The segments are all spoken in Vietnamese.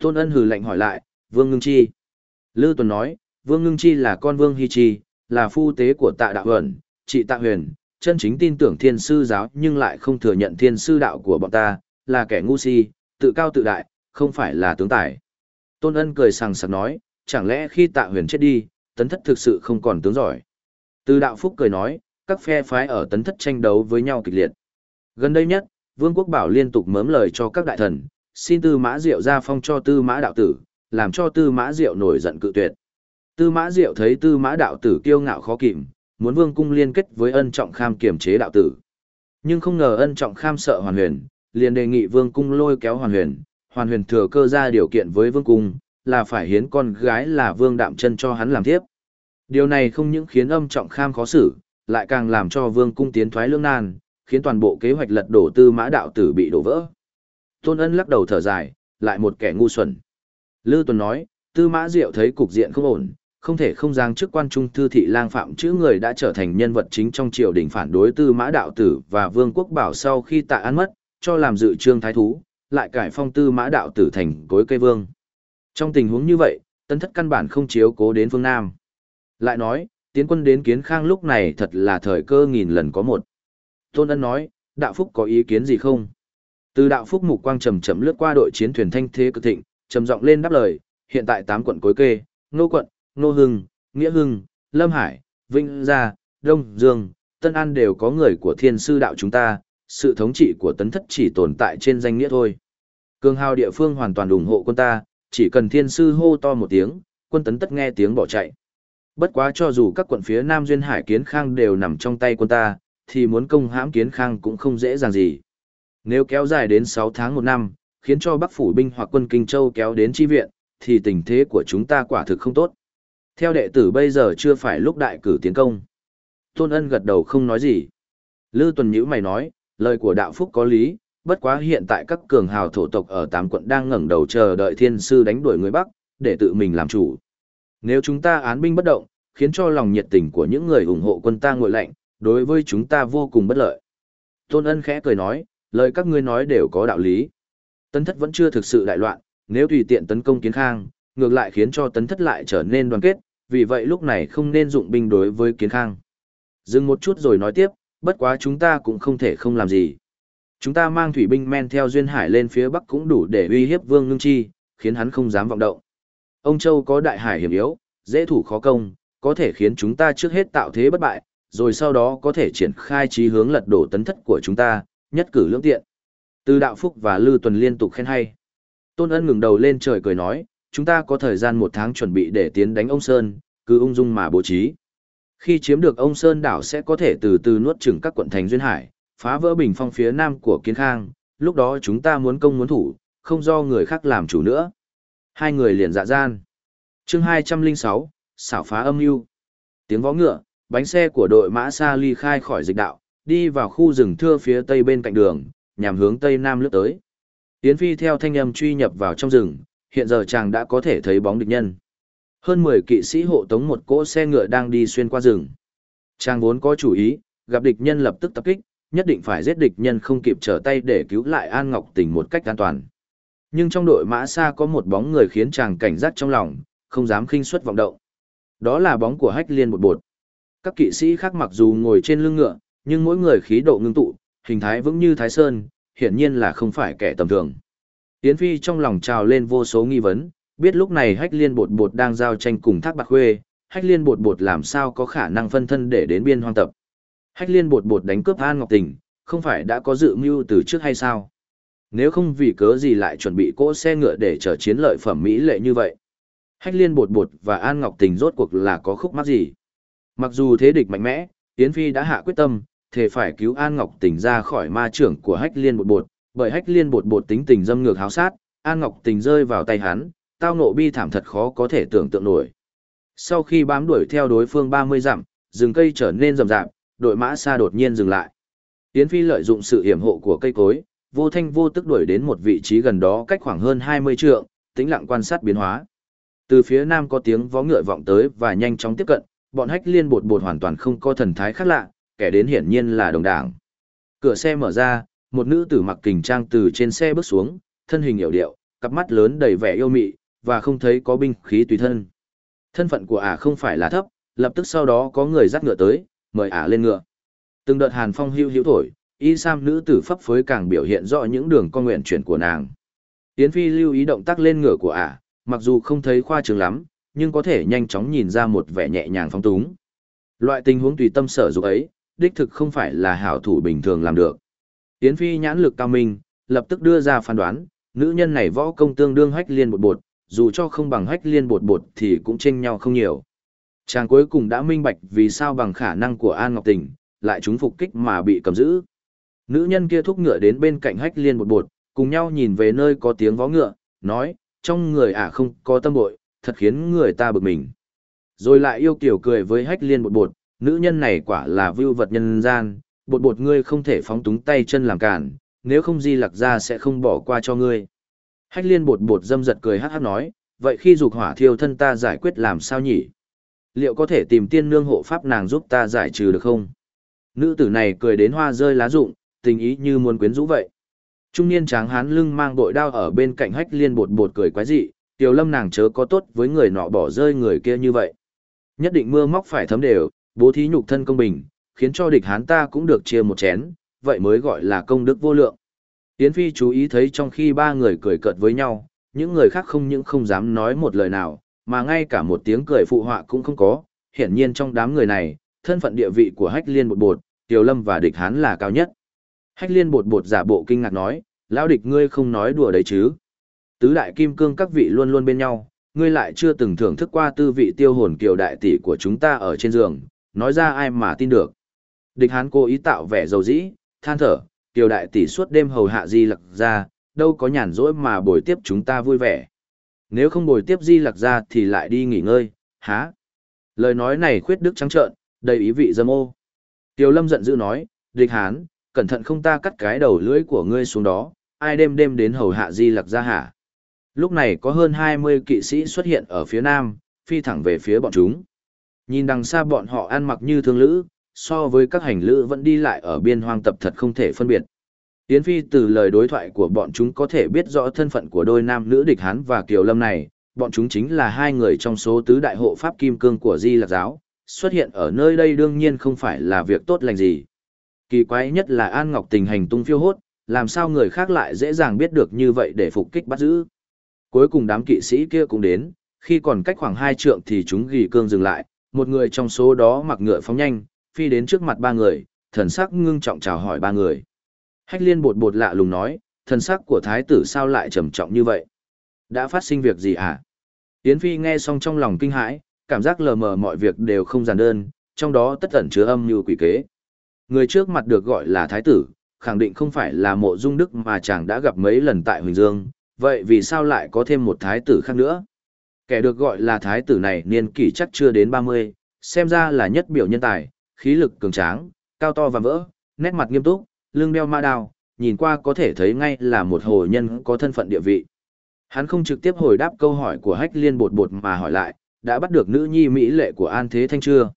Tôn ân hừ lạnh hỏi lại, Vương Ngưng Chi. Lư Tuần nói, Vương Ngưng Chi là con Vương Hy Chi, là phu tế của tạ đạo huyền, chị tạ huyền, chân chính tin tưởng thiên sư giáo nhưng lại không thừa nhận thiên sư đạo của bọn ta, là kẻ ngu si, tự cao tự đại, không phải là tướng tài. Tôn ân cười sằng sặc nói, chẳng lẽ khi tạ huyền chết đi, tấn thất thực sự không còn tướng giỏi. Từ đạo phúc cười nói, các phe phái ở tấn thất tranh đấu với nhau kịch liệt. Gần đây nhất, Vương quốc bảo liên tục mớm lời cho các đại thần, xin tư mã diệu ra phong cho tư mã đạo tử, làm cho tư mã diệu nổi giận cự tuyệt. Tư mã diệu thấy tư mã đạo tử kiêu ngạo khó kìm, muốn vương cung liên kết với ân trọng kham kiềm chế đạo tử. Nhưng không ngờ ân trọng kham sợ hoàn huyền, liền đề nghị vương cung lôi kéo hoàn huyền, hoàn huyền thừa cơ ra điều kiện với vương cung, là phải hiến con gái là vương đạm chân cho hắn làm tiếp. Điều này không những khiến âm trọng kham khó xử, lại càng làm cho vương cung tiến thoái lương nan, khiến toàn bộ kế hoạch lật đổ tư mã đạo tử bị đổ vỡ. Tôn ân lắc đầu thở dài, lại một kẻ ngu xuẩn. Lư Tuần nói, tư mã diệu thấy cục diện không ổn, không thể không giang chức quan trung thư thị lang phạm chữ người đã trở thành nhân vật chính trong triều đình phản đối tư mã đạo tử và vương quốc bảo sau khi tạ án mất, cho làm dự trương thái thú, lại cải phong tư mã đạo tử thành cối cây vương. Trong tình huống như vậy, tân thất căn bản không chiếu cố đến phương Nam. Lại nói, tiến quân đến kiến khang lúc này thật là thời cơ nghìn lần có một. Tôn ân nói, đạo phúc có ý kiến gì không? Từ đạo phúc mục quang trầm chậm lướt qua đội chiến thuyền thanh thế cực thịnh, trầm giọng lên đáp lời, hiện tại tám quận cối kê, Ngô quận, Ngô hưng, nghĩa hưng, lâm hải, vinh gia, đông dương, tân an đều có người của thiên sư đạo chúng ta, sự thống trị của tấn thất chỉ tồn tại trên danh nghĩa thôi. Cường hào địa phương hoàn toàn ủng hộ quân ta, chỉ cần thiên sư hô to một tiếng, quân tấn tất nghe tiếng bỏ chạy. Bất quá cho dù các quận phía Nam Duyên Hải Kiến Khang đều nằm trong tay quân ta, thì muốn công hãm Kiến Khang cũng không dễ dàng gì. Nếu kéo dài đến 6 tháng một năm, khiến cho Bắc phủ binh hoặc quân Kinh Châu kéo đến chi viện, thì tình thế của chúng ta quả thực không tốt. Theo đệ tử bây giờ chưa phải lúc đại cử tiến công. Tôn Ân gật đầu không nói gì. Lư Tuần Nhữ mày nói, lời của đạo phúc có lý, bất quá hiện tại các cường hào thổ tộc ở tám quận đang ngẩng đầu chờ đợi thiên sư đánh đuổi người Bắc, để tự mình làm chủ. Nếu chúng ta án binh bất động, khiến cho lòng nhiệt tình của những người ủng hộ quân ta nguội lạnh, đối với chúng ta vô cùng bất lợi. Tôn Ân khẽ cười nói, lời các ngươi nói đều có đạo lý. Tấn thất vẫn chưa thực sự đại loạn, nếu tùy tiện tấn công kiến khang, ngược lại khiến cho tấn thất lại trở nên đoàn kết, vì vậy lúc này không nên dụng binh đối với kiến khang. Dừng một chút rồi nói tiếp, bất quá chúng ta cũng không thể không làm gì. Chúng ta mang thủy binh men theo duyên hải lên phía bắc cũng đủ để uy hiếp vương ngưng chi, khiến hắn không dám vọng động. Ông Châu có đại hải hiểm yếu, dễ thủ khó công, có thể khiến chúng ta trước hết tạo thế bất bại, rồi sau đó có thể triển khai trí hướng lật đổ tấn thất của chúng ta, nhất cử lưỡng tiện. Từ Đạo Phúc và Lư Tuần liên tục khen hay. Tôn Ân ngừng đầu lên trời cười nói, chúng ta có thời gian một tháng chuẩn bị để tiến đánh ông Sơn, cứ ung dung mà bố trí. Khi chiếm được ông Sơn đảo sẽ có thể từ từ nuốt chửng các quận thành duyên hải, phá vỡ bình phong phía nam của Kiến Khang, lúc đó chúng ta muốn công muốn thủ, không do người khác làm chủ nữa. Hai người liền dạ gian. chương 206, xảo phá âm mưu Tiếng vó ngựa, bánh xe của đội mã xa ly khai khỏi dịch đạo, đi vào khu rừng thưa phía tây bên cạnh đường, nhằm hướng tây nam lướt tới. Yến Phi theo thanh âm truy nhập vào trong rừng, hiện giờ chàng đã có thể thấy bóng địch nhân. Hơn 10 kỵ sĩ hộ tống một cỗ xe ngựa đang đi xuyên qua rừng. Chàng vốn có chủ ý, gặp địch nhân lập tức tập kích, nhất định phải giết địch nhân không kịp trở tay để cứu lại An Ngọc Tình một cách an toàn. Nhưng trong đội mã xa có một bóng người khiến chàng cảnh giác trong lòng, không dám khinh suất vọng động. Đó là bóng của hách liên bột bột. Các kỵ sĩ khác mặc dù ngồi trên lưng ngựa, nhưng mỗi người khí độ ngưng tụ, hình thái vững như thái sơn, hiển nhiên là không phải kẻ tầm thường. Yến Phi trong lòng trào lên vô số nghi vấn, biết lúc này hách liên bột bột đang giao tranh cùng thác bạc khuê, hách liên bột bột làm sao có khả năng phân thân để đến biên hoang tập. Hách liên bột bột đánh cướp An Ngọc Tình, không phải đã có dự mưu từ trước hay sao? Nếu không vì cớ gì lại chuẩn bị cỗ xe ngựa để chở chiến lợi phẩm Mỹ lệ như vậy? Hách liên bột bột và An Ngọc Tình rốt cuộc là có khúc mắc gì? Mặc dù thế địch mạnh mẽ, Yến Phi đã hạ quyết tâm, thể phải cứu An Ngọc Tình ra khỏi ma trưởng của hách liên bột bột, bởi hách liên bột bột tính tình dâm ngược háo sát, An Ngọc Tình rơi vào tay hắn, tao nộ bi thảm thật khó có thể tưởng tượng nổi. Sau khi bám đuổi theo đối phương 30 dặm, rừng cây trở nên rậm rạp, đội mã xa đột nhiên dừng lại. Yến Phi lợi dụng sự hiểm hộ của cây cối, vô thanh vô tức đuổi đến một vị trí gần đó cách khoảng hơn 20 trượng, tĩnh lặng quan sát biến hóa. Từ phía nam có tiếng vó ngựa vọng tới và nhanh chóng tiếp cận, bọn hách liên bột bột hoàn toàn không có thần thái khác lạ, kẻ đến hiển nhiên là đồng đảng. Cửa xe mở ra, một nữ tử mặc kình trang từ trên xe bước xuống, thân hình hiểu điệu, cặp mắt lớn đầy vẻ yêu mị, và không thấy có binh khí tùy thân. Thân phận của ả không phải là thấp, lập tức sau đó có người dắt ngựa tới, mời ả lên ngựa. Từng đợt hàn phong hưu hữu thổi, y sam nữ tử phấp phới càng biểu hiện rõ những đường con nguyện chuyển của nàng. Yến Phi lưu ý động tác lên ngựa của ả, mặc dù không thấy khoa trương lắm, nhưng có thể nhanh chóng nhìn ra một vẻ nhẹ nhàng phong túng. Loại tình huống tùy tâm sở dục ấy, đích thực không phải là hảo thủ bình thường làm được. Yến Phi nhãn lực cao minh, lập tức đưa ra phán đoán, nữ nhân này võ công tương đương hách liên bột bột, dù cho không bằng hách liên bột bột thì cũng chênh nhau không nhiều. Chàng cuối cùng đã minh bạch vì sao bằng khả năng của An Ngọc Tình, lại chúng phục kích mà bị cầm giữ. Nữ nhân kia thúc ngựa đến bên cạnh hách liên bột bột, cùng nhau nhìn về nơi có tiếng vó ngựa, nói, trong người ả không có tâm bội, thật khiến người ta bực mình. Rồi lại yêu kiểu cười với hách liên bột bột, nữ nhân này quả là vưu vật nhân gian, bột bột ngươi không thể phóng túng tay chân làm cản, nếu không di lặc ra sẽ không bỏ qua cho ngươi. Hách liên bột bột dâm giật cười hát hát nói, vậy khi dục hỏa thiêu thân ta giải quyết làm sao nhỉ? Liệu có thể tìm tiên nương hộ pháp nàng giúp ta giải trừ được không? Nữ tử này cười đến hoa rơi lá rụng, tình ý như muốn quyến rũ vậy. Trung niên tráng hán lưng mang bội đao ở bên cạnh hách liên bột bột cười quái dị, tiểu lâm nàng chớ có tốt với người nọ bỏ rơi người kia như vậy. Nhất định mưa móc phải thấm đều, bố thí nhục thân công bình, khiến cho địch hán ta cũng được chia một chén, vậy mới gọi là công đức vô lượng. Yến Phi chú ý thấy trong khi ba người cười cợt với nhau, những người khác không những không dám nói một lời nào, mà ngay cả một tiếng cười phụ họa cũng không có, hiển nhiên trong đám người này, thân phận địa vị của Hách Liên bột bột, Tiểu Lâm và địch hán là cao nhất. Hách Liên bột bột giả bộ kinh ngạc nói, lão địch ngươi không nói đùa đấy chứ. Tứ đại kim cương các vị luôn luôn bên nhau, ngươi lại chưa từng thưởng thức qua tư vị tiêu hồn kiều đại tỷ của chúng ta ở trên giường, nói ra ai mà tin được. Địch hán cố ý tạo vẻ dầu dĩ, than thở, tiểu đại tỷ suốt đêm hầu hạ di lặc ra, đâu có nhàn rỗi mà bồi tiếp chúng ta vui vẻ. Nếu không bồi tiếp di lặc ra thì lại đi nghỉ ngơi, há. Lời nói này khuyết đức trắng trợn, đầy ý vị dâm ô. tiểu lâm giận dữ nói, địch hán, cẩn thận không ta cắt cái đầu lưỡi của ngươi xuống đó, ai đêm đêm đến hầu hạ di lặc ra hả. Lúc này có hơn 20 kỵ sĩ xuất hiện ở phía nam, phi thẳng về phía bọn chúng. Nhìn đằng xa bọn họ ăn mặc như thương lữ, so với các hành lữ vẫn đi lại ở biên hoang tập thật không thể phân biệt. Yến Phi từ lời đối thoại của bọn chúng có thể biết rõ thân phận của đôi nam nữ địch Hán và Kiều Lâm này, bọn chúng chính là hai người trong số tứ đại hộ pháp kim cương của Di Lạc Giáo, xuất hiện ở nơi đây đương nhiên không phải là việc tốt lành gì. Kỳ quái nhất là An Ngọc tình hành tung phiêu hốt, làm sao người khác lại dễ dàng biết được như vậy để phục kích bắt giữ. Cuối cùng đám kỵ sĩ kia cũng đến, khi còn cách khoảng hai trượng thì chúng ghi cương dừng lại, một người trong số đó mặc ngựa phóng nhanh, phi đến trước mặt ba người, thần sắc ngưng trọng chào hỏi ba người. Hách liên bột bột lạ lùng nói, thần sắc của thái tử sao lại trầm trọng như vậy? Đã phát sinh việc gì hả? Yến Phi nghe xong trong lòng kinh hãi, cảm giác lờ mờ mọi việc đều không giản đơn, trong đó tất ẩn chứa âm như quỷ kế. Người trước mặt được gọi là thái tử, khẳng định không phải là mộ dung đức mà chàng đã gặp mấy lần tại Huỳnh Dương, vậy vì sao lại có thêm một thái tử khác nữa? Kẻ được gọi là thái tử này niên kỷ chắc chưa đến 30, xem ra là nhất biểu nhân tài, khí lực cường tráng, cao to và vỡ, nét mặt nghiêm túc, lưng đeo ma đao, nhìn qua có thể thấy ngay là một hồ nhân có thân phận địa vị. Hắn không trực tiếp hồi đáp câu hỏi của hách liên bột bột mà hỏi lại, đã bắt được nữ nhi Mỹ lệ của An Thế Thanh chưa?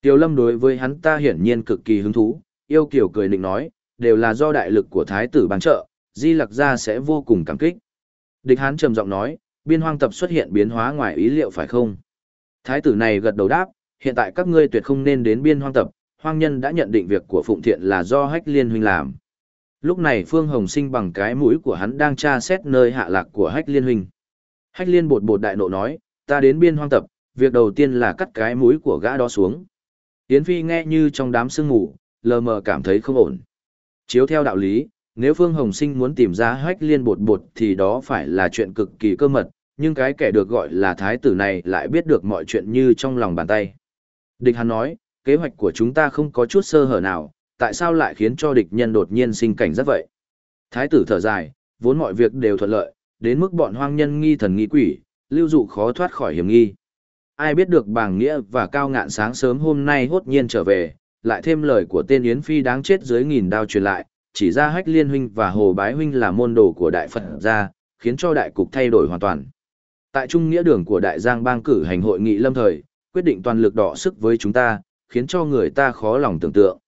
Tiêu lâm đối với hắn ta hiển nhiên cực kỳ hứng thú, yêu kiểu cười định nói, đều là do đại lực của thái tử ban trợ, di lặc gia sẽ vô cùng cảm kích. Địch hắn trầm giọng nói, biên hoang tập xuất hiện biến hóa ngoài ý liệu phải không? Thái tử này gật đầu đáp, hiện tại các ngươi tuyệt không nên đến biên hoang tập, hoang nhân đã nhận định việc của Phụng Thiện là do hách liên huynh làm. Lúc này Phương Hồng Sinh bằng cái mũi của hắn đang tra xét nơi hạ lạc của hách liên huynh. Hách liên bột bột đại nộ nói, ta đến biên hoang tập, việc đầu tiên là cắt cái mũi của gã đó xuống. Yến Phi nghe như trong đám sương ngủ, lờ mờ cảm thấy không ổn. Chiếu theo đạo lý, nếu Phương Hồng Sinh muốn tìm ra hách liên bột bột thì đó phải là chuyện cực kỳ cơ mật, nhưng cái kẻ được gọi là thái tử này lại biết được mọi chuyện như trong lòng bàn tay. Địch hắn nói, kế hoạch của chúng ta không có chút sơ hở nào, tại sao lại khiến cho địch nhân đột nhiên sinh cảnh rất vậy? Thái tử thở dài, vốn mọi việc đều thuận lợi, đến mức bọn hoang nhân nghi thần nghi quỷ, lưu dụ khó thoát khỏi hiểm nghi. Ai biết được bàng nghĩa và cao ngạn sáng sớm hôm nay hốt nhiên trở về, lại thêm lời của tên Yến Phi đáng chết dưới nghìn đao truyền lại, chỉ ra hách liên huynh và hồ bái huynh là môn đồ của đại Phật gia, khiến cho đại cục thay đổi hoàn toàn. Tại trung nghĩa đường của đại giang bang cử hành hội nghị lâm thời, quyết định toàn lực đỏ sức với chúng ta, khiến cho người ta khó lòng tưởng tượng.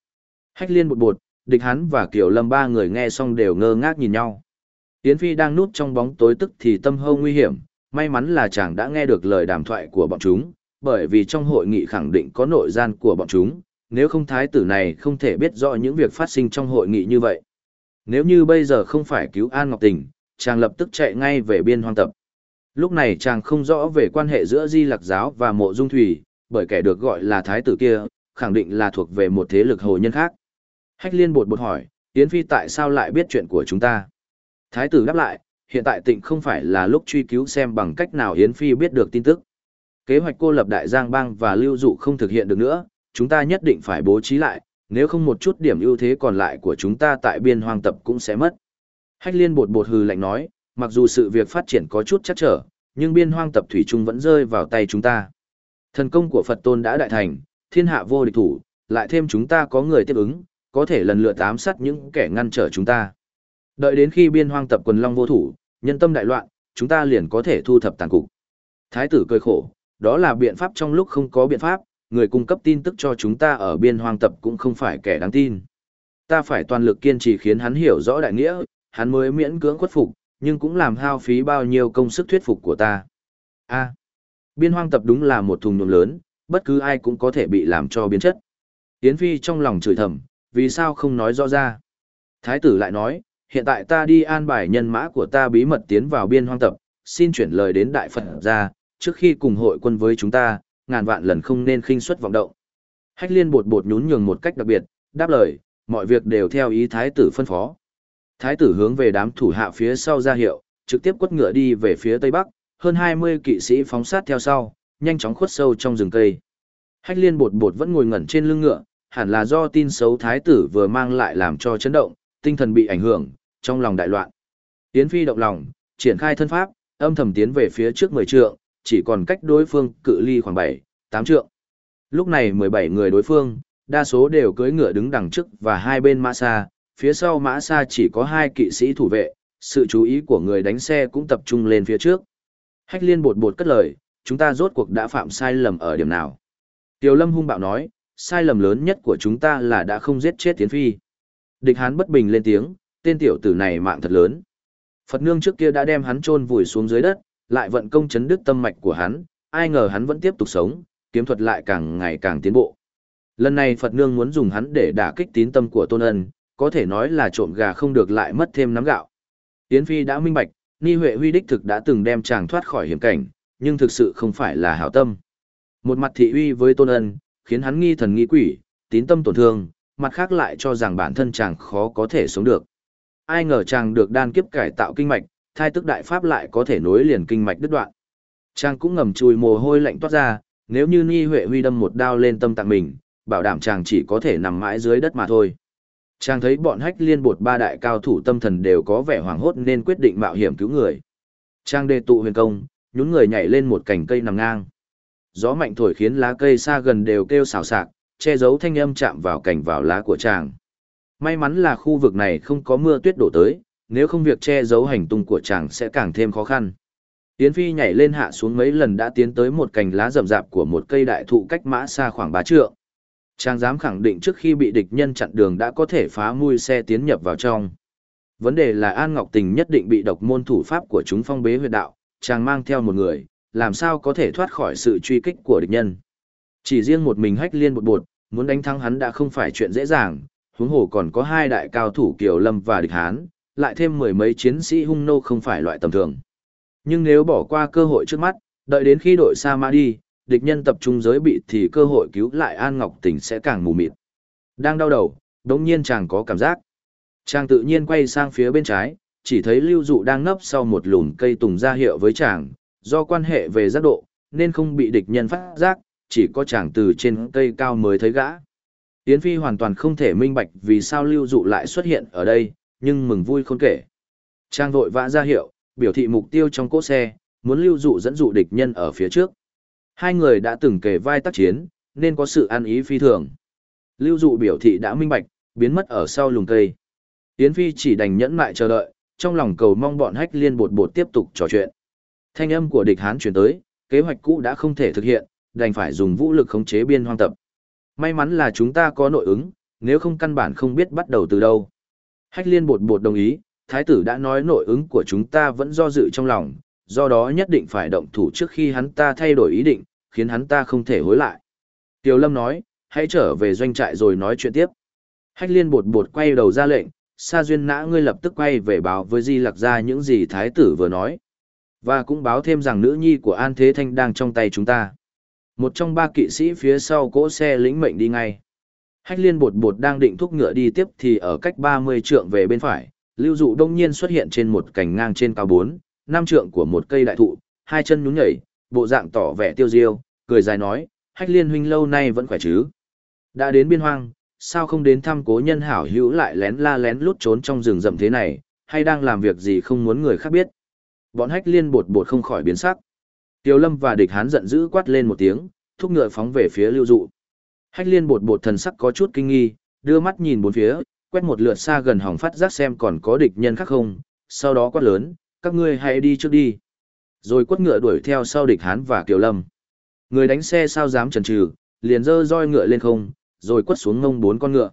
Hách liên bột bột, địch hắn và kiểu lâm ba người nghe xong đều ngơ ngác nhìn nhau. Yến Phi đang núp trong bóng tối tức thì tâm hâu nguy hiểm, may mắn là chàng đã nghe được lời đàm thoại của bọn chúng, bởi vì trong hội nghị khẳng định có nội gian của bọn chúng, nếu không thái tử này không thể biết rõ những việc phát sinh trong hội nghị như vậy. Nếu như bây giờ không phải cứu An Ngọc Tình, chàng lập tức chạy ngay về biên hoang tập. Lúc này chàng không rõ về quan hệ giữa Di Lạc Giáo và Mộ Dung Thủy, bởi kẻ được gọi là thái tử kia, khẳng định là thuộc về một thế lực hồ nhân khác. Hách liên bột bột hỏi, Yến Phi tại sao lại biết chuyện của chúng ta? Thái tử đáp lại, hiện tại tịnh không phải là lúc truy cứu xem bằng cách nào Yến Phi biết được tin tức. Kế hoạch cô lập đại giang bang và lưu dụ không thực hiện được nữa, chúng ta nhất định phải bố trí lại, nếu không một chút điểm ưu thế còn lại của chúng ta tại biên hoang tập cũng sẽ mất. Hách liên bột bột hừ lạnh nói, mặc dù sự việc phát triển có chút chắc trở, nhưng biên hoang tập thủy trung vẫn rơi vào tay chúng ta. Thần công của Phật tôn đã đại thành, thiên hạ vô địch thủ, lại thêm chúng ta có người tiếp ứng, có thể lần lượt ám sát những kẻ ngăn trở chúng ta. Đợi đến khi biên hoang tập quần long vô thủ, nhân tâm đại loạn, chúng ta liền có thể thu thập tàn cục. Thái tử cười khổ, đó là biện pháp trong lúc không có biện pháp, người cung cấp tin tức cho chúng ta ở biên hoang tập cũng không phải kẻ đáng tin. Ta phải toàn lực kiên trì khiến hắn hiểu rõ đại nghĩa, hắn mới miễn cưỡng khuất phục, nhưng cũng làm hao phí bao nhiêu công sức thuyết phục của ta. A. biên hoang tập đúng là một thùng nhộn lớn, bất cứ ai cũng có thể bị làm cho biến chất. Yến Phi trong lòng chửi thầm, vì sao không nói rõ ra. Thái tử lại nói, hiện tại ta đi an bài nhân mã của ta bí mật tiến vào biên hoang tập, xin chuyển lời đến Đại Phật ra, trước khi cùng hội quân với chúng ta, ngàn vạn lần không nên khinh suất vọng động. Hách liên bột bột nhún nhường một cách đặc biệt, đáp lời, mọi việc đều theo ý thái tử phân phó. Thái tử hướng về đám thủ hạ phía sau ra hiệu, trực tiếp quất ngựa đi về phía tây bắc, hơn 20 kỵ sĩ phóng sát theo sau, nhanh chóng khuất sâu trong rừng cây. Hách liên bột bột vẫn ngồi ngẩn trên lưng ngựa, hẳn là do tin xấu thái tử vừa mang lại làm cho chấn động, tinh thần bị ảnh hưởng, trong lòng đại loạn. Yến Phi động lòng, triển khai thân pháp, âm thầm tiến về phía trước 10 trượng, chỉ còn cách đối phương cự ly khoảng 7, 8 trượng. Lúc này 17 người đối phương, đa số đều cưỡi ngựa đứng đằng trước và hai bên mã xa, phía sau mã xa chỉ có hai kỵ sĩ thủ vệ, sự chú ý của người đánh xe cũng tập trung lên phía trước. Hách liên bột bột cất lời, chúng ta rốt cuộc đã phạm sai lầm ở điểm nào. Tiểu lâm hung bạo nói, sai lầm lớn nhất của chúng ta là đã không giết chết tiến phi. Địch hán bất bình lên tiếng, tên tiểu tử này mạng thật lớn. Phật nương trước kia đã đem hắn chôn vùi xuống dưới đất, lại vận công chấn đứt tâm mạch của hắn, ai ngờ hắn vẫn tiếp tục sống, kiếm thuật lại càng ngày càng tiến bộ. Lần này Phật nương muốn dùng hắn để đả kích tín tâm của tôn ân, có thể nói là trộm gà không được lại mất thêm nắm gạo. Yến Phi đã minh bạch, Ni Huệ Huy đích thực đã từng đem chàng thoát khỏi hiểm cảnh, nhưng thực sự không phải là hảo tâm. Một mặt thị uy với tôn ân, khiến hắn nghi thần nghi quỷ, tín tâm tổn thương, mặt khác lại cho rằng bản thân chàng khó có thể sống được. Ai ngờ chàng được đan kiếp cải tạo kinh mạch, thai tức đại pháp lại có thể nối liền kinh mạch đứt đoạn. Chàng cũng ngầm chùi mồ hôi lạnh toát ra, nếu như Ni Huệ Huy đâm một đao lên tâm tạng mình, bảo đảm chàng chỉ có thể nằm mãi dưới đất mà thôi. Chàng thấy bọn hách liên bột ba đại cao thủ tâm thần đều có vẻ hoảng hốt nên quyết định mạo hiểm cứu người. Chàng đề tụ huyền công, nhún người nhảy lên một cành cây nằm ngang. Gió mạnh thổi khiến lá cây xa gần đều kêu xào xạc, che giấu thanh âm chạm vào cành vào lá của chàng. May mắn là khu vực này không có mưa tuyết đổ tới, nếu không việc che giấu hành tung của chàng sẽ càng thêm khó khăn. Yến Phi nhảy lên hạ xuống mấy lần đã tiến tới một cành lá rậm rạp của một cây đại thụ cách mã xa khoảng ba trượng. Chàng dám khẳng định trước khi bị địch nhân chặn đường đã có thể phá mui xe tiến nhập vào trong. Vấn đề là An Ngọc Tình nhất định bị độc môn thủ pháp của chúng phong bế huyệt đạo, chàng mang theo một người, làm sao có thể thoát khỏi sự truy kích của địch nhân. Chỉ riêng một mình hách liên bột bột, muốn đánh thắng hắn đã không phải chuyện dễ dàng, huống hồ còn có hai đại cao thủ Kiều Lâm và địch Hán, lại thêm mười mấy chiến sĩ hung nô không phải loại tầm thường. Nhưng nếu bỏ qua cơ hội trước mắt, đợi đến khi đội Sa Ma đi, địch nhân tập trung giới bị thì cơ hội cứu lại An Ngọc Tình sẽ càng mù mịt. Đang đau đầu, đống nhiên chàng có cảm giác. Chàng tự nhiên quay sang phía bên trái, chỉ thấy lưu dụ đang nấp sau một lùm cây tùng ra hiệu với chàng, do quan hệ về giác độ, nên không bị địch nhân phát giác, chỉ có chàng từ trên cây cao mới thấy gã. Yến Phi hoàn toàn không thể minh bạch vì sao lưu dụ lại xuất hiện ở đây, nhưng mừng vui khôn kể. Chàng vội vã ra hiệu, biểu thị mục tiêu trong cỗ xe, muốn lưu dụ dẫn dụ địch nhân ở phía trước. Hai người đã từng kề vai tác chiến, nên có sự ăn ý phi thường. Lưu dụ biểu thị đã minh bạch, biến mất ở sau lùm cây. Yến Phi chỉ đành nhẫn mại chờ đợi, trong lòng cầu mong bọn hách liên bột bột tiếp tục trò chuyện. Thanh âm của địch Hán chuyển tới, kế hoạch cũ đã không thể thực hiện, đành phải dùng vũ lực khống chế biên hoang tập. May mắn là chúng ta có nội ứng, nếu không căn bản không biết bắt đầu từ đâu. Hách liên bột bột đồng ý, thái tử đã nói nội ứng của chúng ta vẫn do dự trong lòng, do đó nhất định phải động thủ trước khi hắn ta thay đổi ý định, khiến hắn ta không thể hối lại. Tiểu Lâm nói, hãy trở về doanh trại rồi nói chuyện tiếp. Hách liên bột bột quay đầu ra lệnh, Sa Duyên nã ngươi lập tức quay về báo với Di Lặc ra những gì thái tử vừa nói. Và cũng báo thêm rằng nữ nhi của An Thế Thanh đang trong tay chúng ta. Một trong ba kỵ sĩ phía sau cỗ xe lĩnh mệnh đi ngay. Hách liên bột bột đang định thúc ngựa đi tiếp thì ở cách 30 trượng về bên phải, lưu dụ đông nhiên xuất hiện trên một cành ngang trên cao 4, năm trượng của một cây đại thụ, hai chân nhún nhảy, bộ dạng tỏ vẻ tiêu diêu, cười dài nói, hách liên huynh lâu nay vẫn khỏe chứ. Đã đến biên hoang, sao không đến thăm cố nhân hảo hữu lại lén la lén lút trốn trong rừng rậm thế này, hay đang làm việc gì không muốn người khác biết. Bọn hách liên bột bột không khỏi biến sắc. Tiêu lâm và địch hán giận dữ quát lên một tiếng, thúc ngựa phóng về phía lưu dụ. Hách liên bột bột thần sắc có chút kinh nghi, đưa mắt nhìn bốn phía, quét một lượt xa gần hỏng phát giác xem còn có địch nhân khác không, sau đó quát lớn, các ngươi hãy đi trước đi. Rồi quất ngựa đuổi theo sau địch hán và kiều lâm. Người đánh xe sao dám chần chừ, liền dơ roi ngựa lên không, rồi quất xuống ngông bốn con ngựa.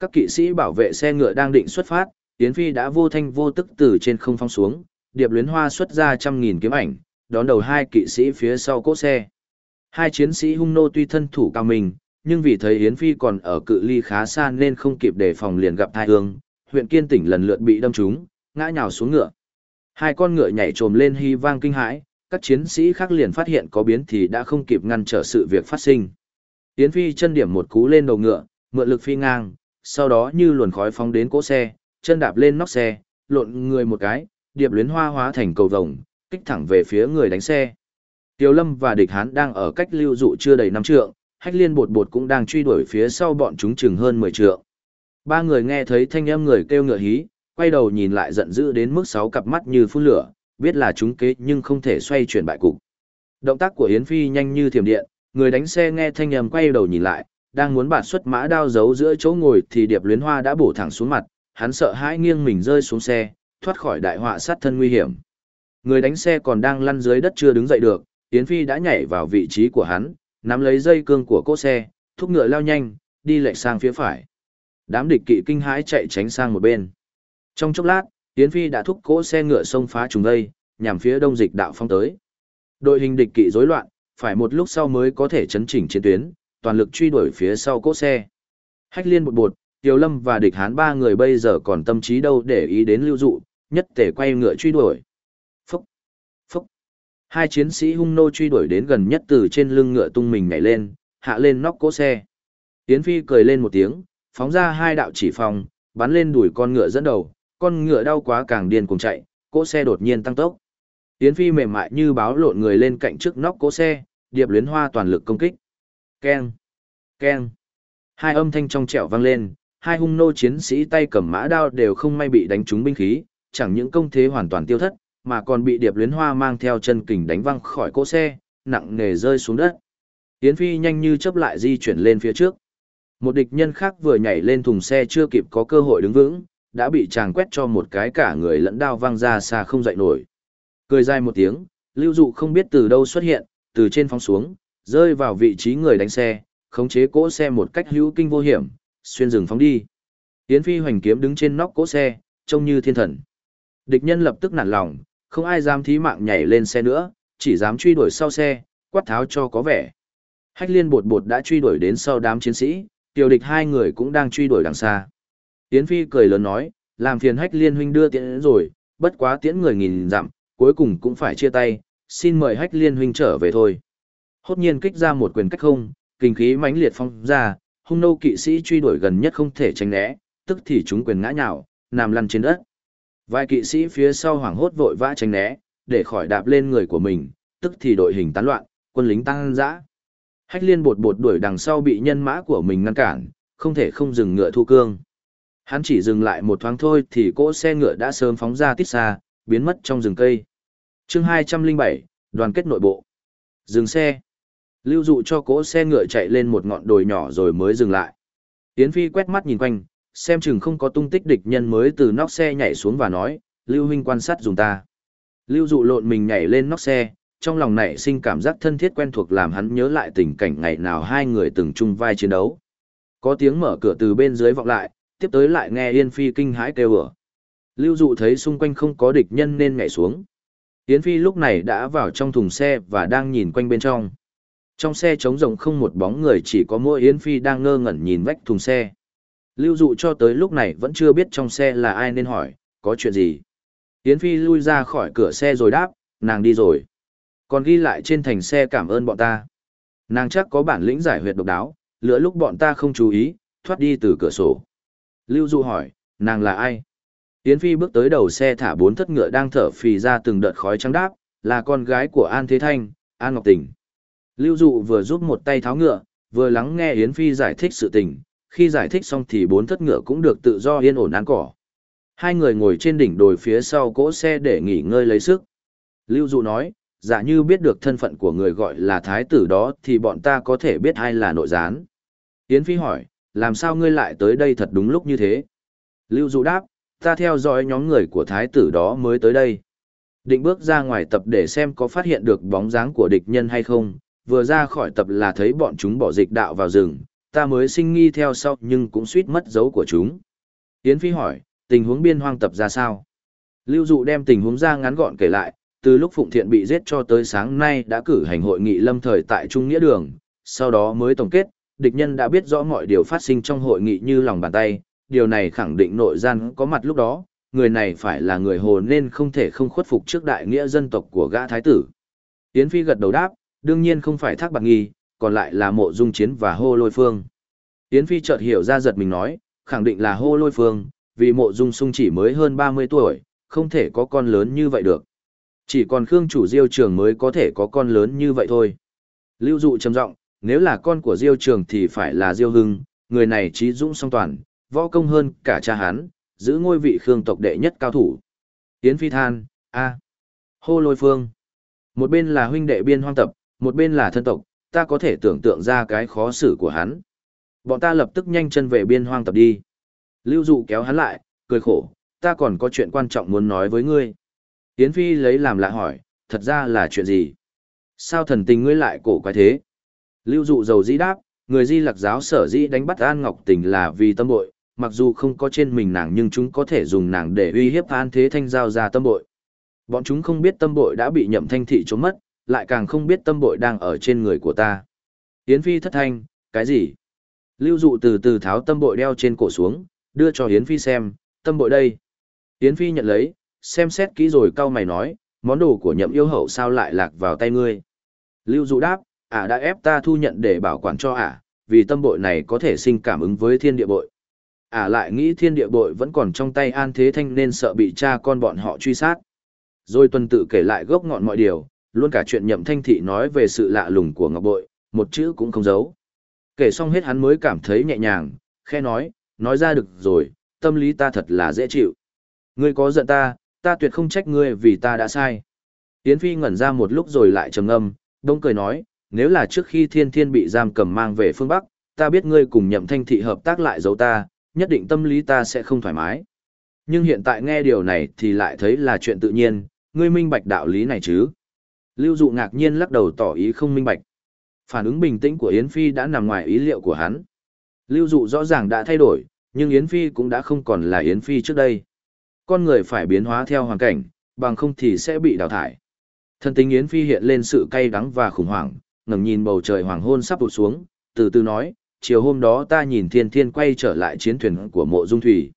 Các kỵ sĩ bảo vệ xe ngựa đang định xuất phát, Yến Phi đã vô thanh vô tức từ trên không phong xuống, điệp luyến hoa xuất ra trăm nghìn kiếm ảnh, đón đầu hai kỵ sĩ phía sau cỗ xe. Hai chiến sĩ hung nô tuy thân thủ cao mình, nhưng vì thấy Yến Phi còn ở cự ly khá xa nên không kịp đề phòng liền gặp thai hương, huyện kiên tỉnh lần lượt bị đâm trúng, ngã nhào xuống ngựa. Hai con ngựa nhảy trồm lên hy vang kinh hãi, các chiến sĩ khác liền phát hiện có biến thì đã không kịp ngăn trở sự việc phát sinh. Tiến Phi chân điểm một cú lên đầu ngựa, mượn lực phi ngang, sau đó như luồn khói phóng đến cỗ xe, chân đạp lên nóc xe, lộn người một cái, điệp luyến hoa hóa thành cầu vồng, kích thẳng về phía người đánh xe. Tiêu Lâm và địch hán đang ở cách lưu dụ chưa đầy năm trượng, hách liên bột bột cũng đang truy đuổi phía sau bọn chúng chừng hơn 10 trượng. Ba người nghe thấy thanh âm người kêu ngựa hí, quay đầu nhìn lại giận dữ đến mức sáu cặp mắt như phun lửa, biết là chúng kế nhưng không thể xoay chuyển bại cục. Động tác của Yến Phi nhanh như thiểm điện, người đánh xe nghe thanh âm quay đầu nhìn lại, đang muốn bản xuất mã đao giấu giữa chỗ ngồi thì điệp luyến hoa đã bổ thẳng xuống mặt, hắn sợ hãi nghiêng mình rơi xuống xe, thoát khỏi đại họa sát thân nguy hiểm. Người đánh xe còn đang lăn dưới đất chưa đứng dậy được, Yến Phi đã nhảy vào vị trí của hắn, nắm lấy dây cương của cỗ xe, thúc ngựa lao nhanh, đi lệch sang phía phải. Đám địch kỵ kinh hãi chạy tránh sang một bên. Trong chốc lát, Yến Phi đã thúc cỗ xe ngựa sông phá trùng dây, nhằm phía đông dịch đạo phong tới. Đội hình địch kỵ rối loạn, phải một lúc sau mới có thể chấn chỉnh chiến tuyến, toàn lực truy đuổi phía sau cỗ xe. Hách liên bột bột, Tiêu Lâm và địch hán ba người bây giờ còn tâm trí đâu để ý đến lưu dụ, nhất thể quay ngựa truy đuổi. Phúc! Phúc! Hai chiến sĩ hung nô truy đuổi đến gần nhất từ trên lưng ngựa tung mình nhảy lên, hạ lên nóc cỗ xe. Yến Phi cười lên một tiếng, phóng ra hai đạo chỉ phòng, bắn lên đuổi con ngựa dẫn đầu, con ngựa đau quá càng điên cuồng chạy, cỗ xe đột nhiên tăng tốc. Yến Phi mềm mại như báo lộn người lên cạnh trước nóc cỗ xe, điệp luyến hoa toàn lực công kích. Keng! Keng! Hai âm thanh trong trẻo vang lên, hai hung nô chiến sĩ tay cầm mã đao đều không may bị đánh trúng binh khí, chẳng những công thế hoàn toàn tiêu thất, mà còn bị điệp luyến hoa mang theo chân kình đánh văng khỏi cỗ xe, nặng nề rơi xuống đất. Yến Phi nhanh như chớp lại di chuyển lên phía trước. Một địch nhân khác vừa nhảy lên thùng xe chưa kịp có cơ hội đứng vững, đã bị chàng quét cho một cái cả người lẫn đao văng ra xa không dậy nổi. Cười dài một tiếng, lưu dụ không biết từ đâu xuất hiện, từ trên phóng xuống, rơi vào vị trí người đánh xe, khống chế cỗ xe một cách hữu kinh vô hiểm, xuyên rừng phóng đi. Yến Phi hoành kiếm đứng trên nóc cỗ xe, trông như thiên thần. Địch nhân lập tức nản lòng, không ai dám thí mạng nhảy lên xe nữa, chỉ dám truy đuổi sau xe, quát tháo cho có vẻ. Hách liên bột bột đã truy đuổi đến sau đám chiến sĩ, tiểu địch hai người cũng đang truy đuổi đằng xa. Yến Phi cười lớn nói, làm phiền hách liên huynh đưa tiễn rồi, bất quá tiễn người nghìn dặm, cuối cùng cũng phải chia tay, xin mời hách liên huynh trở về thôi. Hốt nhiên kích ra một quyền cách không, kinh khí mãnh liệt phong ra, hung nô kỵ sĩ truy đuổi gần nhất không thể tránh né, tức thì chúng quyền ngã nhào, nằm lăn trên đất. Vài kỵ sĩ phía sau hoảng hốt vội vã tránh né, để khỏi đạp lên người của mình, tức thì đội hình tán loạn, quân lính tăng dã. Hách liên bột bột đuổi đằng sau bị nhân mã của mình ngăn cản, không thể không dừng ngựa thu cương. Hắn chỉ dừng lại một thoáng thôi thì cỗ xe ngựa đã sớm phóng ra tít xa, biến mất trong rừng cây. chương 207, đoàn kết nội bộ. Dừng xe. Lưu dụ cho cỗ xe ngựa chạy lên một ngọn đồi nhỏ rồi mới dừng lại. Yến Phi quét mắt nhìn quanh, xem chừng không có tung tích địch nhân mới từ nóc xe nhảy xuống và nói, Lưu huynh quan sát dùng ta. Lưu dụ lộn mình nhảy lên nóc xe, trong lòng nảy sinh cảm giác thân thiết quen thuộc làm hắn nhớ lại tình cảnh ngày nào hai người từng chung vai chiến đấu. Có tiếng mở cửa từ bên dưới vọng lại, tiếp tới lại nghe Yên Phi kinh hãi kêu ửa. Lưu dụ thấy xung quanh không có địch nhân nên nhảy xuống. Yến Phi lúc này đã vào trong thùng xe và đang nhìn quanh bên trong. Trong xe trống rộng không một bóng người chỉ có mỗi Yến Phi đang ngơ ngẩn nhìn vách thùng xe. Lưu dụ cho tới lúc này vẫn chưa biết trong xe là ai nên hỏi, có chuyện gì. Yến Phi lui ra khỏi cửa xe rồi đáp, nàng đi rồi. Còn ghi lại trên thành xe cảm ơn bọn ta. Nàng chắc có bản lĩnh giải huyệt độc đáo, lựa lúc bọn ta không chú ý, thoát đi từ cửa sổ. Lưu Du hỏi, nàng là ai? Yến Phi bước tới đầu xe thả bốn thất ngựa đang thở phì ra từng đợt khói trắng đáp, là con gái của An Thế Thanh, An Ngọc Tình. Lưu Dụ vừa giúp một tay tháo ngựa, vừa lắng nghe Yến Phi giải thích sự tình, khi giải thích xong thì bốn thất ngựa cũng được tự do yên ổn ăn cỏ. Hai người ngồi trên đỉnh đồi phía sau cỗ xe để nghỉ ngơi lấy sức. Lưu Dụ nói, giả như biết được thân phận của người gọi là thái tử đó thì bọn ta có thể biết ai là nội gián. Yến Phi hỏi, làm sao ngươi lại tới đây thật đúng lúc như thế? Lưu Dụ đáp, ta theo dõi nhóm người của thái tử đó mới tới đây. Định bước ra ngoài tập để xem có phát hiện được bóng dáng của địch nhân hay không, vừa ra khỏi tập là thấy bọn chúng bỏ dịch đạo vào rừng, ta mới sinh nghi theo sau nhưng cũng suýt mất dấu của chúng. Yến Phi hỏi, tình huống biên hoang tập ra sao? Lưu Dụ đem tình huống ra ngắn gọn kể lại, từ lúc Phụng Thiện bị giết cho tới sáng nay đã cử hành hội nghị lâm thời tại Trung Nghĩa Đường, sau đó mới tổng kết, địch nhân đã biết rõ mọi điều phát sinh trong hội nghị như lòng bàn tay, điều này khẳng định nội gian có mặt lúc đó, người này phải là người hồ nên không thể không khuất phục trước đại nghĩa dân tộc của gã thái tử. Yến Phi gật đầu đáp, đương nhiên không phải thác bạc nghi, còn lại là mộ dung chiến và hô lôi phương. Yến Phi chợt hiểu ra giật mình nói, khẳng định là hô lôi phương, vì mộ dung sung chỉ mới hơn 30 tuổi, không thể có con lớn như vậy được. Chỉ còn Khương chủ Diêu Trường mới có thể có con lớn như vậy thôi. Lưu dụ trầm giọng, nếu là con của Diêu Trường thì phải là Diêu Hưng, người này trí dũng song toàn, võ công hơn cả cha hắn, giữ ngôi vị Khương tộc đệ nhất cao thủ. Yến Phi than, a, hô lôi phương. Một bên là huynh đệ biên hoang tập, một bên là thân tộc, ta có thể tưởng tượng ra cái khó xử của hắn. Bọn ta lập tức nhanh chân về biên hoang tập đi. Lưu dụ kéo hắn lại, cười khổ, ta còn có chuyện quan trọng muốn nói với ngươi. Yến Phi lấy làm lạ hỏi, thật ra là chuyện gì? Sao thần tình ngươi lại cổ quái thế? Lưu dụ dầu dĩ đáp, người di lạc giáo sở dĩ đánh bắt An Ngọc Tình là vì tâm bội, mặc dù không có trên mình nàng nhưng chúng có thể dùng nàng để uy hiếp An Thế Thanh giao ra tâm bội. Bọn chúng không biết tâm bội đã bị nhậm thanh thị trốn mất, lại càng không biết tâm bội đang ở trên người của ta. Yến Phi thất thanh, cái gì? Lưu dụ từ từ tháo tâm bội đeo trên cổ xuống, đưa cho Yến Phi xem, tâm bội đây. Yến Phi nhận lấy, xem xét kỹ rồi cau mày nói, món đồ của nhậm yêu hậu sao lại lạc vào tay ngươi. Lưu dụ đáp, ả đã ép ta thu nhận để bảo quản cho ả, vì tâm bội này có thể sinh cảm ứng với thiên địa bội. Ả lại nghĩ thiên địa bội vẫn còn trong tay An Thế Thanh nên sợ bị cha con bọn họ truy sát. Rồi tuần tự kể lại gốc ngọn mọi điều, luôn cả chuyện nhậm thanh thị nói về sự lạ lùng của ngọc bội, một chữ cũng không giấu. Kể xong hết hắn mới cảm thấy nhẹ nhàng, khe nói, nói ra được rồi, tâm lý ta thật là dễ chịu. Ngươi có giận ta, ta tuyệt không trách ngươi vì ta đã sai. Yến Phi ngẩn ra một lúc rồi lại trầm ngâm, đông cười nói, nếu là trước khi thiên thiên bị giam cầm mang về phương Bắc, ta biết ngươi cùng nhậm thanh thị hợp tác lại giấu ta, nhất định tâm lý ta sẽ không thoải mái. Nhưng hiện tại nghe điều này thì lại thấy là chuyện tự nhiên, ngươi minh bạch đạo lý này chứ. Lưu dụ ngạc nhiên lắc đầu tỏ ý không minh bạch. Phản ứng bình tĩnh của Yến Phi đã nằm ngoài ý liệu của hắn. Lưu dụ rõ ràng đã thay đổi, nhưng Yến Phi cũng đã không còn là Yến Phi trước đây. Con người phải biến hóa theo hoàn cảnh, bằng không thì sẽ bị đào thải. Thân tính Yến Phi hiện lên sự cay đắng và khủng hoảng, ngẩng nhìn bầu trời hoàng hôn sắp tụt xuống, từ từ nói, chiều hôm đó ta nhìn thiên thiên quay trở lại chiến thuyền của mộ dung thủy.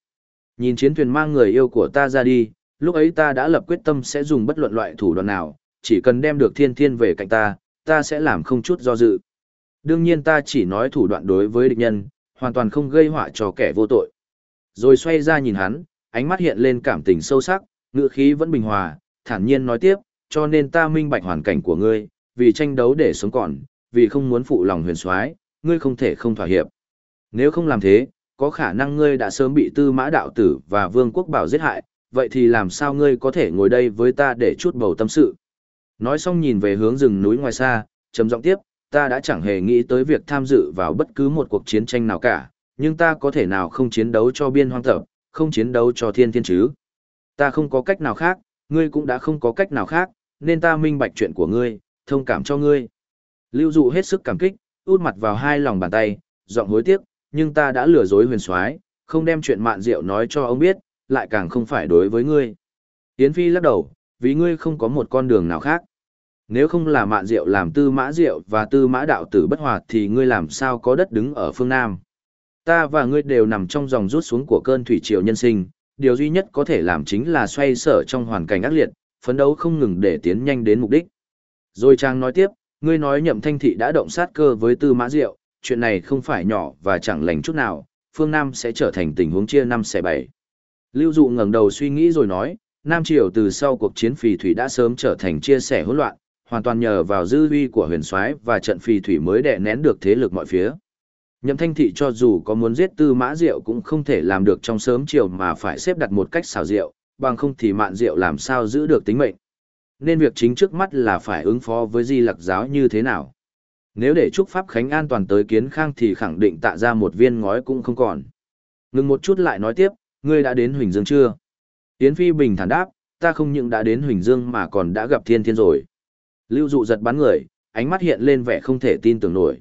Nhìn chiến thuyền mang người yêu của ta ra đi, lúc ấy ta đã lập quyết tâm sẽ dùng bất luận loại thủ đoạn nào, chỉ cần đem được thiên thiên về cạnh ta, ta sẽ làm không chút do dự. Đương nhiên ta chỉ nói thủ đoạn đối với địch nhân, hoàn toàn không gây họa cho kẻ vô tội. Rồi xoay ra nhìn hắn, ánh mắt hiện lên cảm tình sâu sắc, ngữ khí vẫn bình hòa, thản nhiên nói tiếp, cho nên ta minh bạch hoàn cảnh của ngươi, vì tranh đấu để sống còn, vì không muốn phụ lòng huyền soái, ngươi không thể không thỏa hiệp. Nếu không làm thế, có khả năng ngươi đã sớm bị tư mã đạo tử và vương quốc bảo giết hại, vậy thì làm sao ngươi có thể ngồi đây với ta để chút bầu tâm sự. Nói xong nhìn về hướng rừng núi ngoài xa, trầm giọng tiếp, ta đã chẳng hề nghĩ tới việc tham dự vào bất cứ một cuộc chiến tranh nào cả, nhưng ta có thể nào không chiến đấu cho biên hoang tập, không chiến đấu cho thiên thiên chứ. Ta không có cách nào khác, ngươi cũng đã không có cách nào khác, nên ta minh bạch chuyện của ngươi, thông cảm cho ngươi. Lưu dụ hết sức cảm kích, út mặt vào hai lòng bàn tay, giọng hối tiếc, nhưng ta đã lừa dối huyền soái, không đem chuyện mạn rượu nói cho ông biết, lại càng không phải đối với ngươi. Yến Phi lắc đầu, vì ngươi không có một con đường nào khác. Nếu không là mạn diệu làm tư mã diệu và tư mã đạo tử bất hòa thì ngươi làm sao có đất đứng ở phương Nam. Ta và ngươi đều nằm trong dòng rút xuống của cơn thủy triều nhân sinh, điều duy nhất có thể làm chính là xoay sở trong hoàn cảnh ác liệt, phấn đấu không ngừng để tiến nhanh đến mục đích. Rồi Trang nói tiếp, ngươi nói nhậm thanh thị đã động sát cơ với tư mã diệu, chuyện này không phải nhỏ và chẳng lành chút nào, phương Nam sẽ trở thành tình huống chia năm xẻ bảy. Lưu Dụ ngẩng đầu suy nghĩ rồi nói, Nam Triều từ sau cuộc chiến phì thủy đã sớm trở thành chia sẻ hỗn loạn, hoàn toàn nhờ vào dư uy của huyền soái và trận phì thủy mới đè nén được thế lực mọi phía. Nhậm Thanh Thị cho dù có muốn giết Tư Mã Diệu cũng không thể làm được trong sớm chiều mà phải xếp đặt một cách xảo diệu, bằng không thì Mạn Diệu làm sao giữ được tính mệnh. Nên việc chính trước mắt là phải ứng phó với Di Lặc giáo như thế nào. Nếu để chúc Pháp Khánh an toàn tới kiến khang thì khẳng định tạ ra một viên ngói cũng không còn. Ngừng một chút lại nói tiếp, ngươi đã đến Huỳnh Dương chưa? Yến Phi bình thản đáp, ta không những đã đến Huỳnh Dương mà còn đã gặp thiên thiên rồi. Lưu dụ giật bắn người, ánh mắt hiện lên vẻ không thể tin tưởng nổi.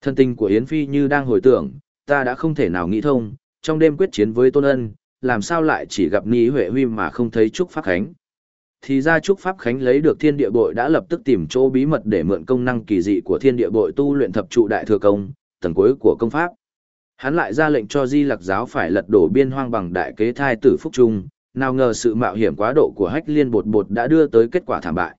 Thân tình của Yến Phi như đang hồi tưởng, ta đã không thể nào nghĩ thông, trong đêm quyết chiến với Tôn Ân, làm sao lại chỉ gặp Ni Huệ Huy mà không thấy Trúc Pháp Khánh. Thì ra Trúc Pháp Khánh lấy được thiên địa bội đã lập tức tìm chỗ bí mật để mượn công năng kỳ dị của thiên địa bội tu luyện thập trụ đại thừa công, tầng cuối của công pháp. Hắn lại ra lệnh cho Di Lặc giáo phải lật đổ biên hoang bằng đại kế thai tử phúc trung, nào ngờ sự mạo hiểm quá độ của Hách Liên Bột Bột đã đưa tới kết quả thảm bại.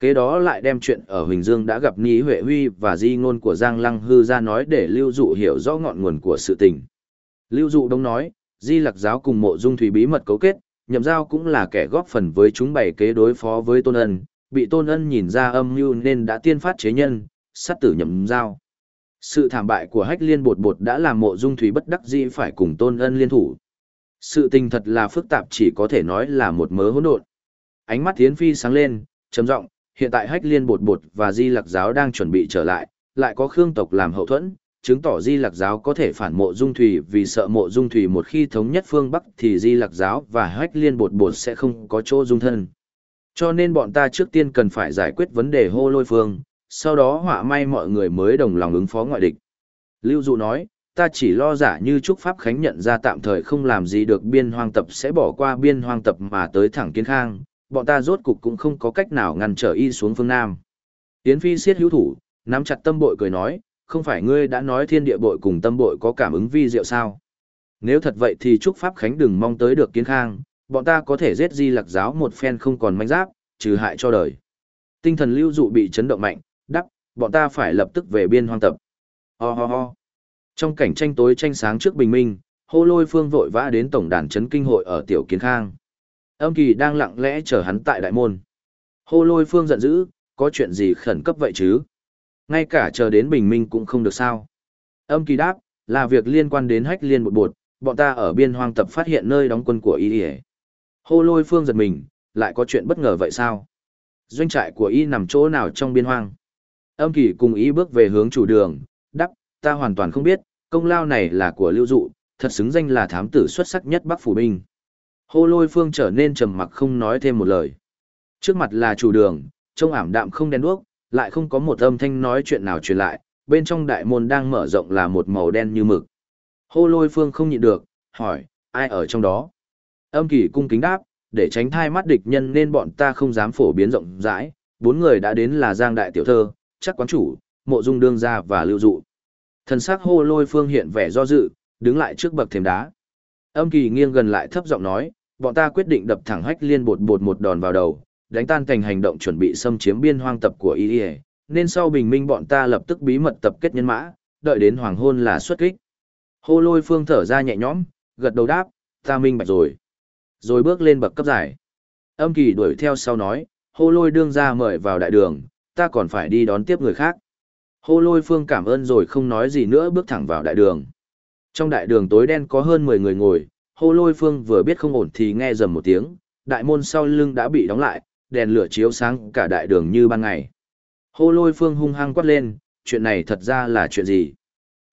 Kế đó lại đem chuyện ở Huỳnh Dương đã gặp Ní Huệ Huy và di ngôn của Giang Lăng Hư ra nói để Lưu Dụ hiểu rõ ngọn nguồn của sự tình. Lưu Dụ đông nói, Di Lặc giáo cùng mộ dung thủy bí mật cấu kết, nhậm giao cũng là kẻ góp phần với chúng bày kế đối phó với Tôn Ân, bị Tôn Ân nhìn ra âm mưu nên đã tiên phát chế nhân, sát tử nhậm giao. Sự thảm bại của hách liên bột bột đã làm mộ dung thủy bất đắc dĩ phải cùng Tôn Ân liên thủ. Sự tình thật là phức tạp chỉ có thể nói là một mớ hỗn độn. Ánh mắt Thiến Phi sáng lên, trầm giọng, hiện tại hách liên bột bột và di lặc giáo đang chuẩn bị trở lại, lại có khương tộc làm hậu thuẫn, chứng tỏ di lặc giáo có thể phản mộ dung thủy vì sợ mộ dung thủy một khi thống nhất phương Bắc thì di lặc giáo và hách liên bột bột sẽ không có chỗ dung thân. Cho nên bọn ta trước tiên cần phải giải quyết vấn đề hô lôi phương, sau đó họa may mọi người mới đồng lòng ứng phó ngoại địch. Lưu Dụ nói, ta chỉ lo giả như Trúc Pháp Khánh nhận ra tạm thời không làm gì được biên hoang tập sẽ bỏ qua biên hoang tập mà tới thẳng kiến khang, bọn ta rốt cục cũng không có cách nào ngăn trở y xuống phương Nam. Yến Phi siết hữu thủ, nắm chặt tâm bội cười nói, không phải ngươi đã nói thiên địa bội cùng tâm bội có cảm ứng vi diệu sao? Nếu thật vậy thì chúc Pháp Khánh đừng mong tới được kiến khang, bọn ta có thể giết di lạc giáo một phen không còn manh giáp, trừ hại cho đời. Tinh thần lưu dụ bị chấn động mạnh, đắp, bọn ta phải lập tức về biên hoang tập. Ho ho ho. Trong cảnh tranh tối tranh sáng trước bình minh, hô lôi phương vội vã đến tổng đàn chấn kinh hội ở tiểu kiến khang. Âm kỳ đang lặng lẽ chờ hắn tại đại môn. Hô lôi phương giận dữ, có chuyện gì khẩn cấp vậy chứ? Ngay cả chờ đến bình minh cũng không được sao. Âm kỳ đáp, là việc liên quan đến hách liên bột bột, bọn ta ở biên hoang tập phát hiện nơi đóng quân của y ỉa hô lôi phương giật mình lại có chuyện bất ngờ vậy sao? Doanh trại của y nằm chỗ nào trong biên hoang? Âm kỳ cùng y bước về hướng chủ đường đắc, ta hoàn toàn không biết công lao này là của lưu dụ thật xứng danh là thám tử xuất sắc nhất bắc phủ binh. Hô lôi phương trở nên trầm mặc không nói thêm một lời. Trước mặt là chủ đường trông ảm đạm không đen đuốc lại không có một âm thanh nói chuyện nào truyền lại, bên trong đại môn đang mở rộng là một màu đen như mực. Hô lôi phương không nhịn được, hỏi, ai ở trong đó? Âm kỳ cung kính đáp, để tránh thai mắt địch nhân nên bọn ta không dám phổ biến rộng rãi, bốn người đã đến là giang đại tiểu thơ, chắc quán chủ, mộ dung đương gia và lưu dụ. Thần sắc hô lôi phương hiện vẻ do dự, đứng lại trước bậc thềm đá. Âm kỳ nghiêng gần lại thấp giọng nói, bọn ta quyết định đập thẳng hách liên bột bột một đòn vào đầu đánh tan thành hành động chuẩn bị xâm chiếm biên hoang tập của y nên sau bình minh bọn ta lập tức bí mật tập kết nhân mã, đợi đến hoàng hôn là xuất kích. Hô lôi phương thở ra nhẹ nhõm, gật đầu đáp, ta minh bạch rồi. Rồi bước lên bậc cấp giải. Âm kỳ đuổi theo sau nói, hô lôi đương ra mời vào đại đường, ta còn phải đi đón tiếp người khác. Hô lôi phương cảm ơn rồi không nói gì nữa bước thẳng vào đại đường. Trong đại đường tối đen có hơn mười người ngồi, hô lôi phương vừa biết không ổn thì nghe dầm một tiếng, đại môn sau lưng đã bị đóng lại đèn lửa chiếu sáng cả đại đường như ban ngày. Hô lôi phương hung hăng quát lên chuyện này thật ra là chuyện gì?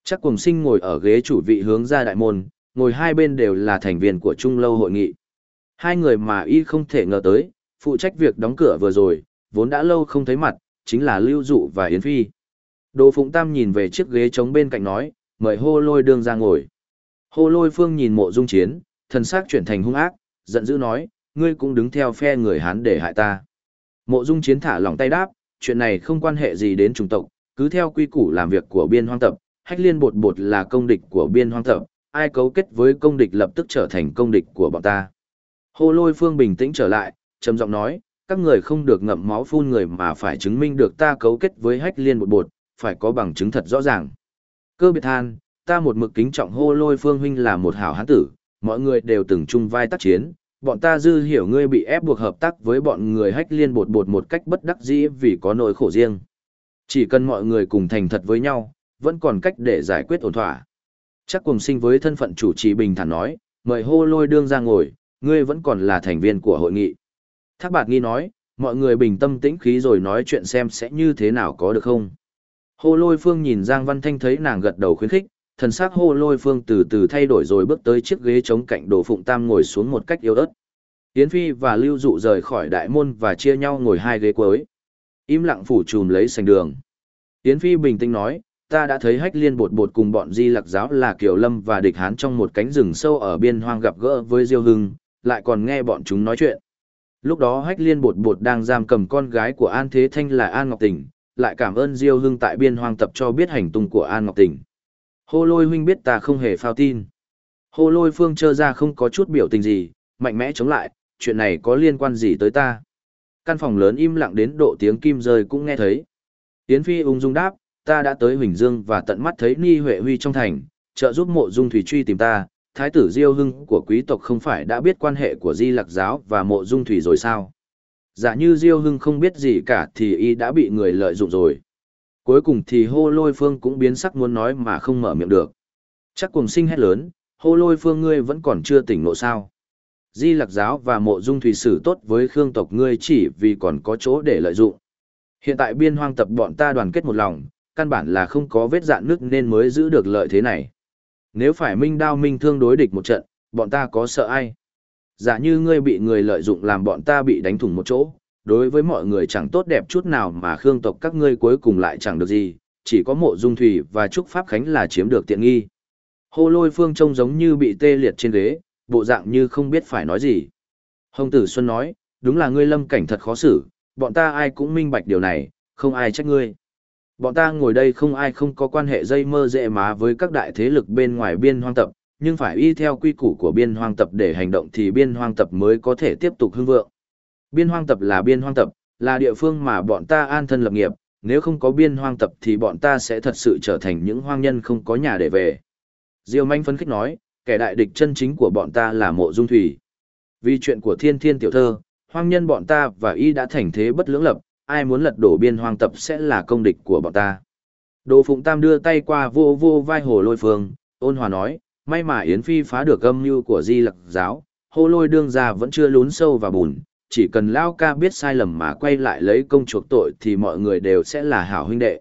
Chắc cùng sinh ngồi ở ghế chủ vị hướng ra đại môn ngồi hai bên đều là thành viên của trung lâu hội nghị. Hai người mà y không thể ngờ tới phụ trách việc đóng cửa vừa rồi vốn đã lâu không thấy mặt chính là lưu dụ và yến phi. Đồ phụng tam nhìn về chiếc ghế trống bên cạnh nói mời hô lôi đương ra ngồi. Hô lôi phương nhìn mộ dung chiến thần sắc chuyển thành hung ác, giận dữ nói, ngươi cũng đứng theo phe người Hán để hại ta. Mộ Dung Chiến thả lỏng tay đáp, chuyện này không quan hệ gì đến chủng tộc, cứ theo quy củ làm việc của biên hoang tập, hách liên bột bột là công địch của biên hoang tập, ai cấu kết với công địch lập tức trở thành công địch của bọn ta. Hồ lôi phương bình tĩnh trở lại, trầm giọng nói, các người không được ngậm máu phun người mà phải chứng minh được ta cấu kết với hách liên bột bột, phải có bằng chứng thật rõ ràng. Cơ biệt than, ta một mực kính trọng hô lôi phương huynh là một hảo hán tử, mọi người đều từng chung vai tác chiến, bọn ta dư hiểu ngươi bị ép buộc hợp tác với bọn người hách liên bột bột một cách bất đắc dĩ vì có nỗi khổ riêng. Chỉ cần mọi người cùng thành thật với nhau, vẫn còn cách để giải quyết ổn thỏa. Chắc cùng sinh với thân phận chủ trì bình thản nói, mời hô lôi đương ra ngồi, ngươi vẫn còn là thành viên của hội nghị. Thác bạc nghi nói, mọi người bình tâm tĩnh khí rồi nói chuyện xem sẽ như thế nào có được không. Hô lôi phương nhìn Giang Văn Thanh thấy nàng gật đầu khuyến khích, thần sắc hô lôi phương từ từ thay đổi rồi bước tới chiếc ghế chống cạnh đồ phụng tam ngồi xuống một cách yếu ớt. Yến Phi và Lưu Dụ rời khỏi đại môn và chia nhau ngồi hai ghế cuối. Im lặng phủ chùm lấy sành đường. Yến Phi bình tĩnh nói, ta đã thấy hách liên bột bột cùng bọn di Lặc giáo là Kiều Lâm và địch hán trong một cánh rừng sâu ở biên hoang gặp gỡ với Diêu Hưng, lại còn nghe bọn chúng nói chuyện. Lúc đó hách liên bột bột đang giam cầm con gái của An Thế Thanh là An Ngọc Tình, lại cảm ơn Diêu Hưng tại biên hoang tập cho biết hành tung của An Ngọc Tình. Hô lôi huynh biết ta không hề phao tin. Hô lôi phương trơ ra không có chút biểu tình gì, mạnh mẽ chống lại, chuyện này có liên quan gì tới ta. Căn phòng lớn im lặng đến độ tiếng kim rơi cũng nghe thấy. Yến Phi ung dung đáp, ta đã tới Huỳnh Dương và tận mắt thấy Ni Huệ Huy trong thành, trợ giúp mộ dung thủy truy tìm ta, thái tử Diêu Hưng của quý tộc không phải đã biết quan hệ của Di Lặc giáo và mộ dung thủy rồi sao? Giả như Diêu Hưng không biết gì cả thì y đã bị người lợi dụng rồi. Cuối cùng thì hô lôi phương cũng biến sắc muốn nói mà không mở miệng được. Chắc cùng sinh hét lớn, hô lôi phương ngươi vẫn còn chưa tỉnh ngộ sao. Di Lặc giáo và mộ dung thủy sử tốt với khương tộc ngươi chỉ vì còn có chỗ để lợi dụng. Hiện tại biên hoang tập bọn ta đoàn kết một lòng, căn bản là không có vết dạn nước nên mới giữ được lợi thế này. Nếu phải minh đao minh thương đối địch một trận, bọn ta có sợ ai? Giả như ngươi bị người lợi dụng làm bọn ta bị đánh thủng một chỗ, đối với mọi người chẳng tốt đẹp chút nào mà khương tộc các ngươi cuối cùng lại chẳng được gì, chỉ có mộ dung thủy và trúc pháp khánh là chiếm được tiện nghi. Hô lôi phương trông giống như bị tê liệt trên ghế, bộ dạng như không biết phải nói gì. Hồng tử Xuân nói, đúng là ngươi lâm cảnh thật khó xử, bọn ta ai cũng minh bạch điều này, không ai trách ngươi. Bọn ta ngồi đây không ai không có quan hệ dây mơ dễ má với các đại thế lực bên ngoài biên hoang tập, nhưng phải y theo quy củ của biên hoang tập để hành động thì biên hoang tập mới có thể tiếp tục hưng vượng. Biên hoang tập là biên hoang tập, là địa phương mà bọn ta an thân lập nghiệp, nếu không có biên hoang tập thì bọn ta sẽ thật sự trở thành những hoang nhân không có nhà để về. Diêu manh phấn khích nói, kẻ đại địch chân chính của bọn ta là mộ dung thủy. Vì chuyện của thiên thiên tiểu thơ, hoang nhân bọn ta và y đã thành thế bất lưỡng lập, ai muốn lật đổ biên hoang tập sẽ là công địch của bọn ta. Đồ Phụng Tam đưa tay qua vô vô vai hồ lôi phương, ôn hòa nói, may mà Yến Phi phá được âm mưu của di lặc giáo, hồ lôi đương gia vẫn chưa lún sâu vào bùn, chỉ cần Lao ca biết sai lầm mà quay lại lấy công chuộc tội thì mọi người đều sẽ là hảo huynh đệ.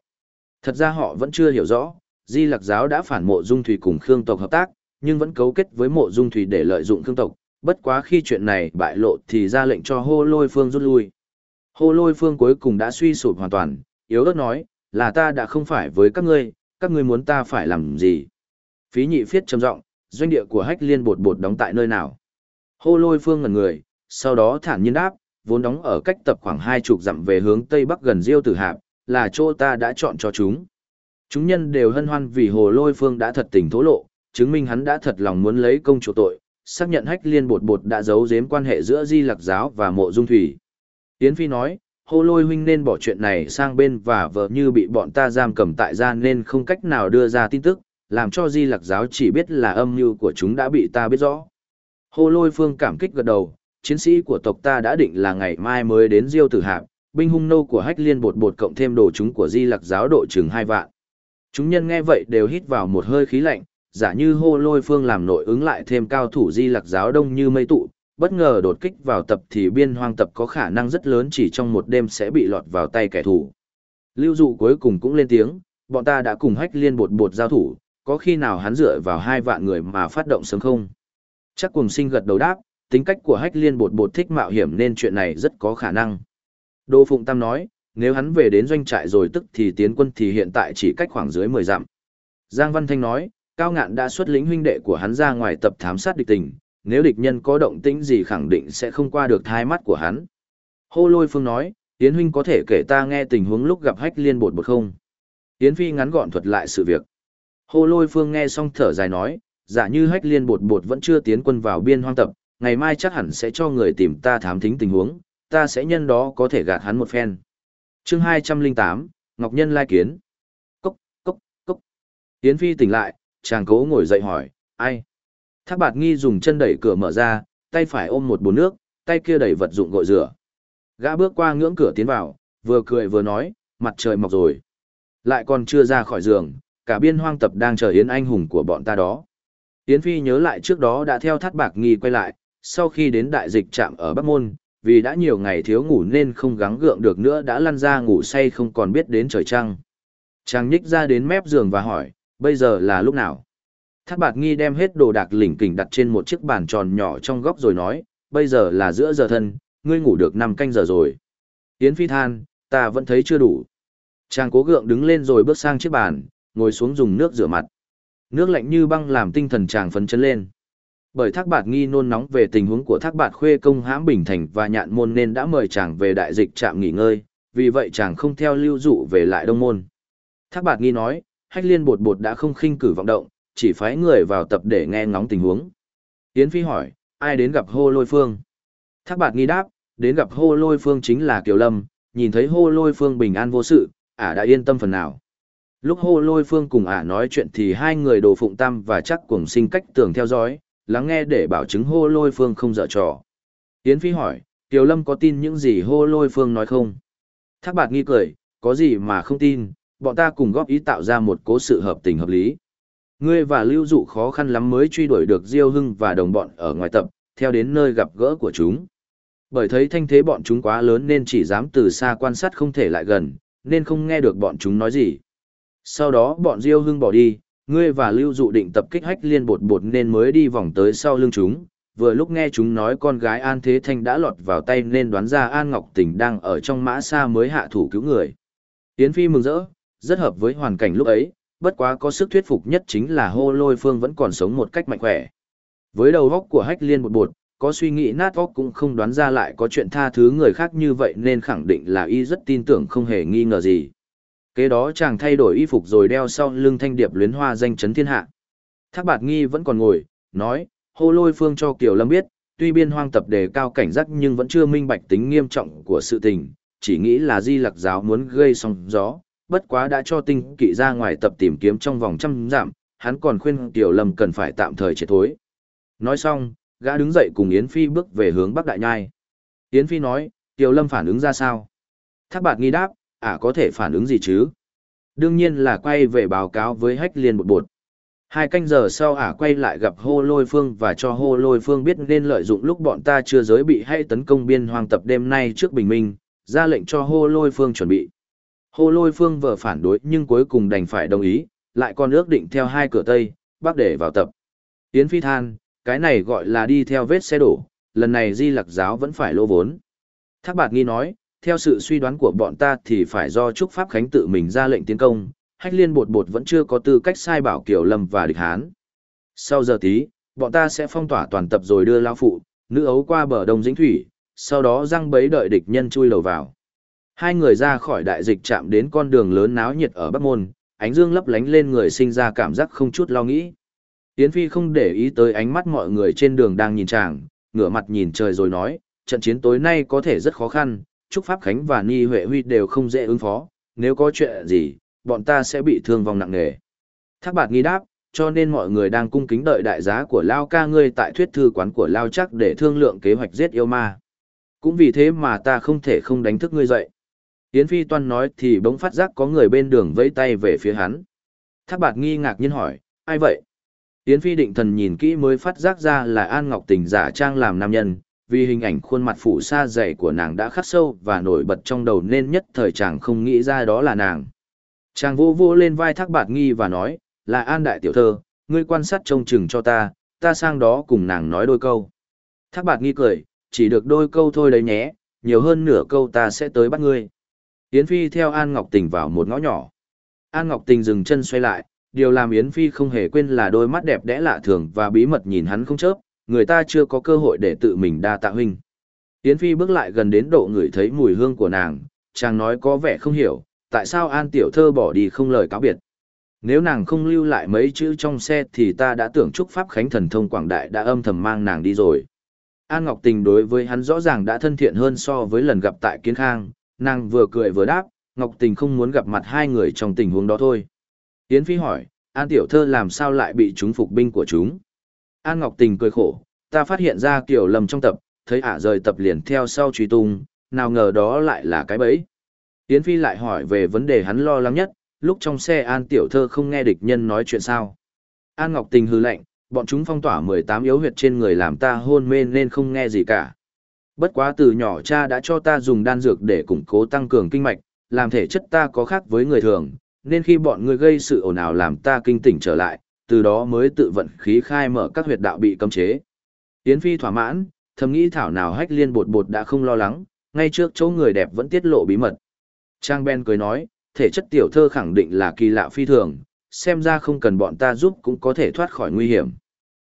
Thật ra họ vẫn chưa hiểu rõ, di lặc giáo đã phản mộ dung thủy cùng Khương tộc hợp tác, nhưng vẫn cấu kết với mộ dung thủy để lợi dụng Khương tộc, bất quá khi chuyện này bại lộ thì ra lệnh cho hô lôi phương rút lui. Hô lôi phương cuối cùng đã suy sụp hoàn toàn, yếu ớt nói, là ta đã không phải với các ngươi, các ngươi muốn ta phải làm gì. Phí nhị phiết trầm giọng, doanh địa của hách liên bột bột đóng tại nơi nào. Hô lôi phương ngần người, sau đó thản nhiên đáp, vốn đóng ở cách tập khoảng hai chục dặm về hướng tây bắc gần diêu tử hạp, là chỗ ta đã chọn cho chúng. Chúng nhân đều hân hoan vì hồ lôi phương đã thật tình thố lộ, chứng minh hắn đã thật lòng muốn lấy công chủ tội, xác nhận hách liên bột bột đã giấu giếm quan hệ giữa di lạc giáo và mộ dung thủy. tiến Phi nói, hồ lôi huynh nên bỏ chuyện này sang bên và vợ như bị bọn ta giam cầm tại gia nên không cách nào đưa ra tin tức, làm cho di lạc giáo chỉ biết là âm mưu của chúng đã bị ta biết rõ. hồ lôi phương cảm kích gật đầu, chiến sĩ của tộc ta đã định là ngày mai mới đến diêu tử hạp, binh hung nô của hách liên bột bột cộng thêm đồ chúng của di lạc giáo độ chừng hai vạn. Chúng nhân nghe vậy đều hít vào một hơi khí lạnh, giả như hô lôi phương làm nội ứng lại thêm cao thủ di lạc giáo đông như mây tụ, bất ngờ đột kích vào tập thì biên hoang tập có khả năng rất lớn chỉ trong một đêm sẽ bị lọt vào tay kẻ thù. Lưu dụ cuối cùng cũng lên tiếng, bọn ta đã cùng hách liên bột bột giao thủ, có khi nào hắn dựa vào hai vạn người mà phát động sớm không? Chắc cùng sinh gật đầu đáp, tính cách của hách liên bột bột thích mạo hiểm nên chuyện này rất có khả năng. Đô Phụng Tam nói, nếu hắn về đến doanh trại rồi tức thì tiến quân thì hiện tại chỉ cách khoảng dưới 10 dặm. Giang Văn Thanh nói, Cao Ngạn đã xuất lĩnh huynh đệ của hắn ra ngoài tập thám sát địch tình, nếu địch nhân có động tĩnh gì khẳng định sẽ không qua được thai mắt của hắn. Hô lôi phương nói, Yến huynh có thể kể ta nghe tình huống lúc gặp hách liên bột bột không? Yến phi ngắn gọn thuật lại sự việc. Hô lôi phương nghe xong thở dài nói, giả như hách liên bột bột vẫn chưa tiến quân vào biên hoang tập, ngày mai chắc hẳn sẽ cho người tìm ta thám thính tình huống, ta sẽ nhân đó có thể gạt hắn một phen. chương 208, Ngọc Nhân lai kiến. Cốc, cốc, cốc. Yến phi tỉnh lại, chàng cố ngồi dậy hỏi, ai? Thác bạt nghi dùng chân đẩy cửa mở ra, tay phải ôm một bồn nước, tay kia đẩy vật dụng gội rửa. Gã bước qua ngưỡng cửa tiến vào, vừa cười vừa nói, mặt trời mọc rồi. Lại còn chưa ra khỏi giường, cả biên hoang tập đang chờ Yến anh hùng của bọn ta đó. Yến Phi nhớ lại trước đó đã theo thắt bạc nghi quay lại, sau khi đến đại dịch trạm ở Bắc Môn, vì đã nhiều ngày thiếu ngủ nên không gắng gượng được nữa đã lăn ra ngủ say không còn biết đến trời trăng. Chàng nhích ra đến mép giường và hỏi, bây giờ là lúc nào? Thác bạc nghi đem hết đồ đạc lỉnh kỉnh đặt trên một chiếc bàn tròn nhỏ trong góc rồi nói, bây giờ là giữa giờ thân, ngươi ngủ được 5 canh giờ rồi. Yến Phi than, ta vẫn thấy chưa đủ. Chàng cố gượng đứng lên rồi bước sang chiếc bàn, ngồi xuống dùng nước rửa mặt. Nước lạnh như băng làm tinh thần chàng phấn chấn lên. Bởi thác bạt nghi nôn nóng về tình huống của thác bạt khuê công hãm bình thành và nhạn môn nên đã mời chàng về đại dịch trạm nghỉ ngơi, vì vậy chàng không theo lưu dụ về lại đông môn. Thác bạt nghi nói, hách liên bột bột đã không khinh cử vọng động, chỉ phái người vào tập để nghe ngóng tình huống. Yến Phi hỏi, ai đến gặp hô lôi phương? Thác bạt nghi đáp, đến gặp hô lôi phương chính là Kiều Lâm, nhìn thấy hô lôi phương bình an vô sự, ả đã yên tâm phần nào. Lúc hô lôi phương cùng ả nói chuyện thì hai người đồ phụng tam và chắc cùng sinh cách tường theo dõi, lắng nghe để bảo chứng hô lôi phương không dở trò. Yến Phi hỏi, Tiểu Lâm có tin những gì hô lôi phương nói không? Thác bạt nghi cười, có gì mà không tin, bọn ta cùng góp ý tạo ra một cố sự hợp tình hợp lý. Ngươi và lưu dụ khó khăn lắm mới truy đuổi được Diêu Hưng và đồng bọn ở ngoài tập, theo đến nơi gặp gỡ của chúng. Bởi thấy thanh thế bọn chúng quá lớn nên chỉ dám từ xa quan sát không thể lại gần, nên không nghe được bọn chúng nói gì. Sau đó bọn Diêu Hưng bỏ đi, ngươi và Lưu Dụ định tập kích hách liên bột bột nên mới đi vòng tới sau lưng chúng. Vừa lúc nghe chúng nói con gái An Thế Thanh đã lọt vào tay nên đoán ra An Ngọc Tình đang ở trong mã xa mới hạ thủ cứu người. Yến Phi mừng rỡ, rất hợp với hoàn cảnh lúc ấy, bất quá có sức thuyết phục nhất chính là hô lôi phương vẫn còn sống một cách mạnh khỏe. Với đầu góc của hách liên bột bột, có suy nghĩ nát óc cũng không đoán ra lại có chuyện tha thứ người khác như vậy nên khẳng định là y rất tin tưởng không hề nghi ngờ gì. Kế đó chàng thay đổi y phục rồi đeo sau lưng thanh điệp luyến hoa danh chấn thiên hạ. Thác bạt nghi vẫn còn ngồi, nói, hô lôi phương cho Kiều Lâm biết, tuy biên hoang tập đề cao cảnh giác nhưng vẫn chưa minh bạch tính nghiêm trọng của sự tình, chỉ nghĩ là di lặc giáo muốn gây sóng gió, bất quá đã cho tinh kỵ ra ngoài tập tìm kiếm trong vòng trăm giảm, hắn còn khuyên Kiều Lâm cần phải tạm thời triệt thối. Nói xong, gã đứng dậy cùng Yến Phi bước về hướng Bắc Đại Nhai. Yến Phi nói, Kiều Lâm phản ứng ra sao? Thác bạt nghi đáp, à có thể phản ứng gì chứ? Đương nhiên là quay về báo cáo với hách liên một bột. Hai canh giờ sau ả quay lại gặp hô lôi phương và cho hô lôi phương biết nên lợi dụng lúc bọn ta chưa giới bị hay tấn công biên hoang tập đêm nay trước bình minh, ra lệnh cho hô lôi phương chuẩn bị. Hô lôi phương vừa phản đối nhưng cuối cùng đành phải đồng ý, lại còn ước định theo hai cửa Tây, Bắc để vào tập. Yến Phi than, cái này gọi là đi theo vết xe đổ, lần này di lặc giáo vẫn phải lỗ vốn. Thác bạt nghi nói, theo sự suy đoán của bọn ta thì phải do Trúc Pháp Khánh tự mình ra lệnh tiến công, hách liên bột bột vẫn chưa có tư cách sai bảo Kiều Lâm và địch Hán. Sau giờ tí, bọn ta sẽ phong tỏa toàn tập rồi đưa lao phụ, nữ ấu qua bờ đông dĩnh thủy, sau đó răng bấy đợi địch nhân chui lầu vào. Hai người ra khỏi đại dịch chạm đến con đường lớn náo nhiệt ở Bắc Môn, ánh dương lấp lánh lên người sinh ra cảm giác không chút lo nghĩ. Yến Phi không để ý tới ánh mắt mọi người trên đường đang nhìn chàng, ngửa mặt nhìn trời rồi nói, trận chiến tối nay có thể rất khó khăn, Trúc Pháp Khánh và Ni Huệ Huy đều không dễ ứng phó, nếu có chuyện gì, bọn ta sẽ bị thương vong nặng nề. Thác bạt nghi đáp, cho nên mọi người đang cung kính đợi đại giá của Lao ca ngươi tại thuyết thư quán của Lao chắc để thương lượng kế hoạch giết yêu ma. Cũng vì thế mà ta không thể không đánh thức ngươi dậy. Yến Phi Toan nói thì bỗng phát giác có người bên đường vẫy tay về phía hắn. Thác bạt nghi ngạc nhiên hỏi, ai vậy? Yến Phi định thần nhìn kỹ mới phát giác ra là An Ngọc Tình giả trang làm nam nhân, vì hình ảnh khuôn mặt phủ xa dày của nàng đã khắc sâu và nổi bật trong đầu nên nhất thời chàng không nghĩ ra đó là nàng. Chàng vô vô lên vai thác bạt nghi và nói, là An Đại Tiểu Thơ, ngươi quan sát trông chừng cho ta, ta sang đó cùng nàng nói đôi câu. Thác bạt nghi cười, chỉ được đôi câu thôi đấy nhé, nhiều hơn nửa câu ta sẽ tới bắt ngươi. Yến Phi theo An Ngọc Tình vào một ngõ nhỏ. An Ngọc Tình dừng chân xoay lại, điều làm Yến Phi không hề quên là đôi mắt đẹp đẽ lạ thường và bí mật nhìn hắn không chớp, người ta chưa có cơ hội để tự mình đa tạ huynh. Yến Phi bước lại gần đến độ người thấy mùi hương của nàng, chàng nói có vẻ không hiểu, tại sao An Tiểu Thơ bỏ đi không lời cáo biệt. Nếu nàng không lưu lại mấy chữ trong xe thì ta đã tưởng chúc Pháp Khánh thần thông quảng đại đã âm thầm mang nàng đi rồi. An Ngọc Tình đối với hắn rõ ràng đã thân thiện hơn so với lần gặp tại Kiến Khang, nàng vừa cười vừa đáp, Ngọc Tình không muốn gặp mặt hai người trong tình huống đó thôi. Yến Phi hỏi, An Tiểu Thơ làm sao lại bị chúng phục binh của chúng? An Ngọc Tình cười khổ, ta phát hiện ra kiểu lầm trong tập, thấy ả rời tập liền theo sau truy tung, nào ngờ đó lại là cái bẫy. Yến Phi lại hỏi về vấn đề hắn lo lắng nhất, lúc trong xe An Tiểu Thơ không nghe địch nhân nói chuyện sao. An Ngọc Tình hư lệnh, bọn chúng phong tỏa 18 yếu huyệt trên người làm ta hôn mê nên không nghe gì cả. Bất quá từ nhỏ cha đã cho ta dùng đan dược để củng cố tăng cường kinh mạch, làm thể chất ta có khác với người thường, nên khi bọn người gây sự ồn ào làm ta kinh tỉnh trở lại, từ đó mới tự vận khí khai mở các huyệt đạo bị cấm chế. Yến Phi thỏa mãn, thầm nghĩ thảo nào hách liên bột bột đã không lo lắng, ngay trước chỗ người đẹp vẫn tiết lộ bí mật. Trang Ben cười nói, thể chất tiểu thơ khẳng định là kỳ lạ phi thường, xem ra không cần bọn ta giúp cũng có thể thoát khỏi nguy hiểm.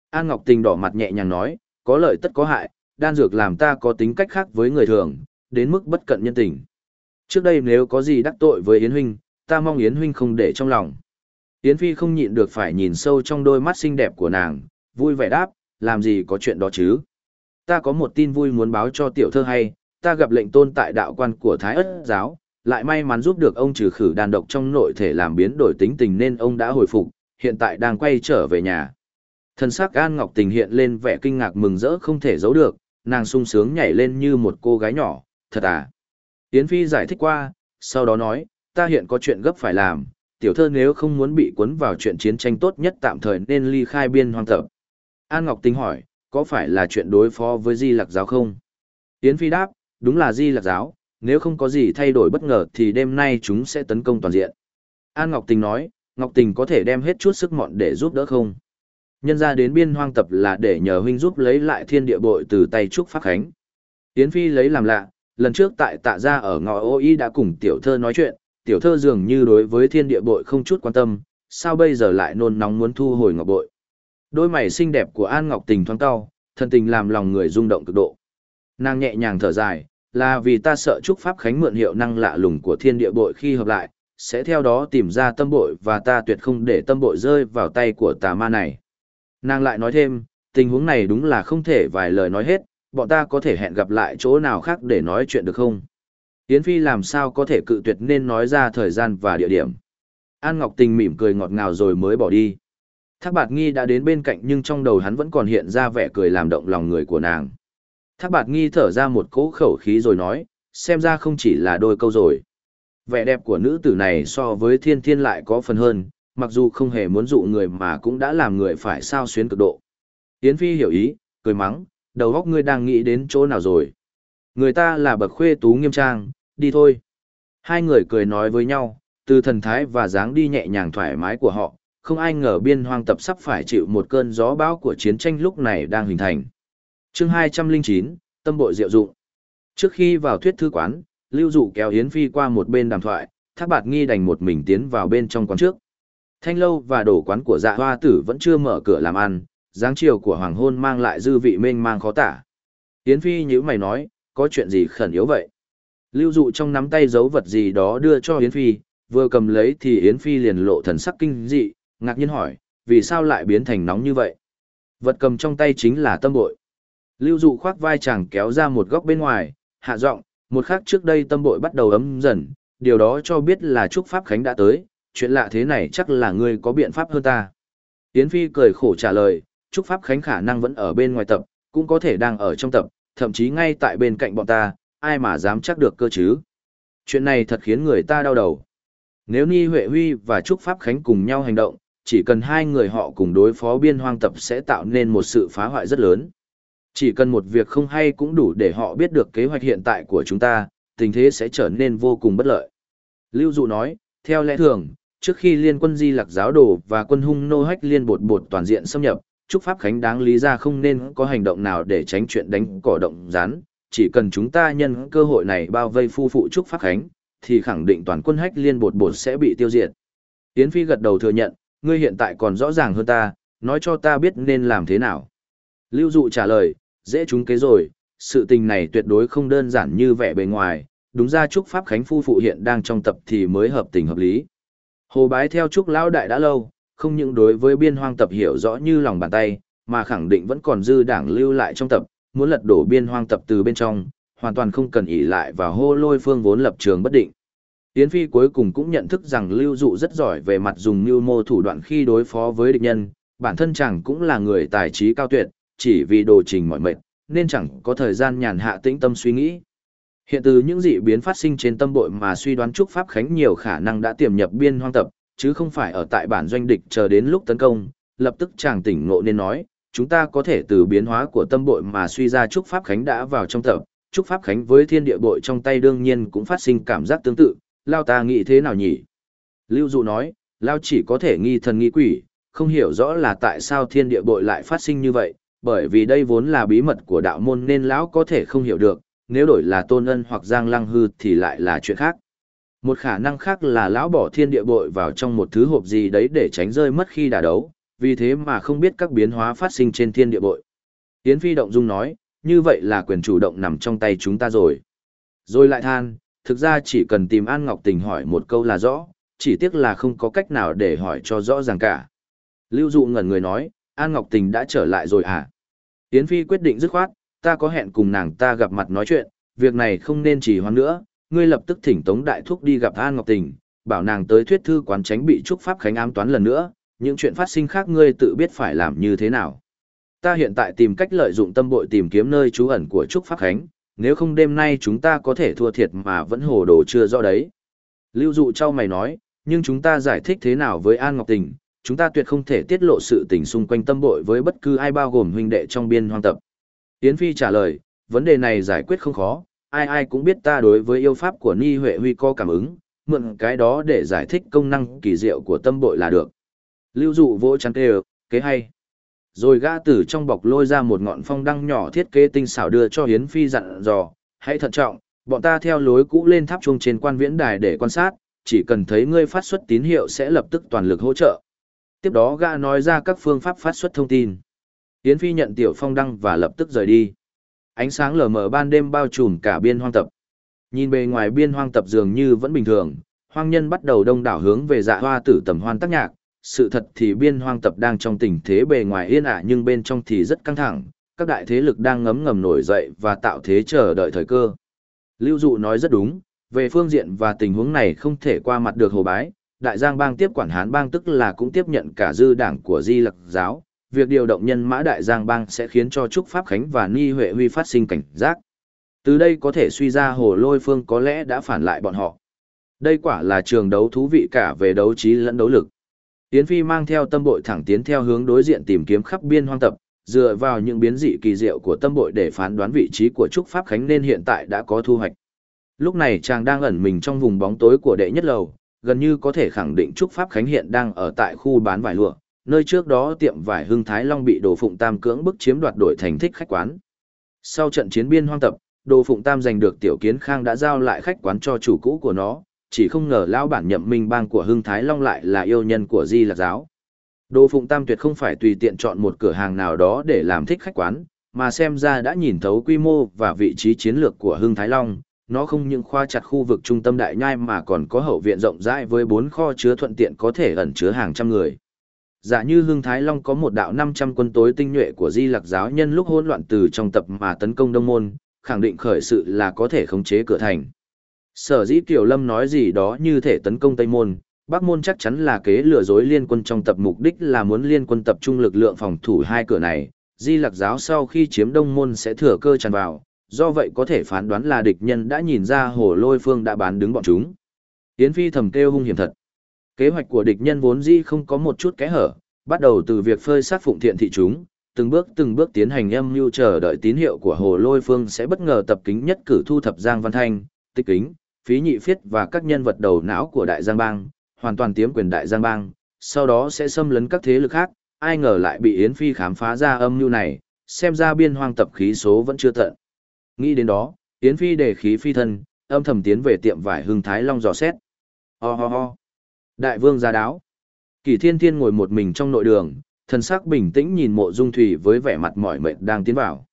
An Ngọc Tình đỏ mặt nhẹ nhàng nói, có lợi tất có hại, đan dược làm ta có tính cách khác với người thường, đến mức bất cận nhân tình. Trước đây nếu có gì đắc tội với Yến Huynh, ta mong Yến Huynh không để trong lòng. Yến Phi không nhịn được phải nhìn sâu trong đôi mắt xinh đẹp của nàng, vui vẻ đáp, làm gì có chuyện đó chứ. Ta có một tin vui muốn báo cho tiểu thơ hay, ta gặp lệnh tôn tại đạo quan của Thái ất giáo, lại may mắn giúp được ông trừ khử đàn độc trong nội thể làm biến đổi tính tình nên ông đã hồi phục, hiện tại đang quay trở về nhà. Thân sắc An Ngọc Tình hiện lên vẻ kinh ngạc mừng rỡ không thể giấu được, nàng sung sướng nhảy lên như một cô gái nhỏ, thật à. Yến Phi giải thích qua, sau đó nói, ta hiện có chuyện gấp phải làm, tiểu thơ nếu không muốn bị cuốn vào chuyện chiến tranh tốt nhất tạm thời nên ly khai biên hoang tập. An Ngọc Tinh hỏi, có phải là chuyện đối phó với Di Lạc Giáo không? Yến Phi đáp, đúng là Di Lạc Giáo, nếu không có gì thay đổi bất ngờ thì đêm nay chúng sẽ tấn công toàn diện. An Ngọc Tình nói, Ngọc Tình có thể đem hết chút sức mọn để giúp đỡ không? Nhân ra đến biên hoang tập là để nhờ huynh giúp lấy lại thiên địa bội từ tay Trúc Pháp Khánh. Yến Phi lấy làm lạ, lần trước tại tạ gia ở ngõ ô y đã cùng tiểu thơ nói chuyện, tiểu thơ dường như đối với thiên địa bội không chút quan tâm, sao bây giờ lại nôn nóng muốn thu hồi ngọc bội. Đôi mày xinh đẹp của An Ngọc Tình thoáng cao, thân tình làm lòng người rung động cực độ. Nàng nhẹ nhàng thở dài, là vì ta sợ Trúc Pháp Khánh mượn hiệu năng lạ lùng của thiên địa bội khi hợp lại, sẽ theo đó tìm ra tâm bội và ta tuyệt không để tâm bội rơi vào tay của tà ma này. Nàng lại nói thêm, tình huống này đúng là không thể vài lời nói hết, bọn ta có thể hẹn gặp lại chỗ nào khác để nói chuyện được không? Yến Phi làm sao có thể cự tuyệt nên nói ra thời gian và địa điểm. An Ngọc Tình mỉm cười ngọt ngào rồi mới bỏ đi. Thác Bạt Nghi đã đến bên cạnh nhưng trong đầu hắn vẫn còn hiện ra vẻ cười làm động lòng người của nàng. Thác Bạt Nghi thở ra một cỗ khẩu khí rồi nói, xem ra không chỉ là đôi câu rồi. Vẻ đẹp của nữ tử này so với thiên thiên lại có phần hơn, mặc dù không hề muốn dụ người mà cũng đã làm người phải sao xuyến cực độ. Yến Phi hiểu ý, cười mắng, đầu óc ngươi đang nghĩ đến chỗ nào rồi. Người ta là bậc khuê tú nghiêm trang, đi thôi. Hai người cười nói với nhau, từ thần thái và dáng đi nhẹ nhàng thoải mái của họ, không ai ngờ biên hoang tập sắp phải chịu một cơn gió bão của chiến tranh lúc này đang hình thành. chương 209, Tâm bội diệu dụng. Trước khi vào thuyết thư quán, Lưu Dụ kéo Yến Phi qua một bên đàm thoại, Thác Bạt Nghi đành một mình tiến vào bên trong quán trước. Thanh lâu và đổ quán của dạ hoa tử vẫn chưa mở cửa làm ăn, dáng chiều của hoàng hôn mang lại dư vị mênh mang khó tả. Yến Phi như mày nói, có chuyện gì khẩn yếu vậy? Lưu dụ trong nắm tay giấu vật gì đó đưa cho Yến Phi, vừa cầm lấy thì Yến Phi liền lộ thần sắc kinh dị, ngạc nhiên hỏi, vì sao lại biến thành nóng như vậy? Vật cầm trong tay chính là tâm bội. Lưu dụ khoác vai chàng kéo ra một góc bên ngoài, hạ giọng, một khắc trước đây tâm bội bắt đầu ấm dần, điều đó cho biết là chúc Pháp Khánh đã tới, chuyện lạ thế này chắc là ngươi có biện pháp hơn ta. Yến Phi cười khổ trả lời, chúc Pháp Khánh khả năng vẫn ở bên ngoài tập, cũng có thể đang ở trong tập, thậm chí ngay tại bên cạnh bọn ta, ai mà dám chắc được cơ chứ. Chuyện này thật khiến người ta đau đầu. Nếu Ni Huệ Huy và Trúc Pháp Khánh cùng nhau hành động, chỉ cần hai người họ cùng đối phó biên hoang tập sẽ tạo nên một sự phá hoại rất lớn. Chỉ cần một việc không hay cũng đủ để họ biết được kế hoạch hiện tại của chúng ta, tình thế sẽ trở nên vô cùng bất lợi. Lưu Dụ nói, theo lẽ thường, trước khi liên quân di lạc giáo đồ và quân hung nô hách liên bột bột toàn diện xâm nhập, Trúc Pháp Khánh đáng lý ra không nên có hành động nào để tránh chuyện đánh cỏ động rán, chỉ cần chúng ta nhân cơ hội này bao vây phu phụ Trúc Pháp Khánh, thì khẳng định toàn quân hách liên bột bột sẽ bị tiêu diệt. Yến Phi gật đầu thừa nhận, ngươi hiện tại còn rõ ràng hơn ta, nói cho ta biết nên làm thế nào. Lưu dụ trả lời, dễ chúng kế rồi, sự tình này tuyệt đối không đơn giản như vẻ bề ngoài, đúng ra Trúc Pháp Khánh phu phụ hiện đang trong tập thì mới hợp tình hợp lý. Hồ bái theo Trúc Lão Đại đã lâu, không những đối với biên hoang tập hiểu rõ như lòng bàn tay, mà khẳng định vẫn còn dư đảng lưu lại trong tập, muốn lật đổ biên hoang tập từ bên trong, hoàn toàn không cần ỷ lại vào hô lôi phương vốn lập trường bất định. Yến Phi cuối cùng cũng nhận thức rằng Lưu Dụ rất giỏi về mặt dùng mưu mô thủ đoạn khi đối phó với địch nhân, bản thân chàng cũng là người tài trí cao tuyệt, chỉ vì đồ trình mọi mệnh, nên chẳng có thời gian nhàn hạ tĩnh tâm suy nghĩ. Hiện từ những dị biến phát sinh trên tâm bội mà suy đoán Trúc Pháp Khánh nhiều khả năng đã tiềm nhập biên hoang tập, chứ không phải ở tại bản doanh địch chờ đến lúc tấn công, lập tức chàng tỉnh ngộ nên nói, chúng ta có thể từ biến hóa của tâm bội mà suy ra Trúc Pháp Khánh đã vào trong tập, Trúc Pháp Khánh với thiên địa bội trong tay đương nhiên cũng phát sinh cảm giác tương tự, Lao ta nghĩ thế nào nhỉ? Lưu Dụ nói, Lao chỉ có thể nghi thần nghi quỷ, không hiểu rõ là tại sao thiên địa bội lại phát sinh như vậy, bởi vì đây vốn là bí mật của đạo môn nên lão có thể không hiểu được, nếu đổi là tôn ân hoặc giang lăng hư thì lại là chuyện khác. Một khả năng khác là lão bỏ thiên địa bội vào trong một thứ hộp gì đấy để tránh rơi mất khi đả đấu, vì thế mà không biết các biến hóa phát sinh trên thiên địa bội. Yến Phi động dung nói, như vậy là quyền chủ động nằm trong tay chúng ta rồi. Rồi lại than, thực ra chỉ cần tìm An Ngọc Tình hỏi một câu là rõ, chỉ tiếc là không có cách nào để hỏi cho rõ ràng cả. Lưu Dụ ngẩn người nói, An Ngọc Tình đã trở lại rồi à? Yến Phi quyết định dứt khoát, ta có hẹn cùng nàng ta gặp mặt nói chuyện, việc này không nên trì hoãn nữa, ngươi lập tức thỉnh Tống Đại Thúc đi gặp An Ngọc Tình, bảo nàng tới thuyết thư quán tránh bị Trúc Pháp Khánh ám toán lần nữa, những chuyện phát sinh khác ngươi tự biết phải làm như thế nào. Ta hiện tại tìm cách lợi dụng tâm bội tìm kiếm nơi trú ẩn của Trúc Pháp Khánh, nếu không đêm nay chúng ta có thể thua thiệt mà vẫn hồ đồ chưa rõ đấy. Lưu dụ trao mày nói, nhưng chúng ta giải thích thế nào với An Ngọc Tình, chúng ta tuyệt không thể tiết lộ sự tình xung quanh tâm bội với bất cứ ai bao gồm huynh đệ trong biên hoang tập. Yến Phi trả lời, vấn đề này giải quyết không khó, ai ai cũng biết ta đối với yêu pháp của Ni Huệ Huy có cảm ứng, mượn cái đó để giải thích công năng kỳ diệu của tâm bội là được. Lưu dụ vỗ chăn kêu, kế hay. Rồi gã tử trong bọc lôi ra một ngọn phong đăng nhỏ thiết kế tinh xảo đưa cho Hiến Phi dặn dò, hãy thận trọng, bọn ta theo lối cũ lên tháp chuông trên quan viễn đài để quan sát, chỉ cần thấy ngươi phát xuất tín hiệu sẽ lập tức toàn lực hỗ trợ. Tiếp đó gã nói ra các phương pháp phát xuất thông tin. Hiến Phi nhận tiểu phong đăng và lập tức rời đi. Ánh sáng lờ mờ ban đêm bao trùm cả biên hoang tập. Nhìn bề ngoài biên hoang tập dường như vẫn bình thường, hoang nhân bắt đầu đông đảo hướng về dạ hoa tử tầm hoan tác nhạc, sự thật thì biên hoang tập đang trong tình thế bề ngoài yên ả nhưng bên trong thì rất căng thẳng, các đại thế lực đang ngấm ngầm nổi dậy và tạo thế chờ đợi thời cơ. Lưu Dụ nói rất đúng, về phương diện và tình huống này không thể qua mặt được hồ bái, đại giang bang tiếp quản hán bang tức là cũng tiếp nhận cả dư đảng của di lặc giáo, việc điều động nhân mã đại giang bang sẽ khiến cho Trúc Pháp Khánh và Ni Huệ Huy phát sinh cảnh giác. Từ đây có thể suy ra hồ lôi phương có lẽ đã phản lại bọn họ. Đây quả là trường đấu thú vị cả về đấu trí lẫn đấu lực. Yến Phi mang theo tâm bội thẳng tiến theo hướng đối diện tìm kiếm khắp biên hoang tập, dựa vào những biến dị kỳ diệu của tâm bội để phán đoán vị trí của Trúc Pháp Khánh nên hiện tại đã có thu hoạch. Lúc này chàng đang ẩn mình trong vùng bóng tối của đệ nhất lầu, gần như có thể khẳng định Trúc Pháp Khánh hiện đang ở tại khu bán vải lụa, nơi trước đó tiệm vải Hưng Thái Long bị Đồ Phụng Tam cưỡng bức chiếm đoạt đổi thành thích khách quán. Sau trận chiến biên hoang tập, Đồ Phụng Tam giành được Tiểu Kiến Khang đã giao lại khách quán cho chủ cũ của nó, chỉ không ngờ lão bản nhậm minh bang của Hưng Thái Long lại là yêu nhân của Di Lạc Giáo. Đồ Phụng Tam tuyệt không phải tùy tiện chọn một cửa hàng nào đó để làm thích khách quán, mà xem ra đã nhìn thấu quy mô và vị trí chiến lược của Hưng Thái Long. Nó không những khoa chặt khu vực trung tâm đại nhai mà còn có hậu viện rộng rãi với bốn kho chứa thuận tiện có thể ẩn chứa hàng trăm người. Giả như Hưng Thái Long có một đạo 500 quân tối tinh nhuệ của Di Lặc giáo nhân lúc hỗn loạn từ trong tập mà tấn công Đông Môn, khẳng định khởi sự là có thể khống chế cửa thành. Sở dĩ Kiều Lâm nói gì đó như thể tấn công Tây Môn, Bắc Môn chắc chắn là kế lừa dối liên quân trong tập mục đích là muốn liên quân tập trung lực lượng phòng thủ hai cửa này. Di Lặc giáo sau khi chiếm Đông Môn sẽ thừa cơ tràn vào, do vậy có thể phán đoán là địch nhân đã nhìn ra hồ lôi phương đã bán đứng bọn chúng. Yến Phi thầm kêu hung hiểm thật. Kế hoạch của địch nhân vốn dĩ không có một chút kẽ hở, bắt đầu từ việc phơi sát phụng thiện thị chúng, từng bước từng bước tiến hành âm mưu chờ đợi tín hiệu của hồ lôi phương sẽ bất ngờ tập kính nhất cử thu thập Giang Văn Thanh, tích kính, phí nhị phiết và các nhân vật đầu não của Đại Giang Bang, hoàn toàn tiếm quyền Đại Giang Bang, sau đó sẽ xâm lấn các thế lực khác, ai ngờ lại bị Yến Phi khám phá ra âm mưu này, xem ra biên hoang tập khí số vẫn chưa tận. Nghĩ đến đó, Yến Phi để khí phi thân, âm thầm tiến về tiệm vải hưng Thái Long dò xét. Ho ho ho. Đại vương ra đáo. Kỳ thiên thiên ngồi một mình trong nội đường, Thần sắc bình tĩnh nhìn mộ dung thủy với vẻ mặt mỏi mệt đang tiến vào.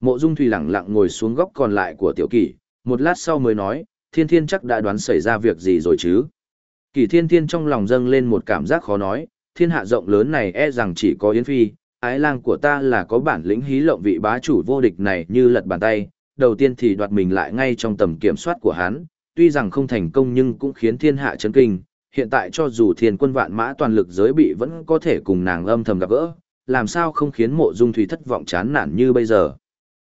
Mộ dung thủy lặng lặng ngồi xuống góc còn lại của tiểu kỷ, một lát sau mới nói, thiên thiên chắc đã đoán xảy ra việc gì rồi chứ. Kỷ thiên thiên trong lòng dâng lên một cảm giác khó nói, thiên hạ rộng lớn này e rằng chỉ có Yến Phi, ái lang của ta là có bản lĩnh hí lộng vị bá chủ vô địch này như lật bàn tay, đầu tiên thì đoạt mình lại ngay trong tầm kiểm soát của hắn, tuy rằng không thành công nhưng cũng khiến thiên hạ chấn kinh, hiện tại cho dù thiên quân vạn mã toàn lực giới bị vẫn có thể cùng nàng âm thầm gặp gỡ, làm sao không khiến mộ dung thủy thất vọng chán nản như bây giờ.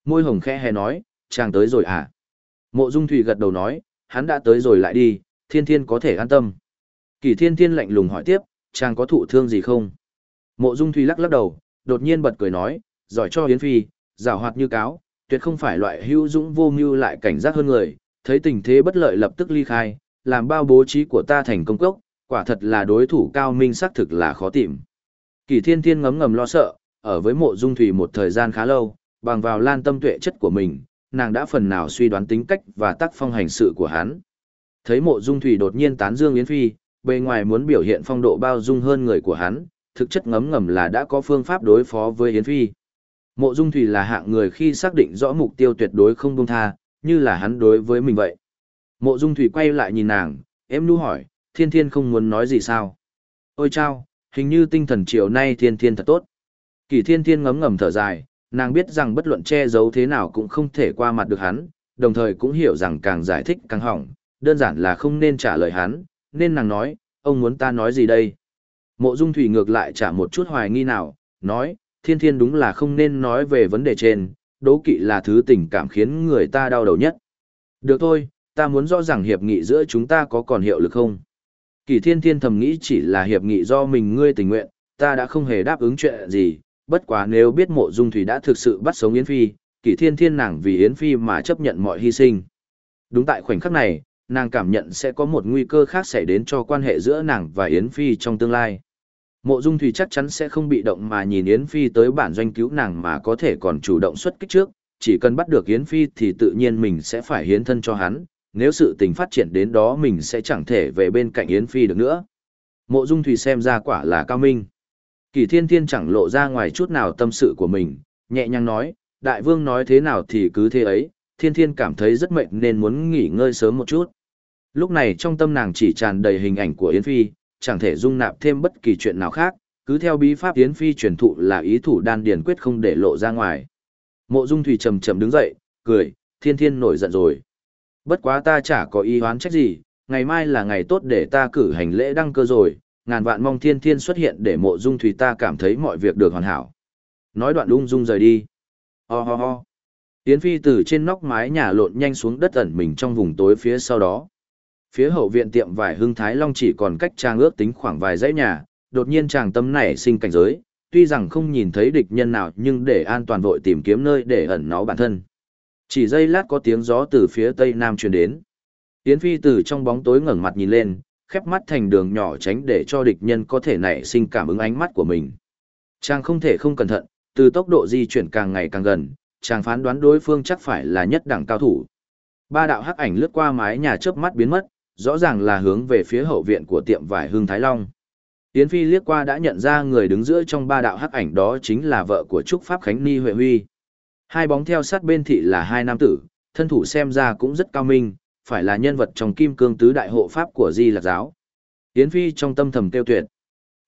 Môi hồng khẽ hé nói, chàng tới rồi à? Mộ dung thủy gật đầu nói, hắn đã tới rồi lại đi, thiên thiên có thể an tâm. Kỳ thiên thiên lạnh lùng hỏi tiếp, chàng có thụ thương gì không? Mộ dung thủy lắc lắc đầu, đột nhiên bật cười nói, giỏi cho Yến Phi, rào hoạt như cáo, tuyệt không phải loại hữu dũng vô mưu lại cảnh giác hơn người, thấy tình thế bất lợi lập tức ly khai, làm bao bố trí của ta thành công cốc, quả thật là đối thủ cao minh xác thực là khó tìm. Kỳ thiên thiên ngấm ngầm lo sợ, ở với mộ dung thủy một thời gian khá lâu, bằng vào lan tâm tuệ chất của mình, nàng đã phần nào suy đoán tính cách và tác phong hành sự của hắn. Thấy mộ dung thủy đột nhiên tán dương Yến Phi, bề ngoài muốn biểu hiện phong độ bao dung hơn người của hắn, thực chất ngấm ngầm là đã có phương pháp đối phó với Yến Phi. Mộ Dung Thủy là hạng người khi xác định rõ mục tiêu tuyệt đối không buông tha, như là hắn đối với mình vậy. Mộ Dung Thủy quay lại nhìn nàng, em nu hỏi, thiên thiên không muốn nói gì sao? Ôi chao, hình như tinh thần chiều nay thiên thiên thật tốt. Kỳ thiên thiên ngấm ngầm thở dài, nàng biết rằng bất luận che giấu thế nào cũng không thể qua mặt được hắn, đồng thời cũng hiểu rằng càng giải thích càng hỏng, đơn giản là không nên trả lời hắn, nên nàng nói, ông muốn ta nói gì đây? Mộ Dung Thủy ngược lại trả một chút hoài nghi nào, nói, thiên thiên đúng là không nên nói về vấn đề trên, đố kỵ là thứ tình cảm khiến người ta đau đầu nhất. Được thôi, ta muốn rõ ràng hiệp nghị giữa chúng ta có còn hiệu lực không? Kỳ thiên thiên thầm nghĩ chỉ là hiệp nghị do mình ngươi tình nguyện, ta đã không hề đáp ứng chuyện gì, bất quá nếu biết mộ dung thủy đã thực sự bắt sống Yến Phi, Kỷ thiên thiên nàng vì Yến Phi mà chấp nhận mọi hy sinh. Đúng tại khoảnh khắc này, nàng cảm nhận sẽ có một nguy cơ khác xảy đến cho quan hệ giữa nàng và Yến Phi trong tương lai. Mộ Dung Thủy chắc chắn sẽ không bị động mà nhìn Yến Phi tới bản doanh cứu nàng mà có thể còn chủ động xuất kích trước, chỉ cần bắt được Yến Phi thì tự nhiên mình sẽ phải hiến thân cho hắn, nếu sự tình phát triển đến đó mình sẽ chẳng thể về bên cạnh Yến Phi được nữa. Mộ Dung Thủy xem ra quả là cao minh. Kỳ Thiên Thiên chẳng lộ ra ngoài chút nào tâm sự của mình, nhẹ nhàng nói, đại vương nói thế nào thì cứ thế ấy, Thiên Thiên cảm thấy rất mệt nên muốn nghỉ ngơi sớm một chút. Lúc này trong tâm nàng chỉ tràn đầy hình ảnh của Yến Phi, chẳng thể dung nạp thêm bất kỳ chuyện nào khác, cứ theo bí pháp Yến Phi truyền thụ là ý thủ đan điền quyết không để lộ ra ngoài. Mộ Dung Thủy trầm trầm đứng dậy, cười, thiên thiên nổi giận rồi. Bất quá ta chả có ý hoán trách gì, ngày mai là ngày tốt để ta cử hành lễ đăng cơ rồi, ngàn vạn mong thiên thiên xuất hiện để mộ dung thủy ta cảm thấy mọi việc được hoàn hảo. Nói đoạn ung dung rời đi. Ho ho ho. Yến Phi từ trên nóc mái nhà lộn nhanh xuống đất ẩn mình trong vùng tối phía sau đó. Phía hậu viện tiệm vải hưng Thái Long chỉ còn cách trang ước tính khoảng vài dãy nhà, đột nhiên chàng tâm nảy sinh cảnh giới, tuy rằng không nhìn thấy địch nhân nào nhưng để an toàn vội tìm kiếm nơi để ẩn náu bản thân. Chỉ giây lát có tiếng gió từ phía tây nam truyền đến. Yến Phi từ trong bóng tối ngẩng mặt nhìn lên, khép mắt thành đường nhỏ tránh để cho địch nhân có thể nảy sinh cảm ứng ánh mắt của mình. Chàng không thể không cẩn thận, từ tốc độ di chuyển càng ngày càng gần, chàng phán đoán đối phương chắc phải là nhất đẳng cao thủ. Ba đạo hắc ảnh lướt qua mái nhà chớp mắt biến mất, rõ ràng là hướng về phía hậu viện của tiệm vải Hưng Thái Long. Yến Phi liếc qua đã nhận ra người đứng giữa trong ba đạo hắc ảnh đó chính là vợ của Trúc Pháp Khánh Ni Huệ Huy. Hai bóng theo sát bên thị là hai nam tử, thân thủ xem ra cũng rất cao minh, phải là nhân vật trong kim cương tứ đại hộ pháp của Di Lạc Giáo. Yến Phi trong tâm thầm tiêu tuyệt.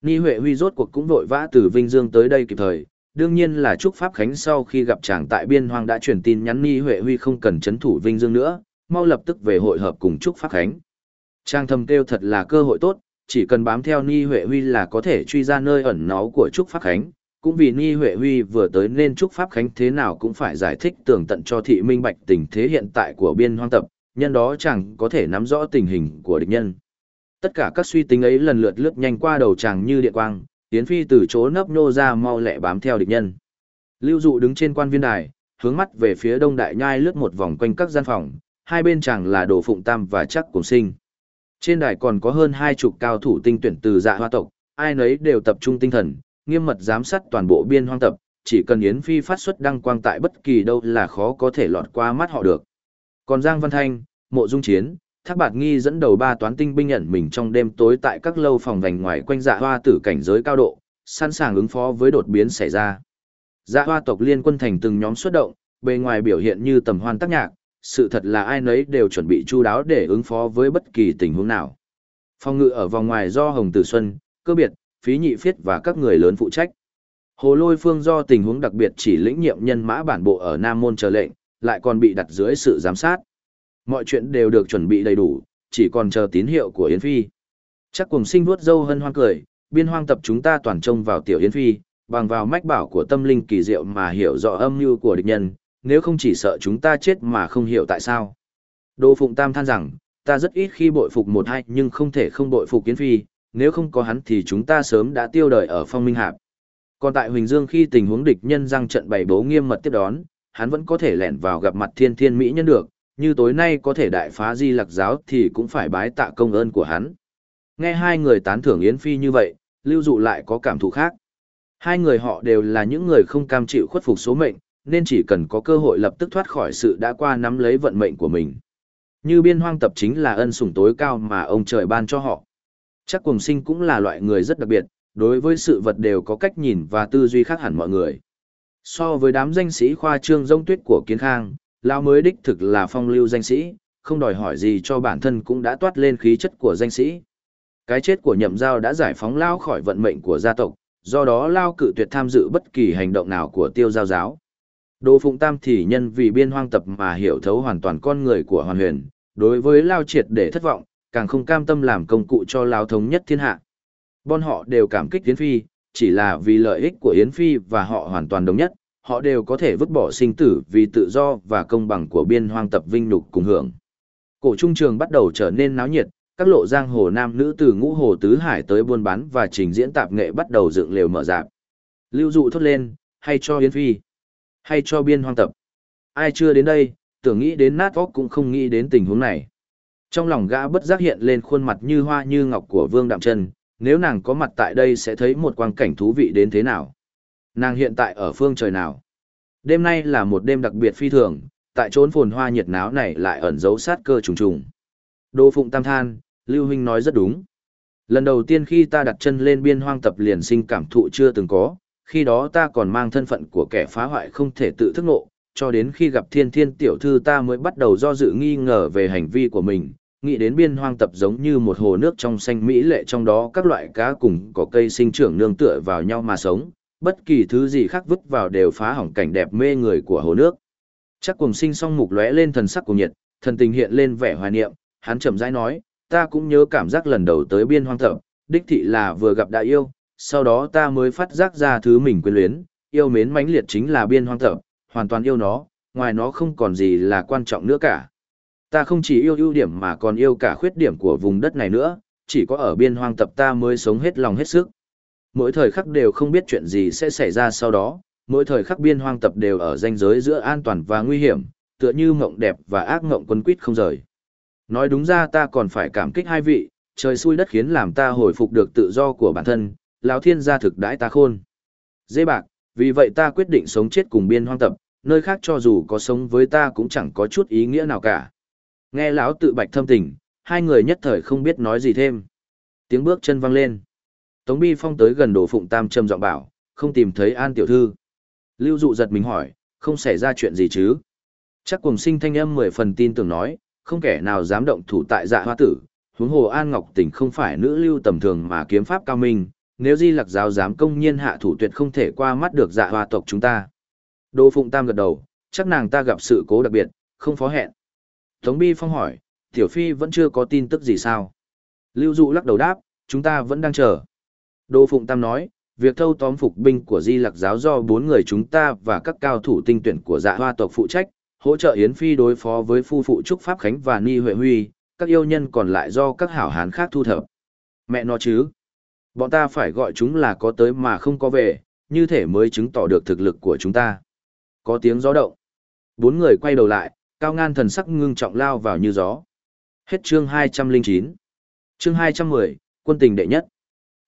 Ni Huệ Huy rốt cuộc cũng vội vã từ Vinh Dương tới đây kịp thời, đương nhiên là Trúc Pháp Khánh sau khi gặp chàng tại biên hoang đã truyền tin nhắn Ni Huệ Huy không cần chấn thủ Vinh Dương nữa, mau lập tức về hội hợp cùng Trúc Pháp Khánh. Trang thầm kêu thật là cơ hội tốt, chỉ cần bám theo Ni Huệ Huy là có thể truy ra nơi ẩn náu của Trúc Pháp Khánh. Cũng vì Ni Huệ Huy vừa tới nên Trúc Pháp Khánh thế nào cũng phải giải thích tường tận cho thị minh bạch tình thế hiện tại của biên hoang tập, nhân đó chẳng có thể nắm rõ tình hình của địch nhân. Tất cả các suy tính ấy lần lượt lướt nhanh qua đầu chàng như điện quang, Yến Phi từ chỗ nấp nhô ra mau lẹ bám theo địch nhân. Lưu Dụ đứng trên quan viên đài, hướng mắt về phía đông đại nhai lướt một vòng quanh các gian phòng, hai bên chàng là Đồ Phụng Tam và Chắc Cùng Sinh. Trên đài còn có hơn hai chục cao thủ tinh tuyển từ dạ hoa tộc, ai nấy đều tập trung tinh thần, nghiêm mật giám sát toàn bộ biên hoang tập, chỉ cần Yến Phi phát xuất đăng quang tại bất kỳ đâu là khó có thể lọt qua mắt họ được. Còn Giang Văn Thanh, Mộ Dung Chiến, Thác Bạt Nghi dẫn đầu ba toán tinh binh nhận mình trong đêm tối tại các lâu phòng vành ngoài quanh dạ hoa tử cảnh giới cao độ, sẵn sàng ứng phó với đột biến xảy ra. Dạ hoa tộc liên quân thành từng nhóm xuất động, bề ngoài biểu hiện như tầm hoan tác nhạc, sự thật là ai nấy đều chuẩn bị chu đáo để ứng phó với bất kỳ tình huống nào. Phong ngự ở vòng ngoài do Hồng Tử Xuân, cơ biệt, phí nhị phiết và các người lớn phụ trách. Hồ lôi phương do tình huống đặc biệt chỉ lĩnh nhiệm nhân mã bản bộ ở Nam Môn chờ lệnh, lại còn bị đặt dưới sự giám sát. Mọi chuyện đều được chuẩn bị đầy đủ, chỉ còn chờ tín hiệu của Yến Phi. Chắc cùng sinh vuốt dâu hân hoang cười, biên hoang tập chúng ta toàn trông vào tiểu Yến Phi, bằng vào mách bảo của tâm linh kỳ diệu mà hiểu rõ âm mưu của địch nhân, nếu không chỉ sợ chúng ta chết mà không hiểu tại sao. Đô Phụng Tam than rằng, ta rất ít khi bội phục một hai nhưng không thể không bội phục Yến Phi, nếu không có hắn thì chúng ta sớm đã tiêu đời ở phong minh hạp. Còn tại Huỳnh Dương khi tình huống địch nhân răng trận bày bố nghiêm mật tiếp đón, hắn vẫn có thể lẻn vào gặp mặt thiên thiên mỹ nhân được, như tối nay có thể đại phá di Lặc giáo thì cũng phải bái tạ công ơn của hắn. Nghe hai người tán thưởng Yến Phi như vậy, lưu dụ lại có cảm thụ khác. Hai người họ đều là những người không cam chịu khuất phục số mệnh, nên chỉ cần có cơ hội lập tức thoát khỏi sự đã qua nắm lấy vận mệnh của mình. Như biên hoang tập chính là ân sủng tối cao mà ông trời ban cho họ. Chắc cùng sinh cũng là loại người rất đặc biệt, đối với sự vật đều có cách nhìn và tư duy khác hẳn mọi người. So với đám danh sĩ khoa trương rông tuyết của kiến khang, Lao mới đích thực là phong lưu danh sĩ, không đòi hỏi gì cho bản thân cũng đã toát lên khí chất của danh sĩ. Cái chết của nhậm giao đã giải phóng Lao khỏi vận mệnh của gia tộc, do đó Lao cự tuyệt tham dự bất kỳ hành động nào của tiêu giao giáo. Đỗ Phụng Tam thì nhân vì biên hoang tập mà hiểu thấu hoàn toàn con người của Hoàn Huyền, đối với Lao triệt để thất vọng, càng không cam tâm làm công cụ cho Lao thống nhất thiên hạ. Bọn họ đều cảm kích Yến Phi, chỉ là vì lợi ích của Yến Phi và họ hoàn toàn đồng nhất, họ đều có thể vứt bỏ sinh tử vì tự do và công bằng của biên hoang tập vinh nhục cùng hưởng. Cổ trung trường bắt đầu trở nên náo nhiệt, các lộ giang hồ nam nữ từ ngũ hồ tứ hải tới buôn bán và trình diễn tạp nghệ bắt đầu dựng lều mở rạp. Lưu dụ thốt lên, hay cho Yến Phi, hay cho biên hoang tập. Ai chưa đến đây, tưởng nghĩ đến nát óc cũng không nghĩ đến tình huống này. Trong lòng gã bất giác hiện lên khuôn mặt như hoa như ngọc của Vương Đạm Trân, nếu nàng có mặt tại đây sẽ thấy một quang cảnh thú vị đến thế nào. Nàng hiện tại ở phương trời nào? Đêm nay là một đêm đặc biệt phi thường, tại chốn phồn hoa nhiệt náo này lại ẩn giấu sát cơ trùng trùng. Đô Phụng Tam than, Lưu Huynh nói rất đúng. Lần đầu tiên khi ta đặt chân lên biên hoang tập liền sinh cảm thụ chưa từng có, khi đó ta còn mang thân phận của kẻ phá hoại không thể tự thức ngộ, cho đến khi gặp thiên thiên tiểu thư ta mới bắt đầu do dự nghi ngờ về hành vi của mình, nghĩ đến biên hoang tập giống như một hồ nước trong xanh mỹ lệ trong đó các loại cá cùng có cây sinh trưởng nương tựa vào nhau mà sống, bất kỳ thứ gì khác vứt vào đều phá hỏng cảnh đẹp mê người của hồ nước. Chắc cùng sinh song mục lóe lên thần sắc của nhiệt, thần tình hiện lên vẻ hoài niệm, hắn chậm rãi nói, ta cũng nhớ cảm giác lần đầu tới biên hoang tập, đích thị là vừa gặp đại yêu, sau đó ta mới phát giác ra thứ mình quyến luyến, yêu mến mãnh liệt chính là biên hoang tập, hoàn toàn yêu nó, ngoài nó không còn gì là quan trọng nữa cả. Ta không chỉ yêu ưu điểm mà còn yêu cả khuyết điểm của vùng đất này nữa, chỉ có ở biên hoang tập ta mới sống hết lòng hết sức. Mỗi thời khắc đều không biết chuyện gì sẽ xảy ra sau đó, mỗi thời khắc biên hoang tập đều ở ranh giới giữa an toàn và nguy hiểm, tựa như mộng đẹp và ác mộng quân quýt không rời. Nói đúng ra ta còn phải cảm kích hai vị, trời xui đất khiến làm ta hồi phục được tự do của bản thân, lão thiên gia thực đãi ta khôn. Dễ bạc, vì vậy ta quyết định sống chết cùng biên hoang tập, nơi khác cho dù có sống với ta cũng chẳng có chút ý nghĩa nào cả. Nghe lão tự bạch thâm tình, hai người nhất thời không biết nói gì thêm. Tiếng bước chân vang lên. Tống Bi Phong tới gần Đồ Phụng Tam trầm giọng bảo, không tìm thấy An tiểu thư. Lưu Dụ giật mình hỏi, không xảy ra chuyện gì chứ? Chắc cùng sinh thanh âm mười phần tin tưởng nói, không kẻ nào dám động thủ tại dạ hoa tử, huống hồ An Ngọc Tỉnh không phải nữ lưu tầm thường mà kiếm pháp cao minh, nếu Di Lặc giáo dám công nhiên hạ thủ tuyệt không thể qua mắt được dạ hoa tộc chúng ta. Đồ Phụng Tam gật đầu, chắc nàng ta gặp sự cố đặc biệt, không phó hẹn. Tống Bi Phong hỏi, Tiểu Phi vẫn chưa có tin tức gì sao? Lưu Dụ lắc đầu đáp, chúng ta vẫn đang chờ. Đô Phụng Tam nói, việc thâu tóm phục binh của Di Lặc giáo do bốn người chúng ta và các cao thủ tinh tuyển của dạ hoa tộc phụ trách, hỗ trợ Yến Phi đối phó với phu phụ Trúc Pháp Khánh và Ni Huệ Huy, các yêu nhân còn lại do các hảo hán khác thu thập. Mẹ nó chứ. Bọn ta phải gọi chúng là có tới mà không có về, như thể mới chứng tỏ được thực lực của chúng ta. Có tiếng gió động. Bốn người quay đầu lại, cao ngan thần sắc ngưng trọng lao vào như gió. Hết chương 209. Chương 210, quân tình đệ nhất.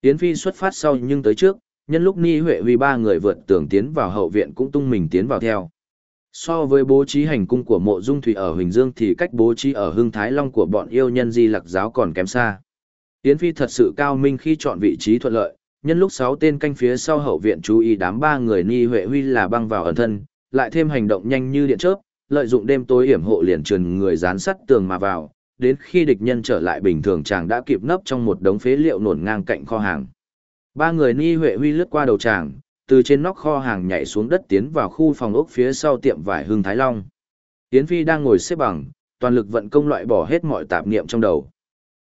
Yến Phi xuất phát sau nhưng tới trước, nhân lúc Ni Huệ vì ba người vượt tường tiến vào hậu viện cũng tung mình tiến vào theo. So với bố trí hành cung của mộ dung thủy ở Huỳnh Dương thì cách bố trí ở Hưng Thái Long của bọn yêu nhân di lạc giáo còn kém xa. Yến Phi thật sự cao minh khi chọn vị trí thuận lợi, nhân lúc sáu tên canh phía sau hậu viện chú ý đám ba người Ni Huệ Huy là băng vào ẩn thân, lại thêm hành động nhanh như điện chớp, lợi dụng đêm tối hiểm hộ liền truyền người dán sắt tường mà vào, đến khi địch nhân trở lại bình thường chàng đã kịp nấp trong một đống phế liệu nổn ngang cạnh kho hàng. Ba người Ni Huệ Huy lướt qua đầu chàng, từ trên nóc kho hàng nhảy xuống đất tiến vào khu phòng ốc phía sau tiệm vải Hưng Thái Long. Yến Phi đang ngồi xếp bằng, toàn lực vận công loại bỏ hết mọi tạp niệm trong đầu.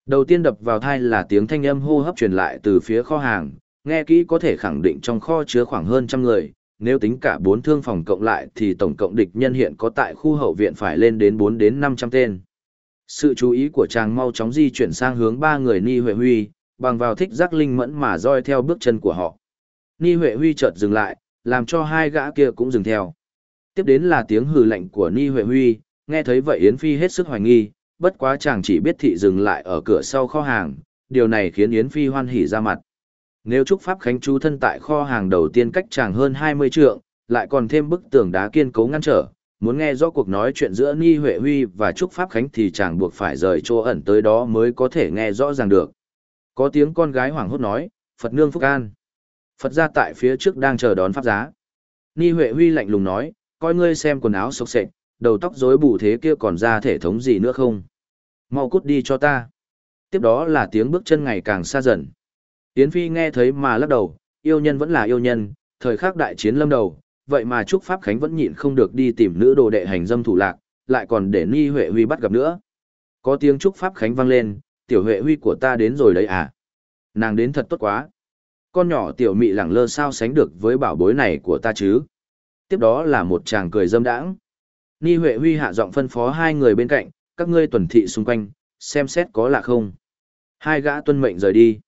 Đầu tiên đập vào thai là tiếng thanh âm hô hấp truyền lại từ phía kho hàng, nghe kỹ có thể khẳng định trong kho chứa khoảng hơn trăm người, nếu tính cả bốn thương phòng cộng lại thì tổng cộng địch nhân hiện có tại khu hậu viện phải lên đến 4 đến 500 tên. Sự chú ý của chàng mau chóng di chuyển sang hướng ba người Ni Huệ Huy, bằng vào thích giác linh mẫn mà roi theo bước chân của họ. Ni Huệ Huy chợt dừng lại, làm cho hai gã kia cũng dừng theo. Tiếp đến là tiếng hừ lạnh của Ni Huệ Huy, nghe thấy vậy Yến Phi hết sức hoài nghi, bất quá chàng chỉ biết thị dừng lại ở cửa sau kho hàng, điều này khiến Yến Phi hoan hỉ ra mặt. Nếu Trúc Pháp Khánh chú thân tại kho hàng đầu tiên cách chàng hơn 20 trượng, lại còn thêm bức tường đá kiên cố ngăn trở, muốn nghe rõ cuộc nói chuyện giữa Ni Huệ Huy và Trúc Pháp Khánh thì chàng buộc phải rời chỗ ẩn tới đó mới có thể nghe rõ ràng được. Có tiếng con gái hoảng hốt nói, Phật nương phúc an. Phật ra tại phía trước đang chờ đón pháp giá. Ni Huệ Huy lạnh lùng nói, coi ngươi xem quần áo sộc sệch, đầu tóc rối bù thế kia còn ra thể thống gì nữa không? Mau cút đi cho ta. Tiếp đó là tiếng bước chân ngày càng xa dần. Yến Phi nghe thấy mà lắc đầu, yêu nhân vẫn là yêu nhân, thời khắc đại chiến lâm đầu, vậy mà Trúc Pháp Khánh vẫn nhịn không được đi tìm nữ đồ đệ hành dâm thủ lạc, lại còn để Ni Huệ Huy bắt gặp nữa. Có tiếng Trúc Pháp Khánh vang lên, tiểu Huệ Huy của ta đến rồi đấy à? Nàng đến thật tốt quá. Con nhỏ tiểu mị lẳng lơ sao sánh được với bảo bối này của ta chứ? Tiếp đó là một chàng cười dâm đãng. Ni Huệ Huy hạ giọng phân phó hai người bên cạnh, các ngươi tuần thị xung quanh, xem xét có lạ không. Hai gã tuân mệnh rời đi.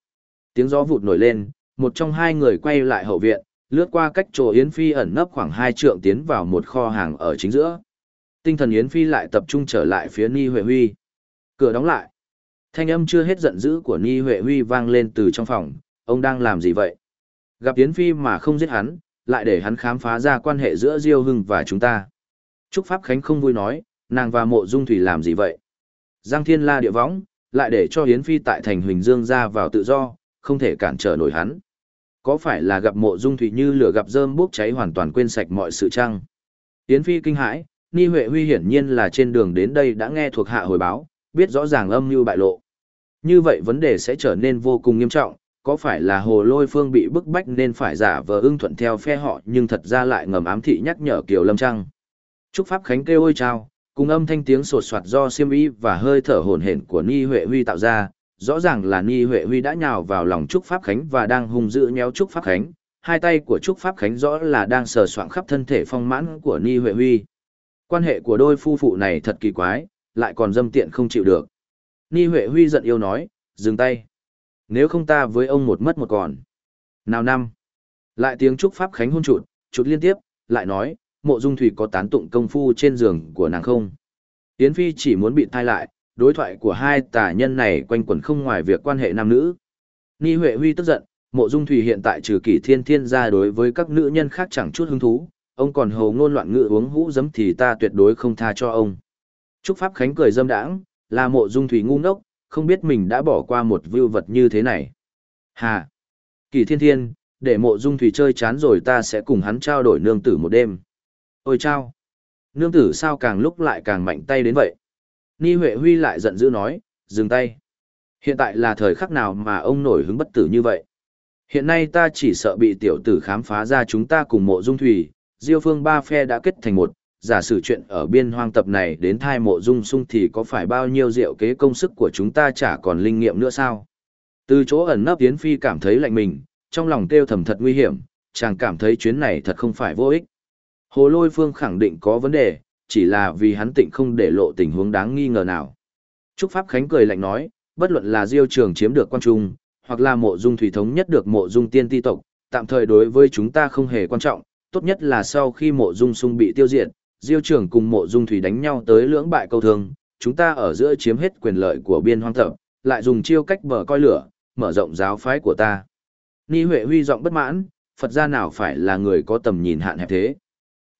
Tiếng gió vụt nổi lên, một trong hai người quay lại hậu viện, lướt qua cách chỗ Yến Phi ẩn nấp khoảng hai trượng tiến vào một kho hàng ở chính giữa. Tinh thần Yến Phi lại tập trung trở lại phía Ni Huệ Huy. Cửa đóng lại. Thanh âm chưa hết giận dữ của Ni Huệ Huy vang lên từ trong phòng, ông đang làm gì vậy? Gặp Yến Phi mà không giết hắn, lại để hắn khám phá ra quan hệ giữa Diêu Hưng và chúng ta. Trúc Pháp Khánh không vui nói, nàng và mộ dung thủy làm gì vậy? Giang Thiên La địa võng, lại để cho Yến Phi tại thành Huỳnh Dương ra vào tự do, không thể cản trở nổi hắn. Có phải là gặp mộ dung thủy như lửa gặp rơm bốc cháy hoàn toàn quên sạch mọi sự chăng? Yến Phi kinh hãi, Ni Huệ Huy hiển nhiên là trên đường đến đây đã nghe thuộc hạ hồi báo, biết rõ ràng âm mưu bại lộ. Như vậy vấn đề sẽ trở nên vô cùng nghiêm trọng, có phải là hồ lôi phương bị bức bách nên phải giả vờ ưng thuận theo phe họ nhưng thật ra lại ngầm ám thị nhắc nhở Kiều Lâm Trăng. Trúc Pháp Khánh kêu ôi chào, cùng âm thanh tiếng sột soạt do siêm y và hơi thở hồn hển của Ni Huệ Huy tạo ra, rõ ràng là Ni Huệ Huy đã nhào vào lòng Trúc Pháp Khánh và đang hung dữ nhéo Trúc Pháp Khánh, hai tay của Trúc Pháp Khánh rõ là đang sờ soạng khắp thân thể phong mãn của Ni Huệ Huy. Quan hệ của đôi phu phụ này thật kỳ quái, lại còn dâm tiện không chịu được. Ni Huệ Huy giận yêu nói, dừng tay. Nếu không ta với ông một mất một còn. Nào năm. Lại tiếng Trúc Pháp Khánh hôn chụt, chụt liên tiếp, lại nói, mộ dung thủy có tán tụng công phu trên giường của nàng không? Yến Phi chỉ muốn bị thai lại, đối thoại của hai tà nhân này quanh quẩn không ngoài việc quan hệ nam nữ. Ni Huệ Huy tức giận, mộ dung thủy hiện tại trừ kỷ thiên thiên ra đối với các nữ nhân khác chẳng chút hứng thú, ông còn hầu ngôn loạn ngữ uống hũ giấm thì ta tuyệt đối không tha cho ông. Trúc Pháp Khánh cười dâm đãng, là mộ dung thủy ngu ngốc, không biết mình đã bỏ qua một vưu vật như thế này. Hà! Kỷ thiên thiên, để mộ dung thủy chơi chán rồi ta sẽ cùng hắn trao đổi nương tử một đêm. Ôi chao! Nương tử sao càng lúc lại càng mạnh tay đến vậy? Ni Huệ Huy lại giận dữ nói, dừng tay. Hiện tại là thời khắc nào mà ông nổi hứng bất tử như vậy? Hiện nay ta chỉ sợ bị tiểu tử khám phá ra chúng ta cùng mộ dung thủy, diêu phương ba phe đã kết thành một, giả sử chuyện ở biên hoang tập này đến thai mộ dung sung thì có phải bao nhiêu diệu kế công sức của chúng ta chả còn linh nghiệm nữa sao? Từ chỗ ẩn nấp Yến Phi cảm thấy lạnh mình, trong lòng kêu thầm thật nguy hiểm, chàng cảm thấy chuyến này thật không phải vô ích. Hồ Lôi Phương khẳng định có vấn đề, chỉ là vì hắn tịnh không để lộ tình huống đáng nghi ngờ nào. Trúc Pháp Khánh cười lạnh nói, bất luận là Diêu Trường chiếm được quan trung, hoặc là mộ dung thủy thống nhất được mộ dung tiên ti tộc, tạm thời đối với chúng ta không hề quan trọng, tốt nhất là sau khi mộ dung sung bị tiêu diệt, Diêu Trường cùng mộ dung thủy đánh nhau tới lưỡng bại câu thương, chúng ta ở giữa chiếm hết quyền lợi của biên hoang thập lại dùng chiêu cách bờ coi lửa, mở rộng giáo phái của ta. Ni Huệ huy giọng bất mãn, Phật gia nào phải là người có tầm nhìn hạn hẹp thế.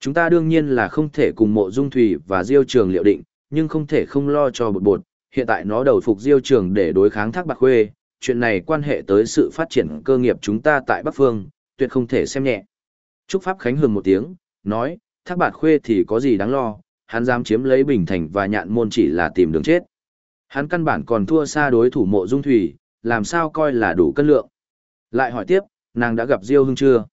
Chúng ta đương nhiên là không thể cùng mộ dung thủy và diêu trường liệu định, nhưng không thể không lo cho bột bột, hiện tại nó đầu phục diêu trường để đối kháng thác bạc khuê, chuyện này quan hệ tới sự phát triển cơ nghiệp chúng ta tại Bắc Phương, tuyệt không thể xem nhẹ. Trúc Pháp Khánh hừng một tiếng, nói, thác bạc khuê thì có gì đáng lo, hắn dám chiếm lấy Bình Thành và nhạn môn chỉ là tìm đường chết. Hắn căn bản còn thua xa đối thủ mộ dung thủy, làm sao coi là đủ cân lượng. Lại hỏi tiếp, nàng đã gặp Diêu Hưng chưa?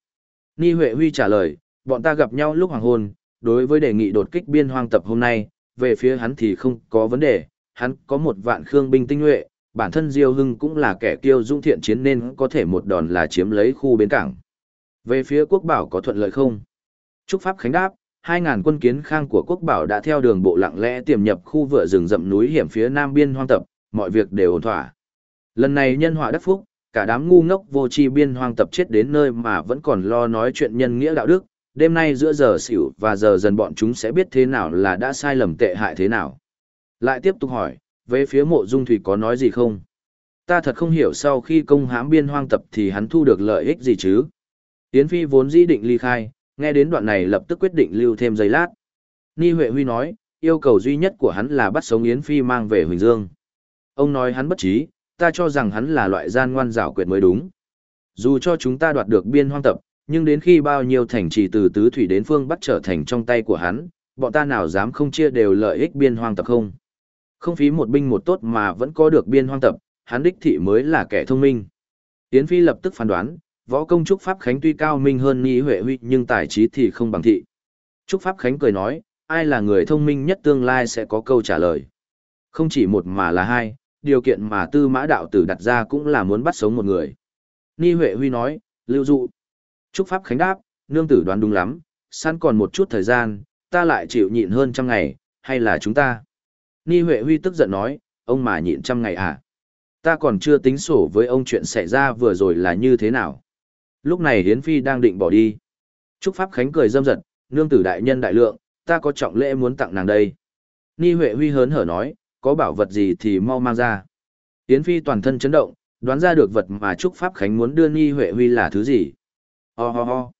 Ni Huệ Huy trả lời, bọn ta gặp nhau lúc hoàng hôn, đối với đề nghị đột kích biên hoang tập hôm nay, về phía hắn thì không có vấn đề, hắn có một vạn khương binh tinh nhuệ, bản thân Diêu Hưng cũng là kẻ kiêu dung thiện chiến nên có thể một đòn là chiếm lấy khu bến cảng. Về phía quốc bảo có thuận lợi không? Trúc Pháp Khánh đáp, 2.000 quân kiến khang của quốc bảo đã theo đường bộ lặng lẽ tiềm nhập khu vựa rừng rậm núi hiểm phía nam biên hoang tập, mọi việc đều ổn thỏa. Lần này nhân họa đắc phúc, cả đám ngu ngốc vô tri biên hoang tập chết đến nơi mà vẫn còn lo nói chuyện nhân nghĩa đạo đức, đêm nay giữa giờ xỉu và giờ dần bọn chúng sẽ biết thế nào là đã sai lầm tệ hại thế nào. Lại tiếp tục hỏi, về phía mộ dung thủy có nói gì không? Ta thật không hiểu sau khi công hãm biên hoang tập thì hắn thu được lợi ích gì chứ? Yến Phi vốn dĩ định ly khai, nghe đến đoạn này lập tức quyết định lưu thêm giây lát. Ni Huệ Huy nói, yêu cầu duy nhất của hắn là bắt sống Yến Phi mang về Huỳnh Dương. Ông nói hắn bất trí, ta cho rằng hắn là loại gian ngoan rảo quyệt mới đúng. Dù cho chúng ta đoạt được biên hoang tập, nhưng đến khi bao nhiêu thành trì từ tứ thủy đến phương bắt trở thành trong tay của hắn, bọn ta nào dám không chia đều lợi ích biên hoang tập không? Không phí một binh một tốt mà vẫn có được biên hoang tập, hắn đích thị mới là kẻ thông minh. Yến Phi lập tức phán đoán, võ công Trúc Pháp Khánh tuy cao minh hơn Ni Huệ Huy nhưng tài trí thì không bằng thị. Trúc Pháp Khánh cười nói, ai là người thông minh nhất tương lai sẽ có câu trả lời. Không chỉ một mà là hai, điều kiện mà tư mã đạo tử đặt ra cũng là muốn bắt sống một người. Ni Huệ Huy nói, lưu dụ. Trúc Pháp Khánh đáp, nương tử đoán đúng lắm, săn còn một chút thời gian, ta lại chịu nhịn hơn trăm ngày, hay là chúng ta? Ni Huệ Huy tức giận nói, ông mà nhịn trăm ngày à? Ta còn chưa tính sổ với ông chuyện xảy ra vừa rồi là như thế nào? Lúc này Hiến Phi đang định bỏ đi. Trúc Pháp Khánh cười dâm giật, nương tử đại nhân đại lượng, ta có trọng lễ muốn tặng nàng đây. Ni Huệ Huy hớn hở nói, có bảo vật gì thì mau mang ra. Hiến Phi toàn thân chấn động, đoán ra được vật mà Trúc Pháp Khánh muốn đưa Ni Huệ Huy là thứ gì. Ho ho ho.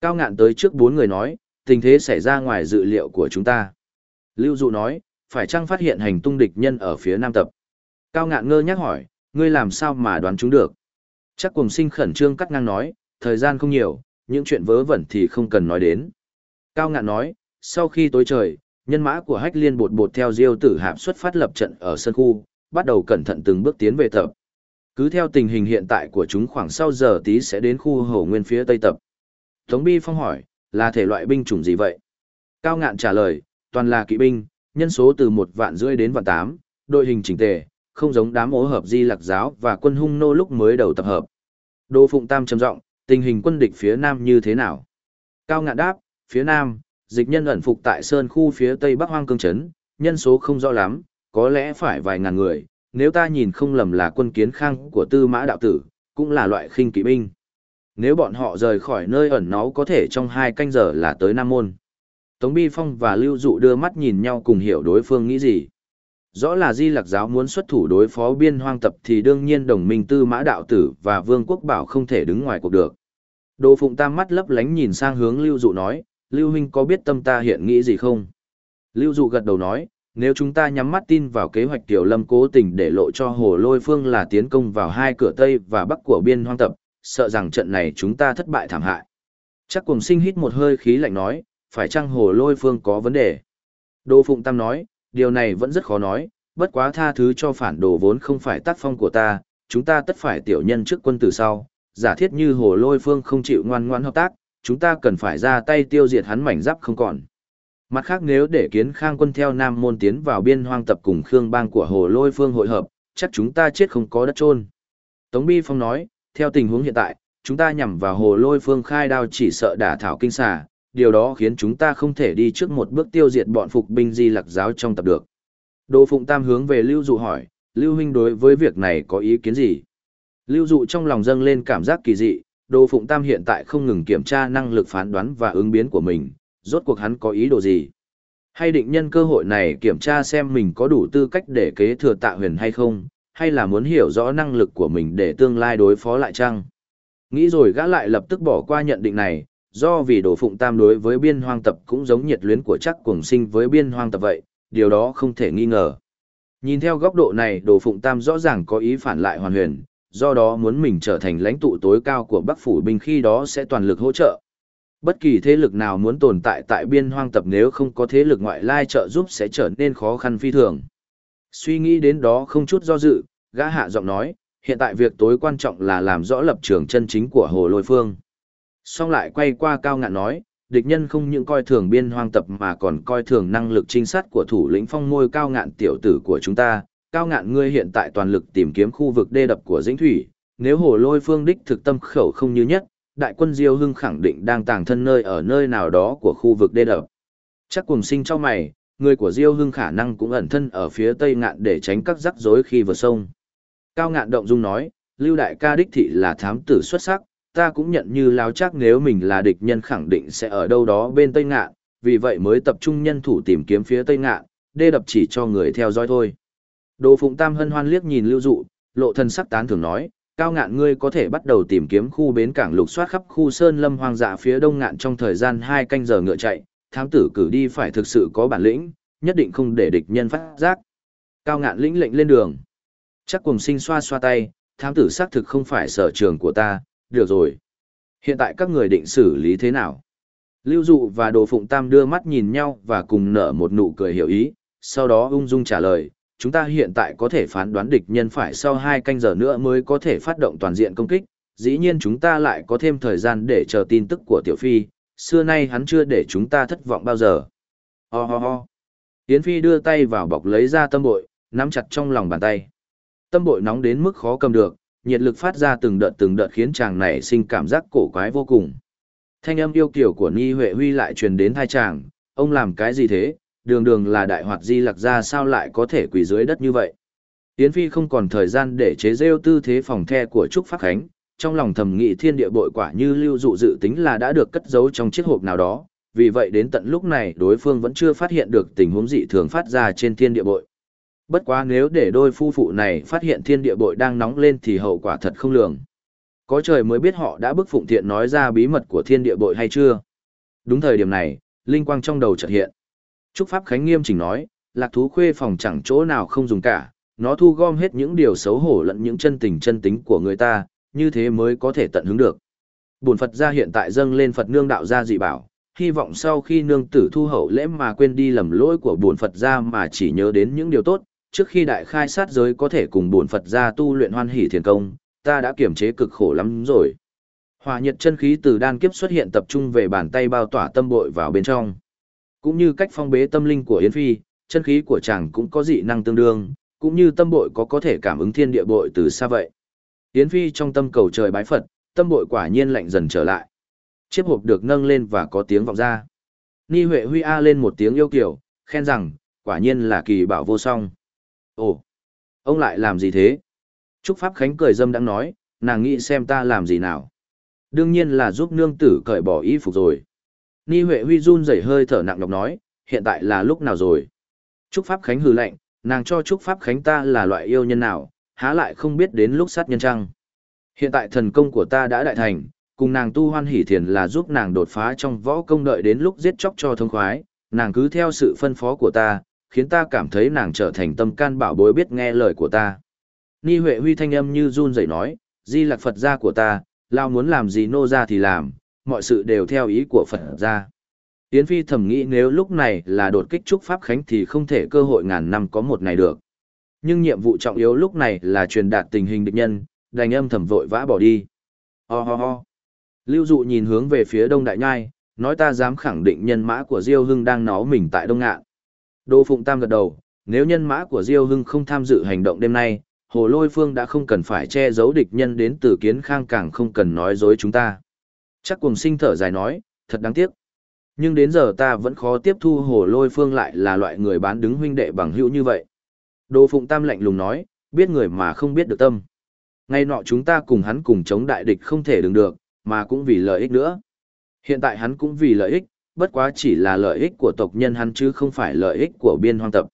Cao ngạn tới trước bốn người nói, tình thế xảy ra ngoài dự liệu của chúng ta. Lưu Dụ nói, phải chăng phát hiện hành tung địch nhân ở phía nam tập? Cao ngạn ngơ nhắc hỏi, ngươi làm sao mà đoán chúng được? Chắc cùng sinh khẩn trương cắt ngang nói, thời gian không nhiều, những chuyện vớ vẩn thì không cần nói đến. Cao ngạn nói, sau khi tối trời, nhân mã của hách liên bột bột theo diêu tử hạp xuất phát lập trận ở sân khu, bắt đầu cẩn thận từng bước tiến về tập. Cứ theo tình hình hiện tại của chúng khoảng sau giờ tí sẽ đến khu hồ nguyên phía tây tập. Tống Bi Phong hỏi, là thể loại binh chủng gì vậy? Cao ngạn trả lời, toàn là kỵ binh, nhân số từ một vạn rưỡi đến vạn tám, đội hình chỉnh tề, không giống đám ố hợp di lạc giáo và quân hung nô lúc mới đầu tập hợp. Đô Phụng Tam trầm giọng, tình hình quân địch phía nam như thế nào? Cao ngạn đáp, phía nam, dịch nhân ẩn phục tại sơn khu phía tây bắc hoang cương trấn, nhân số không rõ lắm, có lẽ phải vài ngàn người, nếu ta nhìn không lầm là quân kiến khang của tư mã đạo tử, cũng là loại khinh kỵ binh. Nếu bọn họ rời khỏi nơi ẩn náu có thể trong hai canh giờ là tới Nam Môn. Tống Bi Phong và Lưu Dụ đưa mắt nhìn nhau cùng hiểu đối phương nghĩ gì. Rõ là Di Lạc Giáo muốn xuất thủ đối phó biên hoang tập thì đương nhiên đồng minh tư mã đạo tử và Vương Quốc Bảo không thể đứng ngoài cuộc được. Đồ Phụng Tam mắt lấp lánh nhìn sang hướng Lưu Dụ nói, Lưu Huynh có biết tâm ta hiện nghĩ gì không? Lưu Dụ gật đầu nói, nếu chúng ta nhắm mắt tin vào kế hoạch Tiểu Lâm cố tình để lộ cho Hồ Lôi Phương là tiến công vào hai cửa Tây và Bắc của biên hoang tập, sợ rằng trận này chúng ta thất bại thảm hại. Chắc cùng sinh hít một hơi khí lạnh nói, phải chăng Hồ Lôi Phương có vấn đề? Đô Phụng Tam nói, điều này vẫn rất khó nói, bất quá tha thứ cho phản đồ vốn không phải tác phong của ta, chúng ta tất phải tiểu nhân trước quân từ sau, giả thiết như Hồ Lôi Phương không chịu ngoan ngoãn hợp tác, chúng ta cần phải ra tay tiêu diệt hắn mảnh giáp không còn. Mặt khác nếu để kiến khang quân theo Nam Môn tiến vào biên hoang tập cùng Khương bang của Hồ Lôi Phương hội hợp, chắc chúng ta chết không có đất trôn. Tống Bi Phong nói, theo tình huống hiện tại, chúng ta nhằm vào Hồ Lôi Phương khai đao chỉ sợ đả thảo kinh xà, điều đó khiến chúng ta không thể đi trước một bước tiêu diệt bọn phục binh di lạc giáo trong tập được. đồ Phụng Tam hướng về Lưu Dụ hỏi, Lưu Huynh đối với việc này có ý kiến gì? Lưu Dụ trong lòng dâng lên cảm giác kỳ dị, đồ Phụng Tam hiện tại không ngừng kiểm tra năng lực phán đoán và ứng biến của mình, rốt cuộc hắn có ý đồ gì? Hay định nhân cơ hội này kiểm tra xem mình có đủ tư cách để kế thừa tạ huyền hay không, hay là muốn hiểu rõ năng lực của mình để tương lai đối phó lại chăng? Nghĩ rồi gã lại lập tức bỏ qua nhận định này, do vì đồ phụng tam đối với biên hoang tập cũng giống nhiệt luyến của chắc cuồng sinh với biên hoang tập vậy, điều đó không thể nghi ngờ. Nhìn theo góc độ này đồ phụng tam rõ ràng có ý phản lại hoàn huyền, do đó muốn mình trở thành lãnh tụ tối cao của Bắc phủ binh khi đó sẽ toàn lực hỗ trợ. Bất kỳ thế lực nào muốn tồn tại tại biên hoang tập nếu không có thế lực ngoại lai trợ giúp sẽ trở nên khó khăn phi thường. Suy nghĩ đến đó không chút do dự, gã hạ giọng nói, hiện tại việc tối quan trọng là làm rõ lập trường chân chính của Hồ Lôi Phương. Xong lại quay qua cao ngạn nói, địch nhân không những coi thường biên hoang tập mà còn coi thường năng lực trinh sát của thủ lĩnh phong ngôi cao ngạn tiểu tử của chúng ta. Cao ngạn ngươi hiện tại toàn lực tìm kiếm khu vực đê đập của dĩnh thủy, nếu hồ lôi phương đích thực tâm khẩu không như nhất, đại quân Diêu Hưng khẳng định đang tàng thân nơi ở nơi nào đó của khu vực đê đập. Chắc cùng sinh cho mày, người của Diêu Hưng khả năng cũng ẩn thân ở phía tây ngạn để tránh các rắc rối khi vượt sông. Cao ngạn động dung nói, Lưu Đại ca đích thị là thám tử xuất sắc, ta cũng nhận như láo chắc nếu mình là địch nhân khẳng định sẽ ở đâu đó bên tây ngạn, vì vậy mới tập trung nhân thủ tìm kiếm phía tây ngạn, đê đập chỉ cho người theo dõi thôi. Đồ Phụng Tam hân hoan liếc nhìn Lưu Dụ, lộ thân sắc tán thường nói, cao ngạn ngươi có thể bắt đầu tìm kiếm khu bến cảng lục soát khắp khu sơn lâm hoang dã phía đông ngạn trong thời gian hai canh giờ ngựa chạy, thám tử cử đi phải thực sự có bản lĩnh, nhất định không để địch nhân phát giác. Cao ngạn lĩnh lệnh lên đường. Chắc cùng sinh xoa xoa tay, thám tử xác thực không phải sở trường của ta, được rồi. Hiện tại các người định xử lý thế nào? Lưu Dụ và Đồ Phụng Tam đưa mắt nhìn nhau và cùng nở một nụ cười hiểu ý, sau đó ung dung trả lời, chúng ta hiện tại có thể phán đoán địch nhân phải sau hai canh giờ nữa mới có thể phát động toàn diện công kích, dĩ nhiên chúng ta lại có thêm thời gian để chờ tin tức của Tiểu Phi, xưa nay hắn chưa để chúng ta thất vọng bao giờ. Ho ho ho. Yến Phi đưa tay vào bọc lấy ra tâm bội, nắm chặt trong lòng bàn tay. Tâm bội nóng đến mức khó cầm được, nhiệt lực phát ra từng đợt từng đợt khiến chàng này sinh cảm giác cổ quái vô cùng. Thanh âm yêu kiểu của Ni Huệ Huy lại truyền đến thai chàng, ông làm cái gì thế, đường đường là đại hoạt di lặc ra sao lại có thể quỳ dưới đất như vậy. Yến Phi không còn thời gian để chế rêu tư thế phòng the của Trúc Pháp Khánh, trong lòng thầm nghị thiên địa bội quả như lưu dụ dự tính là đã được cất giấu trong chiếc hộp nào đó, vì vậy đến tận lúc này đối phương vẫn chưa phát hiện được tình huống dị thường phát ra trên thiên địa bội. Bất quá nếu để đôi phu phụ này phát hiện thiên địa bội đang nóng lên thì hậu quả thật không lường. Có trời mới biết họ đã bức phụng thiện nói ra bí mật của thiên địa bội hay chưa. Đúng thời điểm này, linh quang trong đầu chợt hiện. Trúc Pháp Khánh nghiêm chỉnh nói, lạc thú khuê phòng chẳng chỗ nào không dùng cả, nó thu gom hết những điều xấu hổ lẫn những chân tình chân tính của người ta, như thế mới có thể tận hứng được. Bổn Phật gia hiện tại dâng lên Phật nương đạo gia dị bảo, hy vọng sau khi nương tử thu hậu lễ mà quên đi lầm lỗi của bổn Phật gia mà chỉ nhớ đến những điều tốt, trước khi đại khai sát giới có thể cùng bổn Phật gia tu luyện hoan hỷ thiền công, ta đã kiểm chế cực khổ lắm rồi. Hỏa nhiệt chân khí từ đan kiếp xuất hiện tập trung về bàn tay bao tỏa tâm bội vào bên trong. Cũng như cách phong bế tâm linh của Yến Phi, chân khí của chàng cũng có dị năng tương đương, cũng như tâm bội có có thể cảm ứng thiên địa bội từ xa vậy. Yến Phi trong tâm cầu trời bái Phật, tâm bội quả nhiên lạnh dần trở lại. Chiếc hộp được nâng lên và có tiếng vọng ra. Ni Huệ Huy A lên một tiếng yêu kiểu, khen rằng, quả nhiên là kỳ bảo vô song. Ồ, ông lại làm gì thế? Trúc Pháp Khánh cười dâm đang nói, nàng nghĩ xem ta làm gì nào. Đương nhiên là giúp nương tử cởi bỏ y phục rồi. Ni Huệ Huy run rẩy hơi thở nặng nhọc nói, hiện tại là lúc nào rồi? Trúc Pháp Khánh hừ lạnh, nàng cho Trúc Pháp Khánh ta là loại yêu nhân nào, há lại không biết đến lúc sát nhân trăng. Hiện tại thần công của ta đã đại thành, cùng nàng tu hoan hỷ thiền là giúp nàng đột phá trong võ công đợi đến lúc giết chóc cho thông khoái, nàng cứ theo sự phân phó của ta, khiến ta cảm thấy nàng trở thành tâm can bảo bối biết nghe lời của ta. Ni Huệ Huy thanh âm như run rẩy nói, di lạc Phật gia của ta, lao muốn làm gì nô ra thì làm, mọi sự đều theo ý của Phật ra. Yến Phi thầm nghĩ nếu lúc này là đột kích trúc Pháp Khánh thì không thể cơ hội ngàn năm có một ngày được. Nhưng nhiệm vụ trọng yếu lúc này là truyền đạt tình hình địch nhân, đành âm thầm vội vã bỏ đi. Ho ho ho. Lưu Dụ nhìn hướng về phía Đông Đại Nhai, nói ta dám khẳng định nhân mã của Diêu Hưng đang nó mình tại Đông Ngạn. Đô Phụng Tam gật đầu, nếu nhân mã của Diêu Hưng không tham dự hành động đêm nay, Hồ Lôi Phương đã không cần phải che giấu địch nhân đến từ kiến khang càng không cần nói dối chúng ta. Chắc cùng sinh thở dài nói, thật đáng tiếc. Nhưng đến giờ ta vẫn khó tiếp thu Hồ Lôi Phương lại là loại người bán đứng huynh đệ bằng hữu như vậy. Đô Phụng Tam lạnh lùng nói, biết người mà không biết được tâm. Ngay nọ chúng ta cùng hắn cùng chống đại địch không thể đứng được, mà cũng vì lợi ích nữa. Hiện tại hắn cũng vì lợi ích, bất quá chỉ là lợi ích của tộc nhân hắn chứ không phải lợi ích của biên hoang tập.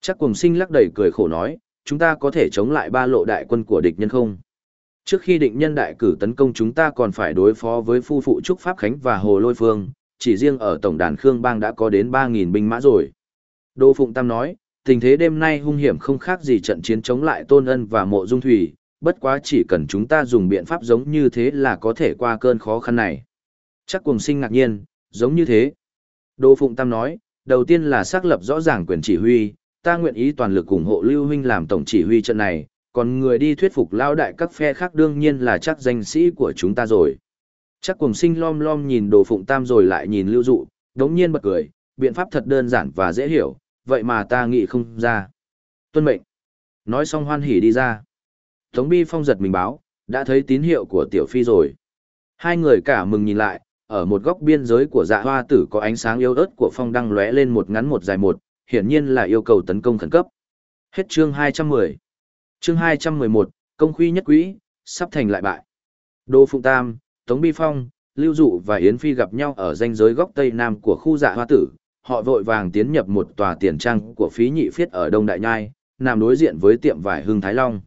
Chắc cùng sinh lắc đầy cười khổ nói, chúng ta có thể chống lại ba lộ đại quân của địch nhân không? Trước khi định nhân đại cử tấn công chúng ta còn phải đối phó với phu phụ Trúc Pháp Khánh và Hồ Lôi Phương, chỉ riêng ở tổng đàn Khương Bang đã có đến 3.000 binh mã rồi. Đô Phụng Tam nói, tình thế đêm nay hung hiểm không khác gì trận chiến chống lại Tôn Ân và Mộ Dung Thủy, bất quá chỉ cần chúng ta dùng biện pháp giống như thế là có thể qua cơn khó khăn này. Chắc cùng sinh ngạc nhiên, giống như thế. Đỗ Phụng Tam nói, đầu tiên là xác lập rõ ràng quyền chỉ huy, ta nguyện ý toàn lực ủng hộ Lưu Huynh làm tổng chỉ huy trận này, còn người đi thuyết phục lao đại các phe khác đương nhiên là chắc danh sĩ của chúng ta rồi. Chắc cùng sinh lom lom nhìn đồ phụng tam rồi lại nhìn lưu dụ, đống nhiên bật cười, biện pháp thật đơn giản và dễ hiểu, vậy mà ta nghĩ không ra. Tuân mệnh. Nói xong hoan hỉ đi ra. Tống bi phong giật mình báo, đã thấy tín hiệu của tiểu phi rồi. Hai người cả mừng nhìn lại, ở một góc biên giới của dạ hoa tử có ánh sáng yếu ớt của phong đăng lóe lên một ngắn một dài một, hiển nhiên là yêu cầu tấn công khẩn cấp. Hết chương 210. Chương 211, công khuy nhất quỹ, sắp thành lại bại. Đô Phụng Tam, Tống Bi Phong, Lưu Dụ và Yến Phi gặp nhau ở danh giới góc tây nam của khu dạ hoa tử, họ vội vàng tiến nhập một tòa tiền trang của phí nhị phiết ở Đông Đại Nhai, nằm đối diện với tiệm vải Hưng Thái Long.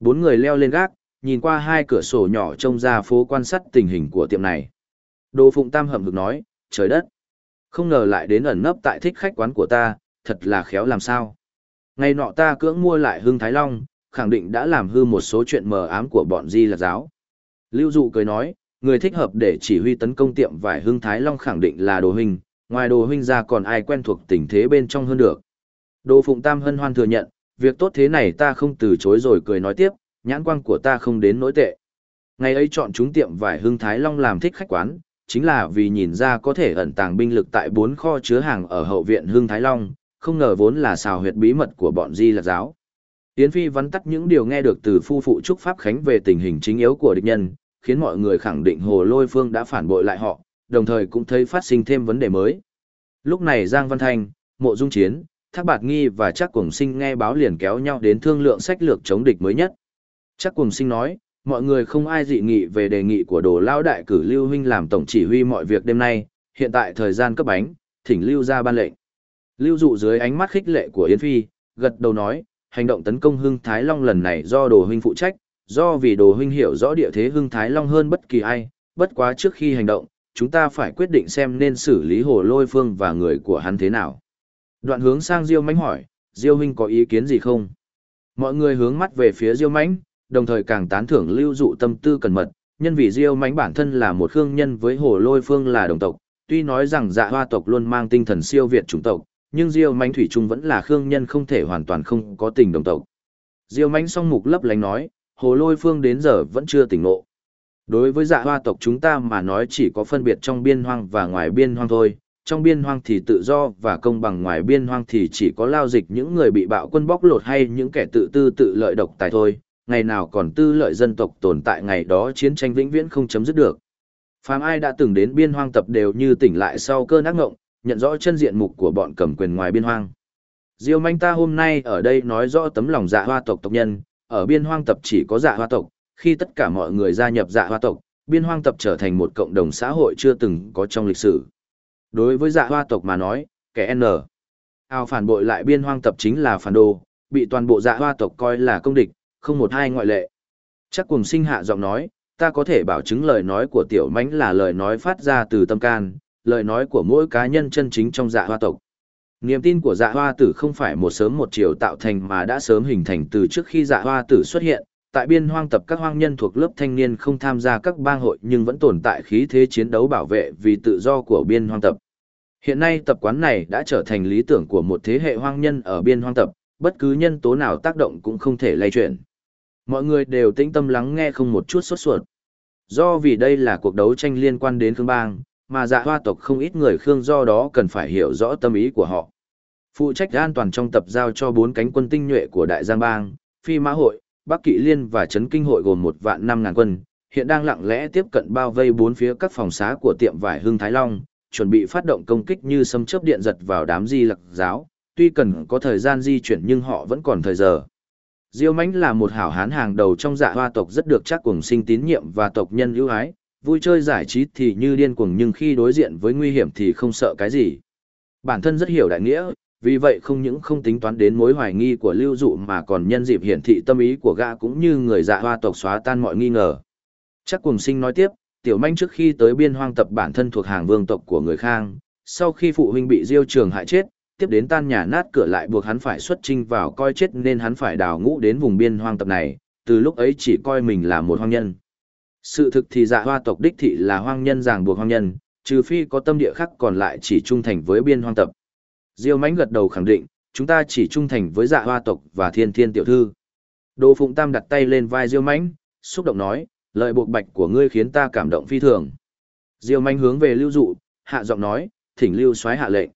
Bốn người leo lên gác, nhìn qua hai cửa sổ nhỏ trông ra phố quan sát tình hình của tiệm này. Đô Phụng Tam hậm hực nói, trời đất. Không ngờ lại đến ẩn nấp tại thích khách quán của ta, thật là khéo làm sao. Ngày nọ ta cưỡng mua lại Hưng Thái Long, khẳng định đã làm hư một số chuyện mờ ám của bọn di lạc giáo. Lưu Dụ cười nói, người thích hợp để chỉ huy tấn công tiệm vải Hưng Thái Long khẳng định là Đồ Huynh, ngoài Đồ Huynh ra còn ai quen thuộc tình thế bên trong hơn được. Đồ Phụng Tam hân hoan thừa nhận, việc tốt thế này ta không từ chối rồi cười nói tiếp, nhãn quang của ta không đến nỗi tệ. Ngày ấy chọn chúng tiệm vải Hưng Thái Long làm thích khách quán, chính là vì nhìn ra có thể ẩn tàng binh lực tại bốn kho chứa hàng ở hậu viện Hưng Thái Long, không ngờ vốn là xào huyệt bí mật của bọn di lạc giáo. Yến Phi vắn tắt những điều nghe được từ phu phụ Trúc Pháp Khánh về tình hình chính yếu của địch nhân, khiến mọi người khẳng định Hồ Lôi Phương đã phản bội lại họ, đồng thời cũng thấy phát sinh thêm vấn đề mới. Lúc này Giang Văn Thanh, Mộ Dung Chiến, Thác Bạt Nghi và Chắc Cuồng Sinh nghe báo liền kéo nhau đến thương lượng sách lược chống địch mới nhất. Chắc Cuồng Sinh nói, mọi người không ai dị nghị về đề nghị của Đồ Lao Đại cử Lưu Huynh làm tổng chỉ huy mọi việc đêm nay, hiện tại thời gian cấp bánh, thỉnh Lưu ra ban lệnh. Lưu dụ dưới ánh mắt khích lệ của Yến Phi, gật đầu nói, hành động tấn công Hưng Thái Long lần này do Đồ Huynh phụ trách, do vì Đồ Huynh hiểu rõ địa thế Hưng Thái Long hơn bất kỳ ai, bất quá trước khi hành động, chúng ta phải quyết định xem nên xử lý Hồ Lôi Phương và người của hắn thế nào. Đoạn hướng sang Diêu Mánh hỏi, Diêu Huynh có ý kiến gì không? Mọi người hướng mắt về phía Diêu Mánh, đồng thời càng tán thưởng lưu dụ tâm tư cẩn mật, nhân vì Diêu Mánh bản thân là một khương nhân với Hồ Lôi Phương là đồng tộc, tuy nói rằng dạ hoa tộc luôn mang tinh thần siêu việt chủng tộc, nhưng Diêu Mánh Thủy Trung vẫn là Khương nhân không thể hoàn toàn không có tình đồng tộc. Diêu Mánh song mục lấp lánh nói, Hồ Lôi Phương đến giờ vẫn chưa tỉnh ngộ. Đối với dạ hoa tộc chúng ta mà nói chỉ có phân biệt trong biên hoang và ngoài biên hoang thôi, trong biên hoang thì tự do và công bằng ngoài biên hoang thì chỉ có lao dịch những người bị bạo quân bóc lột hay những kẻ tự tư tự lợi độc tài thôi, ngày nào còn tư lợi dân tộc tồn tại ngày đó chiến tranh vĩnh viễn không chấm dứt được. Phàm ai đã từng đến biên hoang tập đều như tỉnh lại sau cơn ác ngộng, nhận rõ chân diện mục của bọn cầm quyền ngoài biên hoang. Diêu manh ta hôm nay ở đây nói rõ tấm lòng dạ hoa tộc tộc nhân, ở biên hoang tập chỉ có dạ hoa tộc, khi tất cả mọi người gia nhập dạ hoa tộc, biên hoang tập trở thành một cộng đồng xã hội chưa từng có trong lịch sử. Đối với dạ hoa tộc mà nói, kẻ N. Ao phản bội lại biên hoang tập chính là phản đồ, bị toàn bộ dạ hoa tộc coi là công địch, không một hai ngoại lệ. Chắc cùng sinh hạ giọng nói, ta có thể bảo chứng lời nói của tiểu mãnh là lời nói phát ra từ tâm can, lời nói của mỗi cá nhân chân chính trong dạ hoa tộc. Niềm tin của dạ hoa tử không phải một sớm một chiều tạo thành mà đã sớm hình thành từ trước khi dạ hoa tử xuất hiện. Tại biên hoang tập các hoang nhân thuộc lớp thanh niên không tham gia các bang hội nhưng vẫn tồn tại khí thế chiến đấu bảo vệ vì tự do của biên hoang tập. Hiện nay tập quán này đã trở thành lý tưởng của một thế hệ hoang nhân ở biên hoang tập, bất cứ nhân tố nào tác động cũng không thể lay chuyển. Mọi người đều tĩnh tâm lắng nghe không một chút sốt ruột. Do vì đây là cuộc đấu tranh liên quan đến Khương Bang, mà dạ hoa tộc không ít người Khương do đó cần phải hiểu rõ tâm ý của họ. Phụ trách an toàn trong tập giao cho bốn cánh quân tinh nhuệ của Đại Giang Bang, Phi Mã Hội, Bắc Kỵ Liên và Trấn Kinh Hội gồm một vạn năm ngàn quân, hiện đang lặng lẽ tiếp cận bao vây bốn phía các phòng xá của tiệm vải Hưng Thái Long, chuẩn bị phát động công kích như sấm chớp điện giật vào đám di lặc giáo, tuy cần có thời gian di chuyển nhưng họ vẫn còn thời giờ. Diêu Mãnh là một hảo hán hàng đầu trong dạ hoa tộc rất được chắc cùng sinh tín nhiệm và tộc nhân ưu ái, vui chơi giải trí thì như điên cuồng nhưng khi đối diện với nguy hiểm thì không sợ cái gì. Bản thân rất hiểu đại nghĩa, vì vậy không những không tính toán đến mối hoài nghi của lưu dụ mà còn nhân dịp hiển thị tâm ý của gã cũng như người dạ hoa tộc xóa tan mọi nghi ngờ. Chắc cùng sinh nói tiếp, tiểu manh trước khi tới biên hoang tập bản thân thuộc hàng vương tộc của người Khang, sau khi phụ huynh bị diêu trường hại chết, tiếp đến tan nhà nát cửa lại buộc hắn phải xuất trinh vào coi chết nên hắn phải đào ngũ đến vùng biên hoang tập này, từ lúc ấy chỉ coi mình là một hoang nhân. Sự thực thì dạ hoa tộc đích thị là hoang nhân ràng buộc hoang nhân, trừ phi có tâm địa khác còn lại chỉ trung thành với biên hoang tập. Diêu mãnh gật đầu khẳng định, chúng ta chỉ trung thành với dạ hoa tộc và thiên thiên tiểu thư. Đỗ Phụng Tam đặt tay lên vai Diêu mãnh, xúc động nói, lời buộc bạch của ngươi khiến ta cảm động phi thường. Diêu mãnh hướng về lưu dụ, hạ giọng nói, thỉnh lưu soái hạ lệnh.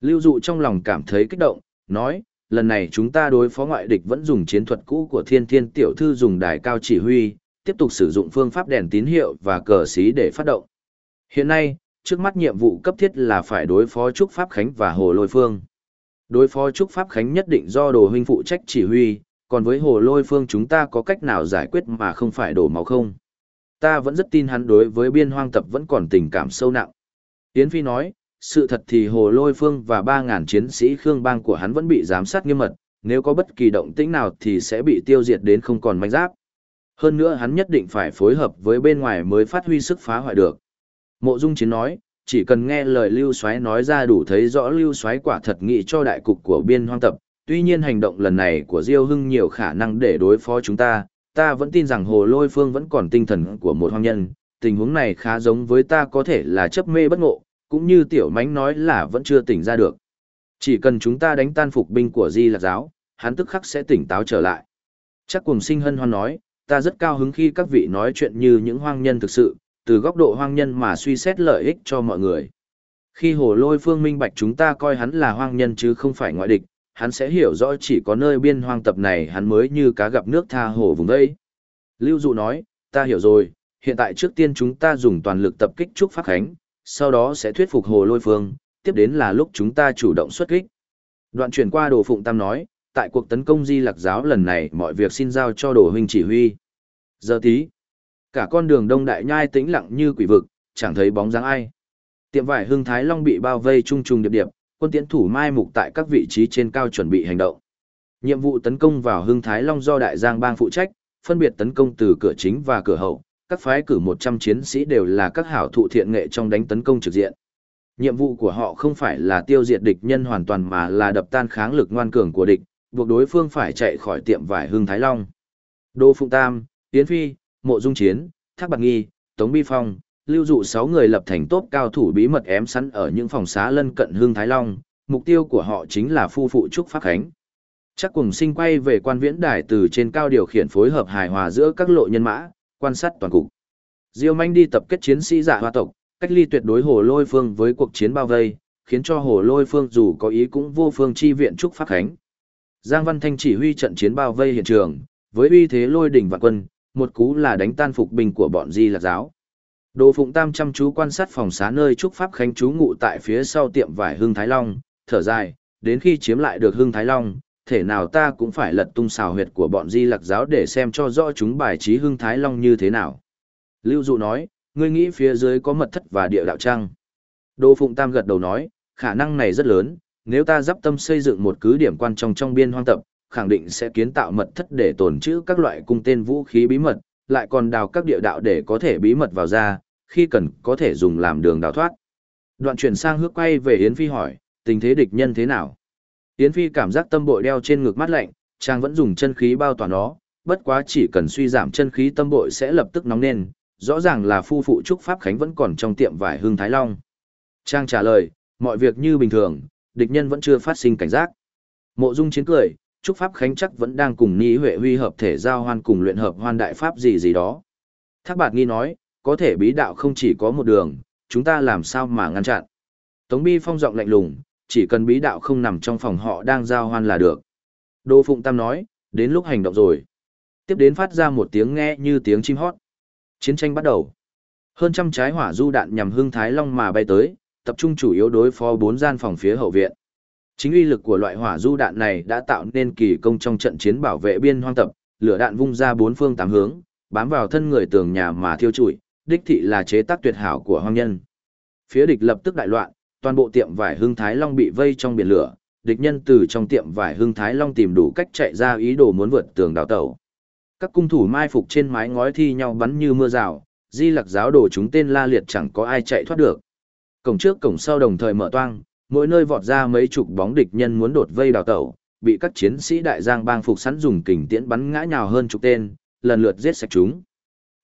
Lưu dụ trong lòng cảm thấy kích động, nói, lần này chúng ta đối phó ngoại địch vẫn dùng chiến thuật cũ của thiên thiên tiểu thư dùng đài cao chỉ huy, tiếp tục sử dụng phương pháp đèn tín hiệu và cờ xí để phát động. Hiện nay, trước mắt nhiệm vụ cấp thiết là phải đối phó Trúc Pháp Khánh và Hồ Lôi Phương. Đối phó Trúc Pháp Khánh nhất định do đồ huynh phụ trách chỉ huy, còn với Hồ Lôi Phương chúng ta có cách nào giải quyết mà không phải đổ máu không? Ta vẫn rất tin hắn đối với biên hoang tập vẫn còn tình cảm sâu nặng. Yến Phi nói, sự thật thì Hồ Lôi Phương và 3.000 chiến sĩ Khương Bang của hắn vẫn bị giám sát nghiêm mật, nếu có bất kỳ động tĩnh nào thì sẽ bị tiêu diệt đến không còn manh giáp. Hơn nữa hắn nhất định phải phối hợp với bên ngoài mới phát huy sức phá hoại được. Mộ Dung Chiến nói, chỉ cần nghe lời Lưu Soái nói ra đủ thấy rõ Lưu Soái quả thật nghĩ cho đại cục của biên hoang tập, tuy nhiên hành động lần này của Diêu Hưng nhiều khả năng để đối phó chúng ta, ta vẫn tin rằng Hồ Lôi Phương vẫn còn tinh thần của một hoang nhân, tình huống này khá giống với ta có thể là chấp mê bất ngộ, cũng như tiểu mánh nói là vẫn chưa tỉnh ra được. Chỉ cần chúng ta đánh tan phục binh của Di Lạc Giáo, hắn tức khắc sẽ tỉnh táo trở lại. Chắc cùng sinh hân hoan nói, ta rất cao hứng khi các vị nói chuyện như những hoang nhân thực sự, từ góc độ hoang nhân mà suy xét lợi ích cho mọi người. Khi hồ lôi phương minh bạch chúng ta coi hắn là hoang nhân chứ không phải ngoại địch, hắn sẽ hiểu rõ chỉ có nơi biên hoang tập này hắn mới như cá gặp nước tha hồ vùng đây. Lưu Dụ nói, ta hiểu rồi, hiện tại trước tiên chúng ta dùng toàn lực tập kích Trúc Pháp Khánh, sau đó sẽ thuyết phục hồ lôi phương, tiếp đến là lúc chúng ta chủ động xuất kích. Đoạn chuyển qua đồ phụng tam nói, tại cuộc tấn công di lạc giáo lần này mọi việc xin giao cho đồ huynh chỉ huy. Giờ tí, cả con đường đông đại nhai tĩnh lặng như quỷ vực, chẳng thấy bóng dáng ai. Tiệm vải hưng Thái Long bị bao vây trung trùng điệp điệp, quân tiến thủ mai mục tại các vị trí trên cao chuẩn bị hành động. Nhiệm vụ tấn công vào hưng Thái Long do đại giang bang phụ trách, phân biệt tấn công từ cửa chính và cửa hậu, các phái cử 100 chiến sĩ đều là các hảo thụ thiện nghệ trong đánh tấn công trực diện. Nhiệm vụ của họ không phải là tiêu diệt địch nhân hoàn toàn mà là đập tan kháng lực ngoan cường của địch, buộc đối phương phải chạy khỏi tiệm vải hưng Thái Long. Đô Phụng Tam, Tiến Phi, Mộ Dung Chiến, Thác Bạc Nghi, Tống Bi Phong, lưu dụ 6 người lập thành tốt cao thủ bí mật ém sẵn ở những phòng xá lân cận Hương Thái Long, mục tiêu của họ chính là phu phụ Trúc Pháp Khánh. Chắc cùng sinh quay về quan viễn đài từ trên cao điều khiển phối hợp hài hòa giữa các lộ nhân mã, quan sát toàn cục. Diêu Manh đi tập kết chiến sĩ giả hoa tộc, cách ly tuyệt đối Hồ Lôi Phương với cuộc chiến bao vây, khiến cho Hồ Lôi Phương dù có ý cũng vô phương chi viện trúc pháp khánh. Giang Văn Thanh chỉ huy trận chiến bao vây hiện trường, với uy thế lôi đỉnh vạn quân, một cú là đánh tan phục binh của bọn Di Lạc giáo. Đồ Phụng Tam chăm chú quan sát phòng xá nơi trúc pháp khánh trú ngụ tại phía sau tiệm vải Hưng Thái Long, thở dài, đến khi chiếm lại được Hưng Thái Long, thể nào ta cũng phải lật tung xào huyệt của bọn di lặc giáo để xem cho rõ chúng bài trí hưng thái long như thế nào. Lưu Dụ nói, ngươi nghĩ phía dưới có mật thất và địa đạo trăng. Đồ Phụng Tam gật đầu nói, khả năng này rất lớn, nếu ta dắp tâm xây dựng một cứ điểm quan trọng trong biên hoang tập, khẳng định sẽ kiến tạo mật thất để tồn trữ các loại cung tên vũ khí bí mật, lại còn đào các địa đạo để có thể bí mật vào ra, khi cần có thể dùng làm đường đào thoát. Đoạn chuyển sang hước quay về Yến Phi hỏi, tình thế địch nhân thế nào? Yến Phi cảm giác tâm bội đeo trên ngực mắt lạnh, chàng vẫn dùng chân khí bao toàn nó, bất quá chỉ cần suy giảm chân khí tâm bội sẽ lập tức nóng lên, rõ ràng là phu phụ Trúc Pháp Khánh vẫn còn trong tiệm vải hương Thái Long. Trang trả lời, mọi việc như bình thường, địch nhân vẫn chưa phát sinh cảnh giác. Mộ Dung chiến cười, Trúc Pháp Khánh chắc vẫn đang cùng Ni Huệ Huy hợp thể giao hoan cùng luyện hợp hoan đại pháp gì gì đó. Thác Bạt nghi nói, có thể bí đạo không chỉ có một đường, chúng ta làm sao mà ngăn chặn. Tống Bi phong giọng lạnh lùng, chỉ cần bí đạo không nằm trong phòng họ đang giao hoan là được. Đô Phụng Tam nói, đến lúc hành động rồi. Tiếp đến phát ra một tiếng nghe như tiếng chim hót. Chiến tranh bắt đầu. Hơn trăm trái hỏa du đạn nhằm hương Thái Long mà bay tới, tập trung chủ yếu đối phó bốn gian phòng phía hậu viện. Chính uy lực của loại hỏa du đạn này đã tạo nên kỳ công trong trận chiến bảo vệ biên hoang tập, lửa đạn vung ra bốn phương tám hướng, bám vào thân người tường nhà mà thiêu trụi, đích thị là chế tác tuyệt hảo của hoang nhân. Phía địch lập tức đại loạn, toàn bộ tiệm vải hưng Thái Long bị vây trong biển lửa, địch nhân từ trong tiệm vải hưng Thái Long tìm đủ cách chạy ra ý đồ muốn vượt tường đào tẩu. Các cung thủ mai phục trên mái ngói thi nhau bắn như mưa rào, di lặc giáo đồ chúng tên la liệt chẳng có ai chạy thoát được. Cổng trước cổng sau đồng thời mở toang, mỗi nơi vọt ra mấy chục bóng địch nhân muốn đột vây đào tẩu, bị các chiến sĩ đại giang bang phục sẵn dùng kình tiễn bắn ngã nhào hơn chục tên, lần lượt giết sạch chúng.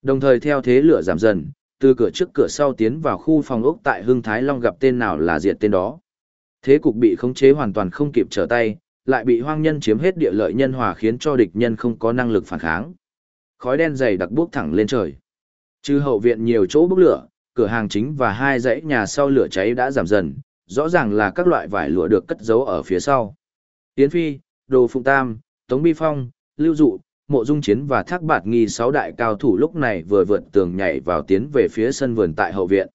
Đồng thời theo thế lửa giảm dần, từ cửa trước cửa sau tiến vào khu phòng ốc tại Hưng Thái Long gặp tên nào là diệt tên đó. Thế cục bị khống chế hoàn toàn không kịp trở tay, lại bị hoang nhân chiếm hết địa lợi nhân hòa khiến cho địch nhân không có năng lực phản kháng. Khói đen dày đặc bốc thẳng lên trời. Trừ hậu viện nhiều chỗ bốc lửa, cửa hàng chính và hai dãy nhà sau lửa cháy đã giảm dần, rõ ràng là các loại vải lụa được cất giấu ở phía sau. Yến Phi, Đồ Phụng Tam, Tống Bi Phong, Lưu Dụ, Mộ Dung Chiến và Thác Bạt Nghi sáu đại cao thủ lúc này vừa vượt tường nhảy vào tiến về phía sân vườn tại hậu viện.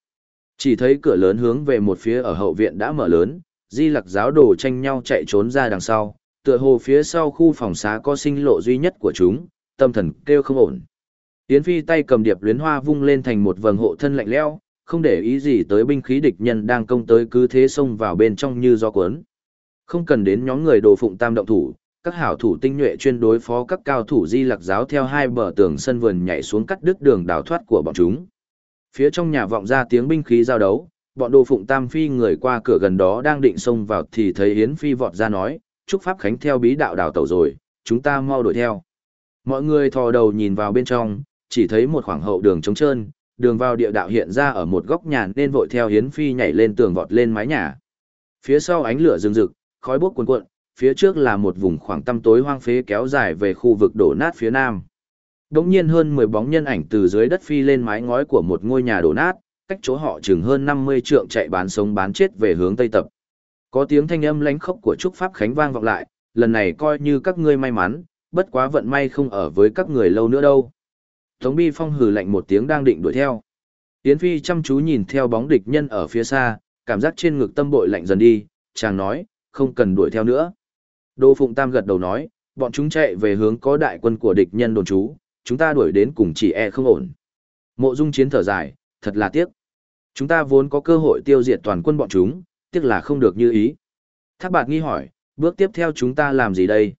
Chỉ thấy cửa lớn hướng về một phía ở hậu viện đã mở lớn, di lặc giáo đồ tranh nhau chạy trốn ra đằng sau, tựa hồ phía sau khu phòng xá có sinh lộ duy nhất của chúng, tâm thần kêu không ổn. Yến Phi tay cầm điệp luyến hoa vung lên thành một vầng hộ thân lạnh lẽo, không để ý gì tới binh khí địch nhân đang công tới cứ thế xông vào bên trong như gió cuốn. Không cần đến nhóm người đồ phụng tam động thủ, các hảo thủ tinh nhuệ chuyên đối phó các cao thủ di lạc giáo theo hai bờ tường sân vườn nhảy xuống cắt đứt đường đào thoát của bọn chúng. Phía trong nhà vọng ra tiếng binh khí giao đấu, bọn đồ phụng tam phi người qua cửa gần đó đang định xông vào thì thấy Yến Phi vọt ra nói, chúc Pháp Khánh theo bí đạo đào tẩu rồi, chúng ta mau đuổi theo. Mọi người thò đầu nhìn vào bên trong, chỉ thấy một khoảng hậu đường trống trơn, đường vào địa đạo hiện ra ở một góc nhà nên vội theo Hiến Phi nhảy lên tường vọt lên mái nhà. Phía sau ánh lửa rừng rực, khói bốc cuồn cuộn, phía trước là một vùng khoảng tăm tối hoang phế kéo dài về khu vực đổ nát phía nam. Đống nhiên hơn 10 bóng nhân ảnh từ dưới đất phi lên mái ngói của một ngôi nhà đổ nát, cách chỗ họ chừng hơn 50 trượng chạy bán sống bán chết về hướng tây tập. Có tiếng thanh âm lánh khốc của Trúc Pháp Khánh vang vọng lại, lần này coi như các ngươi may mắn, bất quá vận may không ở với các người lâu nữa đâu. Tống Bi Phong hừ lạnh một tiếng đang định đuổi theo. Yến Phi chăm chú nhìn theo bóng địch nhân ở phía xa, cảm giác trên ngực tâm bội lạnh dần đi, chàng nói, không cần đuổi theo nữa. Đô Phụng Tam gật đầu nói, bọn chúng chạy về hướng có đại quân của địch nhân đồn trú, chúng ta đuổi đến cùng chỉ e không ổn. Mộ Dung chiến thở dài, thật là tiếc. Chúng ta vốn có cơ hội tiêu diệt toàn quân bọn chúng, tiếc là không được như ý. Thác bạc nghi hỏi, bước tiếp theo chúng ta làm gì đây?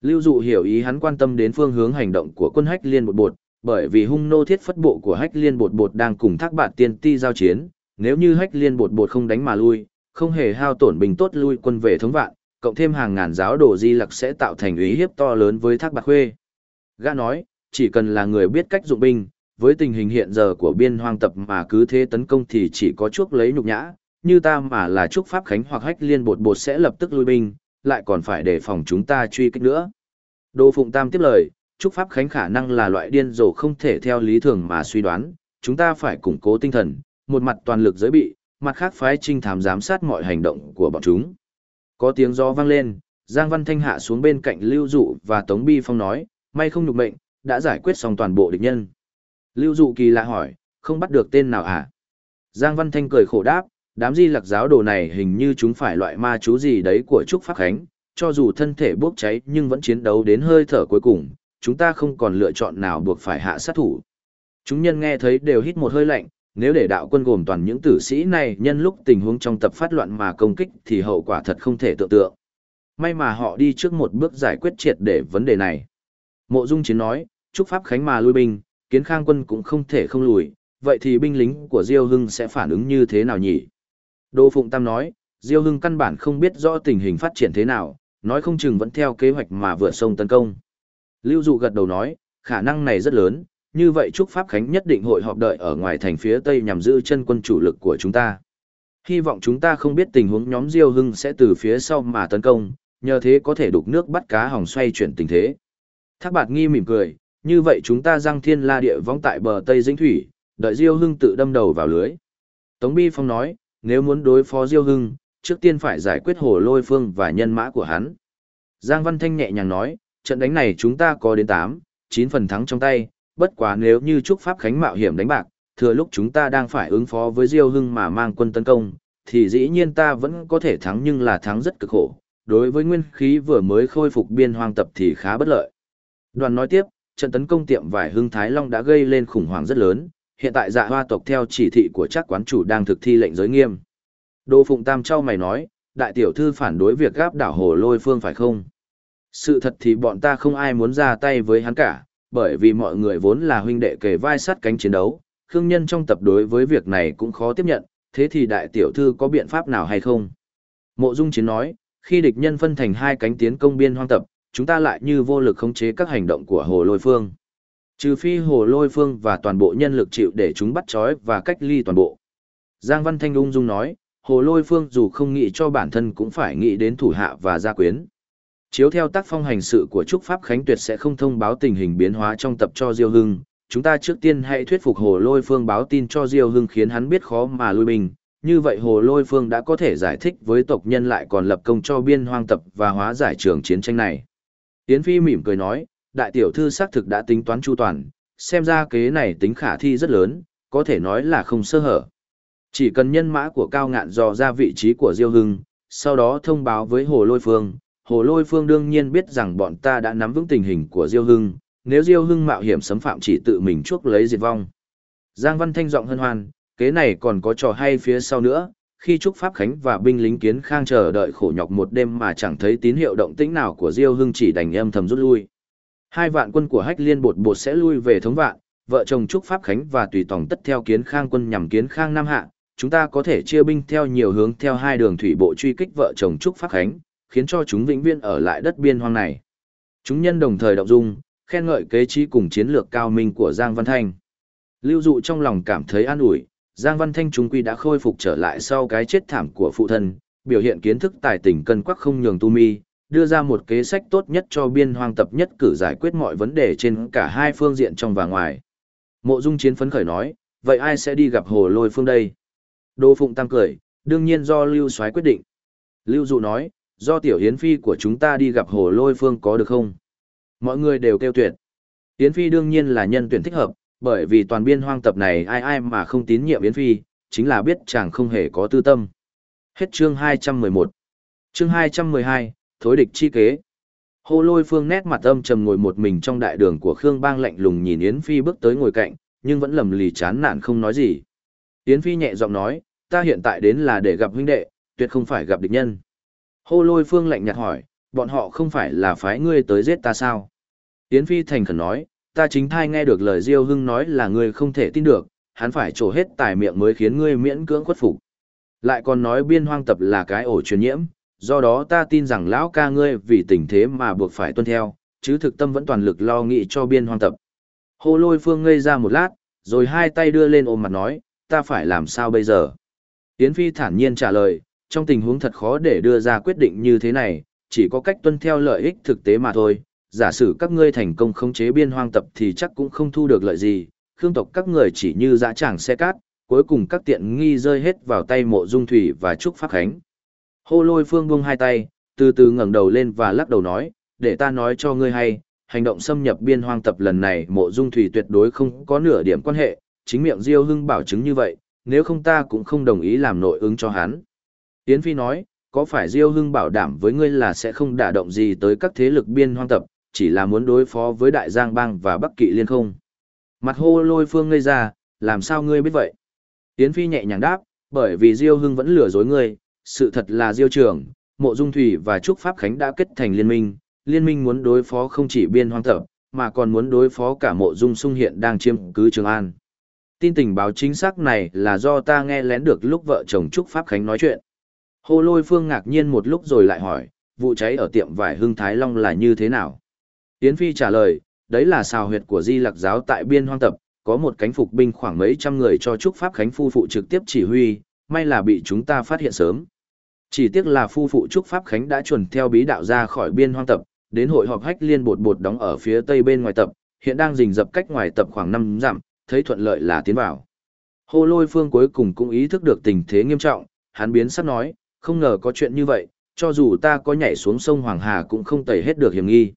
Lưu Dụ hiểu ý hắn quan tâm đến phương hướng hành động của quân hách liên bột bột, bởi vì hung nô thiết phất bộ của hách liên bột bột đang cùng thác bạt tiên ti giao chiến, nếu như hách liên bột bột không đánh mà lui, không hề hao tổn bình tốt lui quân về thống vạn, cộng thêm hàng ngàn giáo đồ di lặc sẽ tạo thành ý hiếp to lớn với thác bạc khuê. Gã nói, chỉ cần là người biết cách dụng binh, với tình hình hiện giờ của biên hoang tập mà cứ thế tấn công thì chỉ có chuốc lấy nhục nhã, như ta mà là trúc pháp khánh hoặc hách liên bột bột sẽ lập tức lui binh, lại còn phải đề phòng chúng ta truy kích nữa. Đô Phụng Tam tiếp lời, Trúc Pháp Khánh khả năng là loại điên rồ không thể theo lý thường mà suy đoán, chúng ta phải củng cố tinh thần, một mặt toàn lực giới bị, mặt khác phái trinh thám giám sát mọi hành động của bọn chúng. Có tiếng gió vang lên, Giang Văn Thanh hạ xuống bên cạnh Lưu Dụ và Tống Bi Phong nói, may không nhục mệnh, đã giải quyết xong toàn bộ địch nhân. Lưu Dụ kỳ lạ hỏi, không bắt được tên nào à? Giang Văn Thanh cười khổ đáp, đám di lặc giáo đồ này hình như chúng phải loại ma chú gì đấy của Trúc Pháp Khánh, cho dù thân thể bốc cháy nhưng vẫn chiến đấu đến hơi thở cuối cùng, chúng ta không còn lựa chọn nào buộc phải hạ sát thủ. Chúng nhân nghe thấy đều hít một hơi lạnh, nếu để đạo quân gồm toàn những tử sĩ này nhân lúc tình huống trong tập phát loạn mà công kích thì hậu quả thật không thể tưởng tượng. May mà họ đi trước một bước giải quyết triệt để vấn đề này. Mộ Dung Chiến nói, chúc Pháp Khánh mà lui binh, kiến khang quân cũng không thể không lùi, vậy thì binh lính của Diêu Hưng sẽ phản ứng như thế nào nhỉ? Đô Phụng Tam nói, Diêu Hưng căn bản không biết rõ tình hình phát triển thế nào, nói không chừng vẫn theo kế hoạch mà vượt sông tấn công. Lưu Dụ gật đầu nói, khả năng này rất lớn, như vậy Trúc Pháp Khánh nhất định hội họp đợi ở ngoài thành phía Tây nhằm giữ chân quân chủ lực của chúng ta. Hy vọng chúng ta không biết tình huống nhóm Diêu Hưng sẽ từ phía sau mà tấn công, nhờ thế có thể đục nước bắt cá hòng xoay chuyển tình thế. Thác bạt nghi mỉm cười, như vậy chúng ta răng thiên la địa vong tại bờ Tây Dĩnh Thủy, đợi Diêu Hưng tự đâm đầu vào lưới. Tống Bi Phong nói, nếu muốn đối phó Diêu Hưng, trước tiên phải giải quyết hồ lôi phương và nhân mã của hắn. Giang Văn Thanh nhẹ nhàng nói, trận đánh này chúng ta có đến 8, 9 phần thắng trong tay, bất quá nếu như Trúc Pháp Khánh mạo hiểm đánh bạc, thừa lúc chúng ta đang phải ứng phó với Diêu Hưng mà mang quân tấn công, thì dĩ nhiên ta vẫn có thể thắng nhưng là thắng rất cực khổ. Đối với nguyên khí vừa mới khôi phục biên hoang tập thì khá bất lợi. Đoàn nói tiếp, trận tấn công tiệm vải Hưng Thái Long đã gây lên khủng hoảng rất lớn, hiện tại dạ hoa tộc theo chỉ thị của chắc quán chủ đang thực thi lệnh giới nghiêm. Đô Phụng Tam Châu mày nói, đại tiểu thư phản đối việc gáp đảo hồ lôi phương phải không? Sự thật thì bọn ta không ai muốn ra tay với hắn cả, bởi vì mọi người vốn là huynh đệ kề vai sát cánh chiến đấu, Khương Nhân trong tập đối với việc này cũng khó tiếp nhận, thế thì đại tiểu thư có biện pháp nào hay không? Mộ Dung Chiến nói, Khi địch nhân phân thành hai cánh tiến công biên hoang tập, chúng ta lại như vô lực khống chế các hành động của Hồ Lôi Phương. Trừ phi Hồ Lôi Phương và toàn bộ nhân lực chịu để chúng bắt trói và cách ly toàn bộ. Giang Văn Thanh ung dung nói, Hồ Lôi Phương dù không nghĩ cho bản thân cũng phải nghĩ đến thủ hạ và gia quyến. Chiếu theo tác phong hành sự của Trúc Pháp Khánh tuyệt sẽ không thông báo tình hình biến hóa trong tập cho Diêu Hưng. Chúng ta trước tiên hãy thuyết phục Hồ Lôi Phương báo tin cho Diêu Hưng khiến hắn biết khó mà lui bình. Như vậy Hồ Lôi Phương đã có thể giải thích với tộc nhân lại còn lập công cho biên hoang tập và hóa giải trường chiến tranh này. Yến Phi mỉm cười nói, đại tiểu thư xác thực đã tính toán chu toàn, xem ra kế này tính khả thi rất lớn, có thể nói là không sơ hở. Chỉ cần nhân mã của cao ngạn dò ra vị trí của Diêu Hưng, sau đó thông báo với Hồ Lôi Phương. Hồ Lôi Phương đương nhiên biết rằng bọn ta đã nắm vững tình hình của Diêu Hưng, nếu Diêu Hưng mạo hiểm xâm phạm chỉ tự mình chuốc lấy diệt vong. Giang Văn Thanh giọng hân hoan, kế này còn có trò hay phía sau nữa, khi Trúc Pháp Khánh và binh lính kiến khang chờ đợi khổ nhọc một đêm mà chẳng thấy tín hiệu động tĩnh nào của Diêu Hưng chỉ đành âm thầm rút lui. Hai vạn quân của Hách Liên bột bột sẽ lui về thống vạn, vợ chồng Trúc Pháp Khánh và tùy tòng tất theo kiến khang quân nhằm kiến khang Nam Hạ, chúng ta có thể chia binh theo nhiều hướng theo hai đường thủy bộ truy kích vợ chồng Trúc Pháp Khánh, khiến cho chúng vĩnh viễn ở lại đất biên hoang này. Chúng nhân đồng thời động dung, khen ngợi kế trí cùng chiến lược cao minh của Giang Văn Thanh. Lưu dụ trong lòng cảm thấy an ủi, Giang Văn Thanh trung quy đã khôi phục trở lại sau cái chết thảm của phụ thân, biểu hiện kiến thức tài tình cân quắc không nhường tu mi, đưa ra một kế sách tốt nhất cho biên hoang tập nhất cử giải quyết mọi vấn đề trên cả hai phương diện trong và ngoài. Mộ Dung Chiến phấn khởi nói, vậy ai sẽ đi gặp Hồ Lôi Phương đây? Đô Phụng Tam cười, đương nhiên do Lưu Soái quyết định. Lưu Dụ nói, do Tiểu Hiến Phi của chúng ta đi gặp Hồ Lôi Phương có được không? Mọi người đều kêu tuyệt. Hiến Phi đương nhiên là nhân tuyển thích hợp, bởi vì toàn biên hoang tập này ai ai mà không tín nhiệm Yến Phi, chính là biết chàng không hề có tư tâm. Hết chương 211. Chương 212, Thối địch chi kế. Hồ lôi phương nét mặt âm trầm ngồi một mình trong đại đường của Khương bang lạnh lùng nhìn Yến Phi bước tới ngồi cạnh, nhưng vẫn lầm lì chán nản không nói gì. Yến Phi nhẹ giọng nói, ta hiện tại đến là để gặp huynh đệ, tuyệt không phải gặp địch nhân. Hô lôi phương lạnh nhạt hỏi, bọn họ không phải là phái ngươi tới giết ta sao? Yến Phi thành khẩn nói, ta chính thai nghe được lời Diêu Hưng nói là ngươi không thể tin được, hắn phải trổ hết tài miệng mới khiến ngươi miễn cưỡng khuất phục. Lại còn nói biên hoang tập là cái ổ truyền nhiễm, do đó ta tin rằng lão ca ngươi vì tình thế mà buộc phải tuân theo, chứ thực tâm vẫn toàn lực lo nghĩ cho biên hoang tập. Hồ lôi phương ngây ra một lát, rồi hai tay đưa lên ôm mặt nói, ta phải làm sao bây giờ? Yến Phi thản nhiên trả lời, trong tình huống thật khó để đưa ra quyết định như thế này, chỉ có cách tuân theo lợi ích thực tế mà thôi, giả sử các ngươi thành công khống chế biên hoang tập thì chắc cũng không thu được lợi gì, khương tộc các người chỉ như dã tràng xe cát, cuối cùng các tiện nghi rơi hết vào tay mộ dung thủy và trúc pháp khánh. Hô lôi phương buông hai tay, từ từ ngẩng đầu lên và lắc đầu nói, để ta nói cho ngươi hay, hành động xâm nhập biên hoang tập lần này mộ dung thủy tuyệt đối không có nửa điểm quan hệ, chính miệng Diêu Hưng bảo chứng như vậy, nếu không ta cũng không đồng ý làm nội ứng cho hắn. Yến Phi nói, có phải Diêu Hưng bảo đảm với ngươi là sẽ không đả động gì tới các thế lực biên hoang tập, chỉ là muốn đối phó với Đại Giang Bang và Bắc Kỵ Liên không? Mặt hô lôi phương ngây ra, làm sao ngươi biết vậy? Yến Phi nhẹ nhàng đáp, bởi vì Diêu Hưng vẫn lừa dối ngươi, sự thật là Diêu Trường, Mộ Dung Thủy và Trúc Pháp Khánh đã kết thành liên minh, liên minh muốn đối phó không chỉ biên hoang tập, mà còn muốn đối phó cả Mộ Dung Sung hiện đang chiếm cứ Trường An. Tin tình báo chính xác này là do ta nghe lén được lúc vợ chồng Trúc Pháp Khánh nói chuyện. Hồ Lôi Phương ngạc nhiên một lúc rồi lại hỏi, vụ cháy ở tiệm vải Hưng Thái Long là như thế nào? Yến Phi trả lời, đấy là xào huyệt của Di Lặc giáo tại biên hoang tập, có một cánh phục binh khoảng mấy trăm người cho Trúc Pháp Khánh phu phụ trực tiếp chỉ huy, may là bị chúng ta phát hiện sớm. Chỉ tiếc là phu phụ Trúc Pháp Khánh đã chuẩn theo bí đạo ra khỏi biên hoang tập, đến hội họp hách liên bột bột đóng ở phía tây bên ngoài tập, hiện đang rình dập cách ngoài tập khoảng 5 dặm, thấy thuận lợi là tiến vào. Hồ lôi phương cuối cùng cũng ý thức được tình thế nghiêm trọng, hắn biến sắc nói, không ngờ có chuyện như vậy, cho dù ta có nhảy xuống sông Hoàng Hà cũng không tẩy hết được hiểm nghi.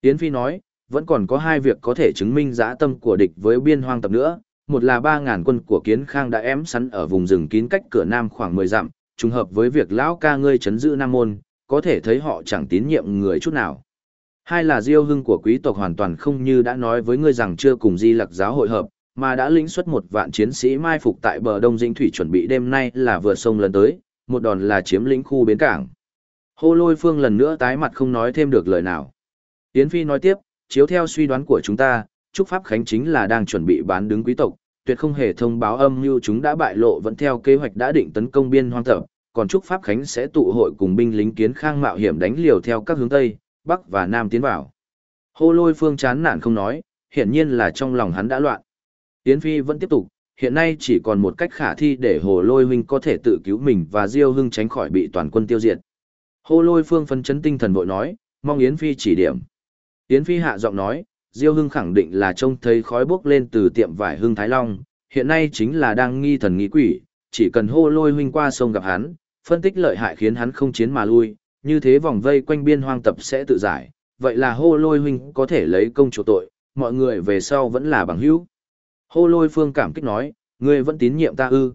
Yến Phi nói, vẫn còn có hai việc có thể chứng minh dã tâm của địch với biên hoang tập nữa. Một là 3.000 quân của Kiến Khang đã ém sắn ở vùng rừng kín cách cửa Nam khoảng 10 dặm, trùng hợp với việc lão ca ngươi chấn giữ Nam Môn, có thể thấy họ chẳng tín nhiệm người chút nào. Hai là diêu hưng của quý tộc hoàn toàn không như đã nói với ngươi rằng chưa cùng di lặc giáo hội hợp, mà đã lĩnh xuất một vạn chiến sĩ mai phục tại bờ đông dĩnh thủy chuẩn bị đêm nay là vượt sông lần tới, một đòn là chiếm lĩnh khu bến cảng. Hô lôi phương lần nữa tái mặt không nói thêm được lời nào. Yến Phi nói tiếp, chiếu theo suy đoán của chúng ta, Trúc Pháp Khánh chính là đang chuẩn bị bán đứng quý tộc, tuyệt không hề thông báo âm mưu chúng đã bại lộ vẫn theo kế hoạch đã định tấn công biên hoang thập, còn Trúc Pháp Khánh sẽ tụ hội cùng binh lính kiến khang mạo hiểm đánh liều theo các hướng Tây, Bắc và Nam tiến vào. Hô lôi phương chán nản không nói, hiển nhiên là trong lòng hắn đã loạn. Yến Phi vẫn tiếp tục, hiện nay chỉ còn một cách khả thi để hồ lôi huynh có thể tự cứu mình và Diêu Hưng tránh khỏi bị toàn quân tiêu diệt. Hồ lôi phương phấn chấn tinh thần vội nói, mong Yến Phi chỉ điểm. Yến Phi hạ giọng nói, Diêu Hưng khẳng định là trông thấy khói bốc lên từ tiệm vải Hưng Thái Long, hiện nay chính là đang nghi thần nghi quỷ, chỉ cần hô lôi huynh qua sông gặp hắn, phân tích lợi hại khiến hắn không chiến mà lui, như thế vòng vây quanh biên hoang tập sẽ tự giải, vậy là hô lôi huynh có thể lấy công chủ tội, mọi người về sau vẫn là bằng hữu. Hô lôi phương cảm kích nói, ngươi vẫn tín nhiệm ta ư.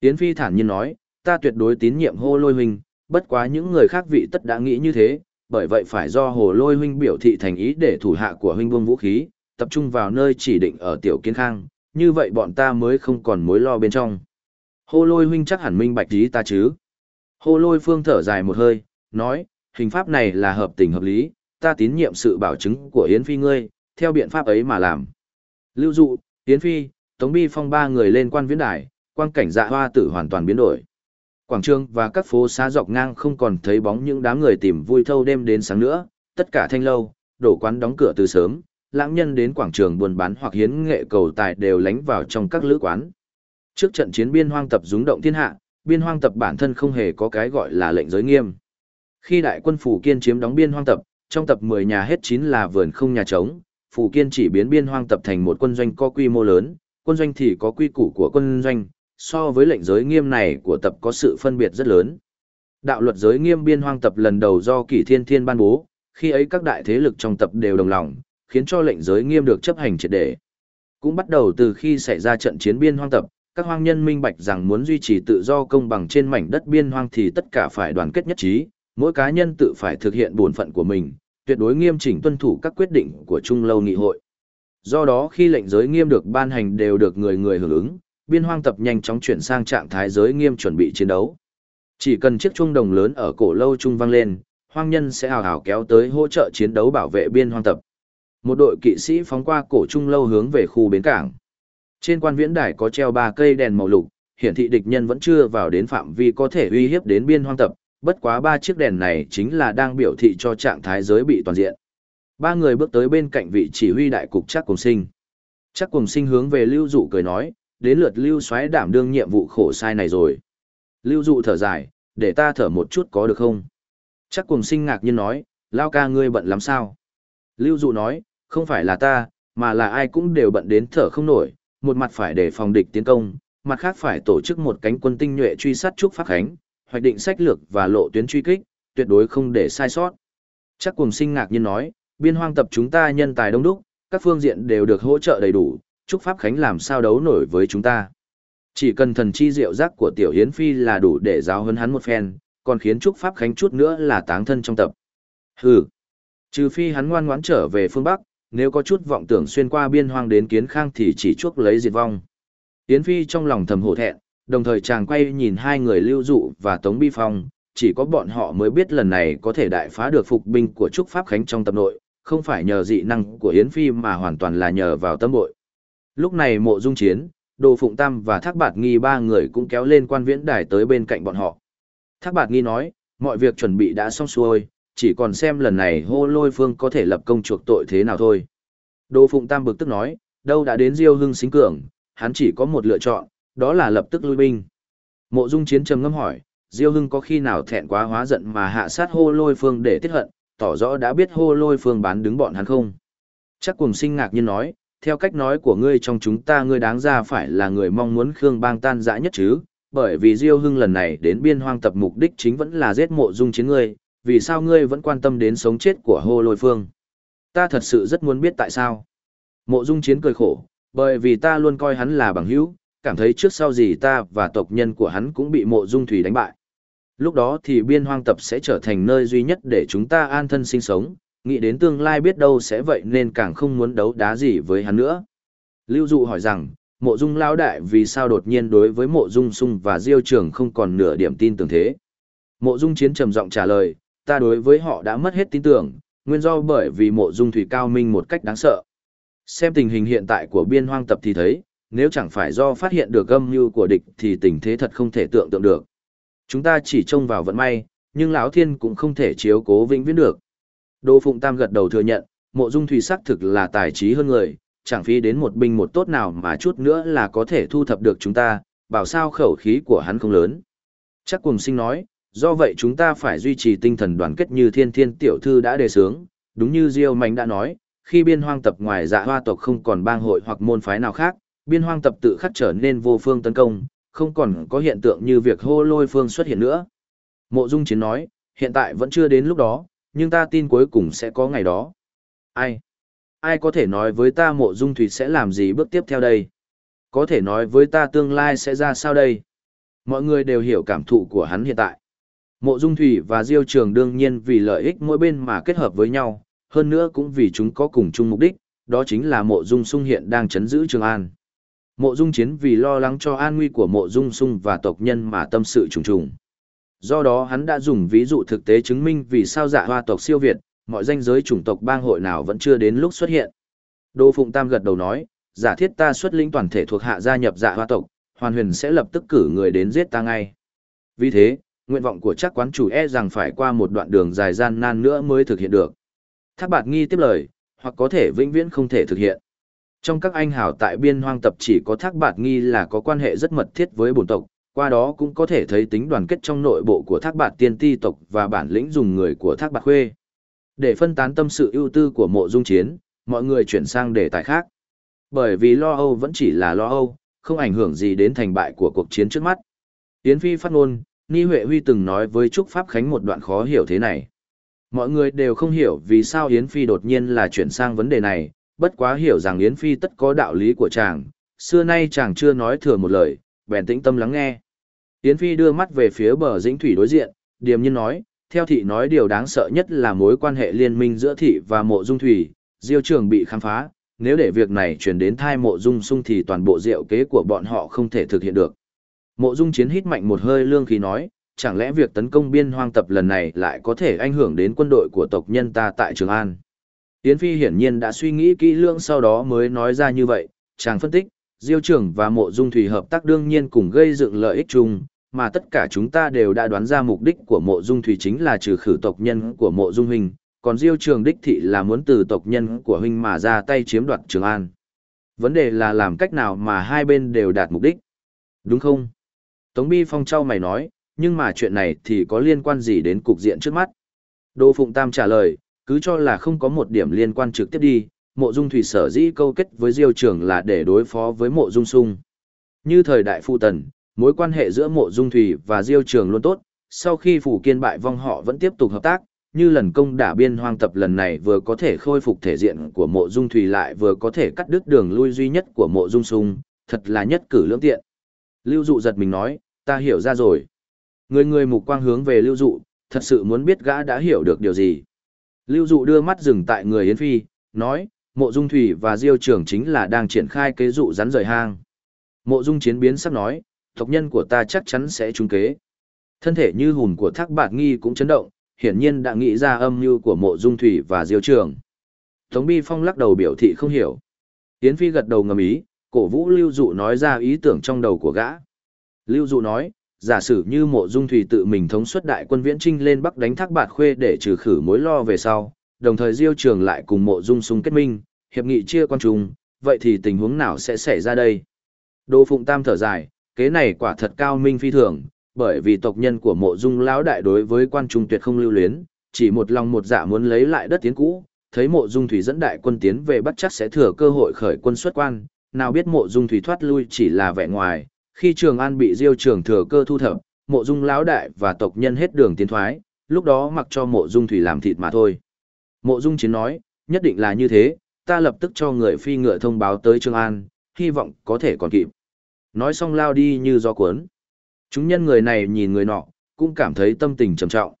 Yến Phi thản nhiên nói, ta tuyệt đối tín nhiệm hô lôi huynh, bất quá những người khác vị tất đã nghĩ như thế, bởi vậy phải do hồ lôi huynh biểu thị thành ý để thủ hạ của huynh buông vũ khí, tập trung vào nơi chỉ định ở tiểu kiến khang, như vậy bọn ta mới không còn mối lo bên trong. Hồ lôi huynh chắc hẳn minh bạch ý ta chứ. Hồ lôi phương thở dài một hơi, nói, hình pháp này là hợp tình hợp lý, ta tín nhiệm sự bảo chứng của Yến Phi ngươi, theo biện pháp ấy mà làm. Lưu dụ, Yến Phi, Tống Bi Phong ba người lên quan viễn đài, quang cảnh dạ hoa tử hoàn toàn biến đổi. Quảng trường và các phố xá dọc ngang không còn thấy bóng những đám người tìm vui thâu đêm đến sáng nữa, tất cả thanh lâu, đổ quán đóng cửa từ sớm, lãng nhân đến quảng trường buôn bán hoặc hiến nghệ cầu tài đều lánh vào trong các lữ quán. Trước trận chiến biên hoang tập rúng động thiên hạ, biên hoang tập bản thân không hề có cái gọi là lệnh giới nghiêm. Khi đại quân phủ kiên chiếm đóng biên hoang tập, trong tập 10 nhà hết 9 là vườn không nhà trống, phủ kiên chỉ biến biên hoang tập thành một quân doanh có quy mô lớn, quân doanh thì có quy củ của quân doanh, so với lệnh giới nghiêm này của tập có sự phân biệt rất lớn. Đạo luật giới nghiêm biên hoang tập lần đầu do kỷ thiên thiên ban bố, khi ấy các đại thế lực trong tập đều đồng lòng, khiến cho lệnh giới nghiêm được chấp hành triệt để. Cũng bắt đầu từ khi xảy ra trận chiến biên hoang tập, các hoang nhân minh bạch rằng muốn duy trì tự do công bằng trên mảnh đất biên hoang thì tất cả phải đoàn kết nhất trí, mỗi cá nhân tự phải thực hiện bổn phận của mình, tuyệt đối nghiêm chỉnh tuân thủ các quyết định của Trung lâu nghị hội. Do đó khi lệnh giới nghiêm được ban hành đều được người người hưởng ứng, biên hoang tập nhanh chóng chuyển sang trạng thái giới nghiêm chuẩn bị chiến đấu. Chỉ cần chiếc chuông đồng lớn ở cổ lâu trung vang lên, hoang nhân sẽ hào hào kéo tới hỗ trợ chiến đấu bảo vệ biên hoang tập. Một đội kỵ sĩ phóng qua cổ trung lâu hướng về khu bến cảng. Trên quan viễn đài có treo ba cây đèn màu lục, hiển thị địch nhân vẫn chưa vào đến phạm vi có thể uy hiếp đến biên hoang tập, bất quá ba chiếc đèn này chính là đang biểu thị cho trạng thái giới bị toàn diện. Ba người bước tới bên cạnh vị chỉ huy đại cục chắc cùng sinh. Chắc cùng sinh hướng về lưu dụ cười nói, đến lượt lưu xoáy đảm đương nhiệm vụ khổ sai này rồi. Lưu dụ thở dài, để ta thở một chút có được không? Chắc cùng sinh ngạc nhiên nói, lao ca ngươi bận lắm sao? Lưu dụ nói, không phải là ta, mà là ai cũng đều bận đến thở không nổi, một mặt phải để phòng địch tiến công, mặt khác phải tổ chức một cánh quân tinh nhuệ truy sát Trúc Pháp Khánh, hoạch định sách lược và lộ tuyến truy kích, tuyệt đối không để sai sót. Chắc cùng sinh ngạc nhiên nói, biên hoang tập chúng ta nhân tài đông đúc, các phương diện đều được hỗ trợ đầy đủ, Trúc Pháp Khánh làm sao đấu nổi với chúng ta. Chỉ cần thần chi diệu giác của Tiểu Hiến Phi là đủ để giáo hấn hắn một phen, còn khiến Trúc Pháp Khánh chút nữa là táng thân trong tập. Hừ, trừ phi hắn ngoan ngoãn trở về phương Bắc, nếu có chút vọng tưởng xuyên qua biên hoang đến kiến khang thì chỉ chuốc lấy diệt vong. Yến Phi trong lòng thầm hổ thẹn, đồng thời chàng quay nhìn hai người lưu dụ và Tống Bi Phong, chỉ có bọn họ mới biết lần này có thể đại phá được phục binh của Trúc Pháp Khánh trong tập nội, không phải nhờ dị năng của Yến Phi mà hoàn toàn là nhờ vào tâm bội. Lúc này mộ dung chiến, Đồ Phụng Tam và Thác Bạt Nghi ba người cũng kéo lên quan viễn đài tới bên cạnh bọn họ. Thác Bạt Nghi nói, mọi việc chuẩn bị đã xong xuôi, chỉ còn xem lần này hô lôi phương có thể lập công chuộc tội thế nào thôi. Đồ Phụng Tam bực tức nói, đâu đã đến Diêu Hưng xính cường, hắn chỉ có một lựa chọn, đó là lập tức lui binh. Mộ Dung Chiến trầm ngâm hỏi, Diêu Hưng có khi nào thẹn quá hóa giận mà hạ sát hô lôi phương để tiết hận, tỏ rõ đã biết hô lôi phương bán đứng bọn hắn không? Chắc cùng sinh ngạc nhiên nói, theo cách nói của ngươi trong chúng ta ngươi đáng ra phải là người mong muốn Khương bang tan dã nhất chứ, bởi vì Diêu Hưng lần này đến biên hoang tập mục đích chính vẫn là giết mộ dung chiến ngươi, vì sao ngươi vẫn quan tâm đến sống chết của hô lôi phương? Ta thật sự rất muốn biết tại sao. Mộ dung chiến cười khổ, bởi vì ta luôn coi hắn là bằng hữu, cảm thấy trước sau gì ta và tộc nhân của hắn cũng bị mộ dung thủy đánh bại. Lúc đó thì biên hoang tập sẽ trở thành nơi duy nhất để chúng ta an thân sinh sống, nghĩ đến tương lai biết đâu sẽ vậy nên càng không muốn đấu đá gì với hắn nữa. Lưu Dụ hỏi rằng, mộ dung lão đại vì sao đột nhiên đối với mộ dung sung và diêu trường không còn nửa điểm tin tưởng thế. Mộ dung chiến trầm giọng trả lời, ta đối với họ đã mất hết tin tưởng, nguyên do bởi vì mộ dung thủy cao minh một cách đáng sợ. Xem tình hình hiện tại của biên hoang tập thì thấy, nếu chẳng phải do phát hiện được âm mưu của địch thì tình thế thật không thể tưởng tượng được. Chúng ta chỉ trông vào vận may, nhưng lão thiên cũng không thể chiếu cố vĩnh viễn được. Đỗ Phụng Tam gật đầu thừa nhận, mộ dung thủy xác thực là tài trí hơn người, chẳng phí đến một binh một tốt nào mà chút nữa là có thể thu thập được chúng ta, bảo sao khẩu khí của hắn không lớn. Chắc cùng sinh nói, do vậy chúng ta phải duy trì tinh thần đoàn kết như thiên thiên tiểu thư đã đề xướng, đúng như Diêu Mạnh đã nói, khi biên hoang tập ngoài dạ hoa tộc không còn bang hội hoặc môn phái nào khác, biên hoang tập tự khắc trở nên vô phương tấn công, không còn có hiện tượng như việc hô lôi phương xuất hiện nữa. Mộ Dung Chiến nói, hiện tại vẫn chưa đến lúc đó, nhưng ta tin cuối cùng sẽ có ngày đó. Ai? Ai có thể nói với ta mộ Dung Thủy sẽ làm gì bước tiếp theo đây? Có thể nói với ta tương lai sẽ ra sao đây? Mọi người đều hiểu cảm thụ của hắn hiện tại. Mộ Dung Thủy và Diêu Trường đương nhiên vì lợi ích mỗi bên mà kết hợp với nhau, hơn nữa cũng vì chúng có cùng chung mục đích, đó chính là Mộ Dung Sung hiện đang chấn giữ Trường An. Mộ Dung Chiến vì lo lắng cho an nguy của Mộ Dung Sung và tộc nhân mà tâm sự trùng trùng. Do đó hắn đã dùng ví dụ thực tế chứng minh vì sao dạ hoa tộc siêu Việt, mọi danh giới chủng tộc bang hội nào vẫn chưa đến lúc xuất hiện. Đô Phụng Tam gật đầu nói, giả thiết ta xuất lĩnh toàn thể thuộc hạ gia nhập dạ hoa tộc, hoàn huyền sẽ lập tức cử người đến giết ta ngay. Vì thế, nguyện vọng của chắc quán chủ e rằng phải qua một đoạn đường dài gian nan nữa mới thực hiện được. Thác bạt nghi tiếp lời, hoặc có thể vĩnh viễn không thể thực hiện. Trong các anh hào tại biên hoang tập chỉ có thác bạt nghi là có quan hệ rất mật thiết với bổn tộc, qua đó cũng có thể thấy tính đoàn kết trong nội bộ của thác bạt tiên ti tộc và bản lĩnh dùng người của thác bạt khuê. Để phân tán tâm sự ưu tư của mộ dung chiến, mọi người chuyển sang đề tài khác. Bởi vì lo âu vẫn chỉ là lo âu, không ảnh hưởng gì đến thành bại của cuộc chiến trước mắt. Yến Phi phát ngôn, Ni Huệ Huy từng nói với Trúc Pháp Khánh một đoạn khó hiểu thế này. Mọi người đều không hiểu vì sao Yến Phi đột nhiên là chuyển sang vấn đề này, bất quá hiểu rằng Yến Phi tất có đạo lý của chàng, xưa nay chàng chưa nói thừa một lời, bèn tĩnh tâm lắng nghe. Yến Phi đưa mắt về phía bờ dĩnh thủy đối diện, điềm nhiên nói, theo thị nói điều đáng sợ nhất là mối quan hệ liên minh giữa thị và mộ dung thủy, diêu trường bị khám phá, nếu để việc này chuyển đến thai mộ dung sung thì toàn bộ diệu kế của bọn họ không thể thực hiện được. Mộ dung chiến hít mạnh một hơi lương khí nói, chẳng lẽ việc tấn công biên hoang tập lần này lại có thể ảnh hưởng đến quân đội của tộc nhân ta tại Trường An. Yến Phi hiển nhiên đã suy nghĩ kỹ lưỡng sau đó mới nói ra như vậy, chàng phân tích, Diêu trưởng và Mộ Dung Thủy hợp tác đương nhiên cùng gây dựng lợi ích chung, mà tất cả chúng ta đều đã đoán ra mục đích của Mộ Dung Thủy chính là trừ khử tộc nhân của Mộ Dung Huynh, còn Diêu trưởng đích thị là muốn từ tộc nhân của Huynh mà ra tay chiếm đoạt Trường An. Vấn đề là làm cách nào mà hai bên đều đạt mục đích. Đúng không? Tống Bi Phong trao mày nói, nhưng mà chuyện này thì có liên quan gì đến cục diện trước mắt? Đô Phụng Tam trả lời, cứ cho là không có một điểm liên quan trực tiếp đi, mộ dung thủy sở dĩ câu kết với diêu trưởng là để đối phó với mộ dung sung. Như thời đại phụ tần, mối quan hệ giữa mộ dung thủy và diêu trưởng luôn tốt, sau khi phủ kiên bại vong họ vẫn tiếp tục hợp tác, như lần công đả biên hoang tập lần này vừa có thể khôi phục thể diện của mộ dung thủy lại vừa có thể cắt đứt đường lui duy nhất của mộ dung sung, thật là nhất cử lưỡng tiện. Lưu dụ giật mình nói, ta hiểu ra rồi. Người người mục quang hướng về lưu dụ, thật sự muốn biết gã đã hiểu được điều gì. Lưu dụ đưa mắt dừng tại người Yến Phi, nói, mộ dung thủy và diêu Trường chính là đang triển khai kế dụ rắn rời hang. Mộ dung chiến biến sắp nói, tộc nhân của ta chắc chắn sẽ trúng kế. Thân thể như hùn của thác bạt nghi cũng chấn động, hiển nhiên đã nghĩ ra âm mưu của mộ dung thủy và diêu Trường. Tống Bi Phong lắc đầu biểu thị không hiểu. Yến Phi gật đầu ngầm ý, cổ vũ Lưu Dụ nói ra ý tưởng trong đầu của gã. Lưu Dụ nói, giả sử như mộ dung thủy tự mình thống suất đại quân viễn trinh lên bắc đánh thác bạt khuê để trừ khử mối lo về sau, đồng thời diêu trường lại cùng mộ dung sung kết minh, hiệp nghị chia quan trung, vậy thì tình huống nào sẽ xảy ra đây? Đô Phụng Tam thở dài, kế này quả thật cao minh phi thường, bởi vì tộc nhân của mộ dung lão đại đối với quan trung tuyệt không lưu luyến, chỉ một lòng một dạ muốn lấy lại đất tiến cũ, thấy mộ dung thủy dẫn đại quân tiến về bắt chắc sẽ thừa cơ hội khởi quân xuất quan, nào biết mộ dung thủy thoát lui chỉ là vẻ ngoài, khi Trường An bị Diêu Trường thừa cơ thu thập, Mộ Dung lão đại và tộc nhân hết đường tiến thoái, lúc đó mặc cho Mộ Dung thủy làm thịt mà thôi. Mộ Dung chiến nói, nhất định là như thế, ta lập tức cho người phi ngựa thông báo tới Trường An, hy vọng có thể còn kịp. Nói xong lao đi như gió cuốn. Chúng nhân người này nhìn người nọ, cũng cảm thấy tâm tình trầm trọng.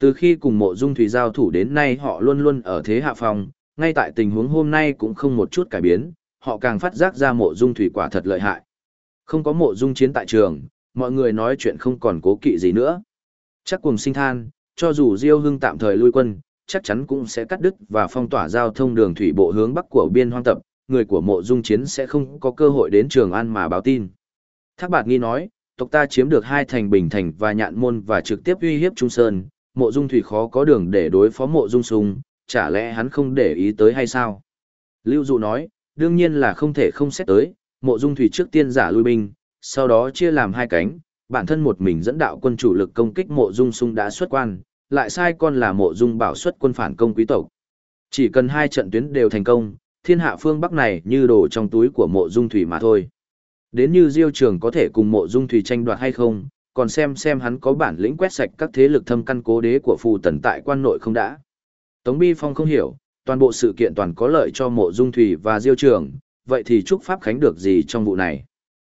Từ khi cùng mộ dung thủy giao thủ đến nay họ luôn luôn ở thế hạ phòng, ngay tại tình huống hôm nay cũng không một chút cải biến, họ càng phát giác ra mộ dung thủy quả thật lợi hại. Không có mộ dung chiến tại trường, mọi người nói chuyện không còn cố kỵ gì nữa. Chắc cùng sinh than, cho dù Diêu Hưng tạm thời lui quân, chắc chắn cũng sẽ cắt đứt và phong tỏa giao thông đường thủy bộ hướng bắc của biên hoang tập, người của mộ dung chiến sẽ không có cơ hội đến trường An mà báo tin. Thác Bạt Nghi nói, tộc ta chiếm được hai thành bình thành và nhạn môn và trực tiếp uy hiếp Trung Sơn, mộ dung thủy khó có đường để đối phó mộ dung sung, chả lẽ hắn không để ý tới hay sao? Lưu Dụ nói, đương nhiên là không thể không xét tới, mộ dung thủy trước tiên giả lui binh, sau đó chia làm hai cánh, bản thân một mình dẫn đạo quân chủ lực công kích mộ dung sung đã xuất quan, lại sai con là mộ dung bảo xuất quân phản công quý tộc. Chỉ cần hai trận tuyến đều thành công, thiên hạ phương Bắc này như đồ trong túi của mộ dung thủy mà thôi. Đến như diêu trường có thể cùng mộ dung thủy tranh đoạt hay không, còn xem xem hắn có bản lĩnh quét sạch các thế lực thâm căn cố đế của phù tần tại quan nội không đã. Tống Bi Phong không hiểu, toàn bộ sự kiện toàn có lợi cho mộ dung thủy và diêu trường, vậy thì chúc Pháp Khánh được gì trong vụ này?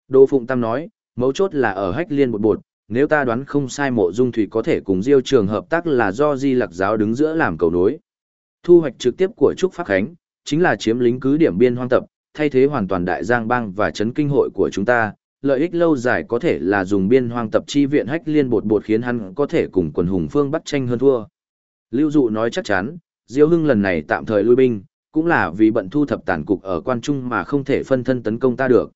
Đô Phụng Tam nói, mấu chốt là ở hách liên bột bột, nếu ta đoán không sai mộ dung thủy có thể cùng diêu trường hợp tác là do di lạc giáo đứng giữa làm cầu nối. Thu hoạch trực tiếp của Trúc Pháp Khánh, chính là chiếm lính cứ điểm biên hoang tập, thay thế hoàn toàn đại giang bang và chấn kinh hội của chúng ta. Lợi ích lâu dài có thể là dùng biên hoang tập chi viện hách liên bột bột khiến hắn có thể cùng quần hùng phương bắt tranh hơn thua. Lưu Dụ nói chắc chắn, Diêu Hưng lần này tạm thời lui binh, cũng là vì bận thu thập tàn cục ở quan trung mà không thể phân thân tấn công ta được.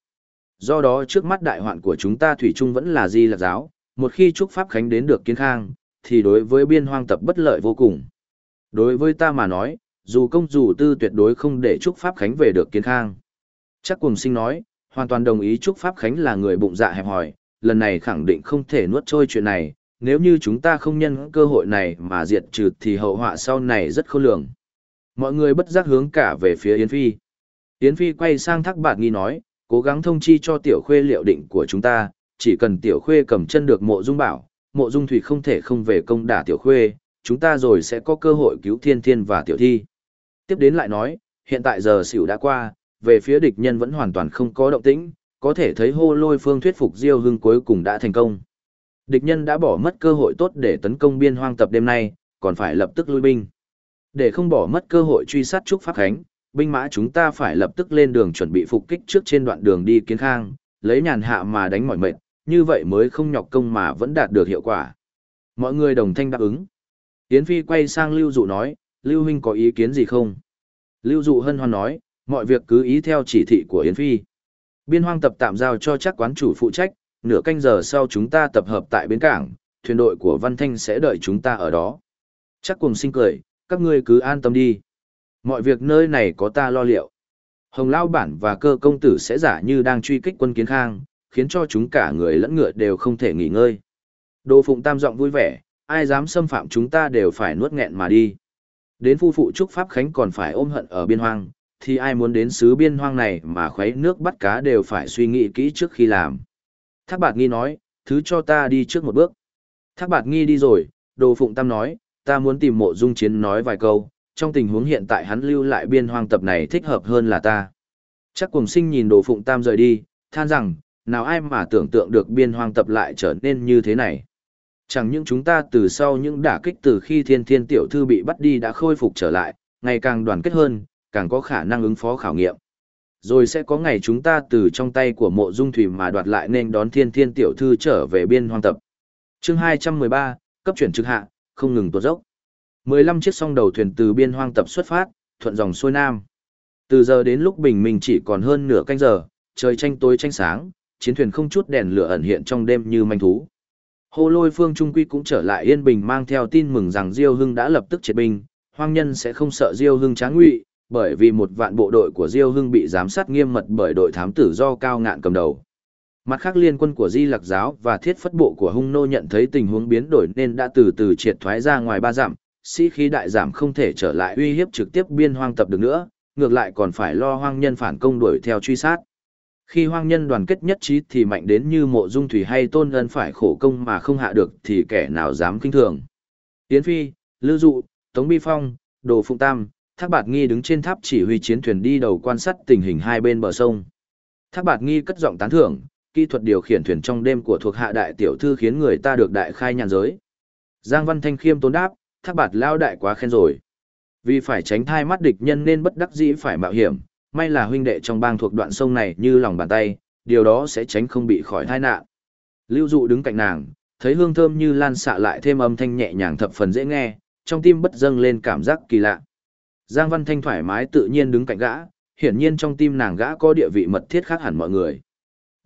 Do đó trước mắt đại hoạn của chúng ta thủy trung vẫn là di lạc giáo, một khi trúc pháp khánh đến được kiến khang, thì đối với biên hoang tập bất lợi vô cùng. Đối với ta mà nói, dù công dù tư tuyệt đối không để trúc pháp khánh về được kiến khang. Chắc cùng sinh nói, hoàn toàn đồng ý trúc pháp khánh là người bụng dạ hẹp hòi, lần này khẳng định không thể nuốt trôi chuyện này, nếu như chúng ta không nhân cơ hội này mà diệt trừ thì hậu họa sau này rất khôn lường. Mọi người bất giác hướng cả về phía Yến Phi. Yến Phi quay sang thác bạt nghi nói, cố gắng thông chi cho tiểu khuê liệu định của chúng ta, chỉ cần tiểu khuê cầm chân được mộ dung bảo, mộ dung thủy không thể không về công đả tiểu khuê, chúng ta rồi sẽ có cơ hội cứu thiên thiên và tiểu thi. Tiếp đến lại nói, hiện tại giờ xỉu đã qua, về phía địch nhân vẫn hoàn toàn không có động tĩnh, có thể thấy hô lôi phương thuyết phục Diêu Hưng cuối cùng đã thành công. Địch nhân đã bỏ mất cơ hội tốt để tấn công biên hoang tập đêm nay, còn phải lập tức lui binh. Để không bỏ mất cơ hội truy sát Trúc Pháp Khánh, binh mã chúng ta phải lập tức lên đường chuẩn bị phục kích trước trên đoạn đường đi kiến khang, lấy nhàn hạ mà đánh mỏi mệt, như vậy mới không nhọc công mà vẫn đạt được hiệu quả. Mọi người đồng thanh đáp ứng. Yến Phi quay sang Lưu Dụ nói, Lưu Huynh có ý kiến gì không? Lưu Dụ hân hoan nói, mọi việc cứ ý theo chỉ thị của Yến Phi. Biên hoang tập tạm giao cho chắc quán chủ phụ trách, nửa canh giờ sau chúng ta tập hợp tại bến cảng, thuyền đội của Văn Thanh sẽ đợi chúng ta ở đó. Chắc cùng sinh cười, các ngươi cứ an tâm đi. Mọi việc nơi này có ta lo liệu. Hồng Lao Bản và cơ công tử sẽ giả như đang truy kích quân kiến khang, khiến cho chúng cả người lẫn ngựa đều không thể nghỉ ngơi. Đồ Phụng Tam giọng vui vẻ, ai dám xâm phạm chúng ta đều phải nuốt nghẹn mà đi. Đến phu phụ trúc Pháp Khánh còn phải ôm hận ở biên hoang, thì ai muốn đến xứ biên hoang này mà khuấy nước bắt cá đều phải suy nghĩ kỹ trước khi làm. Thác Bạt Nghi nói, thứ cho ta đi trước một bước. Thác Bạt Nghi đi rồi, Đồ Phụng Tam nói, ta muốn tìm mộ dung chiến nói vài câu, trong tình huống hiện tại hắn lưu lại biên hoang tập này thích hợp hơn là ta. Chắc cùng sinh nhìn Đồ Phụng Tam rời đi, than rằng, nào ai mà tưởng tượng được biên hoang tập lại trở nên như thế này. Chẳng những chúng ta từ sau những đả kích từ khi thiên thiên tiểu thư bị bắt đi đã khôi phục trở lại, ngày càng đoàn kết hơn, càng có khả năng ứng phó khảo nghiệm. Rồi sẽ có ngày chúng ta từ trong tay của mộ dung thủy mà đoạt lại nên đón thiên thiên tiểu thư trở về biên hoang tập. chương 213, cấp chuyển trực hạ, không ngừng tuột dốc. 15 chiếc song đầu thuyền từ biên hoang tập xuất phát, thuận dòng xuôi nam. Từ giờ đến lúc bình minh chỉ còn hơn nửa canh giờ, trời tranh tối tranh sáng, chiến thuyền không chút đèn lửa ẩn hiện trong đêm như manh thú. Hồ lôi phương Trung Quy cũng trở lại yên bình mang theo tin mừng rằng Diêu Hưng đã lập tức triệt binh, hoang nhân sẽ không sợ Diêu Hưng tráng ngụy, bởi vì một vạn bộ đội của Diêu Hưng bị giám sát nghiêm mật bởi đội thám tử do cao ngạn cầm đầu. Mặt khác liên quân của Di Lặc giáo và thiết phất bộ của Hung Nô nhận thấy tình huống biến đổi nên đã từ từ triệt thoái ra ngoài ba dặm, sĩ khí đại giảm không thể trở lại uy hiếp trực tiếp biên hoang tập được nữa, ngược lại còn phải lo hoang nhân phản công đuổi theo truy sát. Khi hoang nhân đoàn kết nhất trí thì mạnh đến như mộ dung thủy hay tôn ân phải khổ công mà không hạ được thì kẻ nào dám kinh thường. Yến Phi, Lư Dụ, Tống Bi Phong, Đồ Phụng Tam, Thác Bạt Nghi đứng trên tháp chỉ huy chiến thuyền đi đầu quan sát tình hình hai bên bờ sông. Thác Bạt Nghi cất giọng tán thưởng, kỹ thuật điều khiển thuyền trong đêm của thuộc hạ đại tiểu thư khiến người ta được đại khai nhàn giới. Giang Văn Thanh khiêm tốn đáp, Thác Bạt lao đại quá khen rồi. Vì phải tránh thai mắt địch nhân nên bất đắc dĩ phải mạo hiểm, may là huynh đệ trong bang thuộc đoạn sông này như lòng bàn tay, điều đó sẽ tránh không bị khỏi tai nạn. Lưu Dụ đứng cạnh nàng, thấy hương thơm như lan xạ lại thêm âm thanh nhẹ nhàng thập phần dễ nghe, trong tim bất dâng lên cảm giác kỳ lạ. Giang Văn Thanh thoải mái tự nhiên đứng cạnh gã, hiển nhiên trong tim nàng gã có địa vị mật thiết khác hẳn mọi người.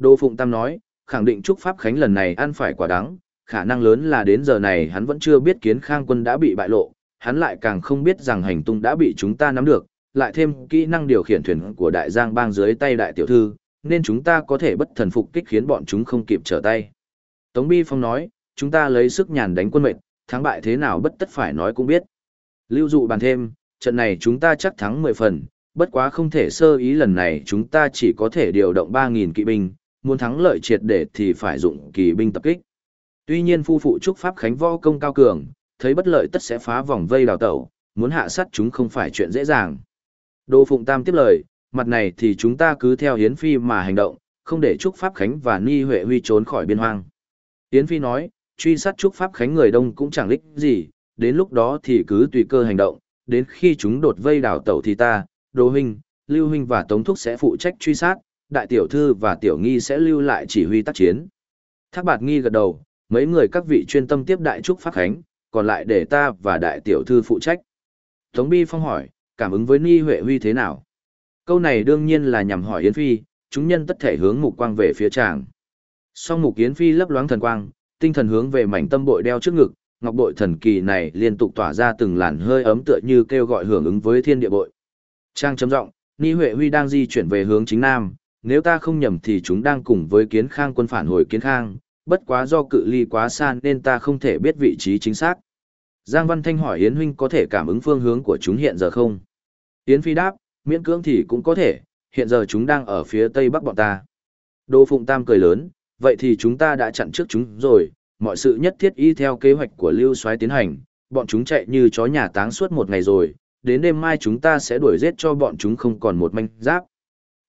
Đô Phụng Tam nói, khẳng định Trúc Pháp Khánh lần này ăn phải quả đắng, khả năng lớn là đến giờ này hắn vẫn chưa biết kiến khang quân đã bị bại lộ, hắn lại càng không biết rằng hành tung đã bị chúng ta nắm được, lại thêm kỹ năng điều khiển thuyền của đại giang bang dưới tay đại tiểu thư, nên chúng ta có thể bất thần phục kích khiến bọn chúng không kịp trở tay. Tống Bi Phong nói, chúng ta lấy sức nhàn đánh quân mệnh, thắng bại thế nào bất tất phải nói cũng biết. Lưu dụ bàn thêm, trận này chúng ta chắc thắng 10 phần, bất quá không thể sơ ý lần này chúng ta chỉ có thể điều động 3.000 kỵ binh, muốn thắng lợi triệt để thì phải dụng kỳ binh tập kích. Tuy nhiên phu phụ trúc pháp khánh võ công cao cường, thấy bất lợi tất sẽ phá vòng vây đào tẩu, muốn hạ sát chúng không phải chuyện dễ dàng. Đô Phụng Tam tiếp lời, mặt này thì chúng ta cứ theo Hiến Phi mà hành động, không để Trúc Pháp Khánh và Ni Huệ Huy trốn khỏi biên hoang. Hiến Phi nói, truy sát Trúc Pháp Khánh người đông cũng chẳng lích gì, đến lúc đó thì cứ tùy cơ hành động, đến khi chúng đột vây đảo tẩu thì ta, Đô Huynh, Lưu Huynh và Tống Thúc sẽ phụ trách truy sát, Đại Tiểu Thư và Tiểu Nghi sẽ lưu lại chỉ huy tác chiến. Thác Bạt Nghi gật đầu, mấy người các vị chuyên tâm tiếp Đại Trúc phát Khánh, còn lại để ta và Đại Tiểu Thư phụ trách. Tống Bi Phong hỏi, cảm ứng với Ni Huệ Huy thế nào? Câu này đương nhiên là nhằm hỏi Yến Phi, chúng nhân tất thể hướng mục quang về phía chàng. Song mục Yến Phi lấp loáng thần quang, tinh thần hướng về mảnh tâm bội đeo trước ngực, ngọc bội thần kỳ này liên tục tỏa ra từng làn hơi ấm tựa như kêu gọi hưởng ứng với thiên địa bội. Trang chấm giọng, Ni Huệ Huy đang di chuyển về hướng chính nam, nếu ta không nhầm thì chúng đang cùng với Kiến Khang quân phản hồi Kiến Khang, bất quá do cự ly quá xa nên ta không thể biết vị trí chính xác. Giang Văn Thanh hỏi Yến huynh có thể cảm ứng phương hướng của chúng hiện giờ không? Yến Phi đáp, miễn cưỡng thì cũng có thể, hiện giờ chúng đang ở phía tây bắc bọn ta. Đô Phụng Tam cười lớn, vậy thì chúng ta đã chặn trước chúng rồi, mọi sự nhất thiết y theo kế hoạch của Lưu Soái tiến hành, bọn chúng chạy như chó nhà táng suốt một ngày rồi, đến đêm mai chúng ta sẽ đuổi giết cho bọn chúng không còn một manh giáp.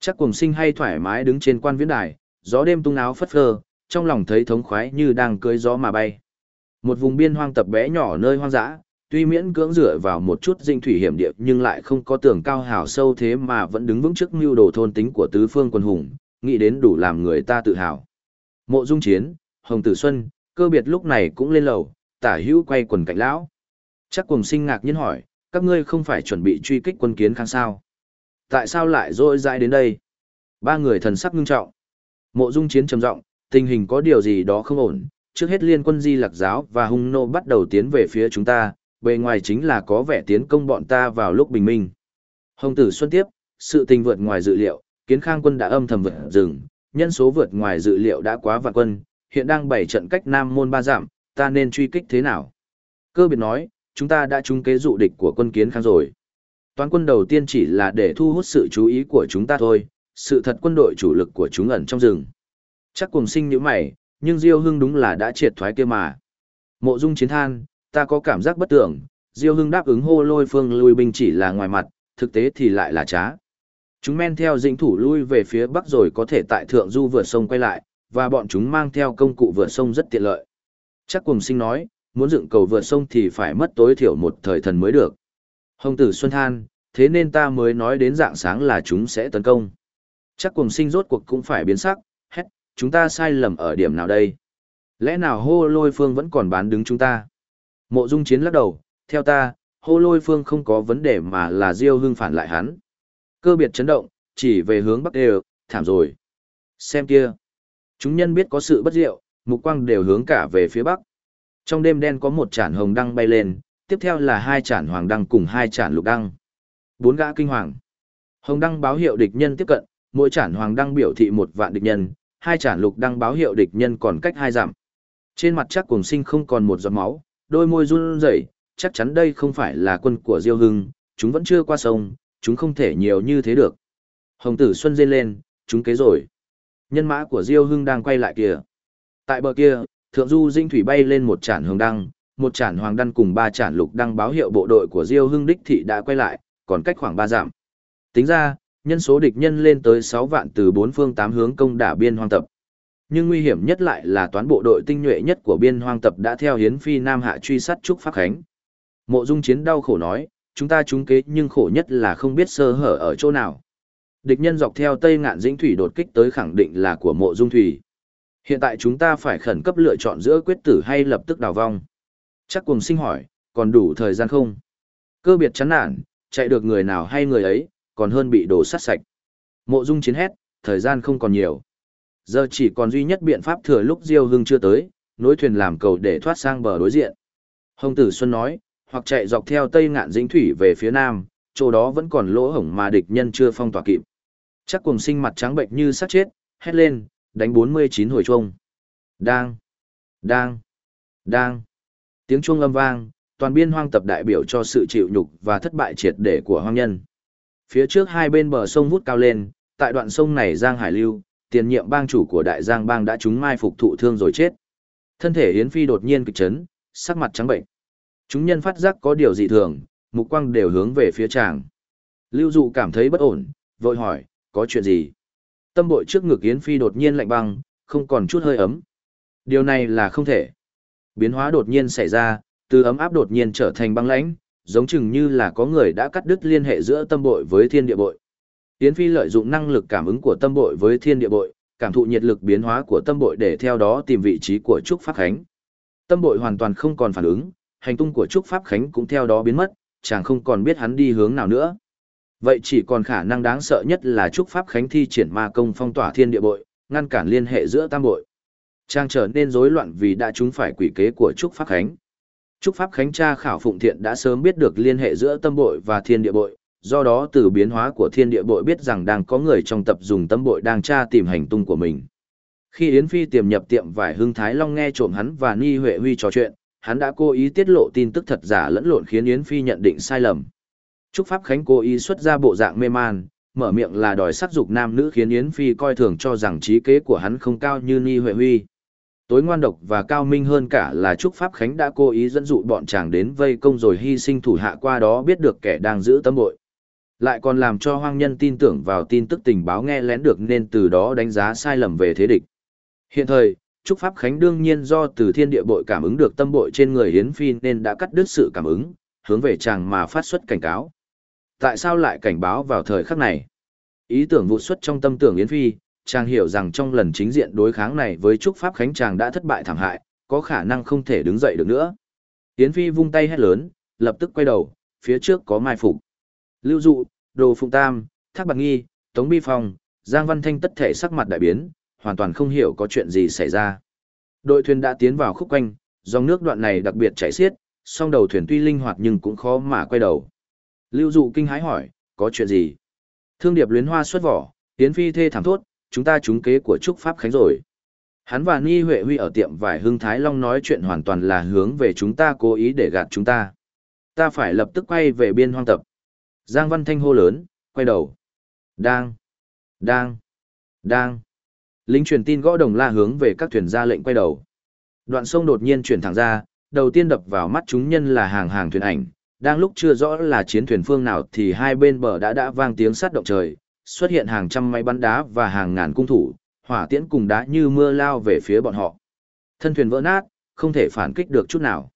Chắc cùng sinh hay thoải mái đứng trên quan viễn đài, gió đêm tung áo phất phơ, trong lòng thấy thống khoái như đang cưới gió mà bay. Một vùng biên hoang tập bé nhỏ nơi hoang dã, tuy miễn cưỡng dựa vào một chút dinh thủy hiểm địa nhưng lại không có tường cao hào sâu thế mà vẫn đứng vững trước mưu đồ thôn tính của tứ phương quân hùng, nghĩ đến đủ làm người ta tự hào. Mộ Dung Chiến, Hồng Tử Xuân, cơ biệt lúc này cũng lên lầu, tả hữu quay quần cạnh lão. Chắc cùng sinh ngạc nhiên hỏi, các ngươi không phải chuẩn bị truy kích quân kiến khang sao? Tại sao lại rỗi rãi đến đây? Ba người thần sắc ngưng trọng. Mộ Dung Chiến trầm giọng, tình hình có điều gì đó không ổn, trước hết liên quân di lạc giáo và hung nô bắt đầu tiến về phía chúng ta, bề ngoài chính là có vẻ tiến công bọn ta vào lúc bình minh. Hồng tử xuân tiếp, sự tình vượt ngoài dự liệu, kiến khang quân đã âm thầm vượt rừng, nhân số vượt ngoài dự liệu đã quá vạn quân, hiện đang bảy trận cách Nam môn ba giảm, ta nên truy kích thế nào? Cơ biệt nói, chúng ta đã trúng kế dụ địch của quân kiến khang rồi. Toán quân đầu tiên chỉ là để thu hút sự chú ý của chúng ta thôi, sự thật quân đội chủ lực của chúng ẩn trong rừng. Chắc cùng sinh như mày, nhưng Diêu Hưng đúng là đã triệt thoái kia mà. Mộ Dung chiến than, ta có cảm giác bất tưởng, Diêu Hưng đáp ứng hô lôi phương lui binh chỉ là ngoài mặt, thực tế thì lại là trá. Chúng men theo dĩnh thủ lui về phía bắc rồi có thể tại thượng du vượt sông quay lại, và bọn chúng mang theo công cụ vượt sông rất tiện lợi. Chắc cùng sinh nói, muốn dựng cầu vượt sông thì phải mất tối thiểu một thời thần mới được. Hồng tử Xuân than, thế nên ta mới nói đến dạng sáng là chúng sẽ tấn công. Chắc cùng sinh rốt cuộc cũng phải biến sắc, hét, chúng ta sai lầm ở điểm nào đây? Lẽ nào hô lôi phương vẫn còn bán đứng chúng ta? Mộ dung chiến lắc đầu, theo ta, hô lôi phương không có vấn đề mà là diêu hưng phản lại hắn. Cơ biệt chấn động, chỉ về hướng bắc đều, thảm rồi. Xem kia. Chúng nhân biết có sự bất diệu, mục quang đều hướng cả về phía bắc. Trong đêm đen có một chản hồng đăng bay lên, tiếp theo là hai chản hoàng đăng cùng hai chản lục đăng. Bốn gã kinh hoàng. Hồng đăng báo hiệu địch nhân tiếp cận, mỗi chản hoàng đăng biểu thị một vạn địch nhân, hai chản lục đăng báo hiệu địch nhân còn cách hai dặm. Trên mặt chắc cùng sinh không còn một giọt máu, đôi môi run rẩy, chắc chắn đây không phải là quân của Diêu Hưng, chúng vẫn chưa qua sông, chúng không thể nhiều như thế được. Hồng tử Xuân dên lên, chúng kế rồi. Nhân mã của Diêu Hưng đang quay lại kìa. Tại bờ kia, thượng du dinh thủy bay lên một chản hồng đăng, một chản hoàng đăng cùng ba chản lục đăng báo hiệu bộ đội của Diêu Hưng đích thị đã quay lại, còn cách khoảng ba dặm. Tính ra, nhân số địch nhân lên tới 6 vạn từ bốn phương tám hướng công đả biên hoang tập. Nhưng nguy hiểm nhất lại là toán bộ đội tinh nhuệ nhất của biên hoang tập đã theo hiến phi Nam Hạ truy sát Trúc Pháp Khánh. Mộ Dung Chiến đau khổ nói, chúng ta trúng kế nhưng khổ nhất là không biết sơ hở ở chỗ nào. Địch nhân dọc theo Tây Ngạn Dĩnh Thủy đột kích tới khẳng định là của Mộ Dung Thủy. Hiện tại chúng ta phải khẩn cấp lựa chọn giữa quyết tử hay lập tức đào vong. Chắc cùng sinh hỏi, còn đủ thời gian không? Cơ biệt chán nản, chạy được người nào hay người ấy, còn hơn bị đổ sát sạch. Mộ Dung chiến hét, thời gian không còn nhiều. Giờ chỉ còn duy nhất biện pháp thừa lúc Diêu Hưng chưa tới, nối thuyền làm cầu để thoát sang bờ đối diện. Hồng Tử Xuân nói, hoặc chạy dọc theo tây ngạn dĩnh thủy về phía nam, chỗ đó vẫn còn lỗ hổng mà địch nhân chưa phong tỏa kịp. Chắc cùng sinh mặt trắng bệnh như sát chết, hét lên, đánh 49 hồi chuông. Đang, đang, đang. Tiếng chuông âm vang, toàn biên hoang tập đại biểu cho sự chịu nhục và thất bại triệt để của hoang nhân. Phía trước hai bên bờ sông vút cao lên, tại đoạn sông này Giang Hải Lưu, tiền nhiệm bang chủ của đại giang bang đã trúng mai phục thụ thương rồi chết. Thân thể Yến Phi đột nhiên kịch chấn, sắc mặt trắng bệnh. Chúng nhân phát giác có điều dị thường, mục quang đều hướng về phía chàng. Lưu Dụ cảm thấy bất ổn, vội hỏi, có chuyện gì? Tâm bội trước ngực Yến Phi đột nhiên lạnh băng, không còn chút hơi ấm. Điều này là không thể. Biến hóa đột nhiên xảy ra, từ ấm áp đột nhiên trở thành băng lãnh, giống chừng như là có người đã cắt đứt liên hệ giữa tâm bội với thiên địa bội. Yến Phi lợi dụng năng lực cảm ứng của tâm bội với thiên địa bội, cảm thụ nhiệt lực biến hóa của tâm bội để theo đó tìm vị trí của Trúc Pháp Khánh. Tâm bội hoàn toàn không còn phản ứng, hành tung của Trúc Pháp Khánh cũng theo đó biến mất, chàng không còn biết hắn đi hướng nào nữa. Vậy chỉ còn khả năng đáng sợ nhất là Trúc Pháp Khánh thi triển ma công phong tỏa thiên địa bội, ngăn cản liên hệ giữa tam bội. Trang trở nên rối loạn vì đã trúng phải quỷ kế của Trúc Pháp Khánh. Trúc Pháp Khánh cha khảo phụng thiện đã sớm biết được liên hệ giữa tâm bội và thiên địa bội, do đó từ biến hóa của thiên địa bội biết rằng đang có người trong tập dùng tâm bội đang tra tìm hành tung của mình. Khi Yến Phi tiềm nhập tiệm vải hưng Thái Long nghe trộm hắn và Ni Huệ Huy trò chuyện, hắn đã cố ý tiết lộ tin tức thật giả lẫn lộn khiến Yến Phi nhận định sai lầm. Trúc Pháp Khánh cố ý xuất ra bộ dạng mê man, mở miệng là đòi sắc dục nam nữ khiến Yến Phi coi thường cho rằng trí kế của hắn không cao như Ni Huệ Huy. Tối ngoan độc và cao minh hơn cả là Trúc Pháp Khánh đã cố ý dẫn dụ bọn chàng đến vây công rồi hy sinh thủ hạ qua đó biết được kẻ đang giữ tâm bội. Lại còn làm cho hoang nhân tin tưởng vào tin tức tình báo nghe lén được nên từ đó đánh giá sai lầm về thế địch. Hiện thời, Trúc Pháp Khánh đương nhiên do từ thiên địa bội cảm ứng được tâm bội trên người Hiến Phi nên đã cắt đứt sự cảm ứng, hướng về chàng mà phát xuất cảnh cáo. Tại sao lại cảnh báo vào thời khắc này? Ý tưởng vụ xuất trong tâm tưởng Yến Phi, chàng hiểu rằng trong lần chính diện đối kháng này với Trúc Pháp Khánh chàng đã thất bại thảm hại, có khả năng không thể đứng dậy được nữa. Yến Phi vung tay hét lớn, lập tức quay đầu, phía trước có mai phục. Lưu Dụ, Đồ Phụng Tam, Thác Bạc Nghi, Tống Bi Phong, Giang Văn Thanh tất thể sắc mặt đại biến, hoàn toàn không hiểu có chuyện gì xảy ra. Đội thuyền đã tiến vào khúc quanh, dòng nước đoạn này đặc biệt chảy xiết, song đầu thuyền tuy linh hoạt nhưng cũng khó mà quay đầu. Lưu Dụ kinh hãi hỏi, có chuyện gì? Thương điệp luyến hoa xuất vỏ, Tiến Phi thê thảm thốt, chúng ta trúng kế của Trúc Pháp Khánh rồi. Hắn và Ni Huệ Huy ở tiệm vải Hưng Thái Long nói chuyện hoàn toàn là hướng về chúng ta cố ý để gạt chúng ta. Ta phải lập tức quay về biên hoang tập. Giang Văn Thanh hô lớn, quay đầu. Đang, đang, đang. Lính truyền tin gõ đồng la hướng về các thuyền ra lệnh quay đầu. Đoạn sông đột nhiên chuyển thẳng ra, đầu tiên đập vào mắt chúng nhân là hàng hàng thuyền ảnh. Đang lúc chưa rõ là chiến thuyền phương nào thì hai bên bờ đã đã vang tiếng sát động trời, xuất hiện hàng trăm máy bắn đá và hàng ngàn cung thủ, hỏa tiễn cùng đá như mưa lao về phía bọn họ. Thân thuyền vỡ nát, không thể phản kích được chút nào.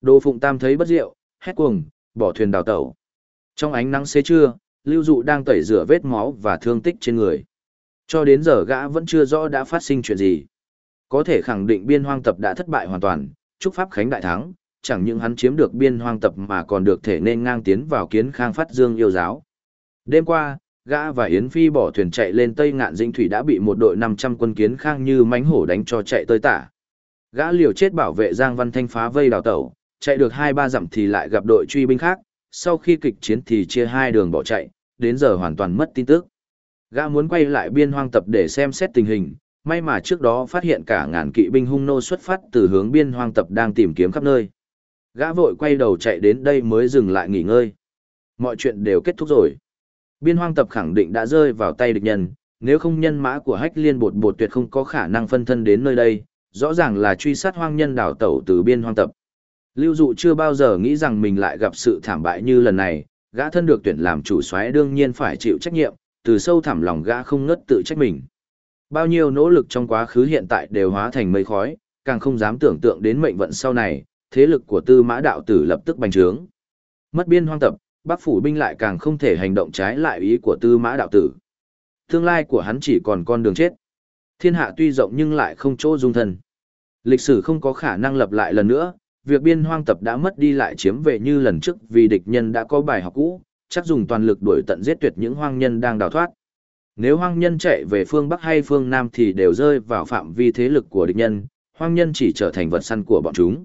Đồ Phụng Tam thấy bất diệu, hét cuồng, bỏ thuyền đào tẩu. Trong ánh nắng xế trưa, Lưu Dụ đang tẩy rửa vết máu và thương tích trên người. Cho đến giờ gã vẫn chưa rõ đã phát sinh chuyện gì. Có thể khẳng định biên hoang tập đã thất bại hoàn toàn, chúc Pháp Khánh đại thắng, chẳng những hắn chiếm được biên hoang tập mà còn được thể nên ngang tiến vào kiến khang phát dương yêu giáo. Đêm qua, gã và Yến Phi bỏ thuyền chạy lên Tây Ngạn Dĩnh Thủy đã bị một đội 500 quân kiến khang như mánh hổ đánh cho chạy tơi tả. Gã liều chết bảo vệ Giang Văn Thanh phá vây đào tẩu, chạy được 2-3 dặm thì lại gặp đội truy binh khác, sau khi kịch chiến thì chia hai đường bỏ chạy, đến giờ hoàn toàn mất tin tức. Gã muốn quay lại biên hoang tập để xem xét tình hình, may mà trước đó phát hiện cả ngàn kỵ binh hung nô xuất phát từ hướng biên hoang tập đang tìm kiếm khắp nơi. Gã vội quay đầu chạy đến đây mới dừng lại nghỉ ngơi. Mọi chuyện đều kết thúc rồi. Biên hoang tập khẳng định đã rơi vào tay địch nhân, nếu không nhân mã của hách liên bột bột tuyệt không có khả năng phân thân đến nơi đây, rõ ràng là truy sát hoang nhân đảo tẩu từ biên hoang tập. Lưu dụ chưa bao giờ nghĩ rằng mình lại gặp sự thảm bại như lần này, gã thân được tuyển làm chủ soái đương nhiên phải chịu trách nhiệm, từ sâu thẳm lòng gã không ngất tự trách mình. Bao nhiêu nỗ lực trong quá khứ hiện tại đều hóa thành mây khói, càng không dám tưởng tượng đến mệnh vận sau này, thế lực của tư mã đạo tử lập tức bành trướng. Mất biên hoang tập, Bắc phủ binh lại càng không thể hành động trái lại ý của tư mã đạo tử. Tương lai của hắn chỉ còn con đường chết. Thiên hạ tuy rộng nhưng lại không chỗ dung thân. Lịch sử không có khả năng lập lại lần nữa, việc biên hoang tập đã mất đi lại chiếm về như lần trước vì địch nhân đã có bài học cũ, chắc dùng toàn lực đuổi tận giết tuyệt những hoang nhân đang đào thoát. Nếu hoang nhân chạy về phương Bắc hay phương Nam thì đều rơi vào phạm vi thế lực của địch nhân, hoang nhân chỉ trở thành vật săn của bọn chúng.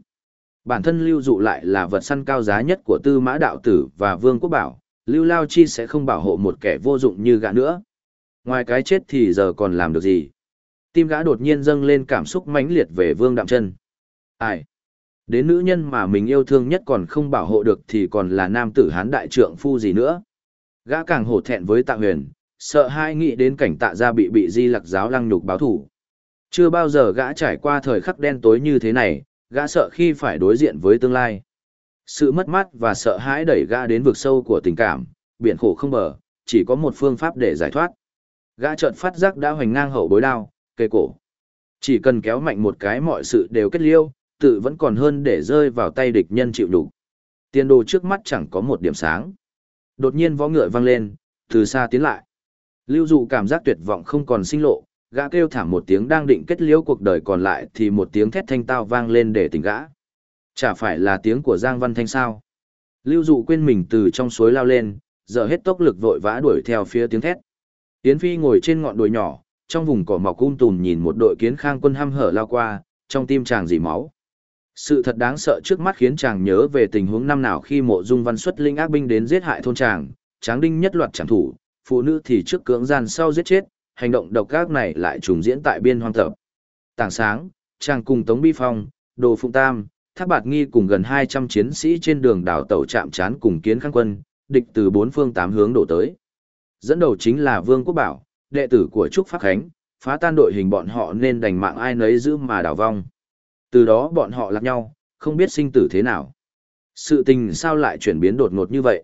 Bản thân lưu dụ lại là vật săn cao giá nhất của tư mã đạo tử và vương quốc bảo, lưu lao chi sẽ không bảo hộ một kẻ vô dụng như gã nữa. Ngoài cái chết thì giờ còn làm được gì? Tim gã đột nhiên dâng lên cảm xúc mãnh liệt về vương đạm chân. Ai? Đến nữ nhân mà mình yêu thương nhất còn không bảo hộ được thì còn là nam tử hán đại trượng phu gì nữa. Gã càng hổ thẹn với tạ huyền, sợ hai nghĩ đến cảnh tạ gia bị bị di lặc giáo lăng nhục báo thủ. Chưa bao giờ gã trải qua thời khắc đen tối như thế này, gã sợ khi phải đối diện với tương lai. Sự mất mát và sợ hãi đẩy gã đến vực sâu của tình cảm, biển khổ không bờ, chỉ có một phương pháp để giải thoát. Gã chợt phát giác đã hoành ngang hậu bối đao, cây cổ. Chỉ cần kéo mạnh một cái mọi sự đều kết liêu, tự vẫn còn hơn để rơi vào tay địch nhân chịu đủ. Tiền đồ trước mắt chẳng có một điểm sáng. Đột nhiên võ ngựa vang lên, từ xa tiến lại. Lưu dụ cảm giác tuyệt vọng không còn sinh lộ, gã kêu thảm một tiếng đang định kết liễu cuộc đời còn lại thì một tiếng thét thanh tao vang lên để tỉnh gã. Chả phải là tiếng của Giang Văn Thanh sao. Lưu dụ quên mình từ trong suối lao lên, giờ hết tốc lực vội vã đuổi theo phía tiếng thét. Yến Phi ngồi trên ngọn đồi nhỏ, trong vùng cỏ mọc cung tùm nhìn một đội kiến khang quân hăm hở lao qua, trong tim chàng dì máu. Sự thật đáng sợ trước mắt khiến chàng nhớ về tình huống năm nào khi mộ dung văn xuất linh ác binh đến giết hại thôn chàng, tráng đinh nhất loạt chẳng thủ, phụ nữ thì trước cưỡng gian sau giết chết, hành động độc ác này lại trùng diễn tại biên hoang tập. Tảng sáng, chàng cùng Tống Bi Phong, Đồ Phụng Tam, Thác Bạt Nghi cùng gần 200 chiến sĩ trên đường đảo tàu chạm chán cùng kiến khang quân, địch từ bốn phương tám hướng đổ tới. Dẫn đầu chính là Vương Quốc Bảo, đệ tử của Trúc Pháp Khánh, phá tan đội hình bọn họ nên đành mạng ai nấy giữ mà đảo vong. Từ đó bọn họ lạc nhau, không biết sinh tử thế nào. Sự tình sao lại chuyển biến đột ngột như vậy?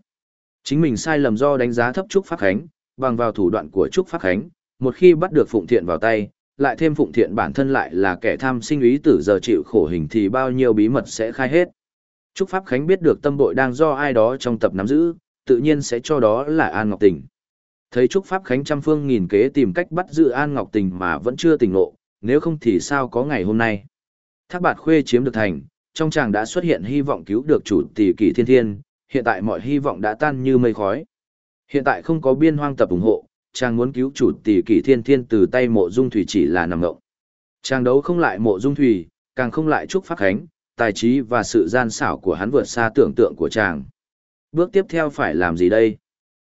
Chính mình sai lầm do đánh giá thấp Trúc Pháp Khánh, bằng vào thủ đoạn của Trúc Pháp Khánh, một khi bắt được Phụng Thiện vào tay, lại thêm Phụng Thiện bản thân lại là kẻ tham sinh ý tử giờ chịu khổ hình thì bao nhiêu bí mật sẽ khai hết. Trúc Pháp Khánh biết được tâm bội đang do ai đó trong tập nắm giữ, tự nhiên sẽ cho đó là An Ngọc Tình. Thấy Trúc Pháp Khánh trăm phương nghìn kế tìm cách bắt giữ An Ngọc Tình mà vẫn chưa tỉnh ngộ, nếu không thì sao có ngày hôm nay. Thác bạt khuê chiếm được thành, trong chàng đã xuất hiện hy vọng cứu được chủ tỷ kỷ thiên thiên, hiện tại mọi hy vọng đã tan như mây khói. Hiện tại không có biên hoang tập ủng hộ, chàng muốn cứu chủ tỷ kỷ thiên thiên từ tay mộ dung thủy chỉ là nằm ngộng. Chàng đấu không lại mộ dung thủy, càng không lại trúc pháp khánh, tài trí và sự gian xảo của hắn vượt xa tưởng tượng của chàng. Bước tiếp theo phải làm gì đây?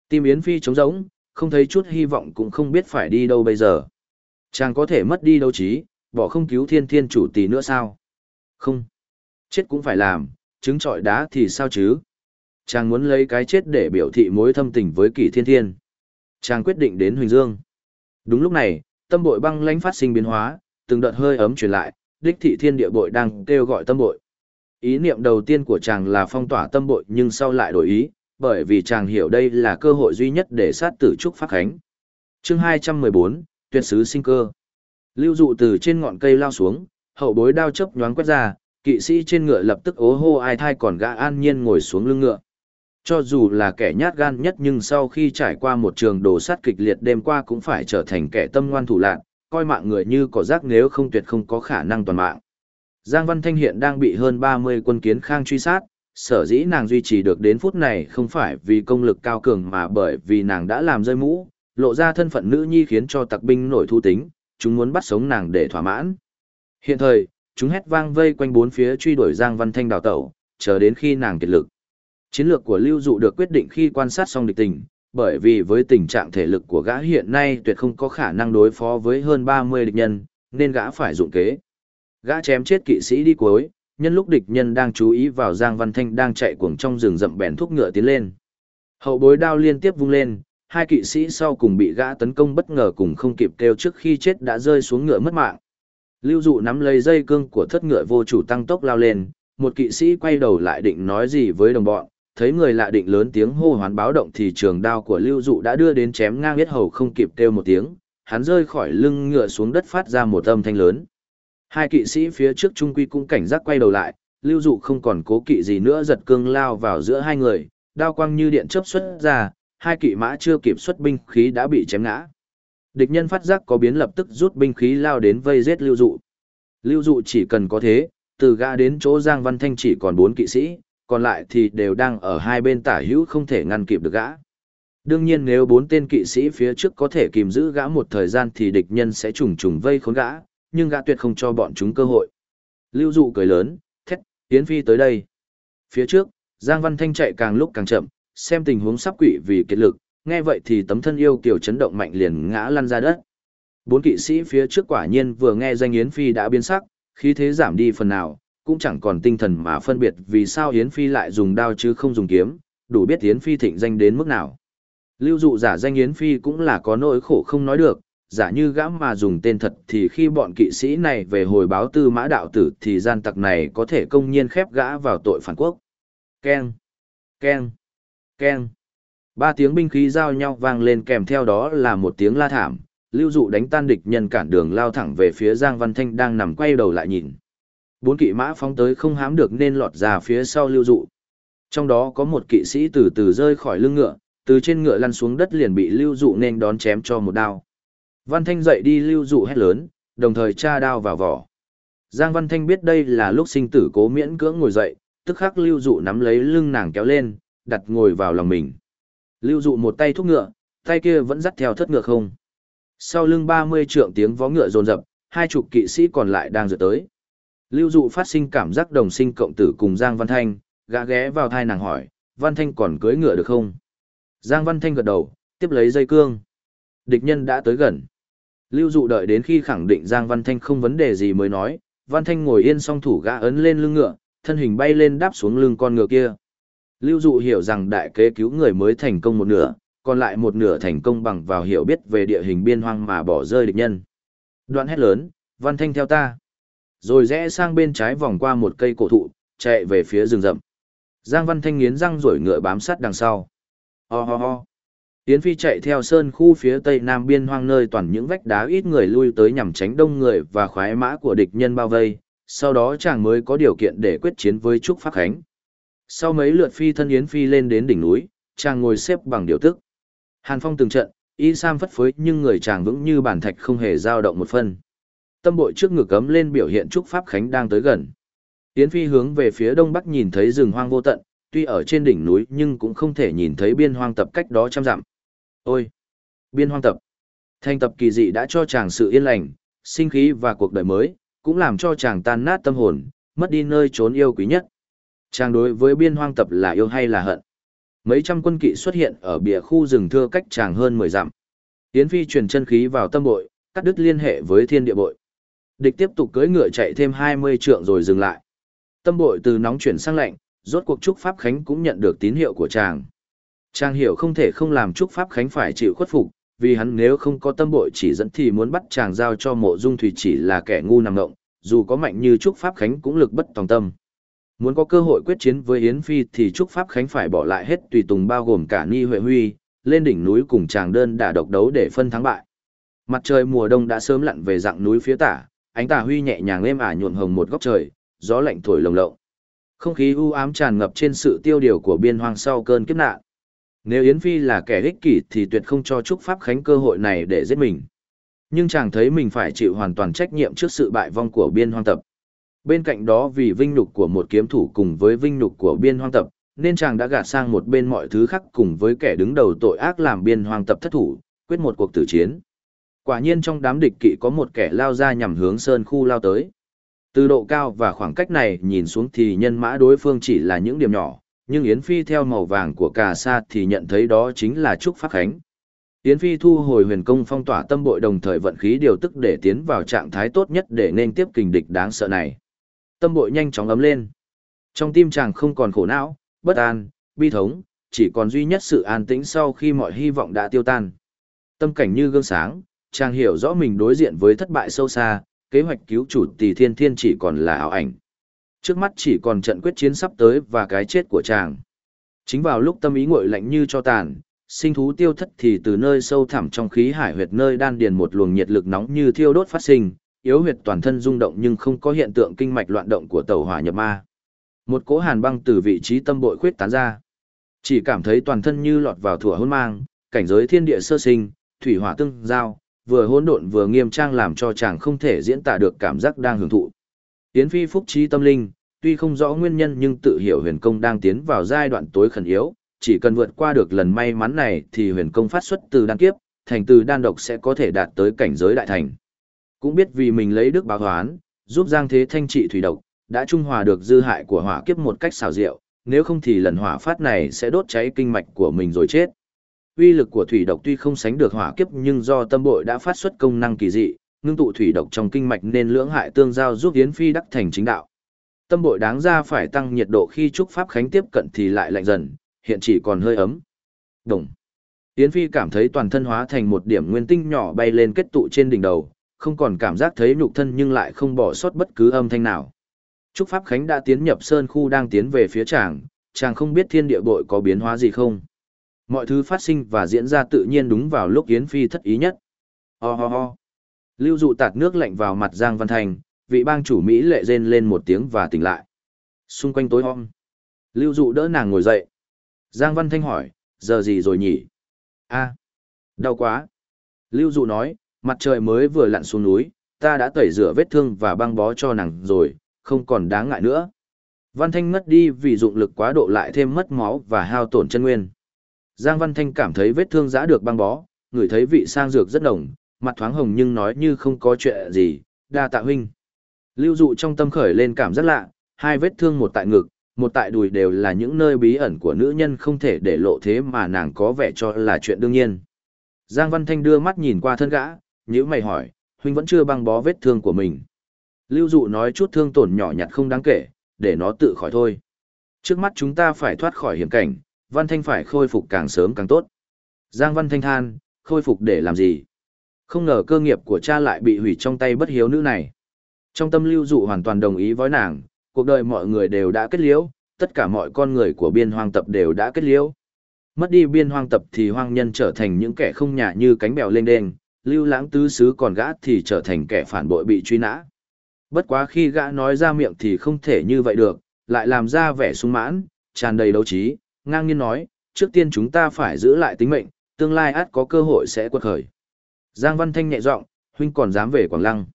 Tim Yến Phi trống rỗng, không thấy chút hy vọng cũng không biết phải đi đâu bây giờ. Chàng có thể mất đi đâu trí, bỏ không cứu thiên thiên chủ tỷ nữa sao? Không. Chết cũng phải làm, trứng trọi đá thì sao chứ? Chàng muốn lấy cái chết để biểu thị mối thâm tình với kỷ thiên thiên. Chàng quyết định đến Huỳnh Dương. Đúng lúc này, tâm bội băng lãnh phát sinh biến hóa, từng đợt hơi ấm truyền lại, đích thị thiên địa bội đang kêu gọi tâm bội. Ý niệm đầu tiên của chàng là phong tỏa tâm bội nhưng sau lại đổi ý, bởi vì chàng hiểu đây là cơ hội duy nhất để sát tử Trúc phát Khánh. chương 214, tuyệt sứ sinh cơ. Lưu dụ từ trên ngọn cây lao xuống, hậu bối đao chớp nhoáng quét ra, kỵ sĩ trên ngựa lập tức ố hô ai thai còn gã an nhiên ngồi xuống lưng ngựa. Cho dù là kẻ nhát gan nhất nhưng sau khi trải qua một trường đồ sát kịch liệt đêm qua cũng phải trở thành kẻ tâm ngoan thủ lạc, coi mạng người như cỏ rác nếu không tuyệt không có khả năng toàn mạng. Giang Văn Thanh hiện đang bị hơn 30 quân kiến khang truy sát, sở dĩ nàng duy trì được đến phút này không phải vì công lực cao cường mà bởi vì nàng đã làm rơi mũ, lộ ra thân phận nữ nhi khiến cho tặc binh nổi thu tính, chúng muốn bắt sống nàng để thỏa mãn. Hiện thời, chúng hét vang vây quanh bốn phía truy đuổi Giang Văn Thanh đào tẩu, chờ đến khi nàng kiệt lực. Chiến lược của Lưu Dụ được quyết định khi quan sát xong địch tình, bởi vì với tình trạng thể lực của gã hiện nay tuyệt không có khả năng đối phó với hơn 30 địch nhân, nên gã phải dụng kế. Gã chém chết kỵ sĩ đi cuối, nhân lúc địch nhân đang chú ý vào Giang Văn Thanh đang chạy cuồng trong rừng rậm bèn thúc ngựa tiến lên. Hậu bối đao liên tiếp vung lên, hai kỵ sĩ sau cùng bị gã tấn công bất ngờ cùng không kịp kêu trước khi chết đã rơi xuống ngựa mất mạng. Lưu dụ nắm lấy dây cương của thất ngựa vô chủ tăng tốc lao lên, một kỵ sĩ quay đầu lại định nói gì với đồng bọn, thấy người lạ định lớn tiếng hô hoán báo động thì trường đao của lưu dụ đã đưa đến chém ngang biết hầu không kịp kêu một tiếng, hắn rơi khỏi lưng ngựa xuống đất phát ra một âm thanh lớn. Hai kỵ sĩ phía trước trung quy cũng cảnh giác quay đầu lại, lưu dụ không còn cố kỵ gì nữa giật cương lao vào giữa hai người, đao quang như điện chớp xuất ra, hai kỵ mã chưa kịp xuất binh khí đã bị chém ngã. Địch nhân phát giác có biến lập tức rút binh khí lao đến vây giết lưu dụ. Lưu dụ chỉ cần có thế, từ gã đến chỗ Giang Văn Thanh chỉ còn bốn kỵ sĩ, còn lại thì đều đang ở hai bên tả hữu không thể ngăn kịp được gã. Đương nhiên nếu bốn tên kỵ sĩ phía trước có thể kìm giữ gã một thời gian thì địch nhân sẽ trùng trùng vây khốn gã, nhưng gã tuyệt không cho bọn chúng cơ hội. Lưu dụ cười lớn, thét, Yến Phi tới đây. Phía trước, Giang Văn Thanh chạy càng lúc càng chậm, xem tình huống sắp quỷ vì kiệt lực, nghe vậy thì tấm thân yêu kiều chấn động mạnh liền ngã lăn ra đất. Bốn kỵ sĩ phía trước quả nhiên vừa nghe danh Yến Phi đã biến sắc, khí thế giảm đi phần nào, cũng chẳng còn tinh thần mà phân biệt vì sao Yến Phi lại dùng đao chứ không dùng kiếm, đủ biết Yến Phi thịnh danh đến mức nào. Lưu dụ giả danh Yến Phi cũng là có nỗi khổ không nói được, giả như gã mà dùng tên thật thì khi bọn kỵ sĩ này về hồi báo tư mã đạo tử thì gian tặc này có thể công nhiên khép gã vào tội phản quốc. Keng, keng, keng. Ba tiếng binh khí giao nhau vang lên kèm theo đó là một tiếng la thảm, lưu dụ đánh tan địch nhân cản đường lao thẳng về phía Giang Văn Thanh đang nằm quay đầu lại nhìn. Bốn kỵ mã phóng tới không hám được nên lọt ra phía sau lưu dụ. Trong đó có một kỵ sĩ từ từ rơi khỏi lưng ngựa, từ trên ngựa lăn xuống đất liền bị lưu dụ nên đón chém cho một đao. Văn Thanh dậy đi lưu dụ hét lớn, đồng thời tra đao vào vỏ. Giang Văn Thanh biết đây là lúc sinh tử cố miễn cưỡng ngồi dậy, tức khắc lưu dụ nắm lấy lưng nàng kéo lên, đặt ngồi vào lòng mình. Lưu dụ một tay thúc ngựa, tay kia vẫn dắt theo thất ngựa không. Sau lưng 30 trượng tiếng vó ngựa rồn rập, hai chục kỵ sĩ còn lại đang dựa tới. Lưu dụ phát sinh cảm giác đồng sinh cộng tử cùng Giang Văn Thanh, gã ghé vào thai nàng hỏi, Văn Thanh còn cưới ngựa được không? Giang Văn Thanh gật đầu, tiếp lấy dây cương. Địch nhân đã tới gần. Lưu dụ đợi đến khi khẳng định Giang Văn Thanh không vấn đề gì mới nói, Văn Thanh ngồi yên song thủ gã ấn lên lưng ngựa, thân hình bay lên đáp xuống lưng con ngựa kia. Lưu dụ hiểu rằng đại kế cứu người mới thành công một nửa, còn lại một nửa thành công bằng vào hiểu biết về địa hình biên hoang mà bỏ rơi địch nhân. Đoạn hét lớn, Văn Thanh theo ta. Rồi rẽ sang bên trái vòng qua một cây cổ thụ, chạy về phía rừng rậm. Giang Văn Thanh nghiến răng rổi ngựa bám sát đằng sau. Ho ho ho. Yến Phi chạy theo sơn khu phía tây nam biên hoang nơi toàn những vách đá ít người lui tới nhằm tránh đông người và khoái mã của địch nhân bao vây, sau đó chàng mới có điều kiện để quyết chiến với Trúc Pháp Khánh. Sau mấy lượt phi thân Yến Phi lên đến đỉnh núi, chàng ngồi xếp bằng điều tức. Hàn Phong từng trận, y sam phất phới nhưng người chàng vững như bản thạch không hề dao động một phân. Tâm bội trước ngực cấm lên biểu hiện Trúc Pháp Khánh đang tới gần. Yến Phi hướng về phía đông bắc nhìn thấy rừng hoang vô tận, tuy ở trên đỉnh núi nhưng cũng không thể nhìn thấy biên hoang tập cách đó trăm dặm. Ôi! Biên hoang tập! Thanh tập kỳ dị đã cho chàng sự yên lành, sinh khí và cuộc đời mới, cũng làm cho chàng tan nát tâm hồn, mất đi nơi trốn yêu quý nhất. Chàng đối với biên hoang tập là yêu hay là hận? Mấy trăm quân kỵ xuất hiện ở bìa khu rừng thưa cách chàng hơn 10 dặm. Yến Phi truyền chân khí vào tâm bội, cắt đứt liên hệ với thiên địa bội. Địch tiếp tục cưỡi ngựa chạy thêm 20 trượng rồi dừng lại. Tâm bội từ nóng chuyển sang lạnh, rốt cuộc Trúc Pháp Khánh cũng nhận được tín hiệu của chàng. Chàng hiểu không thể không làm Trúc Pháp Khánh phải chịu khuất phục, vì hắn nếu không có tâm bội chỉ dẫn thì muốn bắt chàng giao cho mộ dung thủy chỉ là kẻ ngu nằm ngộng, dù có mạnh như Trúc Pháp Khánh cũng lực bất tòng tâm. Muốn có cơ hội quyết chiến với Yến Phi thì Trúc Pháp Khánh phải bỏ lại hết tùy tùng bao gồm cả Ni Huệ Huy, lên đỉnh núi cùng chàng đơn đả độc đấu để phân thắng bại. Mặt trời mùa đông đã sớm lặn về dạng núi phía tả, ánh tà huy nhẹ nhàng êm ả nhuộm hồng một góc trời, gió lạnh thổi lồng lộng. Không khí u ám tràn ngập trên sự tiêu điều của biên hoang sau cơn kiếp nạn. Nếu Yến Phi là kẻ ích kỷ thì tuyệt không cho Trúc Pháp Khánh cơ hội này để giết mình. Nhưng chàng thấy mình phải chịu hoàn toàn trách nhiệm trước sự bại vong của biên hoang tập. Bên cạnh đó vì vinh nhục của một kiếm thủ cùng với vinh nhục của biên hoang tập, nên chàng đã gạt sang một bên mọi thứ khác cùng với kẻ đứng đầu tội ác làm biên hoang tập thất thủ, quyết một cuộc tử chiến. Quả nhiên trong đám địch kỵ có một kẻ lao ra nhằm hướng sơn khu lao tới. Từ độ cao và khoảng cách này nhìn xuống thì nhân mã đối phương chỉ là những điểm nhỏ, nhưng Yến Phi theo màu vàng của cà sa thì nhận thấy đó chính là Trúc Pháp Khánh. Yến Phi thu hồi huyền công phong tỏa tâm bội đồng thời vận khí điều tức để tiến vào trạng thái tốt nhất để nên tiếp kình địch đáng sợ này. Tâm bội nhanh chóng ấm lên. Trong tim chàng không còn khổ não, bất an, bi thống, chỉ còn duy nhất sự an tĩnh sau khi mọi hy vọng đã tiêu tan. Tâm cảnh như gương sáng, chàng hiểu rõ mình đối diện với thất bại sâu xa, kế hoạch cứu chủ tỷ thiên thiên chỉ còn là ảo ảnh. Trước mắt chỉ còn trận quyết chiến sắp tới và cái chết của chàng. Chính vào lúc tâm ý nguội lạnh như cho tàn, sinh thú tiêu thất thì từ nơi sâu thẳm trong khí hải huyệt nơi đan điền một luồng nhiệt lực nóng như thiêu đốt phát sinh, yếu huyệt toàn thân rung động nhưng không có hiện tượng kinh mạch loạn động của tàu hỏa nhập ma. Một cỗ hàn băng từ vị trí tâm bội khuyết tán ra. Chỉ cảm thấy toàn thân như lọt vào thủa hôn mang, cảnh giới thiên địa sơ sinh, thủy hỏa tương giao, vừa hỗn độn vừa nghiêm trang làm cho chàng không thể diễn tả được cảm giác đang hưởng thụ. Yến phi phúc trí tâm linh, tuy không rõ nguyên nhân nhưng tự hiểu huyền công đang tiến vào giai đoạn tối khẩn yếu, chỉ cần vượt qua được lần may mắn này thì huyền công phát xuất từ đan kiếp, thành từ đan độc sẽ có thể đạt tới cảnh giới đại thành. Cũng biết vì mình lấy đức báo hoán, giúp Giang Thế Thanh trị thủy độc, đã trung hòa được dư hại của hỏa kiếp một cách xảo diệu, nếu không thì lần hỏa phát này sẽ đốt cháy kinh mạch của mình rồi chết. Uy lực của thủy độc tuy không sánh được hỏa kiếp nhưng do tâm bội đã phát xuất công năng kỳ dị, ngưng tụ thủy độc trong kinh mạch nên lưỡng hại tương giao giúp Yến Phi đắc thành chính đạo. Tâm bội đáng ra phải tăng nhiệt độ khi trúc pháp khánh tiếp cận thì lại lạnh dần, hiện chỉ còn hơi ấm. Đồng. Yến Phi cảm thấy toàn thân hóa thành một điểm nguyên tinh nhỏ bay lên kết tụ trên đỉnh đầu, không còn cảm giác thấy nhục thân nhưng lại không bỏ sót bất cứ âm thanh nào. Trúc Pháp Khánh đã tiến nhập sơn khu đang tiến về phía chàng, chàng không biết thiên địa bội có biến hóa gì không. Mọi thứ phát sinh và diễn ra tự nhiên đúng vào lúc Yến Phi thất ý nhất. Ho ho ho. Lưu dụ tạt nước lạnh vào mặt Giang Văn Thành, vị bang chủ Mỹ lệ rên lên một tiếng và tỉnh lại. Xung quanh tối om. Lưu dụ đỡ nàng ngồi dậy. Giang Văn Thanh hỏi, giờ gì rồi nhỉ? a đau quá. Lưu dụ nói, mặt trời mới vừa lặn xuống núi, ta đã tẩy rửa vết thương và băng bó cho nàng rồi, không còn đáng ngại nữa. Văn Thanh mất đi vì dụng lực quá độ lại thêm mất máu và hao tổn chân nguyên. Giang Văn Thanh cảm thấy vết thương giã được băng bó, người thấy vị sang dược rất nồng, mặt thoáng hồng nhưng nói như không có chuyện gì, đa tạ huynh. Lưu dụ trong tâm khởi lên cảm rất lạ, hai vết thương một tại ngực, một tại đùi đều là những nơi bí ẩn của nữ nhân không thể để lộ thế mà nàng có vẻ cho là chuyện đương nhiên. Giang Văn Thanh đưa mắt nhìn qua thân gã, nhữ mày hỏi, huynh vẫn chưa băng bó vết thương của mình. Lưu dụ nói chút thương tổn nhỏ nhặt không đáng kể, để nó tự khỏi thôi. Trước mắt chúng ta phải thoát khỏi hiểm cảnh, Văn Thanh phải khôi phục càng sớm càng tốt. Giang Văn Thanh than, khôi phục để làm gì? Không ngờ cơ nghiệp của cha lại bị hủy trong tay bất hiếu nữ này. Trong tâm lưu dụ hoàn toàn đồng ý với nàng, cuộc đời mọi người đều đã kết liễu, tất cả mọi con người của biên hoang tập đều đã kết liễu. Mất đi biên hoang tập thì hoang nhân trở thành những kẻ không nhà như cánh bèo lên đen, lưu lãng tứ xứ còn gã thì trở thành kẻ phản bội bị truy nã. Bất quá khi gã nói ra miệng thì không thể như vậy được, lại làm ra vẻ sung mãn, tràn đầy đấu trí, ngang nhiên nói, trước tiên chúng ta phải giữ lại tính mệnh, tương lai ắt có cơ hội sẽ quật khởi. Giang Văn Thanh nhẹ giọng, huynh còn dám về Quảng Lăng.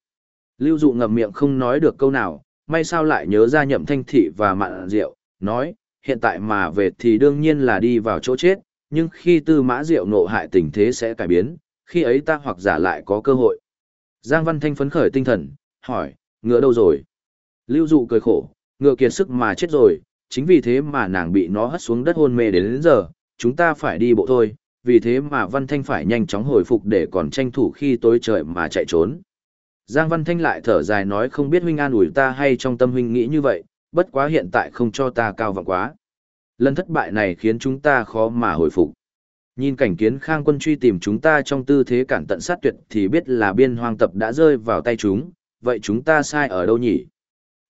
Lưu dụ ngậm miệng không nói được câu nào, may sao lại nhớ ra nhậm thanh thị và mạn rượu, nói, hiện tại mà về thì đương nhiên là đi vào chỗ chết, nhưng khi tư mã rượu nộ hại tình thế sẽ cải biến, khi ấy ta hoặc giả lại có cơ hội. Giang Văn Thanh phấn khởi tinh thần, hỏi, ngựa đâu rồi? Lưu dụ cười khổ, ngựa kiệt sức mà chết rồi, chính vì thế mà nàng bị nó hất xuống đất hôn mê đến, đến giờ, chúng ta phải đi bộ thôi, vì thế mà Văn Thanh phải nhanh chóng hồi phục để còn tranh thủ khi tối trời mà chạy trốn. Giang Văn Thanh lại thở dài nói không biết huynh an ủi ta hay trong tâm huynh nghĩ như vậy, bất quá hiện tại không cho ta cao vọng quá. Lần thất bại này khiến chúng ta khó mà hồi phục. Nhìn cảnh kiến khang quân truy tìm chúng ta trong tư thế cản tận sát tuyệt thì biết là biên hoang tập đã rơi vào tay chúng, vậy chúng ta sai ở đâu nhỉ?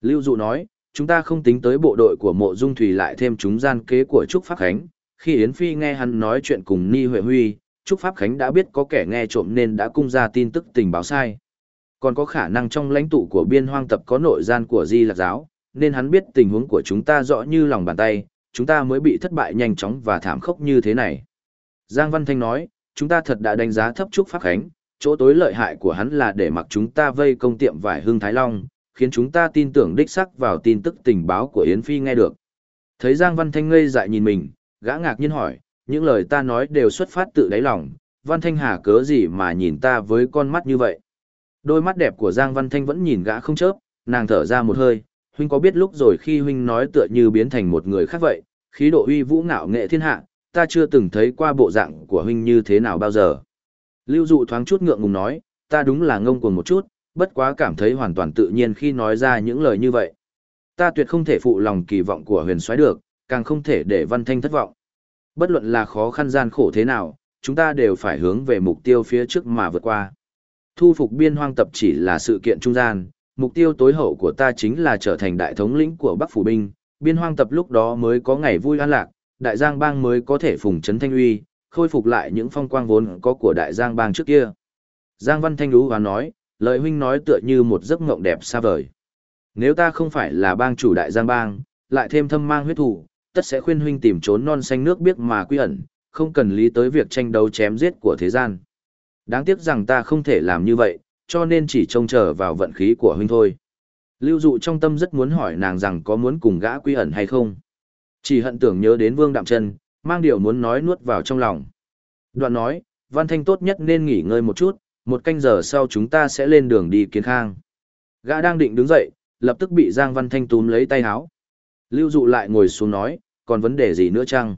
Lưu Dụ nói, chúng ta không tính tới bộ đội của mộ dung thủy lại thêm chúng gian kế của Trúc Pháp Khánh. Khi Yến Phi nghe hắn nói chuyện cùng Ni Huệ Huy, Trúc Pháp Khánh đã biết có kẻ nghe trộm nên đã cung ra tin tức tình báo sai. Còn có khả năng trong lãnh tụ của biên hoang tập có nội gian của Di Lạc Giáo, nên hắn biết tình huống của chúng ta rõ như lòng bàn tay, chúng ta mới bị thất bại nhanh chóng và thảm khốc như thế này. Giang Văn Thanh nói, chúng ta thật đã đánh giá thấp Trúc Pháp Khánh, chỗ tối lợi hại của hắn là để mặc chúng ta vây công tiệm vải hương Thái Long, khiến chúng ta tin tưởng đích sắc vào tin tức tình báo của Yến Phi nghe được. Thấy Giang Văn Thanh ngây dại nhìn mình, gã ngạc nhiên hỏi, những lời ta nói đều xuất phát tự đáy lòng, Văn Thanh Hà cớ gì mà nhìn ta với con mắt như vậy. Đôi mắt đẹp của Giang Văn Thanh vẫn nhìn gã không chớp, nàng thở ra một hơi, huynh có biết lúc rồi khi huynh nói tựa như biến thành một người khác vậy, khí độ uy vũ ngạo nghệ thiên hạ, ta chưa từng thấy qua bộ dạng của huynh như thế nào bao giờ. Lưu dụ thoáng chút ngượng ngùng nói, ta đúng là ngông cuồng một chút, bất quá cảm thấy hoàn toàn tự nhiên khi nói ra những lời như vậy. Ta tuyệt không thể phụ lòng kỳ vọng của huyền soái được, càng không thể để văn thanh thất vọng. Bất luận là khó khăn gian khổ thế nào, chúng ta đều phải hướng về mục tiêu phía trước mà vượt qua. Thu phục biên hoang tập chỉ là sự kiện trung gian, mục tiêu tối hậu của ta chính là trở thành đại thống lĩnh của Bắc Phủ Binh, biên hoang tập lúc đó mới có ngày vui an lạc, đại giang bang mới có thể phùng trấn thanh uy, khôi phục lại những phong quang vốn có của đại giang bang trước kia. Giang Văn Thanh đú và nói, lời huynh nói tựa như một giấc mộng đẹp xa vời. Nếu ta không phải là bang chủ đại giang bang, lại thêm thâm mang huyết thủ, tất sẽ khuyên huynh tìm trốn non xanh nước biếc mà quy ẩn, không cần lý tới việc tranh đấu chém giết của thế gian. Đáng tiếc rằng ta không thể làm như vậy, cho nên chỉ trông chờ vào vận khí của huynh thôi. Lưu dụ trong tâm rất muốn hỏi nàng rằng có muốn cùng gã quy ẩn hay không. Chỉ hận tưởng nhớ đến vương đạm chân, mang điều muốn nói nuốt vào trong lòng. Đoạn nói, Văn Thanh tốt nhất nên nghỉ ngơi một chút, một canh giờ sau chúng ta sẽ lên đường đi kiến khang. Gã đang định đứng dậy, lập tức bị Giang Văn Thanh túm lấy tay háo. Lưu dụ lại ngồi xuống nói, còn vấn đề gì nữa chăng?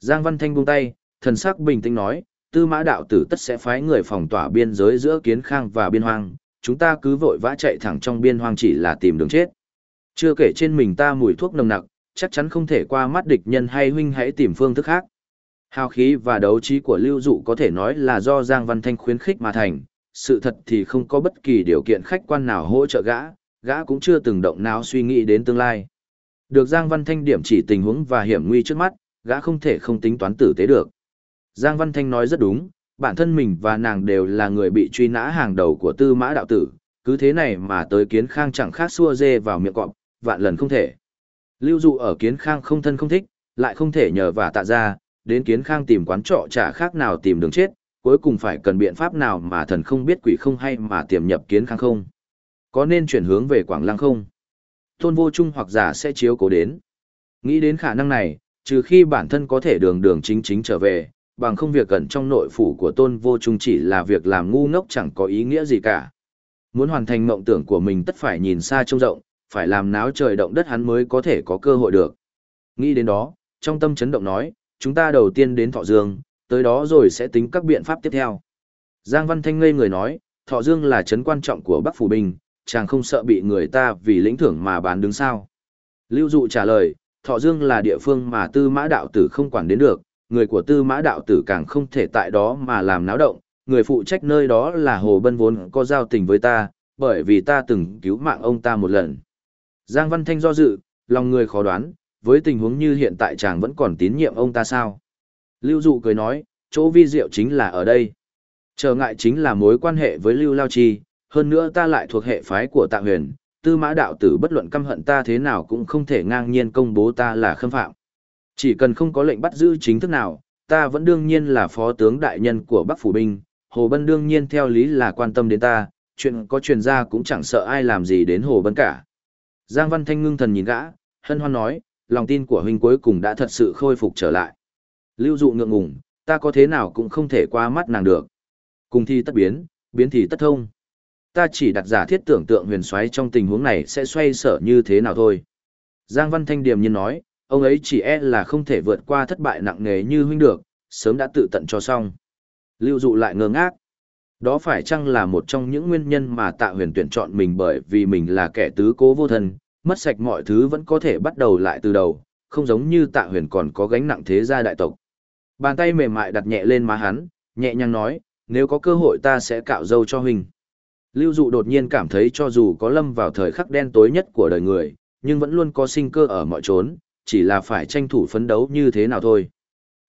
Giang Văn Thanh buông tay, thần sắc bình tĩnh nói, tư mã đạo tử tất sẽ phái người phòng tỏa biên giới giữa kiến khang và biên hoang, chúng ta cứ vội vã chạy thẳng trong biên hoang chỉ là tìm đường chết. Chưa kể trên mình ta mùi thuốc nồng nặc, chắc chắn không thể qua mắt địch nhân hay huynh hãy tìm phương thức khác. Hào khí và đấu trí của lưu dụ có thể nói là do Giang Văn Thanh khuyến khích mà thành, sự thật thì không có bất kỳ điều kiện khách quan nào hỗ trợ gã, gã cũng chưa từng động não suy nghĩ đến tương lai. Được Giang Văn Thanh điểm chỉ tình huống và hiểm nguy trước mắt, gã không thể không tính toán tử tế được. Giang Văn Thanh nói rất đúng, bản thân mình và nàng đều là người bị truy nã hàng đầu của tư mã đạo tử, cứ thế này mà tới kiến khang chẳng khác xua dê vào miệng cọp, vạn lần không thể. Lưu dụ ở kiến khang không thân không thích, lại không thể nhờ và tạ ra, đến kiến khang tìm quán trọ chả khác nào tìm đường chết, cuối cùng phải cần biện pháp nào mà thần không biết quỷ không hay mà tiềm nhập kiến khang không. Có nên chuyển hướng về Quảng Lăng không? Tôn vô trung hoặc giả sẽ chiếu cố đến. Nghĩ đến khả năng này, trừ khi bản thân có thể đường đường chính chính trở về, bằng không việc cẩn trong nội phủ của tôn vô trung chỉ là việc làm ngu ngốc chẳng có ý nghĩa gì cả. Muốn hoàn thành mộng tưởng của mình tất phải nhìn xa trông rộng, phải làm náo trời động đất hắn mới có thể có cơ hội được. Nghĩ đến đó, trong tâm chấn động nói, chúng ta đầu tiên đến Thọ Dương, tới đó rồi sẽ tính các biện pháp tiếp theo. Giang Văn Thanh ngây người nói, Thọ Dương là trấn quan trọng của Bắc Phủ Bình, chàng không sợ bị người ta vì lĩnh thưởng mà bán đứng sao. Lưu Dụ trả lời, Thọ Dương là địa phương mà tư mã đạo tử không quản đến được, người của tư mã đạo tử càng không thể tại đó mà làm náo động, người phụ trách nơi đó là Hồ Bân vốn có giao tình với ta, bởi vì ta từng cứu mạng ông ta một lần. Giang Văn Thanh do dự, lòng người khó đoán, với tình huống như hiện tại chàng vẫn còn tín nhiệm ông ta sao? Lưu Dụ cười nói, chỗ vi diệu chính là ở đây. Trở ngại chính là mối quan hệ với Lưu Lao Chi, hơn nữa ta lại thuộc hệ phái của tạ huyền, tư mã đạo tử bất luận căm hận ta thế nào cũng không thể ngang nhiên công bố ta là khâm phạm. Chỉ cần không có lệnh bắt giữ chính thức nào, ta vẫn đương nhiên là phó tướng đại nhân của Bắc Phủ Binh, Hồ Bân đương nhiên theo lý là quan tâm đến ta, chuyện có truyền ra cũng chẳng sợ ai làm gì đến Hồ Bân cả. Giang Văn Thanh ngưng thần nhìn gã, hân hoan nói, lòng tin của huynh cuối cùng đã thật sự khôi phục trở lại. Lưu dụ ngượng ngùng, ta có thế nào cũng không thể qua mắt nàng được. Cùng thi tất biến, biến thì tất thông. Ta chỉ đặt giả thiết tưởng tượng huyền xoáy trong tình huống này sẽ xoay sở như thế nào thôi. Giang Văn Thanh điềm nhiên nói, ông ấy chỉ e là không thể vượt qua thất bại nặng nề như huynh được, sớm đã tự tận cho xong. Lưu dụ lại ngơ ngác. Đó phải chăng là một trong những nguyên nhân mà tạ huyền tuyển chọn mình bởi vì mình là kẻ tứ cố vô thân, mất sạch mọi thứ vẫn có thể bắt đầu lại từ đầu, không giống như tạ huyền còn có gánh nặng thế gia đại tộc. Bàn tay mềm mại đặt nhẹ lên má hắn, nhẹ nhàng nói, nếu có cơ hội ta sẽ cạo dâu cho huynh. Lưu dụ đột nhiên cảm thấy cho dù có lâm vào thời khắc đen tối nhất của đời người, nhưng vẫn luôn có sinh cơ ở mọi chốn, chỉ là phải tranh thủ phấn đấu như thế nào thôi.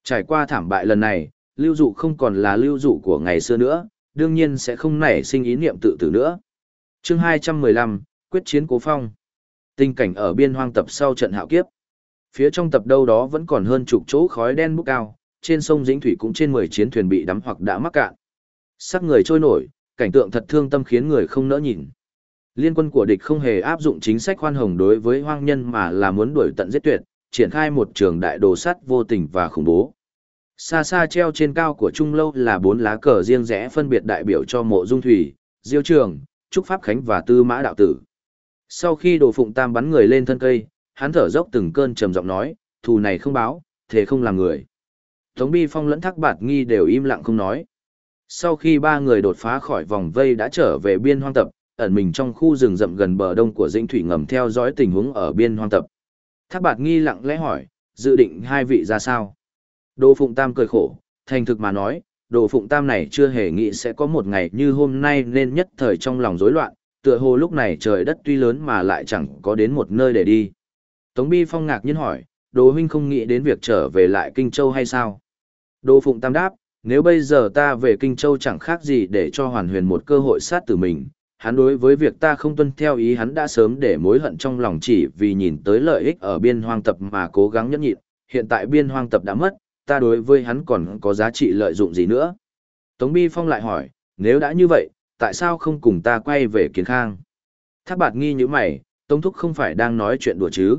Trải qua thảm bại lần này, lưu dụ không còn là lưu dụ của ngày xưa nữa, đương nhiên sẽ không nảy sinh ý niệm tự tử nữa. chương 215, Quyết chiến cố phong. Tình cảnh ở biên hoang tập sau trận hạo kiếp. Phía trong tập đâu đó vẫn còn hơn chục chỗ khói đen bốc cao, trên sông Dĩnh Thủy cũng trên 10 chiến thuyền bị đắm hoặc đã mắc cạn. Sắc người trôi nổi, cảnh tượng thật thương tâm khiến người không nỡ nhìn. Liên quân của địch không hề áp dụng chính sách khoan hồng đối với hoang nhân mà là muốn đuổi tận giết tuyệt, triển khai một trường đại đồ sắt vô tình và khủng bố. Xa xa treo trên cao của Trung Lâu là bốn lá cờ riêng rẽ phân biệt đại biểu cho mộ dung thủy, diêu trường, trúc pháp khánh và tư mã đạo tử. Sau khi đồ phụng tam bắn người lên thân cây, hắn thở dốc từng cơn trầm giọng nói, thù này không báo, thế không làm người. Tống Bi Phong lẫn Thác Bạt Nghi đều im lặng không nói. Sau khi ba người đột phá khỏi vòng vây đã trở về biên hoang tập, ẩn mình trong khu rừng rậm gần bờ đông của Dĩnh Thủy ngầm theo dõi tình huống ở biên hoang tập. Thác Bạt Nghi lặng lẽ hỏi, dự định hai vị ra sao? Đồ Phụng Tam cười khổ, thành thực mà nói, Đồ Phụng Tam này chưa hề nghĩ sẽ có một ngày như hôm nay nên nhất thời trong lòng rối loạn, tựa hồ lúc này trời đất tuy lớn mà lại chẳng có đến một nơi để đi. Tống Bi Phong ngạc nhiên hỏi, Đồ Huynh không nghĩ đến việc trở về lại Kinh Châu hay sao? Đồ Phụng Tam đáp, nếu bây giờ ta về Kinh Châu chẳng khác gì để cho Hoàn Huyền một cơ hội sát tử mình, hắn đối với việc ta không tuân theo ý hắn đã sớm để mối hận trong lòng chỉ vì nhìn tới lợi ích ở biên hoang tập mà cố gắng nhẫn nhịn, hiện tại biên hoang tập đã mất, ta đối với hắn còn có giá trị lợi dụng gì nữa. Tống Bi Phong lại hỏi, nếu đã như vậy, tại sao không cùng ta quay về Kiến Khang? Thác bạt nghi như mày, Tống Thúc không phải đang nói chuyện đùa chứ.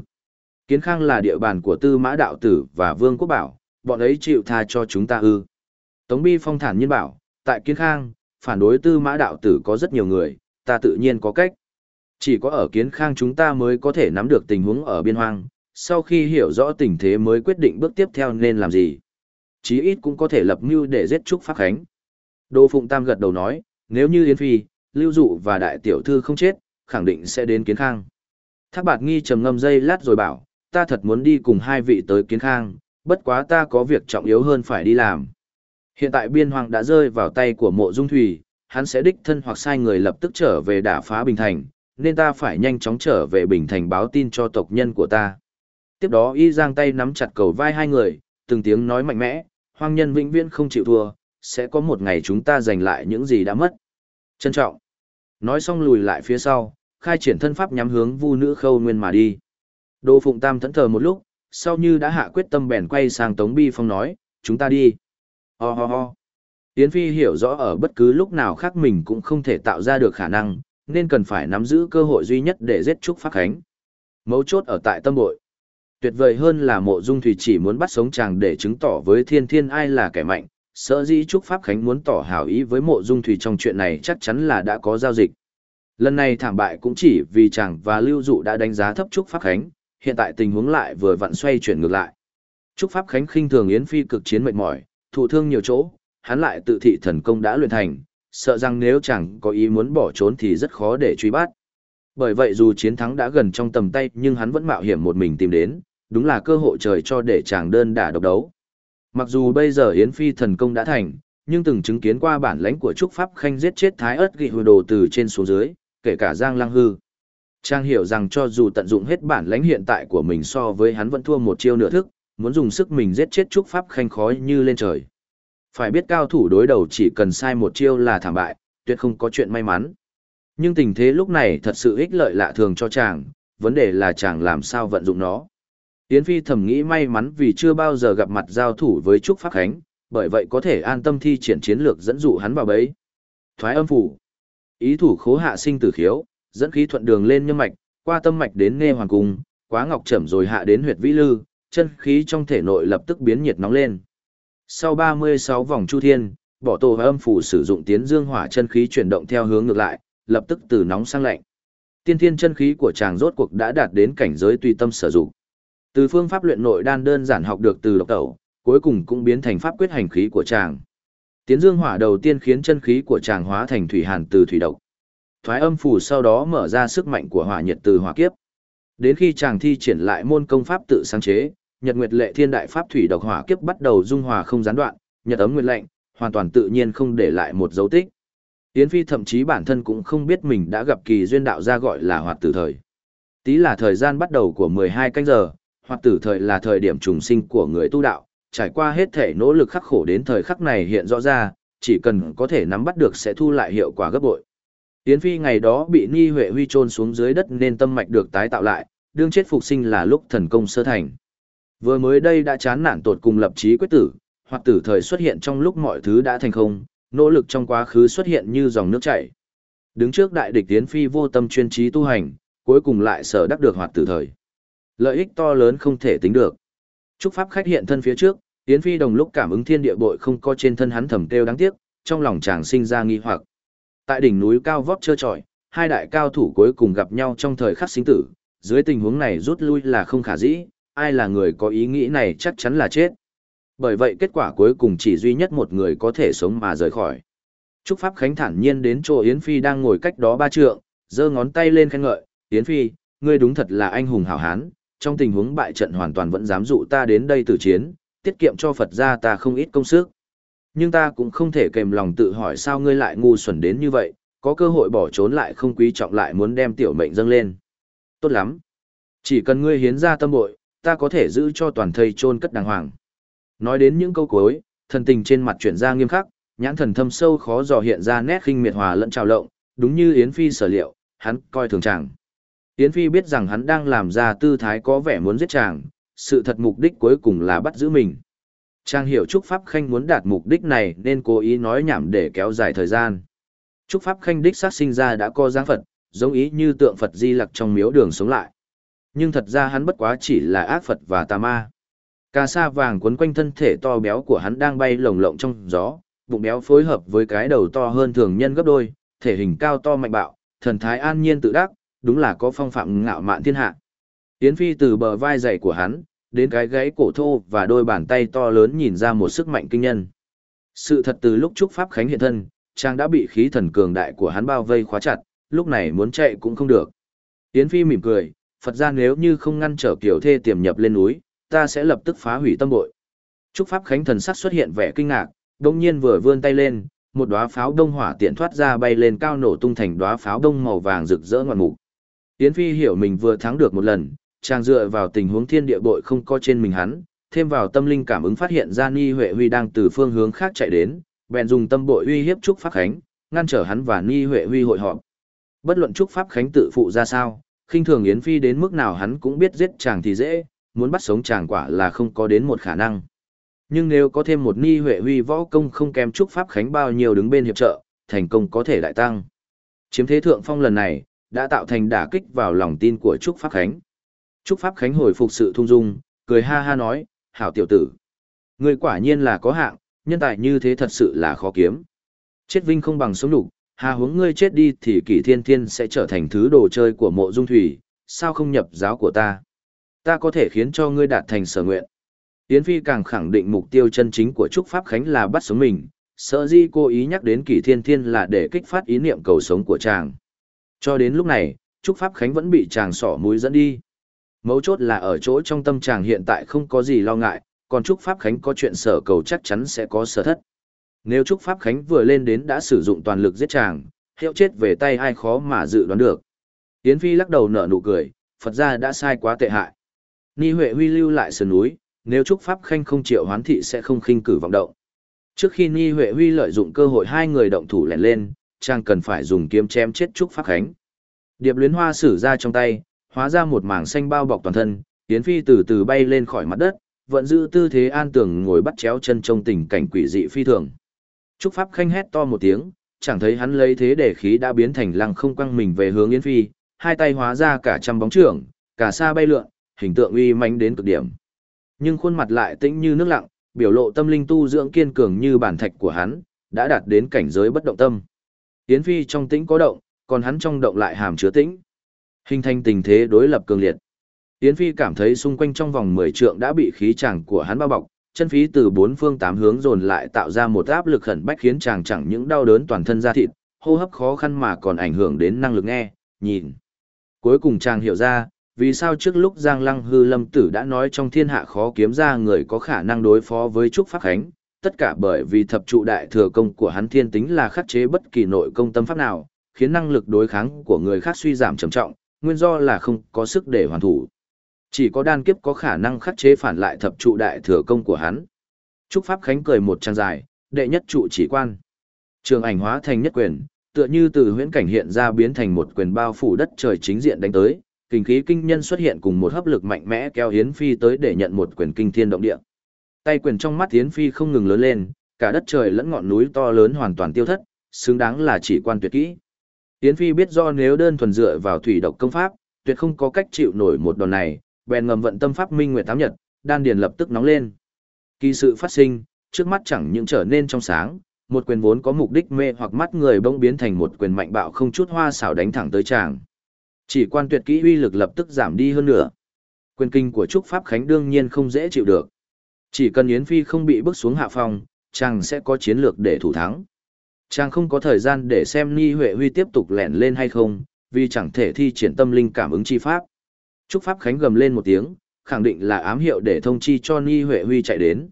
Kiến Khang là địa bàn của Tư Mã Đạo Tử và Vương Quốc Bảo, bọn ấy chịu tha cho chúng ta ư. Tống Bi Phong thản nhiên bảo, tại Kiến Khang, phản đối tư mã đạo tử có rất nhiều người, ta tự nhiên có cách. Chỉ có ở Kiến Khang chúng ta mới có thể nắm được tình huống ở biên hoang, sau khi hiểu rõ tình thế mới quyết định bước tiếp theo nên làm gì. Chí ít cũng có thể lập mưu để giết Trúc Pháp Khánh. Đô Phụng Tam gật đầu nói, nếu như Yến Phi, Lưu Dụ và Đại Tiểu Thư không chết, khẳng định sẽ đến Kiến Khang. Thác Bạt Nghi trầm ngâm dây lát rồi bảo, ta thật muốn đi cùng hai vị tới Kiến Khang, bất quá ta có việc trọng yếu hơn phải đi làm. Hiện tại biên hoàng đã rơi vào tay của mộ dung thủy, hắn sẽ đích thân hoặc sai người lập tức trở về đả phá Bình Thành, nên ta phải nhanh chóng trở về Bình Thành báo tin cho tộc nhân của ta. Tiếp đó y giang tay nắm chặt cầu vai hai người, từng tiếng nói mạnh mẽ, hoang nhân vĩnh viễn không chịu thua, sẽ có một ngày chúng ta giành lại những gì đã mất. Trân trọng. Nói xong lùi lại phía sau, khai triển thân pháp nhắm hướng vu nữ khâu nguyên mà đi. Đô Phụng Tam thẫn thờ một lúc, sau như đã hạ quyết tâm bèn quay sang Tống Bi Phong nói, chúng ta đi. Ho ho ho. Yến Phi hiểu rõ ở bất cứ lúc nào khác mình cũng không thể tạo ra được khả năng, nên cần phải nắm giữ cơ hội duy nhất để giết Trúc Pháp Khánh. Mấu chốt ở tại tâm bội. Tuyệt vời hơn là mộ dung thủy chỉ muốn bắt sống chàng để chứng tỏ với thiên thiên ai là kẻ mạnh, sợ dĩ Trúc Pháp Khánh muốn tỏ hảo ý với mộ dung thủy trong chuyện này chắc chắn là đã có giao dịch. Lần này thảm bại cũng chỉ vì chàng và lưu dụ đã đánh giá thấp Trúc Pháp Khánh, hiện tại tình huống lại vừa vặn xoay chuyển ngược lại. Trúc Pháp Khánh khinh thường Yến Phi cực chiến mệt mỏi, thụ thương nhiều chỗ, hắn lại tự thị thần công đã luyện thành, sợ rằng nếu chẳng có ý muốn bỏ trốn thì rất khó để truy bắt. Bởi vậy dù chiến thắng đã gần trong tầm tay nhưng hắn vẫn mạo hiểm một mình tìm đến, đúng là cơ hội trời cho để chàng đơn đả độc đấu. Mặc dù bây giờ Yến Phi thần công đã thành, nhưng từng chứng kiến qua bản lãnh của Trúc Pháp Khanh giết chết Thái ớt ghi hồi đồ từ trên xuống dưới, kể cả Giang Lăng Hư. Trang hiểu rằng cho dù tận dụng hết bản lãnh hiện tại của mình so với hắn vẫn thua một chiêu nửa thức, muốn dùng sức mình giết chết Trúc Pháp Khanh khói như lên trời. Phải biết cao thủ đối đầu chỉ cần sai một chiêu là thảm bại, tuyệt không có chuyện may mắn. Nhưng tình thế lúc này thật sự ích lợi lạ thường cho chàng, vấn đề là chàng làm sao vận dụng nó. Yến Phi thầm nghĩ may mắn vì chưa bao giờ gặp mặt giao thủ với Trúc Pháp Khánh, bởi vậy có thể an tâm thi triển chiến lược dẫn dụ hắn vào bấy. Thoái âm phủ. Ý thủ khố hạ sinh tử khiếu, dẫn khí thuận đường lên nhâm mạch, qua tâm mạch đến nghe hoàng cung, quá ngọc trầm rồi hạ đến huyệt vĩ lư, chân khí trong thể nội lập tức biến nhiệt nóng lên. Sau 36 vòng chu thiên, bỏ tổ âm phủ sử dụng tiến dương hỏa chân khí chuyển động theo hướng ngược lại, lập tức từ nóng sang lạnh. Tiên thiên chân khí của chàng rốt cuộc đã đạt đến cảnh giới tùy tâm sử dụng. Từ phương pháp luyện nội đan đơn giản học được từ độc tẩu, cuối cùng cũng biến thành pháp quyết hành khí của chàng. Tiến dương hỏa đầu tiên khiến chân khí của chàng hóa thành thủy hàn từ thủy độc. Thoái âm phủ sau đó mở ra sức mạnh của hỏa nhiệt từ hỏa kiếp. Đến khi chàng thi triển lại môn công pháp tự sáng chế, Nhật Nguyệt Lệ Thiên Đại Pháp Thủy Độc Hỏa Kiếp bắt đầu dung hòa không gián đoạn, nhật ấm nguyệt lệnh, hoàn toàn tự nhiên không để lại một dấu tích. Yến Phi thậm chí bản thân cũng không biết mình đã gặp kỳ duyên đạo gia gọi là hoạt tử thời. Tí là thời gian bắt đầu của 12 canh giờ, hoạt tử thời là thời điểm trùng sinh của người tu đạo, trải qua hết thể nỗ lực khắc khổ đến thời khắc này hiện rõ ra, chỉ cần có thể nắm bắt được sẽ thu lại hiệu quả gấp bội. Yến Phi ngày đó bị Ni Huệ Huy trôn xuống dưới đất nên tâm mạch được tái tạo lại, đương chết phục sinh là lúc thần công sơ thành. Vừa mới đây đã chán nản tột cùng lập chí quyết tử, hoặc tử thời xuất hiện trong lúc mọi thứ đã thành không, nỗ lực trong quá khứ xuất hiện như dòng nước chảy. Đứng trước đại địch Yến phi vô tâm chuyên trí tu hành, cuối cùng lại sở đắc được hoạt tử thời. Lợi ích to lớn không thể tính được. Trúc pháp khách hiện thân phía trước, Yến Phi đồng lúc cảm ứng thiên địa bội không có trên thân hắn thầm kêu đáng tiếc, trong lòng chàng sinh ra nghi hoặc. Tại đỉnh núi cao vóc trơ trọi, hai đại cao thủ cuối cùng gặp nhau trong thời khắc sinh tử, dưới tình huống này rút lui là không khả dĩ, ai là người có ý nghĩ này chắc chắn là chết. Bởi vậy kết quả cuối cùng chỉ duy nhất một người có thể sống mà rời khỏi. Trúc Pháp Khánh thản nhiên đến chỗ Yến Phi đang ngồi cách đó ba trượng, giơ ngón tay lên khen ngợi, Yến Phi, ngươi đúng thật là anh hùng hảo hán, trong tình huống bại trận hoàn toàn vẫn dám dụ ta đến đây tử chiến, tiết kiệm cho Phật gia ta không ít công sức. Nhưng ta cũng không thể kềm lòng tự hỏi sao ngươi lại ngu xuẩn đến như vậy, có cơ hội bỏ trốn lại không quý trọng lại muốn đem tiểu mệnh dâng lên. Tốt lắm. Chỉ cần ngươi hiến ra tâm bội, ta có thể giữ cho toàn thây chôn cất đàng hoàng. Nói đến những câu cuối, thần tình trên mặt chuyển ra nghiêm khắc, nhãn thần thâm sâu khó dò hiện ra nét khinh miệt hòa lẫn trào lộng, đúng như Yến Phi sở liệu, hắn coi thường chàng. Yến Phi biết rằng hắn đang làm ra tư thái có vẻ muốn giết chàng, sự thật mục đích cuối cùng là bắt giữ mình. Trang hiểu Trúc Pháp Khanh muốn đạt mục đích này nên cố ý nói nhảm để kéo dài thời gian. Trúc Pháp Khanh đích sát sinh ra đã co giáng Phật, giống ý như tượng Phật di lặc trong miếu đường sống lại. Nhưng thật ra hắn bất quá chỉ là ác Phật và tà ma. Cà sa vàng quấn quanh thân thể to béo của hắn đang bay lồng lộng trong gió, bụng béo phối hợp với cái đầu to hơn thường nhân gấp đôi, thể hình cao to mạnh bạo, thần thái an nhiên tự đắc, đúng là có phong phạm ngạo mạn thiên hạ. Yến Phi từ bờ vai dày của hắn, đến cái gáy cổ thô và đôi bàn tay to lớn nhìn ra một sức mạnh kinh nhân. Sự thật từ lúc Trúc Pháp Khánh hiện thân, trang đã bị khí thần cường đại của hắn bao vây khóa chặt, lúc này muốn chạy cũng không được. Yến Phi mỉm cười, Phật ra nếu như không ngăn trở kiểu thê tiềm nhập lên núi, ta sẽ lập tức phá hủy tâm bội. Trúc Pháp Khánh thần sắc xuất hiện vẻ kinh ngạc, đồng nhiên vừa vươn tay lên, một đóa pháo đông hỏa tiện thoát ra bay lên cao nổ tung thành đóa pháo đông màu vàng rực rỡ ngoạn mục. Yến Phi hiểu mình vừa thắng được một lần, chàng dựa vào tình huống thiên địa bội không có trên mình hắn, thêm vào tâm linh cảm ứng phát hiện ra Ni Huệ Huy đang từ phương hướng khác chạy đến, bèn dùng tâm bội uy hiếp Trúc Pháp Khánh, ngăn trở hắn và Ni Huệ Huy hội họp. Bất luận Trúc Pháp Khánh tự phụ ra sao, khinh thường Yến Phi đến mức nào hắn cũng biết giết chàng thì dễ, muốn bắt sống chàng quả là không có đến một khả năng. Nhưng nếu có thêm một Ni Huệ Huy võ công không kém Trúc Pháp Khánh bao nhiêu đứng bên hiệp trợ, thành công có thể đại tăng. Chiếm thế thượng phong lần này, đã tạo thành đả kích vào lòng tin của Trúc Pháp Khánh. Trúc Pháp Khánh hồi phục sự thung dung, cười ha ha nói, hảo tiểu tử. Người quả nhiên là có hạng, nhân tài như thế thật sự là khó kiếm. Chết vinh không bằng sống đủ, hà huống ngươi chết đi thì kỷ thiên thiên sẽ trở thành thứ đồ chơi của mộ dung thủy, sao không nhập giáo của ta? Ta có thể khiến cho ngươi đạt thành sở nguyện. Yến Phi càng khẳng định mục tiêu chân chính của Trúc Pháp Khánh là bắt sống mình, sợ di cô ý nhắc đến kỷ thiên thiên là để kích phát ý niệm cầu sống của chàng. Cho đến lúc này, Trúc Pháp Khánh vẫn bị chàng sỏ mũi dẫn đi. Mấu chốt là ở chỗ trong tâm chàng hiện tại không có gì lo ngại, còn Trúc Pháp Khánh có chuyện sở cầu chắc chắn sẽ có sở thất. Nếu Trúc Pháp Khánh vừa lên đến đã sử dụng toàn lực giết chàng, hiệu chết về tay ai khó mà dự đoán được. Yến Phi lắc đầu nở nụ cười, Phật ra đã sai quá tệ hại. Ni Huệ Huy lưu lại sườn núi, nếu Trúc Pháp Khanh không chịu hoán thị sẽ không khinh cử vọng động. Trước khi Ni Huệ Huy lợi dụng cơ hội hai người động thủ lẻn lên, chàng cần phải dùng kiếm chém chết Trúc Pháp Khánh. Điệp luyến hoa sử ra trong tay, hóa ra một mảng xanh bao bọc toàn thân, tiến Phi từ từ bay lên khỏi mặt đất, vẫn giữ tư thế an tường ngồi bắt chéo chân trong tình cảnh quỷ dị phi thường. Trúc Pháp Khanh hét to một tiếng, chẳng thấy hắn lấy thế để khí đã biến thành lăng không quăng mình về hướng Yến Phi, hai tay hóa ra cả trăm bóng trưởng, cả xa bay lượn, hình tượng uy manh đến cực điểm. Nhưng khuôn mặt lại tĩnh như nước lặng, biểu lộ tâm linh tu dưỡng kiên cường như bản thạch của hắn, đã đạt đến cảnh giới bất động tâm. Yến Phi trong tĩnh có động, còn hắn trong động lại hàm chứa tĩnh. Hình thành tình thế đối lập cường liệt. Yến Phi cảm thấy xung quanh trong vòng 10 trượng đã bị khí chàng của hắn bao bọc, chân phí từ bốn phương tám hướng dồn lại tạo ra một áp lực khẩn bách khiến chàng chẳng những đau đớn toàn thân da thịt, hô hấp khó khăn mà còn ảnh hưởng đến năng lực nghe, nhìn. Cuối cùng chàng hiểu ra, vì sao trước lúc Giang Lăng hư lâm tử đã nói trong thiên hạ khó kiếm ra người có khả năng đối phó với Trúc Pháp Khánh, tất cả bởi vì thập trụ đại thừa công của hắn thiên tính là khắc chế bất kỳ nội công tâm pháp nào, khiến năng lực đối kháng của người khác suy giảm trầm trọng, nguyên do là không có sức để hoàn thủ. Chỉ có đan kiếp có khả năng khắc chế phản lại thập trụ đại thừa công của hắn. Trúc Pháp Khánh cười một trang dài, đệ nhất trụ chỉ quan. Trường ảnh hóa thành nhất quyền, tựa như từ huyễn cảnh hiện ra biến thành một quyền bao phủ đất trời chính diện đánh tới, kinh khí kinh nhân xuất hiện cùng một hấp lực mạnh mẽ kéo Hiến Phi tới để nhận một quyền kinh thiên động địa. Tay quyền trong mắt Yến Phi không ngừng lớn lên, cả đất trời lẫn ngọn núi to lớn hoàn toàn tiêu thất, xứng đáng là chỉ quan tuyệt kỹ. Yến Phi biết do nếu đơn thuần dựa vào thủy độc công pháp, tuyệt không có cách chịu nổi một đòn này, bèn ngầm vận tâm pháp minh nguyệt tám nhật, đan điền lập tức nóng lên. Kỳ sự phát sinh, trước mắt chẳng những trở nên trong sáng, một quyền vốn có mục đích mê hoặc mắt người bỗng biến thành một quyền mạnh bạo không chút hoa xảo đánh thẳng tới chàng. Chỉ quan tuyệt kỹ uy lực lập tức giảm đi hơn nữa. Quyền kinh của Trúc Pháp Khánh đương nhiên không dễ chịu được. Chỉ cần Yến Phi không bị bước xuống hạ phòng, chàng sẽ có chiến lược để thủ thắng. Chàng không có thời gian để xem Ni Huệ Huy tiếp tục lẻn lên hay không, vì chẳng thể thi triển tâm linh cảm ứng chi pháp. Trúc Pháp Khánh gầm lên một tiếng, khẳng định là ám hiệu để thông chi cho Ni Huệ Huy chạy đến.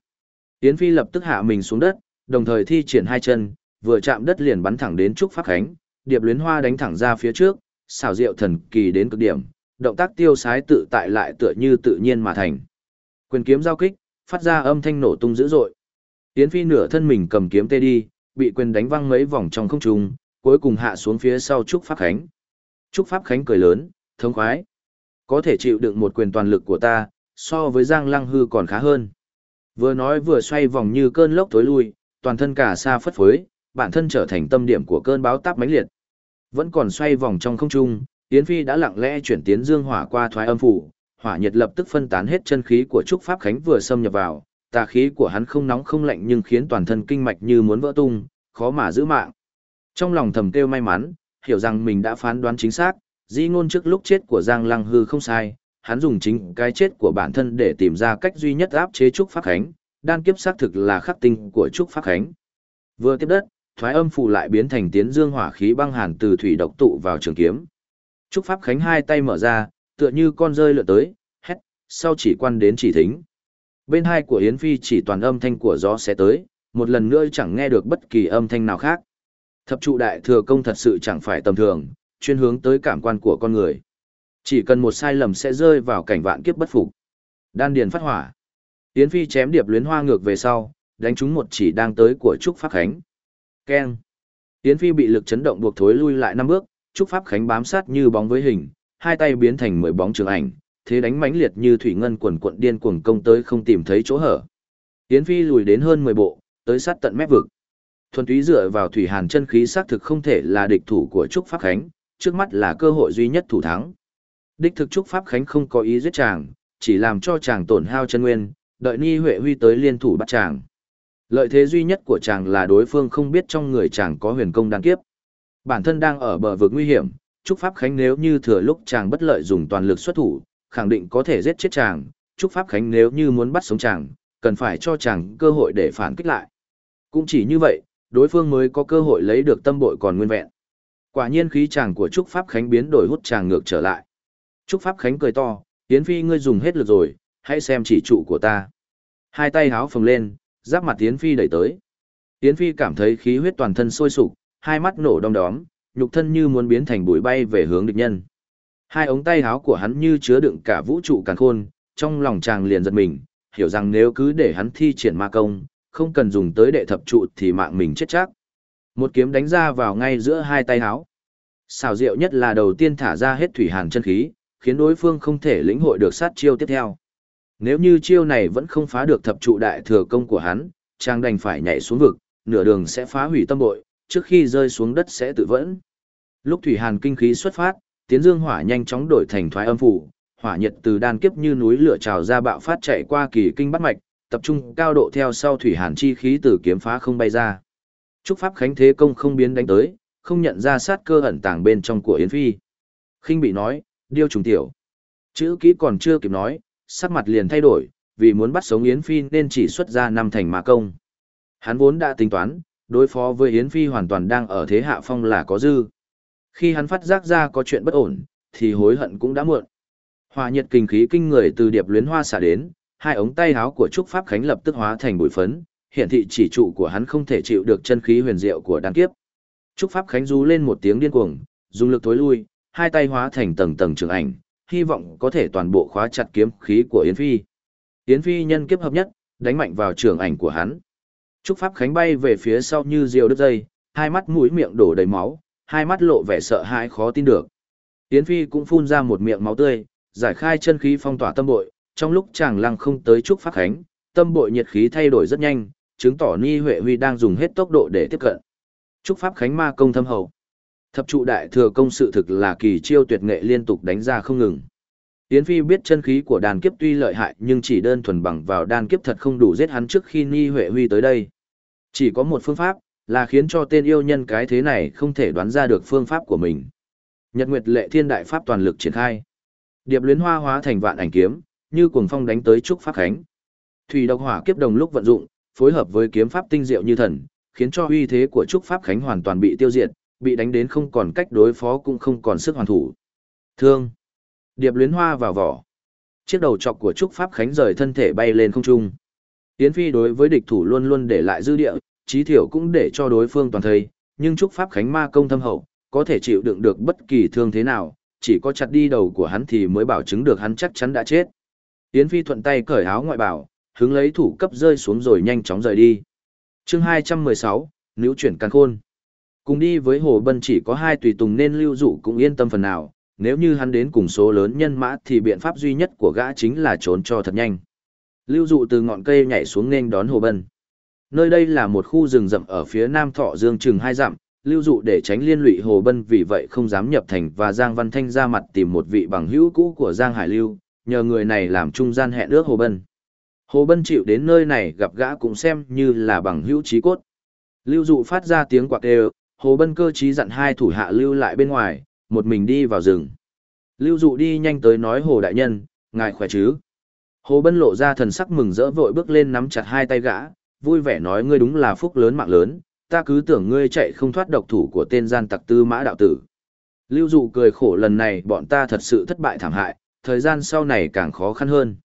Yến Phi lập tức hạ mình xuống đất, đồng thời thi triển hai chân, vừa chạm đất liền bắn thẳng đến Trúc Pháp Khánh, điệp luyến hoa đánh thẳng ra phía trước, xảo diệu thần kỳ đến cực điểm, động tác tiêu sái tự tại lại tựa như tự nhiên mà thành. Quyền kiếm giao kích, phát ra âm thanh nổ tung dữ dội. Yến Phi nửa thân mình cầm kiếm tê đi, bị quyền đánh văng mấy vòng trong không trung, cuối cùng hạ xuống phía sau Trúc Pháp Khánh. Trúc Pháp Khánh cười lớn, thống khoái. Có thể chịu đựng một quyền toàn lực của ta, so với Giang Lăng Hư còn khá hơn. Vừa nói vừa xoay vòng như cơn lốc tối lui, toàn thân cả xa phất phới, bản thân trở thành tâm điểm của cơn báo táp mãnh liệt. Vẫn còn xoay vòng trong không trung, Yến Phi đã lặng lẽ chuyển tiến dương hỏa qua thoái âm phủ, hỏa nhiệt lập tức phân tán hết chân khí của Trúc Pháp Khánh vừa xâm nhập vào, tà khí của hắn không nóng không lạnh nhưng khiến toàn thân kinh mạch như muốn vỡ tung, khó mà giữ mạng. Trong lòng thầm kêu may mắn, hiểu rằng mình đã phán đoán chính xác, di ngôn trước lúc chết của Giang Lăng Hư không sai, hắn dùng chính cái chết của bản thân để tìm ra cách duy nhất áp chế Trúc Pháp Khánh, đan kiếp xác thực là khắc tinh của Trúc Pháp Khánh. Vừa tiếp đất, thoái âm phù lại biến thành tiến dương hỏa khí băng hàn từ thủy độc tụ vào trường kiếm. Trúc Pháp Khánh hai tay mở ra, tựa như con rơi lượn tới, hét, sau chỉ quan đến chỉ thính. Bên hai của Yến Phi chỉ toàn âm thanh của gió sẽ tới, một lần nữa chẳng nghe được bất kỳ âm thanh nào khác. Thập trụ đại thừa công thật sự chẳng phải tầm thường, chuyên hướng tới cảm quan của con người. Chỉ cần một sai lầm sẽ rơi vào cảnh vạn kiếp bất phục. Đan điền phát hỏa. Yến Phi chém điệp luyến hoa ngược về sau, đánh trúng một chỉ đang tới của Trúc Pháp Khánh. Keng. Yến Phi bị lực chấn động buộc thối lui lại năm bước, Trúc Pháp Khánh bám sát như bóng với hình, hai tay biến thành mười bóng trường ảnh, thế đánh mãnh liệt như thủy ngân quần quận điên cuồng công tới không tìm thấy chỗ hở. Yến Phi lùi đến hơn 10 bộ, tới sát tận mép vực. Thuần túy dựa vào thủy hàn chân khí xác thực không thể là địch thủ của Trúc Pháp Khánh, trước mắt là cơ hội duy nhất thủ thắng. Đích thực Trúc Pháp Khánh không có ý giết chàng, chỉ làm cho chàng tổn hao chân nguyên, đợi Ni Huệ Huy tới liên thủ bắt chàng. Lợi thế duy nhất của chàng là đối phương không biết trong người chàng có huyền công đan kiếp. Bản thân đang ở bờ vực nguy hiểm, Trúc Pháp Khánh nếu như thừa lúc chàng bất lợi dùng toàn lực xuất thủ, khẳng định có thể giết chết chàng. Trúc Pháp Khánh nếu như muốn bắt sống chàng, cần phải cho chàng cơ hội để phản kích lại. Cũng chỉ như vậy, đối phương mới có cơ hội lấy được tâm bội còn nguyên vẹn. Quả nhiên khí chàng của Trúc Pháp Khánh biến đổi hút chàng ngược trở lại. Trúc Pháp Khánh cười to, Yến Phi ngươi dùng hết lực rồi, hãy xem chỉ trụ của ta. Hai tay háo phồng lên, giáp mặt Yến Phi đẩy tới. Yến Phi cảm thấy khí huyết toàn thân sôi sục, hai mắt nổ đom đóm, nhục thân như muốn biến thành bụi bay về hướng địch nhân. Hai ống tay háo của hắn như chứa đựng cả vũ trụ càn khôn, trong lòng chàng liền giật mình, hiểu rằng nếu cứ để hắn thi triển ma công, không cần dùng tới đệ thập trụ thì mạng mình chết chắc. Một kiếm đánh ra vào ngay giữa hai tay háo. Xảo diệu nhất là đầu tiên thả ra hết thủy hàn chân khí, khiến đối phương không thể lĩnh hội được sát chiêu tiếp theo. Nếu như chiêu này vẫn không phá được thập trụ đại thừa công của hắn, chàng đành phải nhảy xuống vực, nửa đường sẽ phá hủy tâm bội, trước khi rơi xuống đất sẽ tự vẫn. Lúc thủy hàn kinh khí xuất phát, tiến dương hỏa nhanh chóng đổi thành thoái âm phủ, hỏa nhiệt từ đan kiếp như núi lửa trào ra bạo phát chạy qua kỳ kinh bắt mạch, tập trung cao độ theo sau thủy hàn chi khí từ kiếm phá không bay ra. Trúc pháp khánh thế công không biến đánh tới, không nhận ra sát cơ ẩn tàng bên trong của Yến Phi. Khinh bị nói, điêu trùng tiểu. Chữ kỹ còn chưa kịp nói, sắc mặt liền thay đổi, vì muốn bắt sống Yến Phi nên chỉ xuất ra năm thành mà công. Hắn vốn đã tính toán, đối phó với Yến Phi hoàn toàn đang ở thế hạ phong là có dư. Khi hắn phát giác ra có chuyện bất ổn, thì hối hận cũng đã muộn. Hỏa nhiệt kinh khí kinh người từ điệp luyến hoa xả đến, hai ống tay háo của Trúc Pháp Khánh lập tức hóa thành bụi phấn, hiển thị chỉ trụ của hắn không thể chịu được chân khí huyền diệu của đan kiếp. Trúc Pháp Khánh rú lên một tiếng điên cuồng, dùng lực thối lui, hai tay hóa thành tầng tầng trường ảnh, hy vọng có thể toàn bộ khóa chặt kiếm khí của Yến Phi. Yến Phi nhân kiếp hợp nhất, đánh mạnh vào trường ảnh của hắn. Trúc Pháp Khánh bay về phía sau như diều đứt dây, hai mắt mũi miệng đổ đầy máu, hai mắt lộ vẻ sợ hãi khó tin được. Yến Phi cũng phun ra một miệng máu tươi, giải khai chân khí phong tỏa tâm bội, trong lúc chàng lăng không tới Trúc Pháp Khánh, tâm bội nhiệt khí thay đổi rất nhanh, chứng tỏ Ni Huệ Huy đang dùng hết tốc độ để tiếp cận. Trúc Pháp Khánh ma công thâm hậu. Thập trụ đại thừa công sự thực là kỳ chiêu tuyệt nghệ liên tục đánh ra không ngừng. Yến Phi biết chân khí của đàn kiếp tuy lợi hại nhưng chỉ đơn thuần bằng vào đàn kiếp thật không đủ giết hắn trước khi Ni Huệ Huy tới đây. Chỉ có một phương pháp, là khiến cho tên yêu nhân cái thế này không thể đoán ra được phương pháp của mình. Nhật Nguyệt Lệ Thiên Đại Pháp toàn lực triển khai. Điệp luyến hoa hóa thành vạn ảnh kiếm, như cuồng phong đánh tới trúc pháp khánh. Thủy độc hỏa kiếp đồng lúc vận dụng, phối hợp với kiếm pháp tinh diệu như thần, khiến cho uy thế của trúc pháp khánh hoàn toàn bị tiêu diệt, bị đánh đến không còn cách đối phó cũng không còn sức hoàn thủ. Thương. Điệp luyến hoa vào vỏ. Chiếc đầu chọc của trúc pháp khánh rời thân thể bay lên không trung. Tiến phi đối với địch thủ luôn luôn để lại dư địa, trí thiểu cũng để cho đối phương toàn thây, nhưng trúc pháp khánh ma công thâm hậu, có thể chịu đựng được bất kỳ thương thế nào, chỉ có chặt đi đầu của hắn thì mới bảo chứng được hắn chắc chắn đã chết. Yến Phi thuận tay cởi áo ngoại bảo, hướng lấy thủ cấp rơi xuống rồi nhanh chóng rời đi. chương 216, Nữ chuyển căn khôn. Cùng đi với Hồ Bân chỉ có hai tùy tùng nên lưu dụ cũng yên tâm phần nào, nếu như hắn đến cùng số lớn nhân mã thì biện pháp duy nhất của gã chính là trốn cho thật nhanh. Lưu dụ từ ngọn cây nhảy xuống nên đón Hồ Bân. Nơi đây là một khu rừng rậm ở phía nam thọ dương chừng hai dặm, lưu dụ để tránh liên lụy Hồ Bân vì vậy không dám nhập thành và Giang Văn Thanh ra mặt tìm một vị bằng hữu cũ của Giang Hải Lưu, nhờ người này làm trung gian hẹn ước Hồ Bân. Hồ Bân chịu đến nơi này gặp gã cũng xem như là bằng hữu trí cốt. Lưu dụ phát ra tiếng quạt đều, Hồ Bân cơ trí dặn hai thủ hạ lưu lại bên ngoài, một mình đi vào rừng. Lưu dụ đi nhanh tới nói Hồ Đại Nhân, ngài khỏe chứ? Hồ Bân lộ ra thần sắc mừng rỡ vội bước lên nắm chặt hai tay gã, vui vẻ nói ngươi đúng là phúc lớn mạng lớn, ta cứ tưởng ngươi chạy không thoát độc thủ của tên gian tặc tư mã đạo tử. Lưu dụ cười khổ lần này bọn ta thật sự thất bại thảm hại, thời gian sau này càng khó khăn hơn.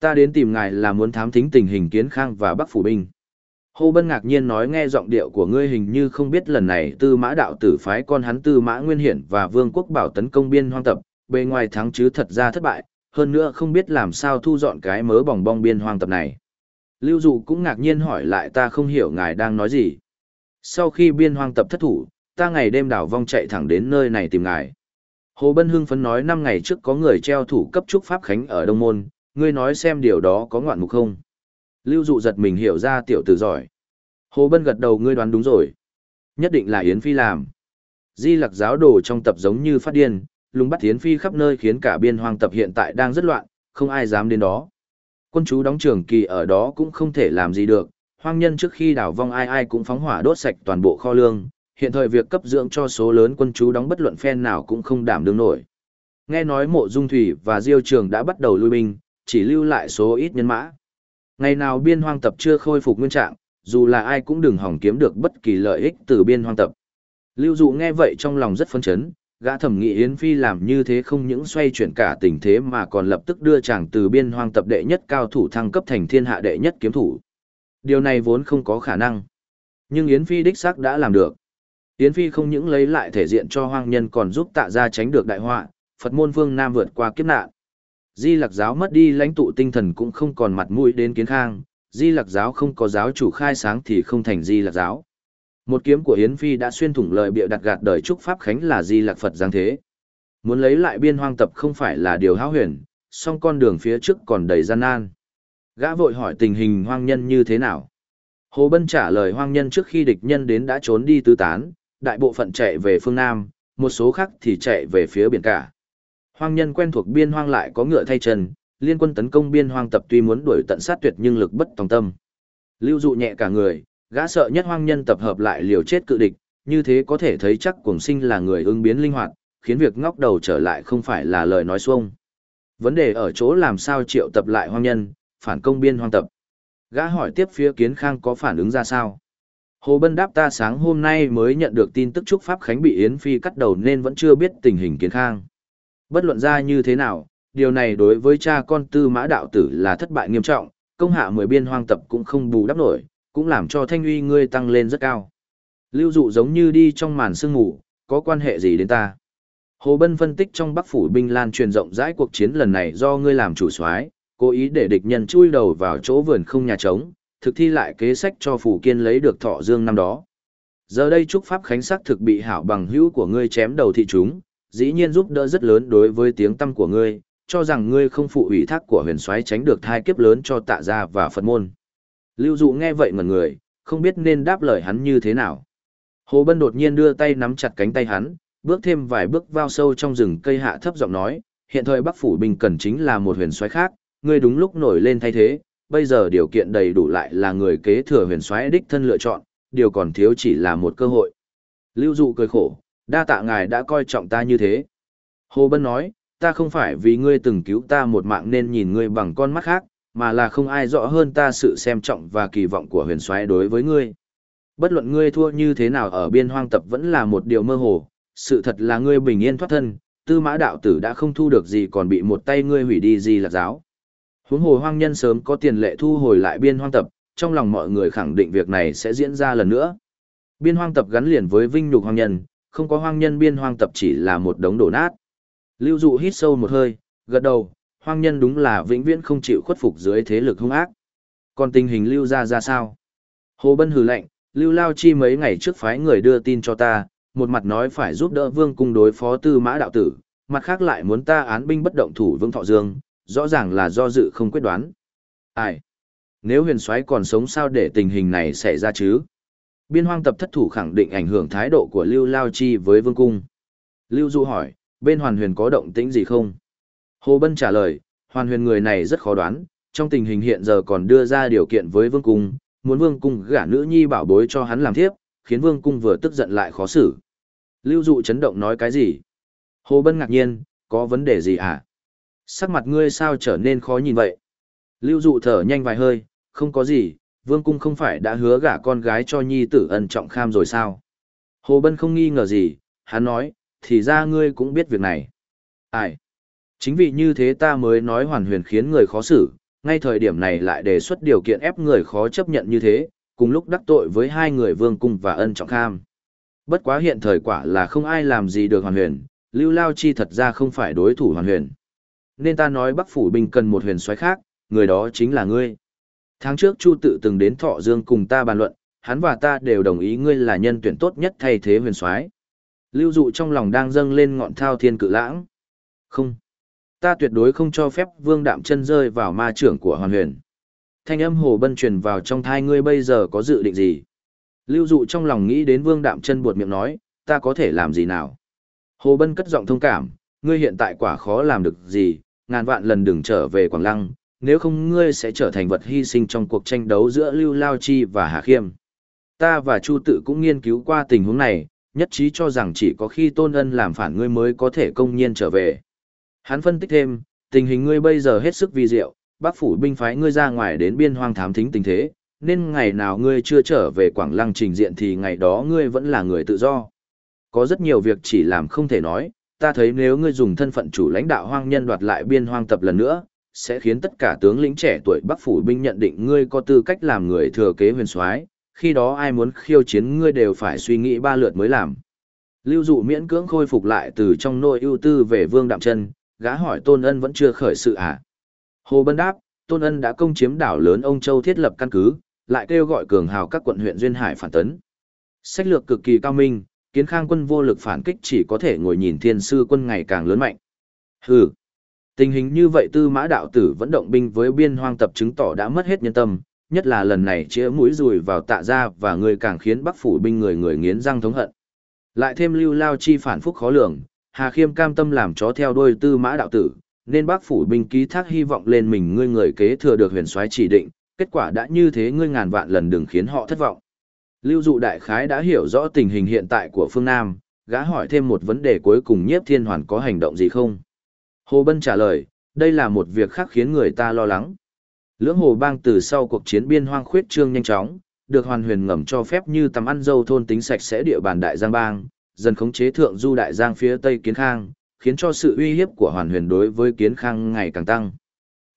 Ta đến tìm ngài là muốn thám thính tình hình kiến khang và bắc phủ binh. Hồ Bân ngạc nhiên nói nghe giọng điệu của ngươi hình như không biết lần này tư mã đạo tử phái con hắn tư mã nguyên hiển và vương quốc bảo tấn công biên hoang tập, bề ngoài thắng chứ thật ra thất bại, hơn nữa không biết làm sao thu dọn cái mớ bỏng bong biên hoang tập này. Lưu Dụ cũng ngạc nhiên hỏi lại ta không hiểu ngài đang nói gì. Sau khi biên hoang tập thất thủ, ta ngày đêm đảo vong chạy thẳng đến nơi này tìm ngài. Hồ Bân Hưng phấn nói năm ngày trước có người treo thủ cấp trúc Pháp Khánh ở Đông Môn, ngươi nói xem điều đó có ngoạn mục không? Lưu Dụ giật mình hiểu ra tiểu tử giỏi. Hồ Bân gật đầu ngươi đoán đúng rồi. Nhất định là Yến Phi làm. Di lặc giáo đồ trong tập giống như phát điên, lùng bắt Yến Phi khắp nơi khiến cả biên hoang tập hiện tại đang rất loạn, không ai dám đến đó. Quân chú đóng trường kỳ ở đó cũng không thể làm gì được, hoang nhân trước khi đảo vong ai ai cũng phóng hỏa đốt sạch toàn bộ kho lương, hiện thời việc cấp dưỡng cho số lớn quân chú đóng bất luận phen nào cũng không đảm đương nổi. Nghe nói mộ dung thủy và diêu trường đã bắt đầu lui binh, chỉ lưu lại số ít nhân mã. Ngày nào biên hoang tập chưa khôi phục nguyên trạng, dù là ai cũng đừng hỏng kiếm được bất kỳ lợi ích từ biên hoang tập. Lưu dụ nghe vậy trong lòng rất phấn chấn, gã thẩm nghị Yến Phi làm như thế không những xoay chuyển cả tình thế mà còn lập tức đưa chàng từ biên hoang tập đệ nhất cao thủ thăng cấp thành thiên hạ đệ nhất kiếm thủ. Điều này vốn không có khả năng. Nhưng Yến Phi đích xác đã làm được. Yến Phi không những lấy lại thể diện cho hoang nhân còn giúp tạ ra tránh được đại họa, Phật môn vương Nam vượt qua kiếp nạn. Di Lặc giáo mất đi lãnh tụ tinh thần cũng không còn mặt mũi đến kiến khang, Di Lặc giáo không có giáo chủ khai sáng thì không thành Di Lặc giáo. Một kiếm của Yến Phi đã xuyên thủng lời bịa đặt gạt đời trúc pháp khánh là Di Lặc Phật giáng thế. Muốn lấy lại biên hoang tập không phải là điều hão huyền, song con đường phía trước còn đầy gian nan. Gã vội hỏi tình hình hoang nhân như thế nào. Hồ Bân trả lời hoang nhân trước khi địch nhân đến đã trốn đi tứ tán, đại bộ phận chạy về phương Nam, một số khác thì chạy về phía biển cả. Hoang nhân quen thuộc biên hoang lại có ngựa thay chân, liên quân tấn công biên hoang tập tuy muốn đuổi tận sát tuyệt nhưng lực bất tòng tâm. Lưu dụ nhẹ cả người, gã sợ nhất hoang nhân tập hợp lại liều chết cự địch, như thế có thể thấy chắc cuồng sinh là người ứng biến linh hoạt, khiến việc ngóc đầu trở lại không phải là lời nói xuông. Vấn đề ở chỗ làm sao triệu tập lại hoang nhân, phản công biên hoang tập. Gã hỏi tiếp phía kiến khang có phản ứng ra sao. Hồ Bân đáp ta sáng hôm nay mới nhận được tin tức Trúc Pháp Khánh bị Yến Phi cắt đầu nên vẫn chưa biết tình hình kiến khang. Bất luận ra như thế nào, điều này đối với cha con tư mã đạo tử là thất bại nghiêm trọng, công hạ mười biên hoang tập cũng không bù đắp nổi, cũng làm cho thanh uy ngươi tăng lên rất cao. Lưu dụ giống như đi trong màn sương ngủ, có quan hệ gì đến ta? Hồ Bân phân tích trong Bắc phủ binh lan truyền rộng rãi cuộc chiến lần này do ngươi làm chủ soái, cố ý để địch nhân chui đầu vào chỗ vườn không nhà trống, thực thi lại kế sách cho phủ kiên lấy được thọ dương năm đó. Giờ đây trúc pháp khánh sắc thực bị hảo bằng hữu của ngươi chém đầu thị chúng, dĩ nhiên giúp đỡ rất lớn đối với tiếng tâm của ngươi, cho rằng ngươi không phụ ủy thác của huyền soái tránh được thai kiếp lớn cho tạ gia và Phật môn. Lưu dụ nghe vậy ngẩn người, không biết nên đáp lời hắn như thế nào. Hồ Bân đột nhiên đưa tay nắm chặt cánh tay hắn, bước thêm vài bước vào sâu trong rừng cây hạ thấp giọng nói, hiện thời Bắc phủ bình cần chính là một huyền soái khác, ngươi đúng lúc nổi lên thay thế, bây giờ điều kiện đầy đủ lại là người kế thừa huyền soái đích thân lựa chọn, điều còn thiếu chỉ là một cơ hội. Lưu dụ cười khổ, đa tạ ngài đã coi trọng ta như thế. Hồ Bân nói, ta không phải vì ngươi từng cứu ta một mạng nên nhìn ngươi bằng con mắt khác, mà là không ai rõ hơn ta sự xem trọng và kỳ vọng của huyền soái đối với ngươi. Bất luận ngươi thua như thế nào ở biên hoang tập vẫn là một điều mơ hồ, sự thật là ngươi bình yên thoát thân, tư mã đạo tử đã không thu được gì còn bị một tay ngươi hủy đi gì là giáo. Huống hồ hoang nhân sớm có tiền lệ thu hồi lại biên hoang tập, trong lòng mọi người khẳng định việc này sẽ diễn ra lần nữa. Biên hoang tập gắn liền với vinh nhục hoang nhân, không có hoang nhân biên hoang tập chỉ là một đống đổ nát. Lưu dụ hít sâu một hơi, gật đầu, hoang nhân đúng là vĩnh viễn không chịu khuất phục dưới thế lực hung ác. Còn tình hình lưu ra ra sao? Hồ Bân hừ lạnh, lưu lao chi mấy ngày trước phái người đưa tin cho ta, một mặt nói phải giúp đỡ vương cung đối phó tư mã đạo tử, mặt khác lại muốn ta án binh bất động thủ vương thọ dương, rõ ràng là do dự không quyết đoán. Ai? Nếu huyền soái còn sống sao để tình hình này xảy ra chứ? Biên hoang tập thất thủ khẳng định ảnh hưởng thái độ của Lưu Lao Chi với vương cung. Lưu Du hỏi, bên hoàn huyền có động tĩnh gì không? Hồ Bân trả lời, hoàn huyền người này rất khó đoán, trong tình hình hiện giờ còn đưa ra điều kiện với vương cung, muốn vương cung gả nữ nhi bảo bối cho hắn làm thiếp, khiến vương cung vừa tức giận lại khó xử. Lưu dụ chấn động nói cái gì? Hồ Bân ngạc nhiên, có vấn đề gì à? Sắc mặt ngươi sao trở nên khó nhìn vậy? Lưu dụ thở nhanh vài hơi, không có gì, vương cung không phải đã hứa gả con gái cho nhi tử ân trọng kham rồi sao? Hồ Bân không nghi ngờ gì, hắn nói, thì ra ngươi cũng biết việc này. Ai? Chính vì như thế ta mới nói hoàn huyền khiến người khó xử, ngay thời điểm này lại đề xuất điều kiện ép người khó chấp nhận như thế, cùng lúc đắc tội với hai người vương cung và ân trọng kham. Bất quá hiện thời quả là không ai làm gì được hoàn huyền, Lưu Lao Chi thật ra không phải đối thủ hoàn huyền. Nên ta nói Bắc Phủ Binh cần một huyền soái khác, người đó chính là ngươi. Tháng trước Chu tự từng đến Thọ Dương cùng ta bàn luận, hắn và ta đều đồng ý ngươi là nhân tuyển tốt nhất thay thế huyền soái. Lưu dụ trong lòng đang dâng lên ngọn thao thiên cự lãng. Không. Ta tuyệt đối không cho phép vương đạm chân rơi vào ma trưởng của hoàn huyền. Thanh âm hồ bân truyền vào trong thai ngươi bây giờ có dự định gì? Lưu dụ trong lòng nghĩ đến vương đạm chân buột miệng nói, ta có thể làm gì nào? Hồ bân cất giọng thông cảm, ngươi hiện tại quả khó làm được gì, ngàn vạn lần đừng trở về Quảng Lăng, nếu không ngươi sẽ trở thành vật hy sinh trong cuộc tranh đấu giữa Lưu Lao Chi và Hà Khiêm. Ta và Chu Tự cũng nghiên cứu qua tình huống này, nhất trí cho rằng chỉ có khi Tôn Ân làm phản ngươi mới có thể công nhiên trở về. Hắn phân tích thêm, tình hình ngươi bây giờ hết sức vi diệu, bác phủ binh phái ngươi ra ngoài đến biên hoang thám thính tình thế, nên ngày nào ngươi chưa trở về Quảng Lăng trình diện thì ngày đó ngươi vẫn là người tự do. Có rất nhiều việc chỉ làm không thể nói, ta thấy nếu ngươi dùng thân phận chủ lãnh đạo hoang nhân đoạt lại biên hoang tập lần nữa, sẽ khiến tất cả tướng lĩnh trẻ tuổi Bắc phủ binh nhận định ngươi có tư cách làm người thừa kế huyền soái, khi đó ai muốn khiêu chiến ngươi đều phải suy nghĩ ba lượt mới làm. Lưu dụ miễn cưỡng khôi phục lại từ trong nội ưu tư về vương đạm chân, gã hỏi Tôn Ân vẫn chưa khởi sự à. Hồ Bân đáp, Tôn Ân đã công chiếm đảo lớn ông Châu thiết lập căn cứ, lại kêu gọi cường hào các quận huyện Duyên Hải phản tấn. Sách lược cực kỳ cao minh, kiến khang quân vô lực phản kích chỉ có thể ngồi nhìn thiên sư quân ngày càng lớn mạnh. Hừ, tình hình như vậy tư mã đạo tử vẫn động binh với biên hoang tập chứng tỏ đã mất hết nhân tâm, nhất là lần này chĩa mũi rùi vào tạ gia và người càng khiến bắc phủ binh người người nghiến răng thống hận. Lại thêm lưu lao chi phản phúc khó lường, Hà Khiêm cam tâm làm chó theo đuôi tư mã đạo tử, nên bác phủ binh ký thác hy vọng lên mình ngươi người kế thừa được huyền soái chỉ định, kết quả đã như thế ngươi ngàn vạn lần đừng khiến họ thất vọng. Lưu dụ đại khái đã hiểu rõ tình hình hiện tại của phương Nam, gã hỏi thêm một vấn đề cuối cùng nhiếp thiên hoàn có hành động gì không? Hồ Bân trả lời, đây là một việc khác khiến người ta lo lắng. Lưỡng hồ bang từ sau cuộc chiến biên hoang khuyết trương nhanh chóng, được hoàn huyền ngầm cho phép như tầm ăn dâu thôn tính sạch sẽ địa bàn đại giang bang, dần khống chế thượng du đại giang phía tây kiến khang, khiến cho sự uy hiếp của hoàn huyền đối với kiến khang ngày càng tăng.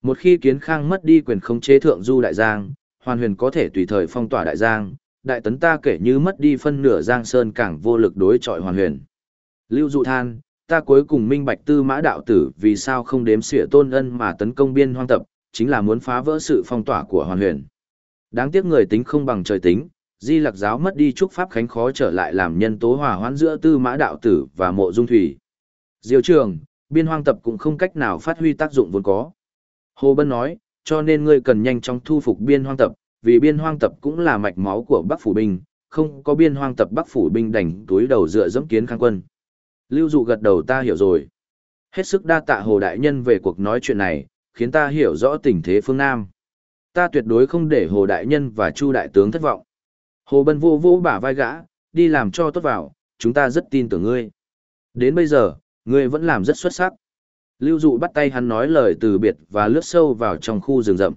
Một khi kiến khang mất đi quyền khống chế thượng du đại giang, hoàn huyền có thể tùy thời phong tỏa đại giang, đại tấn ta kể như mất đi phân nửa giang sơn càng vô lực đối chọi hoàn huyền. Lưu dụ than, ta cuối cùng minh bạch tư mã đạo tử vì sao không đếm xỉa tôn ân mà tấn công biên hoang tập, chính là muốn phá vỡ sự phong tỏa của hoàn huyền. Đáng tiếc người tính không bằng trời tính, di lạc giáo mất đi trúc pháp khánh khó trở lại làm nhân tố hòa hoãn giữa tư mã đạo tử và mộ dung thủy. Diệu trường, biên hoang tập cũng không cách nào phát huy tác dụng vốn có. Hồ Bân nói, cho nên ngươi cần nhanh chóng thu phục biên hoang tập, vì biên hoang tập cũng là mạch máu của Bắc Phủ Binh, không có biên hoang tập Bắc Phủ Binh đành túi đầu dựa dẫm kiến khang quân. Lưu dụ gật đầu ta hiểu rồi. Hết sức đa tạ Hồ Đại Nhân về cuộc nói chuyện này, khiến ta hiểu rõ tình thế phương Nam. Ta tuyệt đối không để Hồ Đại Nhân và Chu Đại Tướng thất vọng. Hồ Bân vô vô bả vai gã, đi làm cho tốt vào, chúng ta rất tin tưởng ngươi. Đến bây giờ, ngươi vẫn làm rất xuất sắc. Lưu dụ bắt tay hắn nói lời từ biệt và lướt sâu vào trong khu rừng rậm.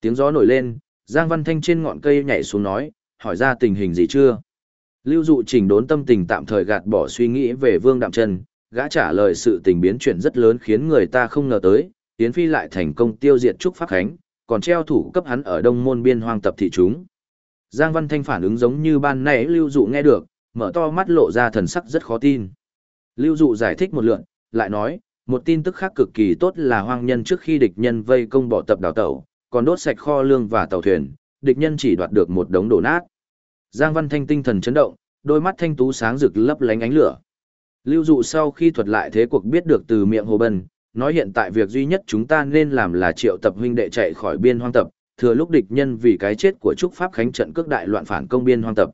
Tiếng gió nổi lên, Giang Văn Thanh trên ngọn cây nhảy xuống nói, hỏi ra tình hình gì chưa? Lưu dụ chỉnh đốn tâm tình tạm thời gạt bỏ suy nghĩ về Vương Đạm Trần, gã trả lời sự tình biến chuyển rất lớn khiến người ta không ngờ tới, Yến Phi lại thành công tiêu diệt Trúc Pháp Khánh, còn treo thủ cấp hắn ở đông môn biên hoang tập thị chúng. Giang Văn Thanh phản ứng giống như ban nãy Lưu Dụ nghe được, mở to mắt lộ ra thần sắc rất khó tin. Lưu Dụ giải thích một lượn, lại nói, một tin tức khác cực kỳ tốt là hoang nhân trước khi địch nhân vây công bỏ tập đào tẩu, còn đốt sạch kho lương và tàu thuyền, địch nhân chỉ đoạt được một đống đổ nát. Giang Văn Thanh tinh thần chấn động, đôi mắt thanh tú sáng rực lấp lánh ánh lửa. Lưu Dụ sau khi thuật lại thế cuộc biết được từ miệng Hồ Bân, nói hiện tại việc duy nhất chúng ta nên làm là triệu tập huynh đệ chạy khỏi biên hoang tập, thừa lúc địch nhân vì cái chết của Trúc Pháp Khánh trận cước đại loạn phản công biên hoang tập.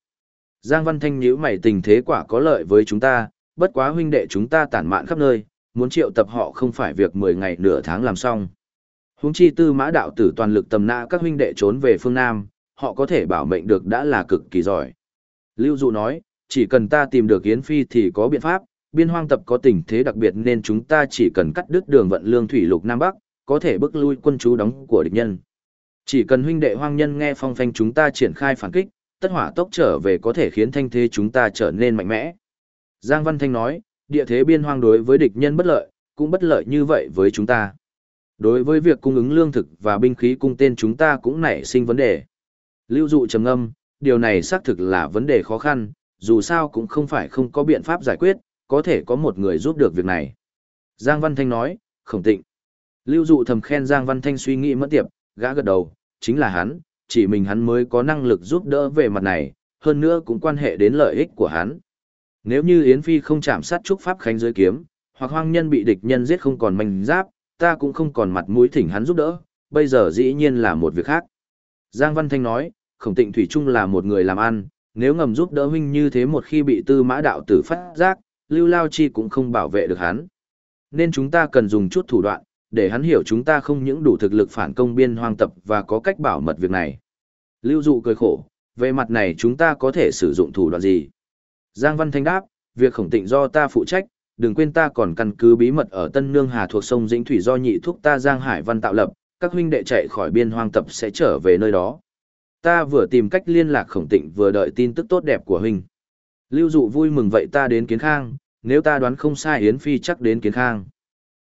Giang Văn Thanh nhíu mày tình thế quả có lợi với chúng ta, bất quá huynh đệ chúng ta tản mạn khắp nơi, muốn triệu tập họ không phải việc 10 ngày nửa tháng làm xong. Huống chi tư mã đạo tử toàn lực tầm nã các huynh đệ trốn về phương Nam, họ có thể bảo mệnh được đã là cực kỳ giỏi. Lưu Dụ nói, chỉ cần ta tìm được Yến Phi thì có biện pháp, biên hoang tập có tình thế đặc biệt nên chúng ta chỉ cần cắt đứt đường vận lương thủy lục Nam Bắc, có thể bức lui quân chú đóng của địch nhân. Chỉ cần huynh đệ hoang nhân nghe phong phanh chúng ta triển khai phản kích, tất hỏa tốc trở về có thể khiến thanh thế chúng ta trở nên mạnh mẽ. Giang Văn Thanh nói, địa thế biên hoang đối với địch nhân bất lợi, cũng bất lợi như vậy với chúng ta. Đối với việc cung ứng lương thực và binh khí cung tên chúng ta cũng nảy sinh vấn đề. Lưu dụ trầm ngâm, điều này xác thực là vấn đề khó khăn, dù sao cũng không phải không có biện pháp giải quyết, có thể có một người giúp được việc này. Giang Văn Thanh nói, khổng tịnh. Lưu dụ thầm khen Giang Văn Thanh suy nghĩ mất tiệp, gã gật đầu, chính là hắn, chỉ mình hắn mới có năng lực giúp đỡ về mặt này, hơn nữa cũng quan hệ đến lợi ích của hắn. Nếu như Yến Phi không chạm sát trúc pháp khánh dưới kiếm, hoặc hoang nhân bị địch nhân giết không còn manh giáp, ta cũng không còn mặt mũi thỉnh hắn giúp đỡ, bây giờ dĩ nhiên là một việc khác. Giang Văn Thanh nói, khổng tịnh Thủy Trung là một người làm ăn, nếu ngầm giúp đỡ huynh như thế một khi bị tư mã đạo tử phát giác, Lưu Lao Chi cũng không bảo vệ được hắn. Nên chúng ta cần dùng chút thủ đoạn, để hắn hiểu chúng ta không những đủ thực lực phản công biên hoang tập và có cách bảo mật việc này. Lưu Dụ cười khổ, về mặt này chúng ta có thể sử dụng thủ đoạn gì? Giang Văn Thanh đáp, việc khổng tịnh do ta phụ trách, đừng quên ta còn căn cứ bí mật ở Tân Nương Hà thuộc sông Dĩnh Thủy do nhị thúc ta Giang Hải Văn tạo lập, các huynh đệ chạy khỏi biên hoang tập sẽ trở về nơi đó. Ta vừa tìm cách liên lạc khổng tịnh vừa đợi tin tức tốt đẹp của huynh. Lưu dụ vui mừng vậy ta đến kiến khang, nếu ta đoán không sai Yến Phi chắc đến kiến khang.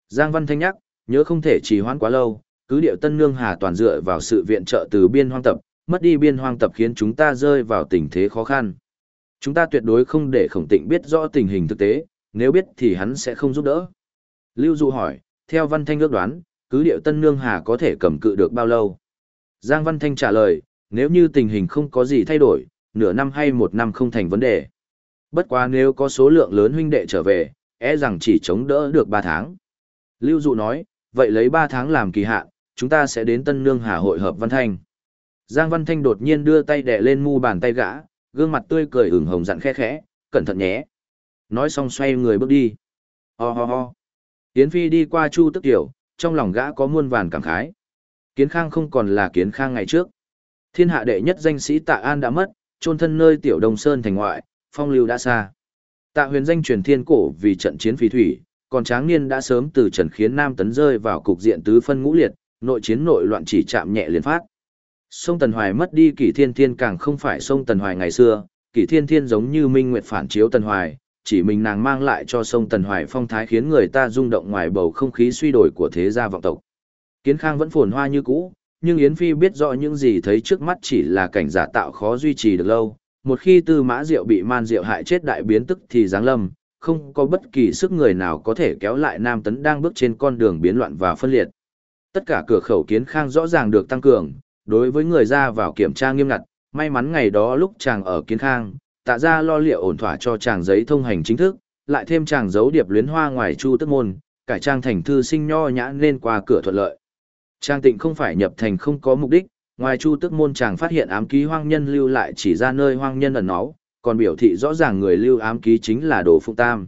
Giang Văn Thanh nhắc, nhớ không thể trì hoãn quá lâu, cứ điệu Tân Nương Hà toàn dựa vào sự viện trợ từ biên hoang tập, mất đi biên hoang tập khiến chúng ta rơi vào tình thế khó khăn. Chúng ta tuyệt đối không để khổng tịnh biết rõ tình hình thực tế, nếu biết thì hắn sẽ không giúp đỡ. Lưu Dụ hỏi, theo Văn Thanh ước đoán, cứ điệu Tân Nương Hà có thể cầm cự được bao lâu? Giang Văn Thanh trả lời, nếu như tình hình không có gì thay đổi, nửa năm hay một năm không thành vấn đề. Bất quá nếu có số lượng lớn huynh đệ trở về, e rằng chỉ chống đỡ được 3 tháng. Lưu Dụ nói, vậy lấy 3 tháng làm kỳ hạn, chúng ta sẽ đến Tân Nương Hà hội hợp Văn Thanh. Giang Văn Thanh đột nhiên đưa tay đè lên mu bàn tay gã, gương mặt tươi cười ửng hồng dặn khẽ khẽ, cẩn thận nhé. Nói xong xoay người bước đi. Ho ho ho. Yến Phi đi qua Chu Tức Tiểu, trong lòng gã có muôn vàn cảm khái. Kiến Khang không còn là Kiến Khang ngày trước. Thiên hạ đệ nhất danh sĩ Tạ An đã mất, chôn thân nơi Tiểu Đông Sơn thành ngoại, phong lưu đã xa. Tạ huyền danh truyền thiên cổ vì trận chiến phí thủy, còn Tráng Niên đã sớm từ trần khiến Nam Tấn rơi vào cục diện tứ phân ngũ liệt, nội chiến nội loạn chỉ chạm nhẹ liền phát. Sông Tần Hoài mất đi Kỷ Thiên Thiên càng không phải sông Tần Hoài ngày xưa, Kỷ Thiên Thiên giống như Minh Nguyệt phản chiếu Tần Hoài, chỉ mình nàng mang lại cho sông Tần Hoài phong thái khiến người ta rung động ngoài bầu không khí suy đổi của thế gia vọng tộc. Kiến Khang vẫn phồn hoa như cũ, nhưng Yến Phi biết rõ những gì thấy trước mắt chỉ là cảnh giả tạo khó duy trì được lâu. Một khi Tư Mã Diệu bị man diệu hại chết đại biến tức thì giáng lâm, không có bất kỳ sức người nào có thể kéo lại Nam Tấn đang bước trên con đường biến loạn và phân liệt. Tất cả cửa khẩu Kiến Khang rõ ràng được tăng cường, đối với người ra vào kiểm tra nghiêm ngặt, may mắn ngày đó lúc chàng ở Kiến Khang, tạ ra lo liệu ổn thỏa cho chàng giấy thông hành chính thức, lại thêm chàng giấu điệp luyến hoa ngoài chu tức môn, cải trang thành thư sinh nho nhã nên qua cửa thuận lợi. Trang tịnh không phải nhập thành không có mục đích, ngoài chu tức môn chàng phát hiện ám ký hoang nhân lưu lại chỉ ra nơi hoang nhân ẩn náu, còn biểu thị rõ ràng người lưu ám ký chính là đồ phụng tam.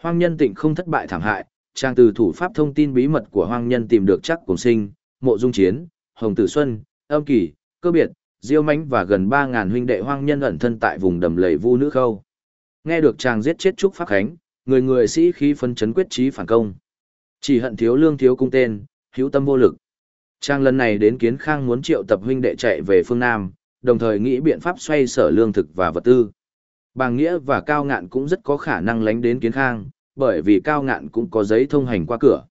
Hoang nhân tịnh không thất bại thảm hại, Trang từ thủ pháp thông tin bí mật của hoang nhân tìm được chắc cùng sinh, mộ dung chiến, hồng tử xuân, âm kỳ, cơ biệt, diêu mánh và gần ba ngàn huynh đệ hoang nhân ẩn thân tại vùng đầm lầy vu nữ khâu. Nghe được chàng giết chết Trúc Pháp Khánh, người người sĩ khí phân chấn quyết trí phản công. Chỉ hận thiếu lương thiếu cung tên, hữu tâm vô lực. Trang lần này đến Kiến Khang muốn triệu tập huynh đệ chạy về phương Nam, đồng thời nghĩ biện pháp xoay sở lương thực và vật tư. Bàng Nghĩa và Cao Ngạn cũng rất có khả năng lánh đến Kiến Khang, bởi vì Cao Ngạn cũng có giấy thông hành qua cửa.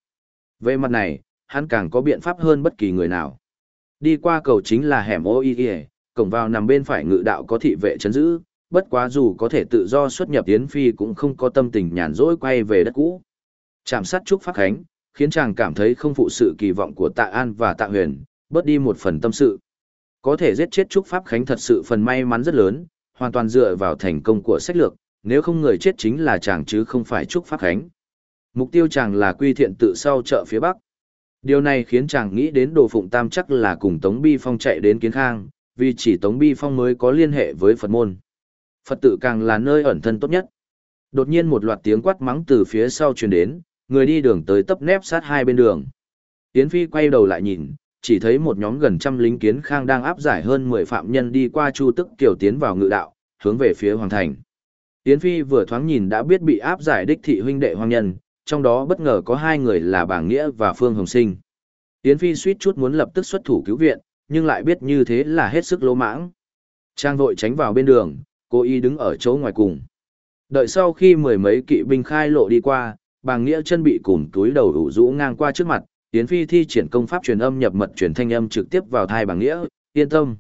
Về mặt này, hắn càng có biện pháp hơn bất kỳ người nào. Đi qua cầu chính là hẻm ô y cổng vào nằm bên phải ngự đạo có thị vệ chấn giữ, bất quá dù có thể tự do xuất nhập tiến phi cũng không có tâm tình nhàn rỗi quay về đất cũ. Chạm sát trúc phát khánh, khiến chàng cảm thấy không phụ sự kỳ vọng của tạ an và tạ huyền, bớt đi một phần tâm sự. Có thể giết chết trúc pháp khánh thật sự phần may mắn rất lớn, hoàn toàn dựa vào thành công của sách lược, nếu không người chết chính là chàng chứ không phải trúc pháp khánh. Mục tiêu chàng là quy thiện tự sau chợ phía bắc. Điều này khiến chàng nghĩ đến Đồ Phụng Tam chắc là cùng Tống Bi Phong chạy đến Kiến Khang, vì chỉ Tống Bi Phong mới có liên hệ với Phật môn. Phật tự càng là nơi ẩn thân tốt nhất. Đột nhiên một loạt tiếng quát mắng từ phía sau truyền đến, người đi đường tới tấp nép sát hai bên đường. Yến Phi quay đầu lại nhìn, chỉ thấy một nhóm gần trăm lính kiến khang đang áp giải hơn 10 phạm nhân đi qua Chu Tức Kiều tiến vào ngự đạo, hướng về phía Hoàng Thành. Yến Phi vừa thoáng nhìn đã biết bị áp giải đích thị huynh đệ hoàng nhân, trong đó bất ngờ có hai người là Bàng Nghĩa và Phương Hồng Sinh. Yến Phi suýt chút muốn lập tức xuất thủ cứu viện, nhưng lại biết như thế là hết sức lỗ mãng. Trang vội tránh vào bên đường, cô y đứng ở chỗ ngoài cùng. Đợi sau khi mười mấy kỵ binh khai lộ đi qua, Bàng Nghĩa chân bị cùn túi đầu ủ rũ ngang qua trước mặt, tiến Phi thi triển công pháp truyền âm nhập mật truyền thanh âm trực tiếp vào thai Bàng Nghĩa, yên tâm.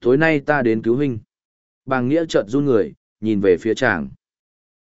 Tối nay ta đến cứu huynh. Bàng Nghĩa chợt run người, nhìn về phía chàng.